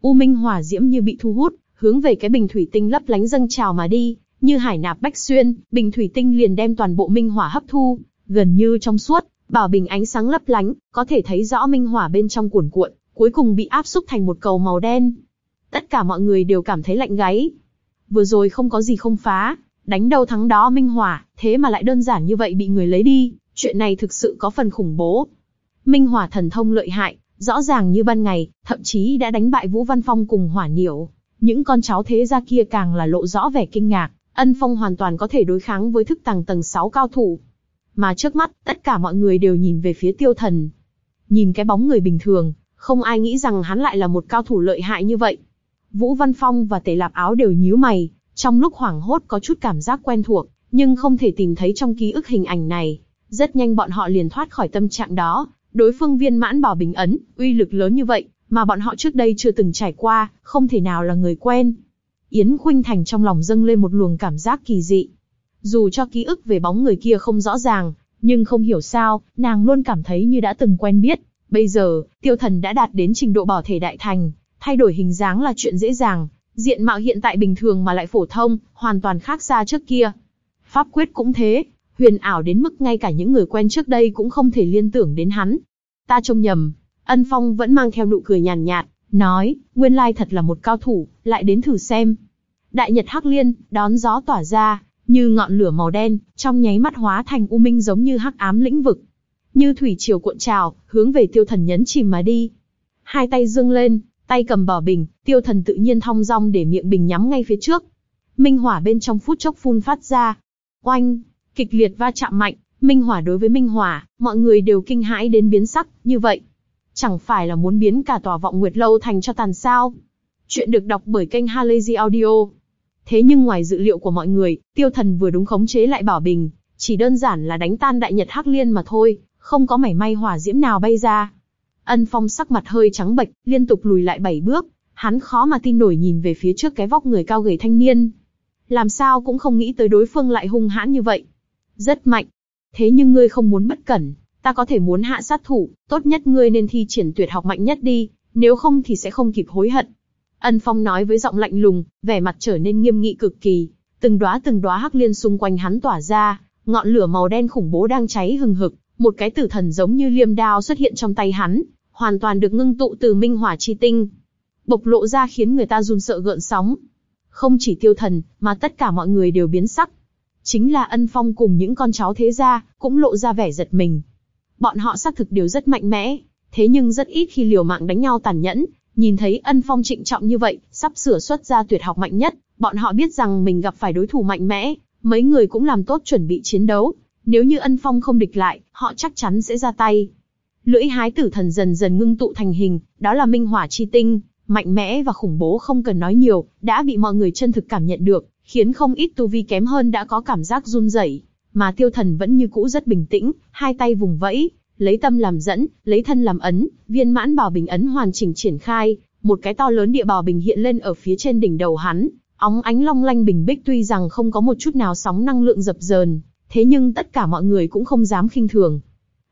U minh hỏa diễm như bị thu hút, hướng về cái bình thủy tinh lấp lánh dâng trào mà đi, như hải nạp bách xuyên, bình thủy tinh liền đem toàn bộ minh hỏa hấp thu, gần như trong suốt, bảo bình ánh sáng lấp lánh, có thể thấy rõ minh hỏa bên trong cuộn cuộn, cuối cùng bị áp xúc thành một cầu màu đen. Tất cả mọi người đều cảm thấy lạnh gáy. Vừa rồi không có gì không phá, đánh đầu thắng đó minh hỏa, thế mà lại đơn giản như vậy bị người lấy đi, chuyện này thực sự có phần khủng bố. Minh hỏa thần thông lợi hại, rõ ràng như ban ngày, thậm chí đã đánh bại Vũ Văn Phong cùng hỏa niểu. Những con cháu thế gia kia càng là lộ rõ vẻ kinh ngạc, Ân Phong hoàn toàn có thể đối kháng với thức tàng tầng 6 cao thủ. Mà trước mắt, tất cả mọi người đều nhìn về phía tiêu thần. Nhìn cái bóng người bình thường, không ai nghĩ rằng hắn lại là một cao thủ lợi hại như vậy. Vũ Văn Phong và Tề Lạp Áo đều nhíu mày, trong lúc hoảng hốt có chút cảm giác quen thuộc, nhưng không thể tìm thấy trong ký ức hình ảnh này. Rất nhanh bọn họ liền thoát khỏi tâm trạng đó, đối phương viên mãn bảo bình ấn, uy lực lớn như vậy, mà bọn họ trước đây chưa từng trải qua, không thể nào là người quen. Yến Khuynh Thành trong lòng dâng lên một luồng cảm giác kỳ dị. Dù cho ký ức về bóng người kia không rõ ràng, nhưng không hiểu sao, nàng luôn cảm thấy như đã từng quen biết. Bây giờ, tiêu thần đã đạt đến trình độ bảo thể đại thành, thay đổi hình dáng là chuyện dễ dàng, diện mạo hiện tại bình thường mà lại phổ thông, hoàn toàn khác xa trước kia. Pháp quyết cũng thế, huyền ảo đến mức ngay cả những người quen trước đây cũng không thể liên tưởng đến hắn. Ta trông nhầm, ân phong vẫn mang theo nụ cười nhàn nhạt, nói, nguyên lai thật là một cao thủ, lại đến thử xem. Đại nhật hắc liên, đón gió tỏa ra, như ngọn lửa màu đen, trong nháy mắt hóa thành u minh giống như hắc ám lĩnh vực. Như thủy triều cuộn trào, hướng về tiêu thần nhấn chìm mà đi. Hai tay dương lên, tay cầm bỏ bình, tiêu thần tự nhiên thong dong để miệng bình nhắm ngay phía trước. Minh hỏa bên trong phút chốc phun phát ra. Oanh, kịch liệt va chạm mạnh, minh hỏa đối với minh hỏa, mọi người đều kinh hãi đến biến sắc, như vậy. Chẳng phải là muốn biến cả tòa vọng nguyệt lâu thành cho tàn sao. Chuyện được đọc bởi kênh Halazy Audio. Thế nhưng ngoài dự liệu của mọi người, tiêu thần vừa đúng khống chế lại bỏ bình, chỉ đơn giản là đánh tan đại nhật hắc liên mà thôi, không có mảy may hỏa diễm nào bay ra. Ân Phong sắc mặt hơi trắng bệch, liên tục lùi lại bảy bước, hắn khó mà tin nổi nhìn về phía trước cái vóc người cao gầy thanh niên. Làm sao cũng không nghĩ tới đối phương lại hung hãn như vậy. Rất mạnh. Thế nhưng ngươi không muốn bất cẩn, ta có thể muốn hạ sát thủ, tốt nhất ngươi nên thi triển tuyệt học mạnh nhất đi, nếu không thì sẽ không kịp hối hận. Ân Phong nói với giọng lạnh lùng, vẻ mặt trở nên nghiêm nghị cực kỳ. Từng đóa từng đóa hắc liên xung quanh hắn tỏa ra, ngọn lửa màu đen khủng bố đang cháy hừng hực, một cái tử thần giống như liêm đao xuất hiện trong tay hắn, hoàn toàn được ngưng tụ từ minh hỏa chi tinh. Bộc lộ ra khiến người ta run sợ gợn sóng. Không chỉ tiêu thần, mà tất cả mọi người đều biến sắc. Chính là ân phong cùng những con cháu thế gia, cũng lộ ra vẻ giật mình. Bọn họ xác thực đều rất mạnh mẽ, thế nhưng rất ít khi liều mạng đánh nhau tàn nhẫn, nhìn thấy ân phong trịnh trọng như vậy, sắp sửa xuất ra tuyệt học mạnh nhất, bọn họ biết rằng mình gặp phải đối thủ mạnh mẽ, mấy người cũng làm tốt chuẩn bị chiến đấu, nếu như ân phong không địch lại, họ chắc chắn sẽ ra tay. Lưỡi hái tử thần dần dần ngưng tụ thành hình, đó là minh hỏa chi tinh, mạnh mẽ và khủng bố không cần nói nhiều, đã bị mọi người chân thực cảm nhận được, khiến không ít tu vi kém hơn đã có cảm giác run rẩy. Mà tiêu thần vẫn như cũ rất bình tĩnh, hai tay vùng vẫy, lấy tâm làm dẫn, lấy thân làm ấn, viên mãn bảo bình ấn hoàn chỉnh triển khai, một cái to lớn địa bảo bình hiện lên ở phía trên đỉnh đầu hắn, óng ánh long lanh bình bích tuy rằng không có một chút nào sóng năng lượng dập dờn, thế nhưng tất cả mọi người cũng không dám khinh thường.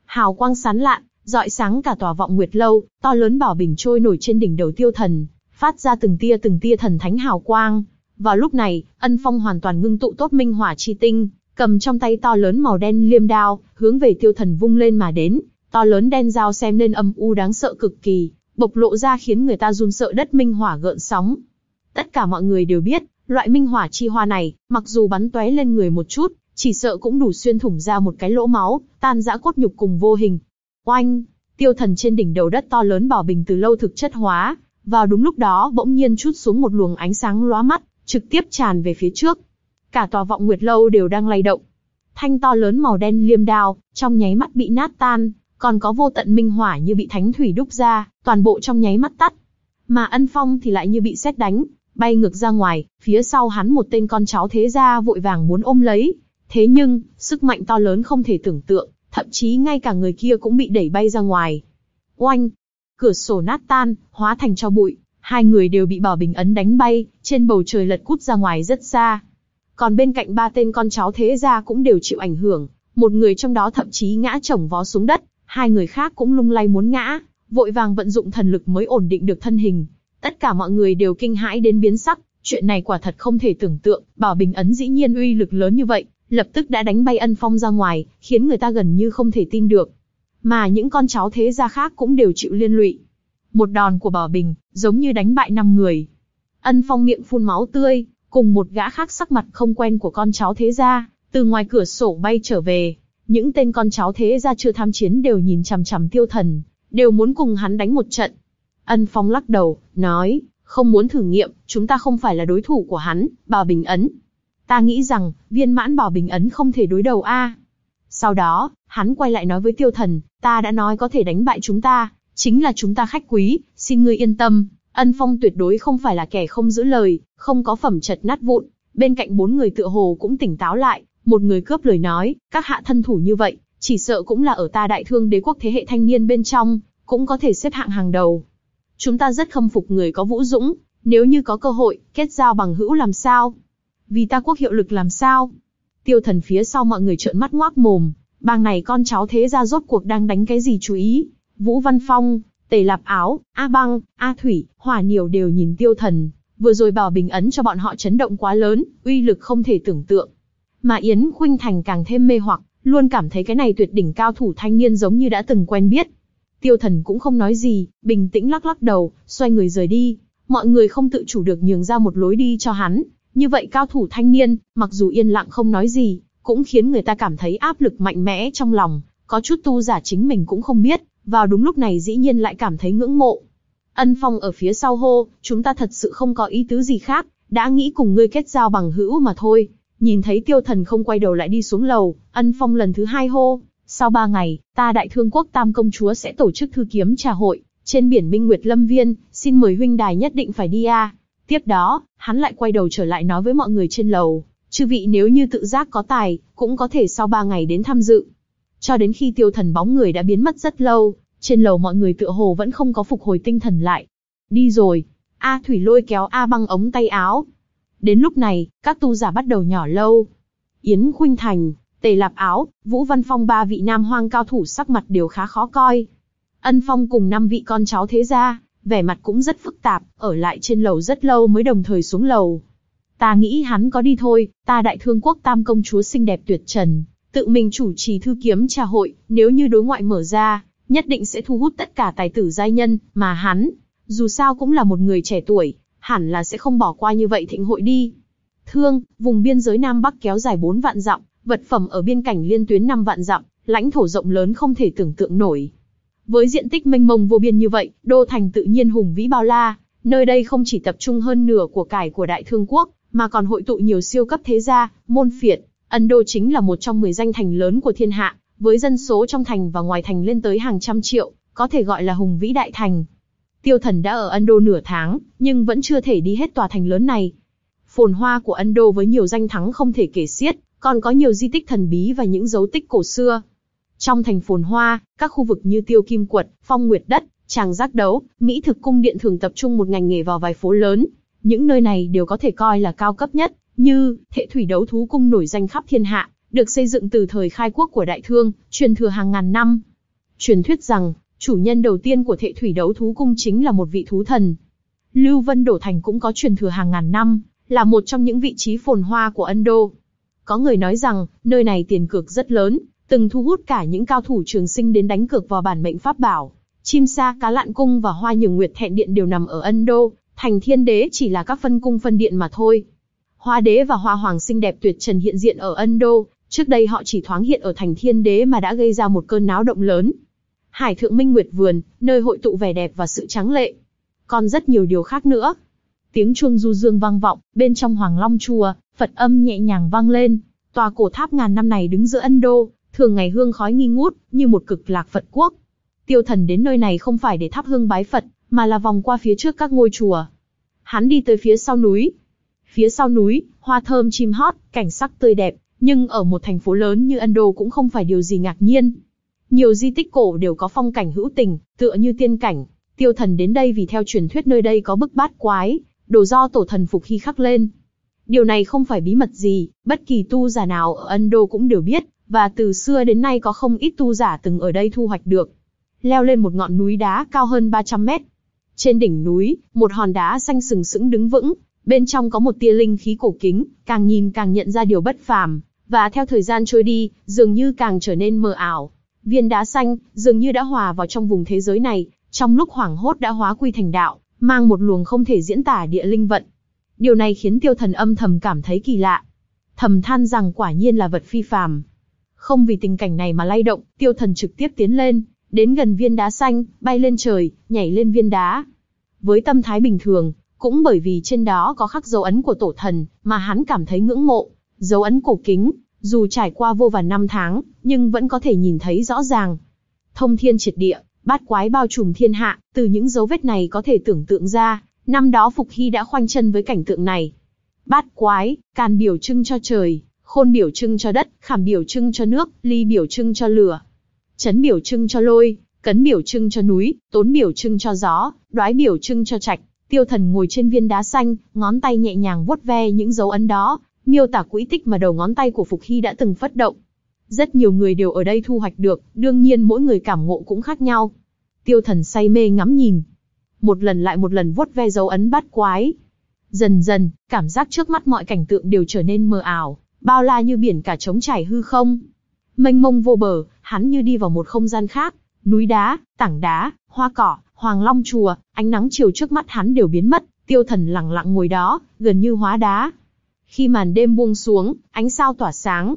Hào quang sán lạn, dọi sáng cả tòa vọng nguyệt lâu, to lớn bảo bình trôi nổi trên đỉnh đầu tiêu thần, phát ra từng tia từng tia thần thánh hào quang. Vào lúc này, ân phong hoàn toàn ngưng tụ tốt minh hỏa chi tinh, cầm trong tay to lớn màu đen liêm đao, hướng về tiêu thần vung lên mà đến, to lớn đen dao xem lên âm u đáng sợ cực kỳ, bộc lộ ra khiến người ta run sợ đất minh hỏa gợn sóng. Tất cả mọi người đều biết, loại minh hỏa chi hoa này, mặc dù bắn tóe lên người một chút, chỉ sợ cũng đủ xuyên thủng ra một cái lỗ máu, tan rã cốt nhục cùng vô hình. Oanh! Tiêu thần trên đỉnh đầu đất to lớn bảo bình từ lâu thực chất hóa, vào đúng lúc đó bỗng nhiên chút xuống một luồng ánh sáng lóa mắt, trực tiếp tràn về phía trước. Cả tòa vọng nguyệt lâu đều đang lay động. Thanh to lớn màu đen liêm đao, trong nháy mắt bị nát tan, còn có vô tận minh hỏa như bị thánh thủy đúc ra, toàn bộ trong nháy mắt tắt. Mà ân phong thì lại như bị xét đánh, bay ngược ra ngoài, phía sau hắn một tên con cháu thế gia vội vàng muốn ôm lấy. Thế nhưng, sức mạnh to lớn không thể tưởng tượng, thậm chí ngay cả người kia cũng bị đẩy bay ra ngoài. Oanh! Cửa sổ nát tan, hóa thành cho bụi, hai người đều bị bảo bình ấn đánh bay, trên bầu trời lật cút ra ngoài rất xa. Còn bên cạnh ba tên con cháu thế gia cũng đều chịu ảnh hưởng, một người trong đó thậm chí ngã chồng vó xuống đất, hai người khác cũng lung lay muốn ngã, vội vàng vận dụng thần lực mới ổn định được thân hình. Tất cả mọi người đều kinh hãi đến biến sắc, chuyện này quả thật không thể tưởng tượng, bảo bình ấn dĩ nhiên uy lực lớn như vậy, lập tức đã đánh bay ân phong ra ngoài, khiến người ta gần như không thể tin được. Mà những con cháu thế gia khác cũng đều chịu liên lụy. Một đòn của bảo bình, giống như đánh bại năm người. Ân phong miệng phun máu tươi, cùng một gã khác sắc mặt không quen của con cháu thế gia, từ ngoài cửa sổ bay trở về. Những tên con cháu thế gia chưa tham chiến đều nhìn chằm chằm tiêu thần, đều muốn cùng hắn đánh một trận. Ân Phong lắc đầu, nói, không muốn thử nghiệm, chúng ta không phải là đối thủ của hắn, bảo bình ấn. Ta nghĩ rằng, viên mãn bảo bình ấn không thể đối đầu a. Sau đó, hắn quay lại nói với tiêu thần, ta đã nói có thể đánh bại chúng ta, chính là chúng ta khách quý, xin ngươi yên tâm, ân phong tuyệt đối không phải là kẻ không giữ lời, không có phẩm chật nát vụn. Bên cạnh bốn người tựa hồ cũng tỉnh táo lại, một người cướp lời nói, các hạ thân thủ như vậy, chỉ sợ cũng là ở ta đại thương đế quốc thế hệ thanh niên bên trong, cũng có thể xếp hạng hàng đầu. Chúng ta rất khâm phục người có vũ dũng, nếu như có cơ hội, kết giao bằng hữu làm sao? Vì ta quốc hiệu lực làm sao? Tiêu thần phía sau mọi người trợn mắt ngoác mồm, bang này con cháu thế ra rốt cuộc đang đánh cái gì chú ý? Vũ Văn Phong, Tề Lạp Áo, A Băng, A Thủy, Hỏa nhiều đều nhìn tiêu thần, vừa rồi bảo bình ấn cho bọn họ chấn động quá lớn, uy lực không thể tưởng tượng. Mà Yến Khuynh Thành càng thêm mê hoặc, luôn cảm thấy cái này tuyệt đỉnh cao thủ thanh niên giống như đã từng quen biết, Tiêu thần cũng không nói gì, bình tĩnh lắc lắc đầu, xoay người rời đi. Mọi người không tự chủ được nhường ra một lối đi cho hắn. Như vậy cao thủ thanh niên, mặc dù yên lặng không nói gì, cũng khiến người ta cảm thấy áp lực mạnh mẽ trong lòng. Có chút tu giả chính mình cũng không biết, vào đúng lúc này dĩ nhiên lại cảm thấy ngưỡng mộ. Ân Phong ở phía sau hô, chúng ta thật sự không có ý tứ gì khác, đã nghĩ cùng ngươi kết giao bằng hữu mà thôi. Nhìn thấy tiêu thần không quay đầu lại đi xuống lầu, Ân Phong lần thứ hai hô, sau ba ngày, ta đại thương quốc tam công chúa sẽ tổ chức thư kiếm trà hội, trên biển Minh Nguyệt Lâm Viên, xin mời huynh đài nhất định phải đi a. Tiếp đó, hắn lại quay đầu trở lại nói với mọi người trên lầu, chư vị nếu như tự giác có tài, cũng có thể sau ba ngày đến tham dự. Cho đến khi tiêu thần bóng người đã biến mất rất lâu, trên lầu mọi người tựa hồ vẫn không có phục hồi tinh thần lại. Đi rồi. A Thủy lôi kéo A băng ống tay áo. Đến lúc này, các tu giả bắt đầu nhỏ lâu. Yến Khuynh Thành, Tề Lạp Áo, Vũ Văn Phong ba vị nam hoang cao thủ sắc mặt đều khá khó coi. Ân Phong cùng năm vị con cháu thế gia, vẻ mặt cũng rất phức tạp, ở lại trên lầu rất lâu mới đồng thời xuống lầu. Ta nghĩ hắn có đi thôi, ta đại thương quốc tam công chúa xinh đẹp tuyệt trần, tự mình chủ trì thư kiếm trà hội, nếu như đối ngoại mở ra, nhất định sẽ thu hút tất cả tài tử giai nhân, mà hắn, dù sao cũng là một người trẻ tuổi, hẳn là sẽ không bỏ qua như vậy thịnh hội đi. Thương, vùng biên giới Nam Bắc kéo dài 4 vạn dặm, vật phẩm ở biên cảnh liên tuyến 5 vạn dặm, lãnh thổ rộng lớn không thể tưởng tượng nổi. Với diện tích mênh mông vô biên như vậy, đô thành tự nhiên hùng vĩ bao la, nơi đây không chỉ tập trung hơn nửa của cải của Đại Thương quốc, mà còn hội tụ nhiều siêu cấp thế gia, môn phiệt. Ấn Đô chính là một trong 10 danh thành lớn của thiên hạ, với dân số trong thành và ngoài thành lên tới hàng trăm triệu, có thể gọi là hùng vĩ đại thành. Tiêu Thần đã ở Ấn Đô nửa tháng, nhưng vẫn chưa thể đi hết tòa thành lớn này. Phồn hoa của Ấn Đô với nhiều danh thắng không thể kể xiết, còn có nhiều di tích thần bí và những dấu tích cổ xưa. Trong thành phồn hoa, các khu vực như Tiêu Kim Quật, Phong Nguyệt Đất, Tràng Giác Đấu, Mỹ Thực Cung Điện thường tập trung một ngành nghề vào vài phố lớn. Những nơi này đều có thể coi là cao cấp nhất, như Thệ Thủy Đấu Thú Cung nổi danh khắp thiên hạ, được xây dựng từ thời khai quốc của Đại Thương, truyền thừa hàng ngàn năm. Truyền thuyết rằng, chủ nhân đầu tiên của Thệ Thủy Đấu Thú Cung chính là một vị thú thần. Lưu Vân Đổ Thành cũng có truyền thừa hàng ngàn năm, là một trong những vị trí phồn hoa của Ấn Độ. Có người nói rằng, nơi này tiền cược rất lớn, từng thu hút cả những cao thủ trường sinh đến đánh cược vào bản mệnh pháp bảo. Chim sa cá lạn cung và hoa nhường nguyệt thẹn điện đều nằm ở ân đô thành thiên đế chỉ là các phân cung phân điện mà thôi. Hoa đế và hoa hoàng xinh đẹp tuyệt trần hiện diện ở ân đô trước đây họ chỉ thoáng hiện ở thành thiên đế mà đã gây ra một cơn náo động lớn. Hải thượng minh nguyệt vườn, nơi hội tụ vẻ đẹp và sự trắng lệ. Còn rất nhiều điều khác nữa. Tiếng chuông du dương vang vọng, bên trong Hoàng Long Chùa, Phật âm nhẹ nhàng vang lên. Tòa cổ tháp ngàn năm này đứng giữa Ân Đô, thường ngày hương khói nghi ngút, như một cực lạc Phật quốc. Tiêu thần đến nơi này không phải để thắp hương bái Phật, mà là vòng qua phía trước các ngôi chùa. Hắn đi tới phía sau núi. Phía sau núi, hoa thơm chim hót, cảnh sắc tươi đẹp, nhưng ở một thành phố lớn như Ấn Độ cũng không phải điều gì ngạc nhiên. Nhiều di tích cổ đều có phong cảnh hữu tình, tựa như tiên cảnh. Tiêu thần đến đây vì theo truyền thuyết nơi đây có bức bát quái, đồ do tổ thần phục khi khắc lên. Điều này không phải bí mật gì, bất kỳ tu giả nào ở Ấn Độ cũng đều biết, và từ xưa đến nay có không ít tu giả từng ở đây thu hoạch được. Leo lên một ngọn núi đá cao hơn 300 mét. Trên đỉnh núi, một hòn đá xanh sừng sững đứng vững, bên trong có một tia linh khí cổ kính, càng nhìn càng nhận ra điều bất phàm, và theo thời gian trôi đi, dường như càng trở nên mờ ảo. Viên đá xanh, dường như đã hòa vào trong vùng thế giới này, trong lúc hoảng hốt đã hóa quy thành đạo, mang một luồng không thể diễn tả địa linh vận. Điều này khiến tiêu thần âm thầm cảm thấy kỳ lạ. Thầm than rằng quả nhiên là vật phi phàm. Không vì tình cảnh này mà lay động, tiêu thần trực tiếp tiến lên, đến gần viên đá xanh, bay lên trời, nhảy lên viên đá. Với tâm thái bình thường, cũng bởi vì trên đó có khắc dấu ấn của tổ thần, mà hắn cảm thấy ngưỡng mộ, dấu ấn cổ kính, dù trải qua vô vàn năm tháng, nhưng vẫn có thể nhìn thấy rõ ràng. Thông thiên triệt địa, bát quái bao trùm thiên hạ, từ những dấu vết này có thể tưởng tượng ra, năm đó Phục Hy đã khoanh chân với cảnh tượng này. Bát quái, càn biểu trưng cho trời, khôn biểu trưng cho đất, khảm biểu trưng cho nước, ly biểu trưng cho lửa, chấn biểu trưng cho lôi, cấn biểu trưng cho núi, tốn biểu trưng cho gió, đoái biểu trưng cho trạch. Tiêu thần ngồi trên viên đá xanh, ngón tay nhẹ nhàng vuốt ve những dấu ấn đó, miêu tả quỹ tích mà đầu ngón tay của Phục Hy đã từng phất động. Rất nhiều người đều ở đây thu hoạch được, đương nhiên mỗi người cảm ngộ cũng khác nhau. Tiêu thần say mê ngắm nhìn. Một lần lại một lần vuốt ve dấu ấn bát quái. Dần dần, cảm giác trước mắt mọi cảnh tượng đều trở nên mờ ảo, bao la như biển cả trống trải hư không. Mênh mông vô bờ, hắn như đi vào một không gian khác, núi đá, tảng đá, hoa cỏ, hoàng long chùa, ánh nắng chiều trước mắt hắn đều biến mất, tiêu thần lặng lặng ngồi đó, gần như hóa đá. Khi màn đêm buông xuống, ánh sao tỏa sáng,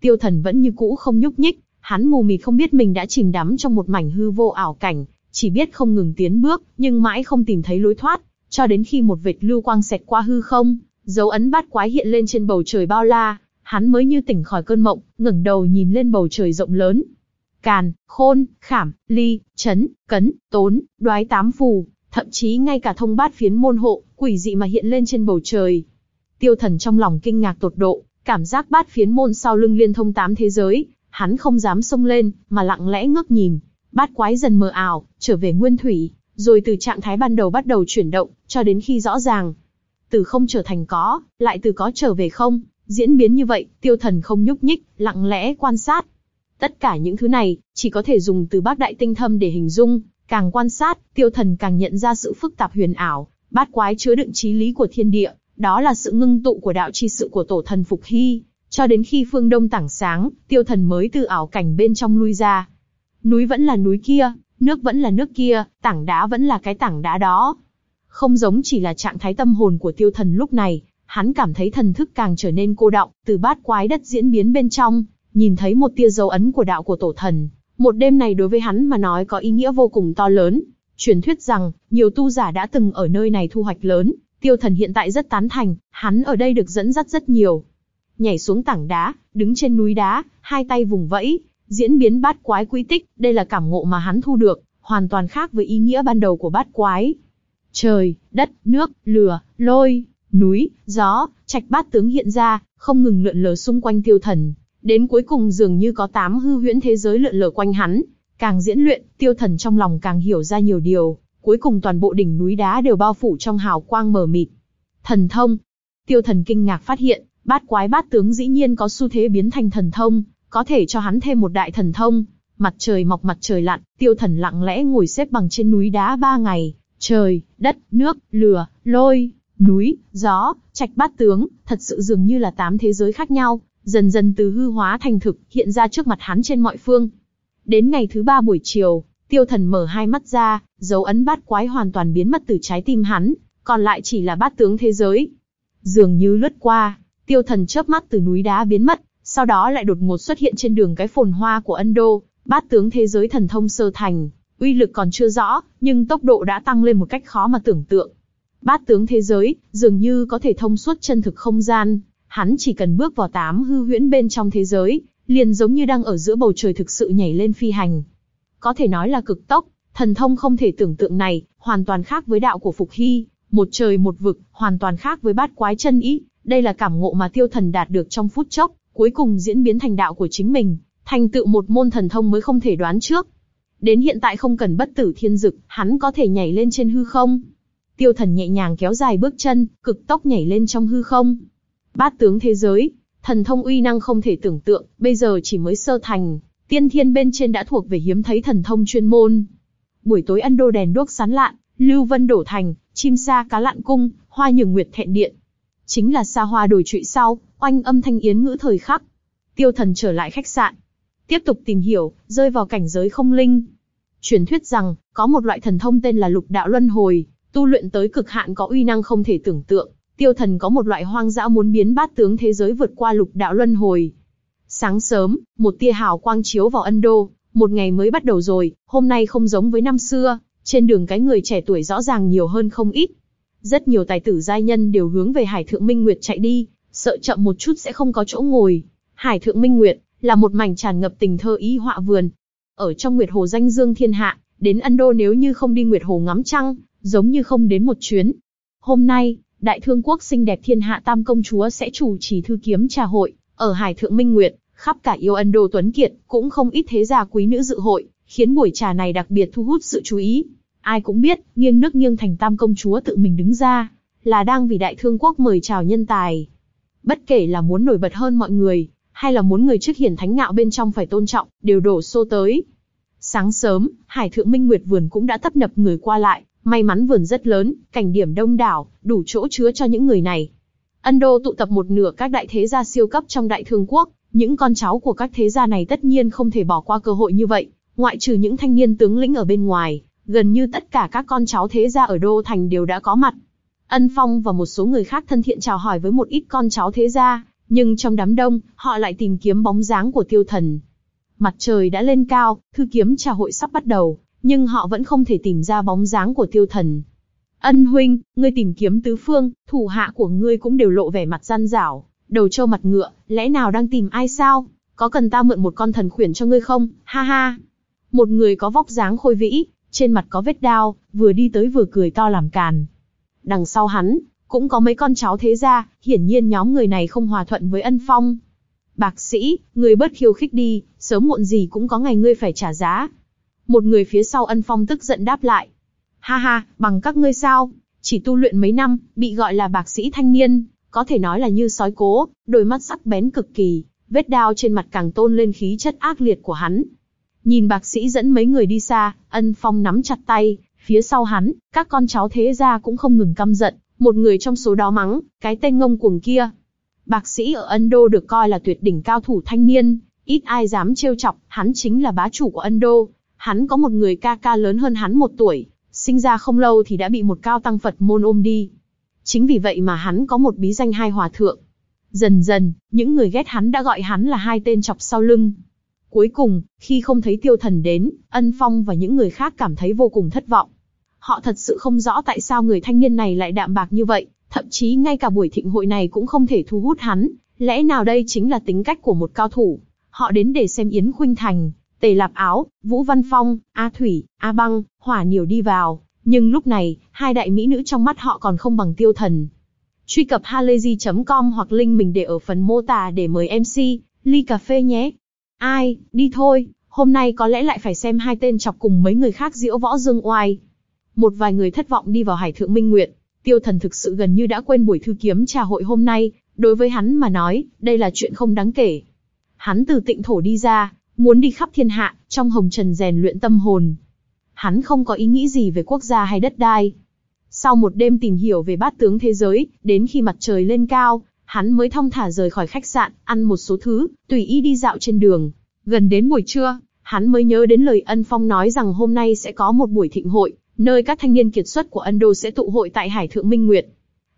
Tiêu Thần vẫn như cũ không nhúc nhích, hắn mù mịt không biết mình đã chìm đắm trong một mảnh hư vô ảo cảnh, chỉ biết không ngừng tiến bước, nhưng mãi không tìm thấy lối thoát, cho đến khi một vệt lưu quang xẹt qua hư không, dấu ấn bát quái hiện lên trên bầu trời bao la, hắn mới như tỉnh khỏi cơn mộng, ngẩng đầu nhìn lên bầu trời rộng lớn. Càn, khôn, khảm, ly, chấn, cấn, tốn, đoái tám phù, thậm chí ngay cả thông bát phiến môn hộ, quỷ dị mà hiện lên trên bầu trời. Tiêu thần trong lòng kinh ngạc tột độ, Cảm giác bát phiến môn sau lưng liên thông tám thế giới, hắn không dám xông lên, mà lặng lẽ ngước nhìn. Bát quái dần mờ ảo, trở về nguyên thủy, rồi từ trạng thái ban đầu bắt đầu chuyển động, cho đến khi rõ ràng. Từ không trở thành có, lại từ có trở về không, diễn biến như vậy, tiêu thần không nhúc nhích, lặng lẽ quan sát. Tất cả những thứ này, chỉ có thể dùng từ bác đại tinh thâm để hình dung, Càng quan sát, tiêu thần càng nhận ra sự phức tạp huyền ảo, bát quái chứa đựng trí lý của thiên địa, đó là sự ngưng tụ của đạo chi sự của tổ thần Phục Hy. Cho đến khi phương đông tảng sáng, tiêu thần mới từ ảo cảnh bên trong lui ra. Núi vẫn là núi kia, nước vẫn là nước kia, tảng đá vẫn là cái tảng đá đó. Không giống chỉ là trạng thái tâm hồn của tiêu thần lúc này, hắn cảm thấy thần thức càng trở nên cô động, từ bát quái đất diễn biến bên trong, nhìn thấy một tia dấu ấn của đạo của tổ thần. Một đêm này đối với hắn mà nói có ý nghĩa vô cùng to lớn. Truyền thuyết rằng, nhiều tu giả đã từng ở nơi này thu hoạch lớn, tiêu thần hiện tại rất tán thành, hắn ở đây được dẫn dắt rất nhiều. Nhảy xuống tảng đá, đứng trên núi đá, hai tay vùng vẫy, diễn biến bát quái quý tích, đây là cảm ngộ mà hắn thu được, hoàn toàn khác với ý nghĩa ban đầu của bát quái. Trời, đất, nước, lửa, lôi, núi, gió, trạch bát tướng hiện ra, không ngừng lượn lờ xung quanh tiêu thần. Đến cuối cùng dường như có tám hư huyễn thế giới lượn lờ quanh hắn. Càng diễn luyện, tiêu thần trong lòng càng hiểu ra nhiều điều. Cuối cùng toàn bộ đỉnh núi đá đều bao phủ trong hào quang mờ mịt. Thần thông. Tiêu thần kinh ngạc phát hiện, bát quái bát tướng dĩ nhiên có xu thế biến thành thần thông, có thể cho hắn thêm một đại thần thông. Mặt trời mọc mặt trời lặn, tiêu thần lặng lẽ ngồi xếp bằng trên núi đá ba ngày. Trời, đất, nước, lửa, lôi, núi, gió, trạch bát tướng, thật sự dường như là tám thế giới khác nhau, dần dần từ hư hóa thành thực, hiện ra trước mặt hắn trên mọi phương. Đến ngày thứ ba buổi chiều, tiêu thần mở hai mắt ra, dấu ấn bát quái hoàn toàn biến mất từ trái tim hắn, còn lại chỉ là bát tướng thế giới. Dường như lướt qua, tiêu thần chớp mắt từ núi đá biến mất, sau đó lại đột ngột xuất hiện trên đường cái phồn hoa của Ân Đô, bát tướng thế giới thần thông sơ thành, uy lực còn chưa rõ, nhưng tốc độ đã tăng lên một cách khó mà tưởng tượng. Bát tướng thế giới, dường như có thể thông suốt chân thực không gian, hắn chỉ cần bước vào tám hư huyễn bên trong thế giới, liền giống như đang ở giữa bầu trời thực sự nhảy lên phi hành. Có thể nói là cực tốc, thần thông không thể tưởng tượng này, hoàn toàn khác với đạo của Phục Hy, một trời một vực, hoàn toàn khác với bát quái chân ý, đây là cảm ngộ mà tiêu thần đạt được trong phút chốc, cuối cùng diễn biến thành đạo của chính mình, thành tựu một môn thần thông mới không thể đoán trước. Đến hiện tại không cần bất tử thiên dực, hắn có thể nhảy lên trên hư không. Tiêu thần nhẹ nhàng kéo dài bước chân, cực tốc nhảy lên trong hư không. Bát tướng thế giới, thần thông uy năng không thể tưởng tượng, bây giờ chỉ mới sơ thành, tiên thiên bên trên đã thuộc về hiếm thấy thần thông chuyên môn. Buổi tối ăn đô đèn đuốc sán lạn, lưu vân đổ thành, chim sa cá lạn cung, hoa nhường nguyệt thẹn điện. Chính là xa hoa đổi trụy sau, oanh âm thanh yến ngữ thời khắc. Tiêu thần trở lại khách sạn, tiếp tục tìm hiểu, rơi vào cảnh giới không linh. Truyền thuyết rằng, có một loại thần thông tên là lục đạo luân hồi, tu luyện tới cực hạn có uy năng không thể tưởng tượng. Tiêu thần có một loại hoang dã muốn biến bát tướng thế giới vượt qua lục đạo luân hồi. Sáng sớm, một tia hào quang chiếu vào ân đô, một ngày mới bắt đầu rồi, hôm nay không giống với năm xưa, trên đường cái người trẻ tuổi rõ ràng nhiều hơn không ít. Rất nhiều tài tử giai nhân đều hướng về Hải Thượng Minh Nguyệt chạy đi, sợ chậm một chút sẽ không có chỗ ngồi. Hải Thượng Minh Nguyệt là một mảnh tràn ngập tình thơ ý họa vườn. Ở trong Nguyệt Hồ danh dương thiên hạ, đến Ân Đô nếu như không đi Nguyệt Hồ ngắm trăng, giống như không đến một chuyến. Hôm nay, Đại Thương Quốc xinh đẹp thiên hạ Tam Công Chúa sẽ chủ trì thư kiếm trà hội, ở Hải Thượng Minh Nguyệt, khắp cả yêu Ân Đô Tuấn Kiệt, cũng không ít thế gia quý nữ dự hội, khiến buổi trà này đặc biệt thu hút sự chú ý. Ai cũng biết, nghiêng nước nghiêng thành Tam Công Chúa tự mình đứng ra, là đang vì Đại Thương Quốc mời chào nhân tài. Bất kể là muốn nổi bật hơn mọi người, hay là muốn người trước hiển thánh ngạo bên trong phải tôn trọng, đều đổ xô tới. Sáng sớm, Hải Thượng Minh Nguyệt vườn cũng đã tấp nập người qua lại, may mắn vườn rất lớn, cảnh điểm đông đảo, đủ chỗ chứa cho những người này. Ân Đô tụ tập một nửa các đại thế gia siêu cấp trong đại thương quốc, những con cháu của các thế gia này tất nhiên không thể bỏ qua cơ hội như vậy, ngoại trừ những thanh niên tướng lĩnh ở bên ngoài, gần như tất cả các con cháu thế gia ở Đô Thành đều đã có mặt. Ân Phong và một số người khác thân thiện chào hỏi với một ít con cháu thế gia, nhưng trong đám đông, họ lại tìm kiếm bóng dáng của tiêu thần. Mặt trời đã lên cao, thư kiếm trà hội sắp bắt đầu, nhưng họ vẫn không thể tìm ra bóng dáng của tiêu thần. Ân huynh, ngươi tìm kiếm tứ phương, thủ hạ của ngươi cũng đều lộ vẻ mặt gian rảo, đầu trâu mặt ngựa, lẽ nào đang tìm ai sao? Có cần ta mượn một con thần khuyển cho ngươi không? Ha ha! Một người có vóc dáng khôi vĩ, trên mặt có vết đao, vừa đi tới vừa cười to làm càn. Đằng sau hắn, cũng có mấy con cháu thế gia, hiển nhiên nhóm người này không hòa thuận với ân phong. Bạc sĩ, người bớt khiêu khích đi, sớm muộn gì cũng có ngày ngươi phải trả giá. Một người phía sau ân phong tức giận đáp lại. Ha ha, bằng các ngươi sao, chỉ tu luyện mấy năm, bị gọi là bạc sĩ thanh niên, có thể nói là như sói cố, đôi mắt sắc bén cực kỳ, vết đao trên mặt càng tôn lên khí chất ác liệt của hắn. Nhìn bạc sĩ dẫn mấy người đi xa, ân phong nắm chặt tay, phía sau hắn, các con cháu thế gia cũng không ngừng căm giận, một người trong số đó mắng, cái tên ngông cuồng kia. Bác sĩ ở Ấn Độ được coi là tuyệt đỉnh cao thủ thanh niên, ít ai dám trêu chọc, hắn chính là bá chủ của Ấn Độ. Hắn có một người ca ca lớn hơn hắn một tuổi, sinh ra không lâu thì đã bị một cao tăng Phật môn ôm đi. Chính vì vậy mà hắn có một bí danh hai hòa thượng. Dần dần, những người ghét hắn đã gọi hắn là hai tên chọc sau lưng. Cuối cùng, khi không thấy tiêu thần đến, ân phong và những người khác cảm thấy vô cùng thất vọng. Họ thật sự không rõ tại sao người thanh niên này lại đạm bạc như vậy, thậm chí ngay cả buổi thịnh hội này cũng không thể thu hút hắn. Lẽ nào đây chính là tính cách của một cao thủ? Họ đến để xem Yến Khuynh Thành, Tề Lạp Áo, Vũ Văn Phong, A Thủy, A Băng, Hỏa Niểu đi vào. Nhưng lúc này, hai đại mỹ nữ trong mắt họ còn không bằng tiêu thần. Truy cập halayzi.com hoặc link mình để ở phần mô tả để mời MC, ly cà phê nhé. Ai, đi thôi, hôm nay có lẽ lại phải xem hai tên chọc cùng mấy người khác diễu võ dương oai. Một vài người thất vọng đi vào Hải Thượng Minh nguyện, tiêu thần thực sự gần như đã quên buổi thư kiếm trà hội hôm nay, đối với hắn mà nói, đây là chuyện không đáng kể. Hắn từ tịnh thổ đi ra, muốn đi khắp thiên hạ, trong hồng trần rèn luyện tâm hồn. Hắn không có ý nghĩ gì về quốc gia hay đất đai. Sau một đêm tìm hiểu về bát tướng thế giới, đến khi mặt trời lên cao, hắn mới thong thả rời khỏi khách sạn, ăn một số thứ, tùy ý đi dạo trên đường. Gần đến buổi trưa, hắn mới nhớ đến lời Ân Phong nói rằng hôm nay sẽ có một buổi thịnh hội, nơi các thanh niên kiệt xuất của Ấn Độ sẽ tụ hội tại Hải Thượng Minh Nguyệt.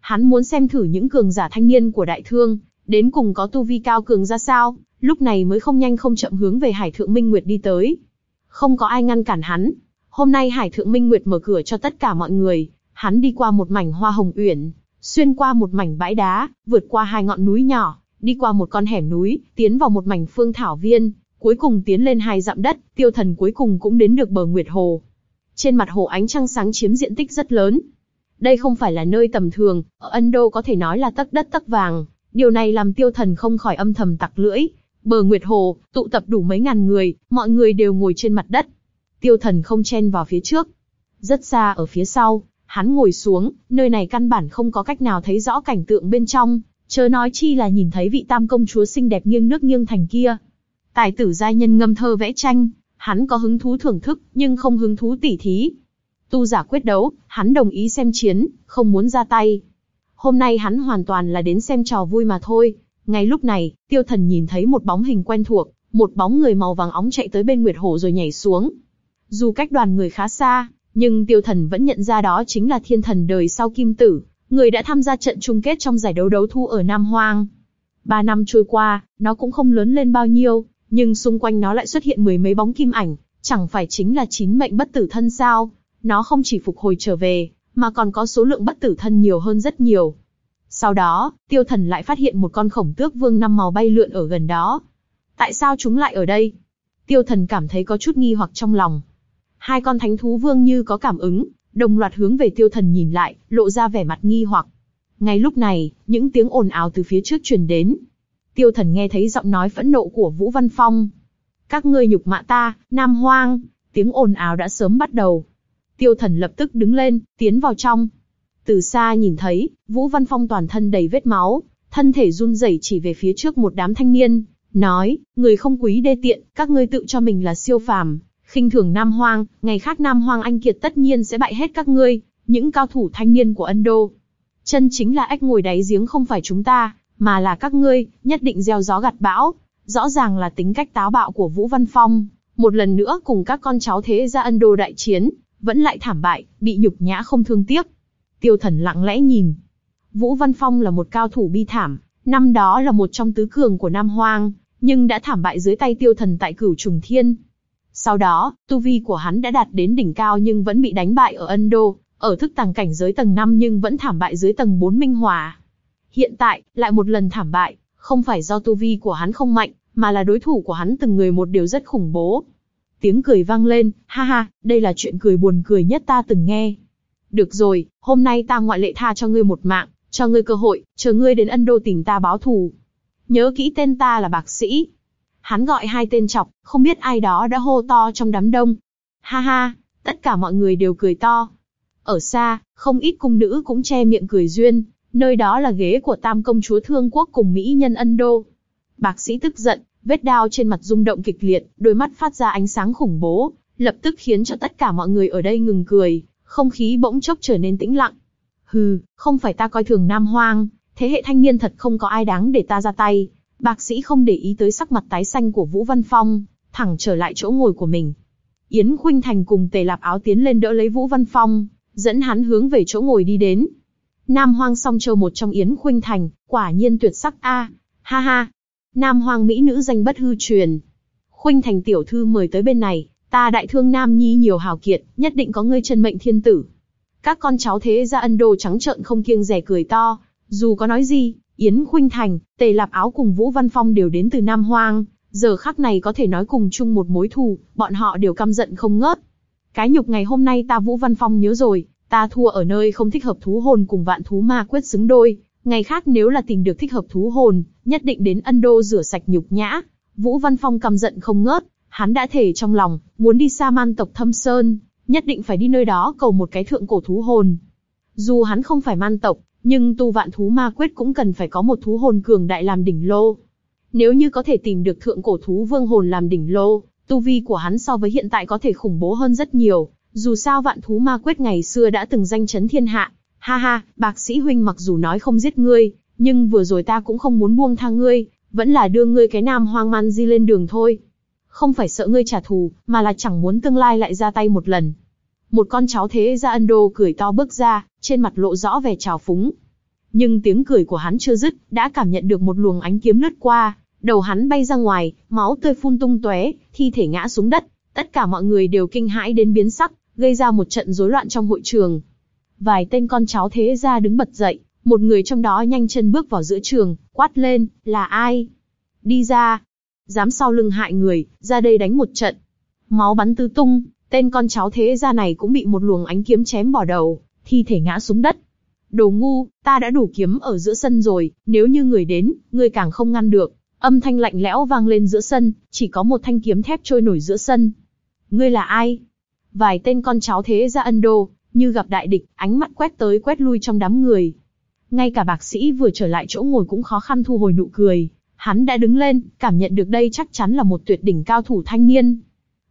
Hắn muốn xem thử những cường giả thanh niên của đại thương, đến cùng có tu vi cao cường ra sao, lúc này mới không nhanh không chậm hướng về Hải Thượng Minh Nguyệt đi tới. Không có ai ngăn cản hắn. Hôm nay Hải Thượng Minh Nguyệt mở cửa cho tất cả mọi người, hắn đi qua một mảnh hoa hồng uyển, xuyên qua một mảnh bãi đá, vượt qua hai ngọn núi nhỏ, đi qua một con hẻm núi, tiến vào một mảnh phương thảo viên, cuối cùng tiến lên hai dặm đất, tiêu thần cuối cùng cũng đến được bờ Nguyệt Hồ. Trên mặt hồ ánh trăng sáng chiếm diện tích rất lớn. Đây không phải là nơi tầm thường, ở Ấn Độ có thể nói là tắc đất tắc vàng, điều này làm tiêu thần không khỏi âm thầm tặc lưỡi. Bờ Nguyệt Hồ, tụ tập đủ mấy ngàn người, mọi người đều ngồi trên mặt đất. Tiêu thần không chen vào phía trước. Rất xa ở phía sau, hắn ngồi xuống, nơi này căn bản không có cách nào thấy rõ cảnh tượng bên trong, chớ nói chi là nhìn thấy vị tam công chúa xinh đẹp nghiêng nước nghiêng thành kia. Tài tử giai nhân ngâm thơ vẽ tranh, hắn có hứng thú thưởng thức, nhưng không hứng thú tỉ thí. Tu giả quyết đấu, hắn đồng ý xem chiến, không muốn ra tay. Hôm nay hắn hoàn toàn là đến xem trò vui mà thôi. Ngay lúc này, tiêu thần nhìn thấy một bóng hình quen thuộc, một bóng người màu vàng óng chạy tới bên Nguyệt Hổ rồi nhảy xuống. Dù cách đoàn người khá xa, nhưng tiêu thần vẫn nhận ra đó chính là thiên thần đời sau Kim Tử, người đã tham gia trận chung kết trong giải đấu đấu thu ở Nam Hoang. Ba năm trôi qua, nó cũng không lớn lên bao nhiêu, nhưng xung quanh nó lại xuất hiện mười mấy bóng kim ảnh, chẳng phải chính là chín mệnh bất tử thân sao? Nó không chỉ phục hồi trở về, mà còn có số lượng bất tử thân nhiều hơn rất nhiều. Sau đó, tiêu thần lại phát hiện một con khổng tước vương năm màu bay lượn ở gần đó. Tại sao chúng lại ở đây? Tiêu thần cảm thấy có chút nghi hoặc trong lòng. Hai con thánh thú vương như có cảm ứng, đồng loạt hướng về tiêu thần nhìn lại, lộ ra vẻ mặt nghi hoặc. Ngay lúc này, những tiếng ồn ào từ phía trước truyền đến, Tiêu Thần nghe thấy giọng nói phẫn nộ của Vũ Văn Phong. Các ngươi nhục mạ ta, Nam Hoang, tiếng ồn ào đã sớm bắt đầu. Tiêu Thần lập tức đứng lên, tiến vào trong. Từ xa nhìn thấy, Vũ Văn Phong toàn thân đầy vết máu, thân thể run rẩy chỉ về phía trước một đám thanh niên, nói, người không quý đê tiện, các ngươi tự cho mình là siêu phàm, khinh thường Nam Hoang, ngày khác Nam Hoang anh kiệt tất nhiên sẽ bại hết các ngươi, những cao thủ thanh niên của Ấn Đô, Chân chính là ếch ngồi đáy giếng không phải chúng ta, mà là các ngươi, nhất định gieo gió gặt bão. Rõ ràng là tính cách táo bạo của Vũ Văn Phong, một lần nữa cùng các con cháu thế gia ân đô đại chiến, vẫn lại thảm bại, bị nhục nhã không thương tiếc. Tiêu thần lặng lẽ nhìn. Vũ Văn Phong là một cao thủ bi thảm, năm đó là một trong tứ cường của Nam Hoang, nhưng đã thảm bại dưới tay tiêu thần tại cửu trùng thiên. Sau đó, tu vi của hắn đã đạt đến đỉnh cao nhưng vẫn bị đánh bại ở Ân Đô, ở thức tàng cảnh giới tầng 5 nhưng vẫn thảm bại dưới tầng 4 minh hòa. Hiện tại, lại một lần thảm bại, không phải do tu vi của hắn không mạnh, mà là đối thủ của hắn từng người một đều rất khủng bố. Tiếng cười vang lên, ha ha, đây là chuyện cười buồn cười nhất ta từng nghe. Được rồi, hôm nay ta ngoại lệ tha cho ngươi một mạng, cho ngươi cơ hội, chờ ngươi đến Ân Đô tìm ta báo thù. Nhớ kỹ tên ta là Bạc Sĩ. Hắn gọi hai tên chọc, không biết ai đó đã hô to trong đám đông. Ha ha, tất cả mọi người đều cười to. Ở xa, không ít cung nữ cũng che miệng cười duyên, nơi đó là ghế của tam công chúa thương quốc cùng Mỹ nhân Ân Đô. Bác sĩ tức giận, Vết đao trên mặt rung động kịch liệt, đôi mắt phát ra ánh sáng khủng bố, lập tức khiến cho tất cả mọi người ở đây ngừng cười, không khí bỗng chốc trở nên tĩnh lặng. Hừ, không phải ta coi thường Nam Hoang, thế hệ thanh niên thật không có ai đáng để ta ra tay. Bác sĩ không để ý tới sắc mặt tái xanh của Vũ Văn Phong, thẳng trở lại chỗ ngồi của mình. Yến Khuynh Thành cùng Tề Lạp Áo tiến lên đỡ lấy Vũ Văn Phong, dẫn hắn hướng về chỗ ngồi đi đến. Nam Hoang song châu một trong Yến Khuynh Thành, quả nhiên tuyệt sắc a, ha ha. Nam Hoang mỹ nữ danh bất hư truyền. Khuynh Thành tiểu thư mời tới bên này, ta đại thương Nam Nhi nhiều hào kiệt, nhất định có ngươi chân mệnh thiên tử. Các con cháu thế gia ân đồ trắng trợn không kiêng rẻ cười to, dù có nói gì, Yến Khuynh Thành, Tề Lạp Áo cùng Vũ Văn Phong đều đến từ Nam Hoang, giờ khắc này có thể nói cùng chung một mối thù, bọn họ đều căm giận không ngớt. Cái nhục ngày hôm nay ta Vũ Văn Phong nhớ rồi, ta thua ở nơi không thích hợp thú hồn cùng vạn thú ma quyết xứng đôi, ngày khác nếu là tìm được thích hợp thú hồn, nhất định đến ân đô rửa sạch nhục nhã. Vũ Văn Phong căm giận không ngớt, hắn đã thể trong lòng, muốn đi xa man tộc thâm sơn, nhất định phải đi nơi đó cầu một cái thượng cổ thú hồn. Dù hắn không phải man tộc, nhưng tu vạn thú ma quyết cũng cần phải có một thú hồn cường đại làm đỉnh lô. Nếu như có thể tìm được thượng cổ thú vương hồn làm đỉnh lô, tu vi của hắn so với hiện tại có thể khủng bố hơn rất nhiều. Dù sao vạn thú ma quyết ngày xưa đã từng danh chấn thiên hạ. Ha ha, bạc sĩ huynh mặc dù nói không giết ngươi, nhưng vừa rồi ta cũng không muốn buông tha ngươi, vẫn là đưa ngươi cái nam hoang man di lên đường thôi. Không phải sợ ngươi trả thù, mà là chẳng muốn tương lai lại ra tay một lần. Một con cháu thế gia Ân Đô cười to bước ra, trên mặt lộ rõ vẻ trào phúng. Nhưng tiếng cười của hắn chưa dứt, đã cảm nhận được một luồng ánh kiếm lướt qua, đầu hắn bay ra ngoài, máu tươi phun tung tóe, thi thể ngã xuống đất. Tất cả mọi người đều kinh hãi đến biến sắc, gây ra một trận rối loạn trong hội trường. Vài tên con cháu thế gia đứng bật dậy, một người trong đó nhanh chân bước vào giữa trường, quát lên, là ai? Đi ra! Dám sau lưng hại người, ra đây đánh một trận. Máu bắn tứ tung, tên con cháu thế gia này cũng bị một luồng ánh kiếm chém bỏ đầu, thi thể ngã xuống đất. Đồ ngu, ta đã đủ kiếm ở giữa sân rồi, nếu như người đến, người càng không ngăn được. Âm thanh lạnh lẽo vang lên giữa sân, chỉ có một thanh kiếm thép trôi nổi giữa sân. Ngươi là ai? Vài tên con cháu thế gia ân đô, như gặp đại địch, ánh mắt quét tới quét lui trong đám người. Ngay cả bác sĩ vừa trở lại chỗ ngồi cũng khó khăn thu hồi nụ cười. Hắn đã đứng lên, cảm nhận được đây chắc chắn là một tuyệt đỉnh cao thủ thanh niên.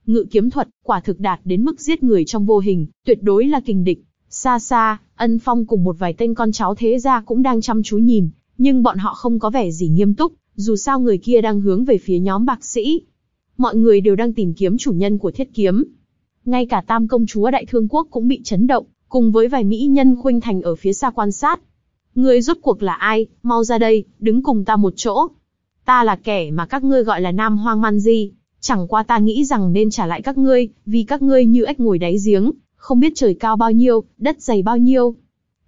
Ngự kiếm thuật, quả thực đạt đến mức giết người trong vô hình, tuyệt đối là kình địch. Xa xa, ân phong cùng một vài tên con cháu thế gia cũng đang chăm chú nhìn, nhưng bọn họ không có vẻ gì nghiêm túc, dù sao người kia đang hướng về phía nhóm bác sĩ. Mọi người đều đang tìm kiếm chủ nhân của thiết kiếm. Ngay cả tam công chúa đại thương quốc cũng bị chấn động, cùng với vài mỹ nhân khuynh thành ở phía xa quan sát. Người rốt cuộc là ai, mau ra đây, đứng cùng ta một chỗ. Ta là kẻ mà các ngươi gọi là nam hoang man di, chẳng qua ta nghĩ rằng nên trả lại các ngươi, vì các ngươi như ếch ngồi đáy giếng, không biết trời cao bao nhiêu, đất dày bao nhiêu.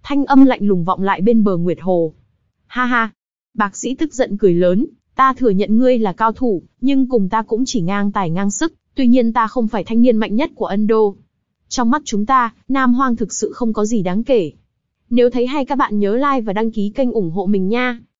Thanh âm lạnh lùng vọng lại bên bờ Nguyệt Hồ. Ha ha, Bác sĩ tức giận cười lớn, ta thừa nhận ngươi là cao thủ, nhưng cùng ta cũng chỉ ngang tài ngang sức, tuy nhiên ta không phải thanh niên mạnh nhất của Ân Đô. Trong mắt chúng ta, Nam Hoang thực sự không có gì đáng kể. Nếu thấy hay các bạn nhớ like và đăng ký kênh ủng hộ mình nha.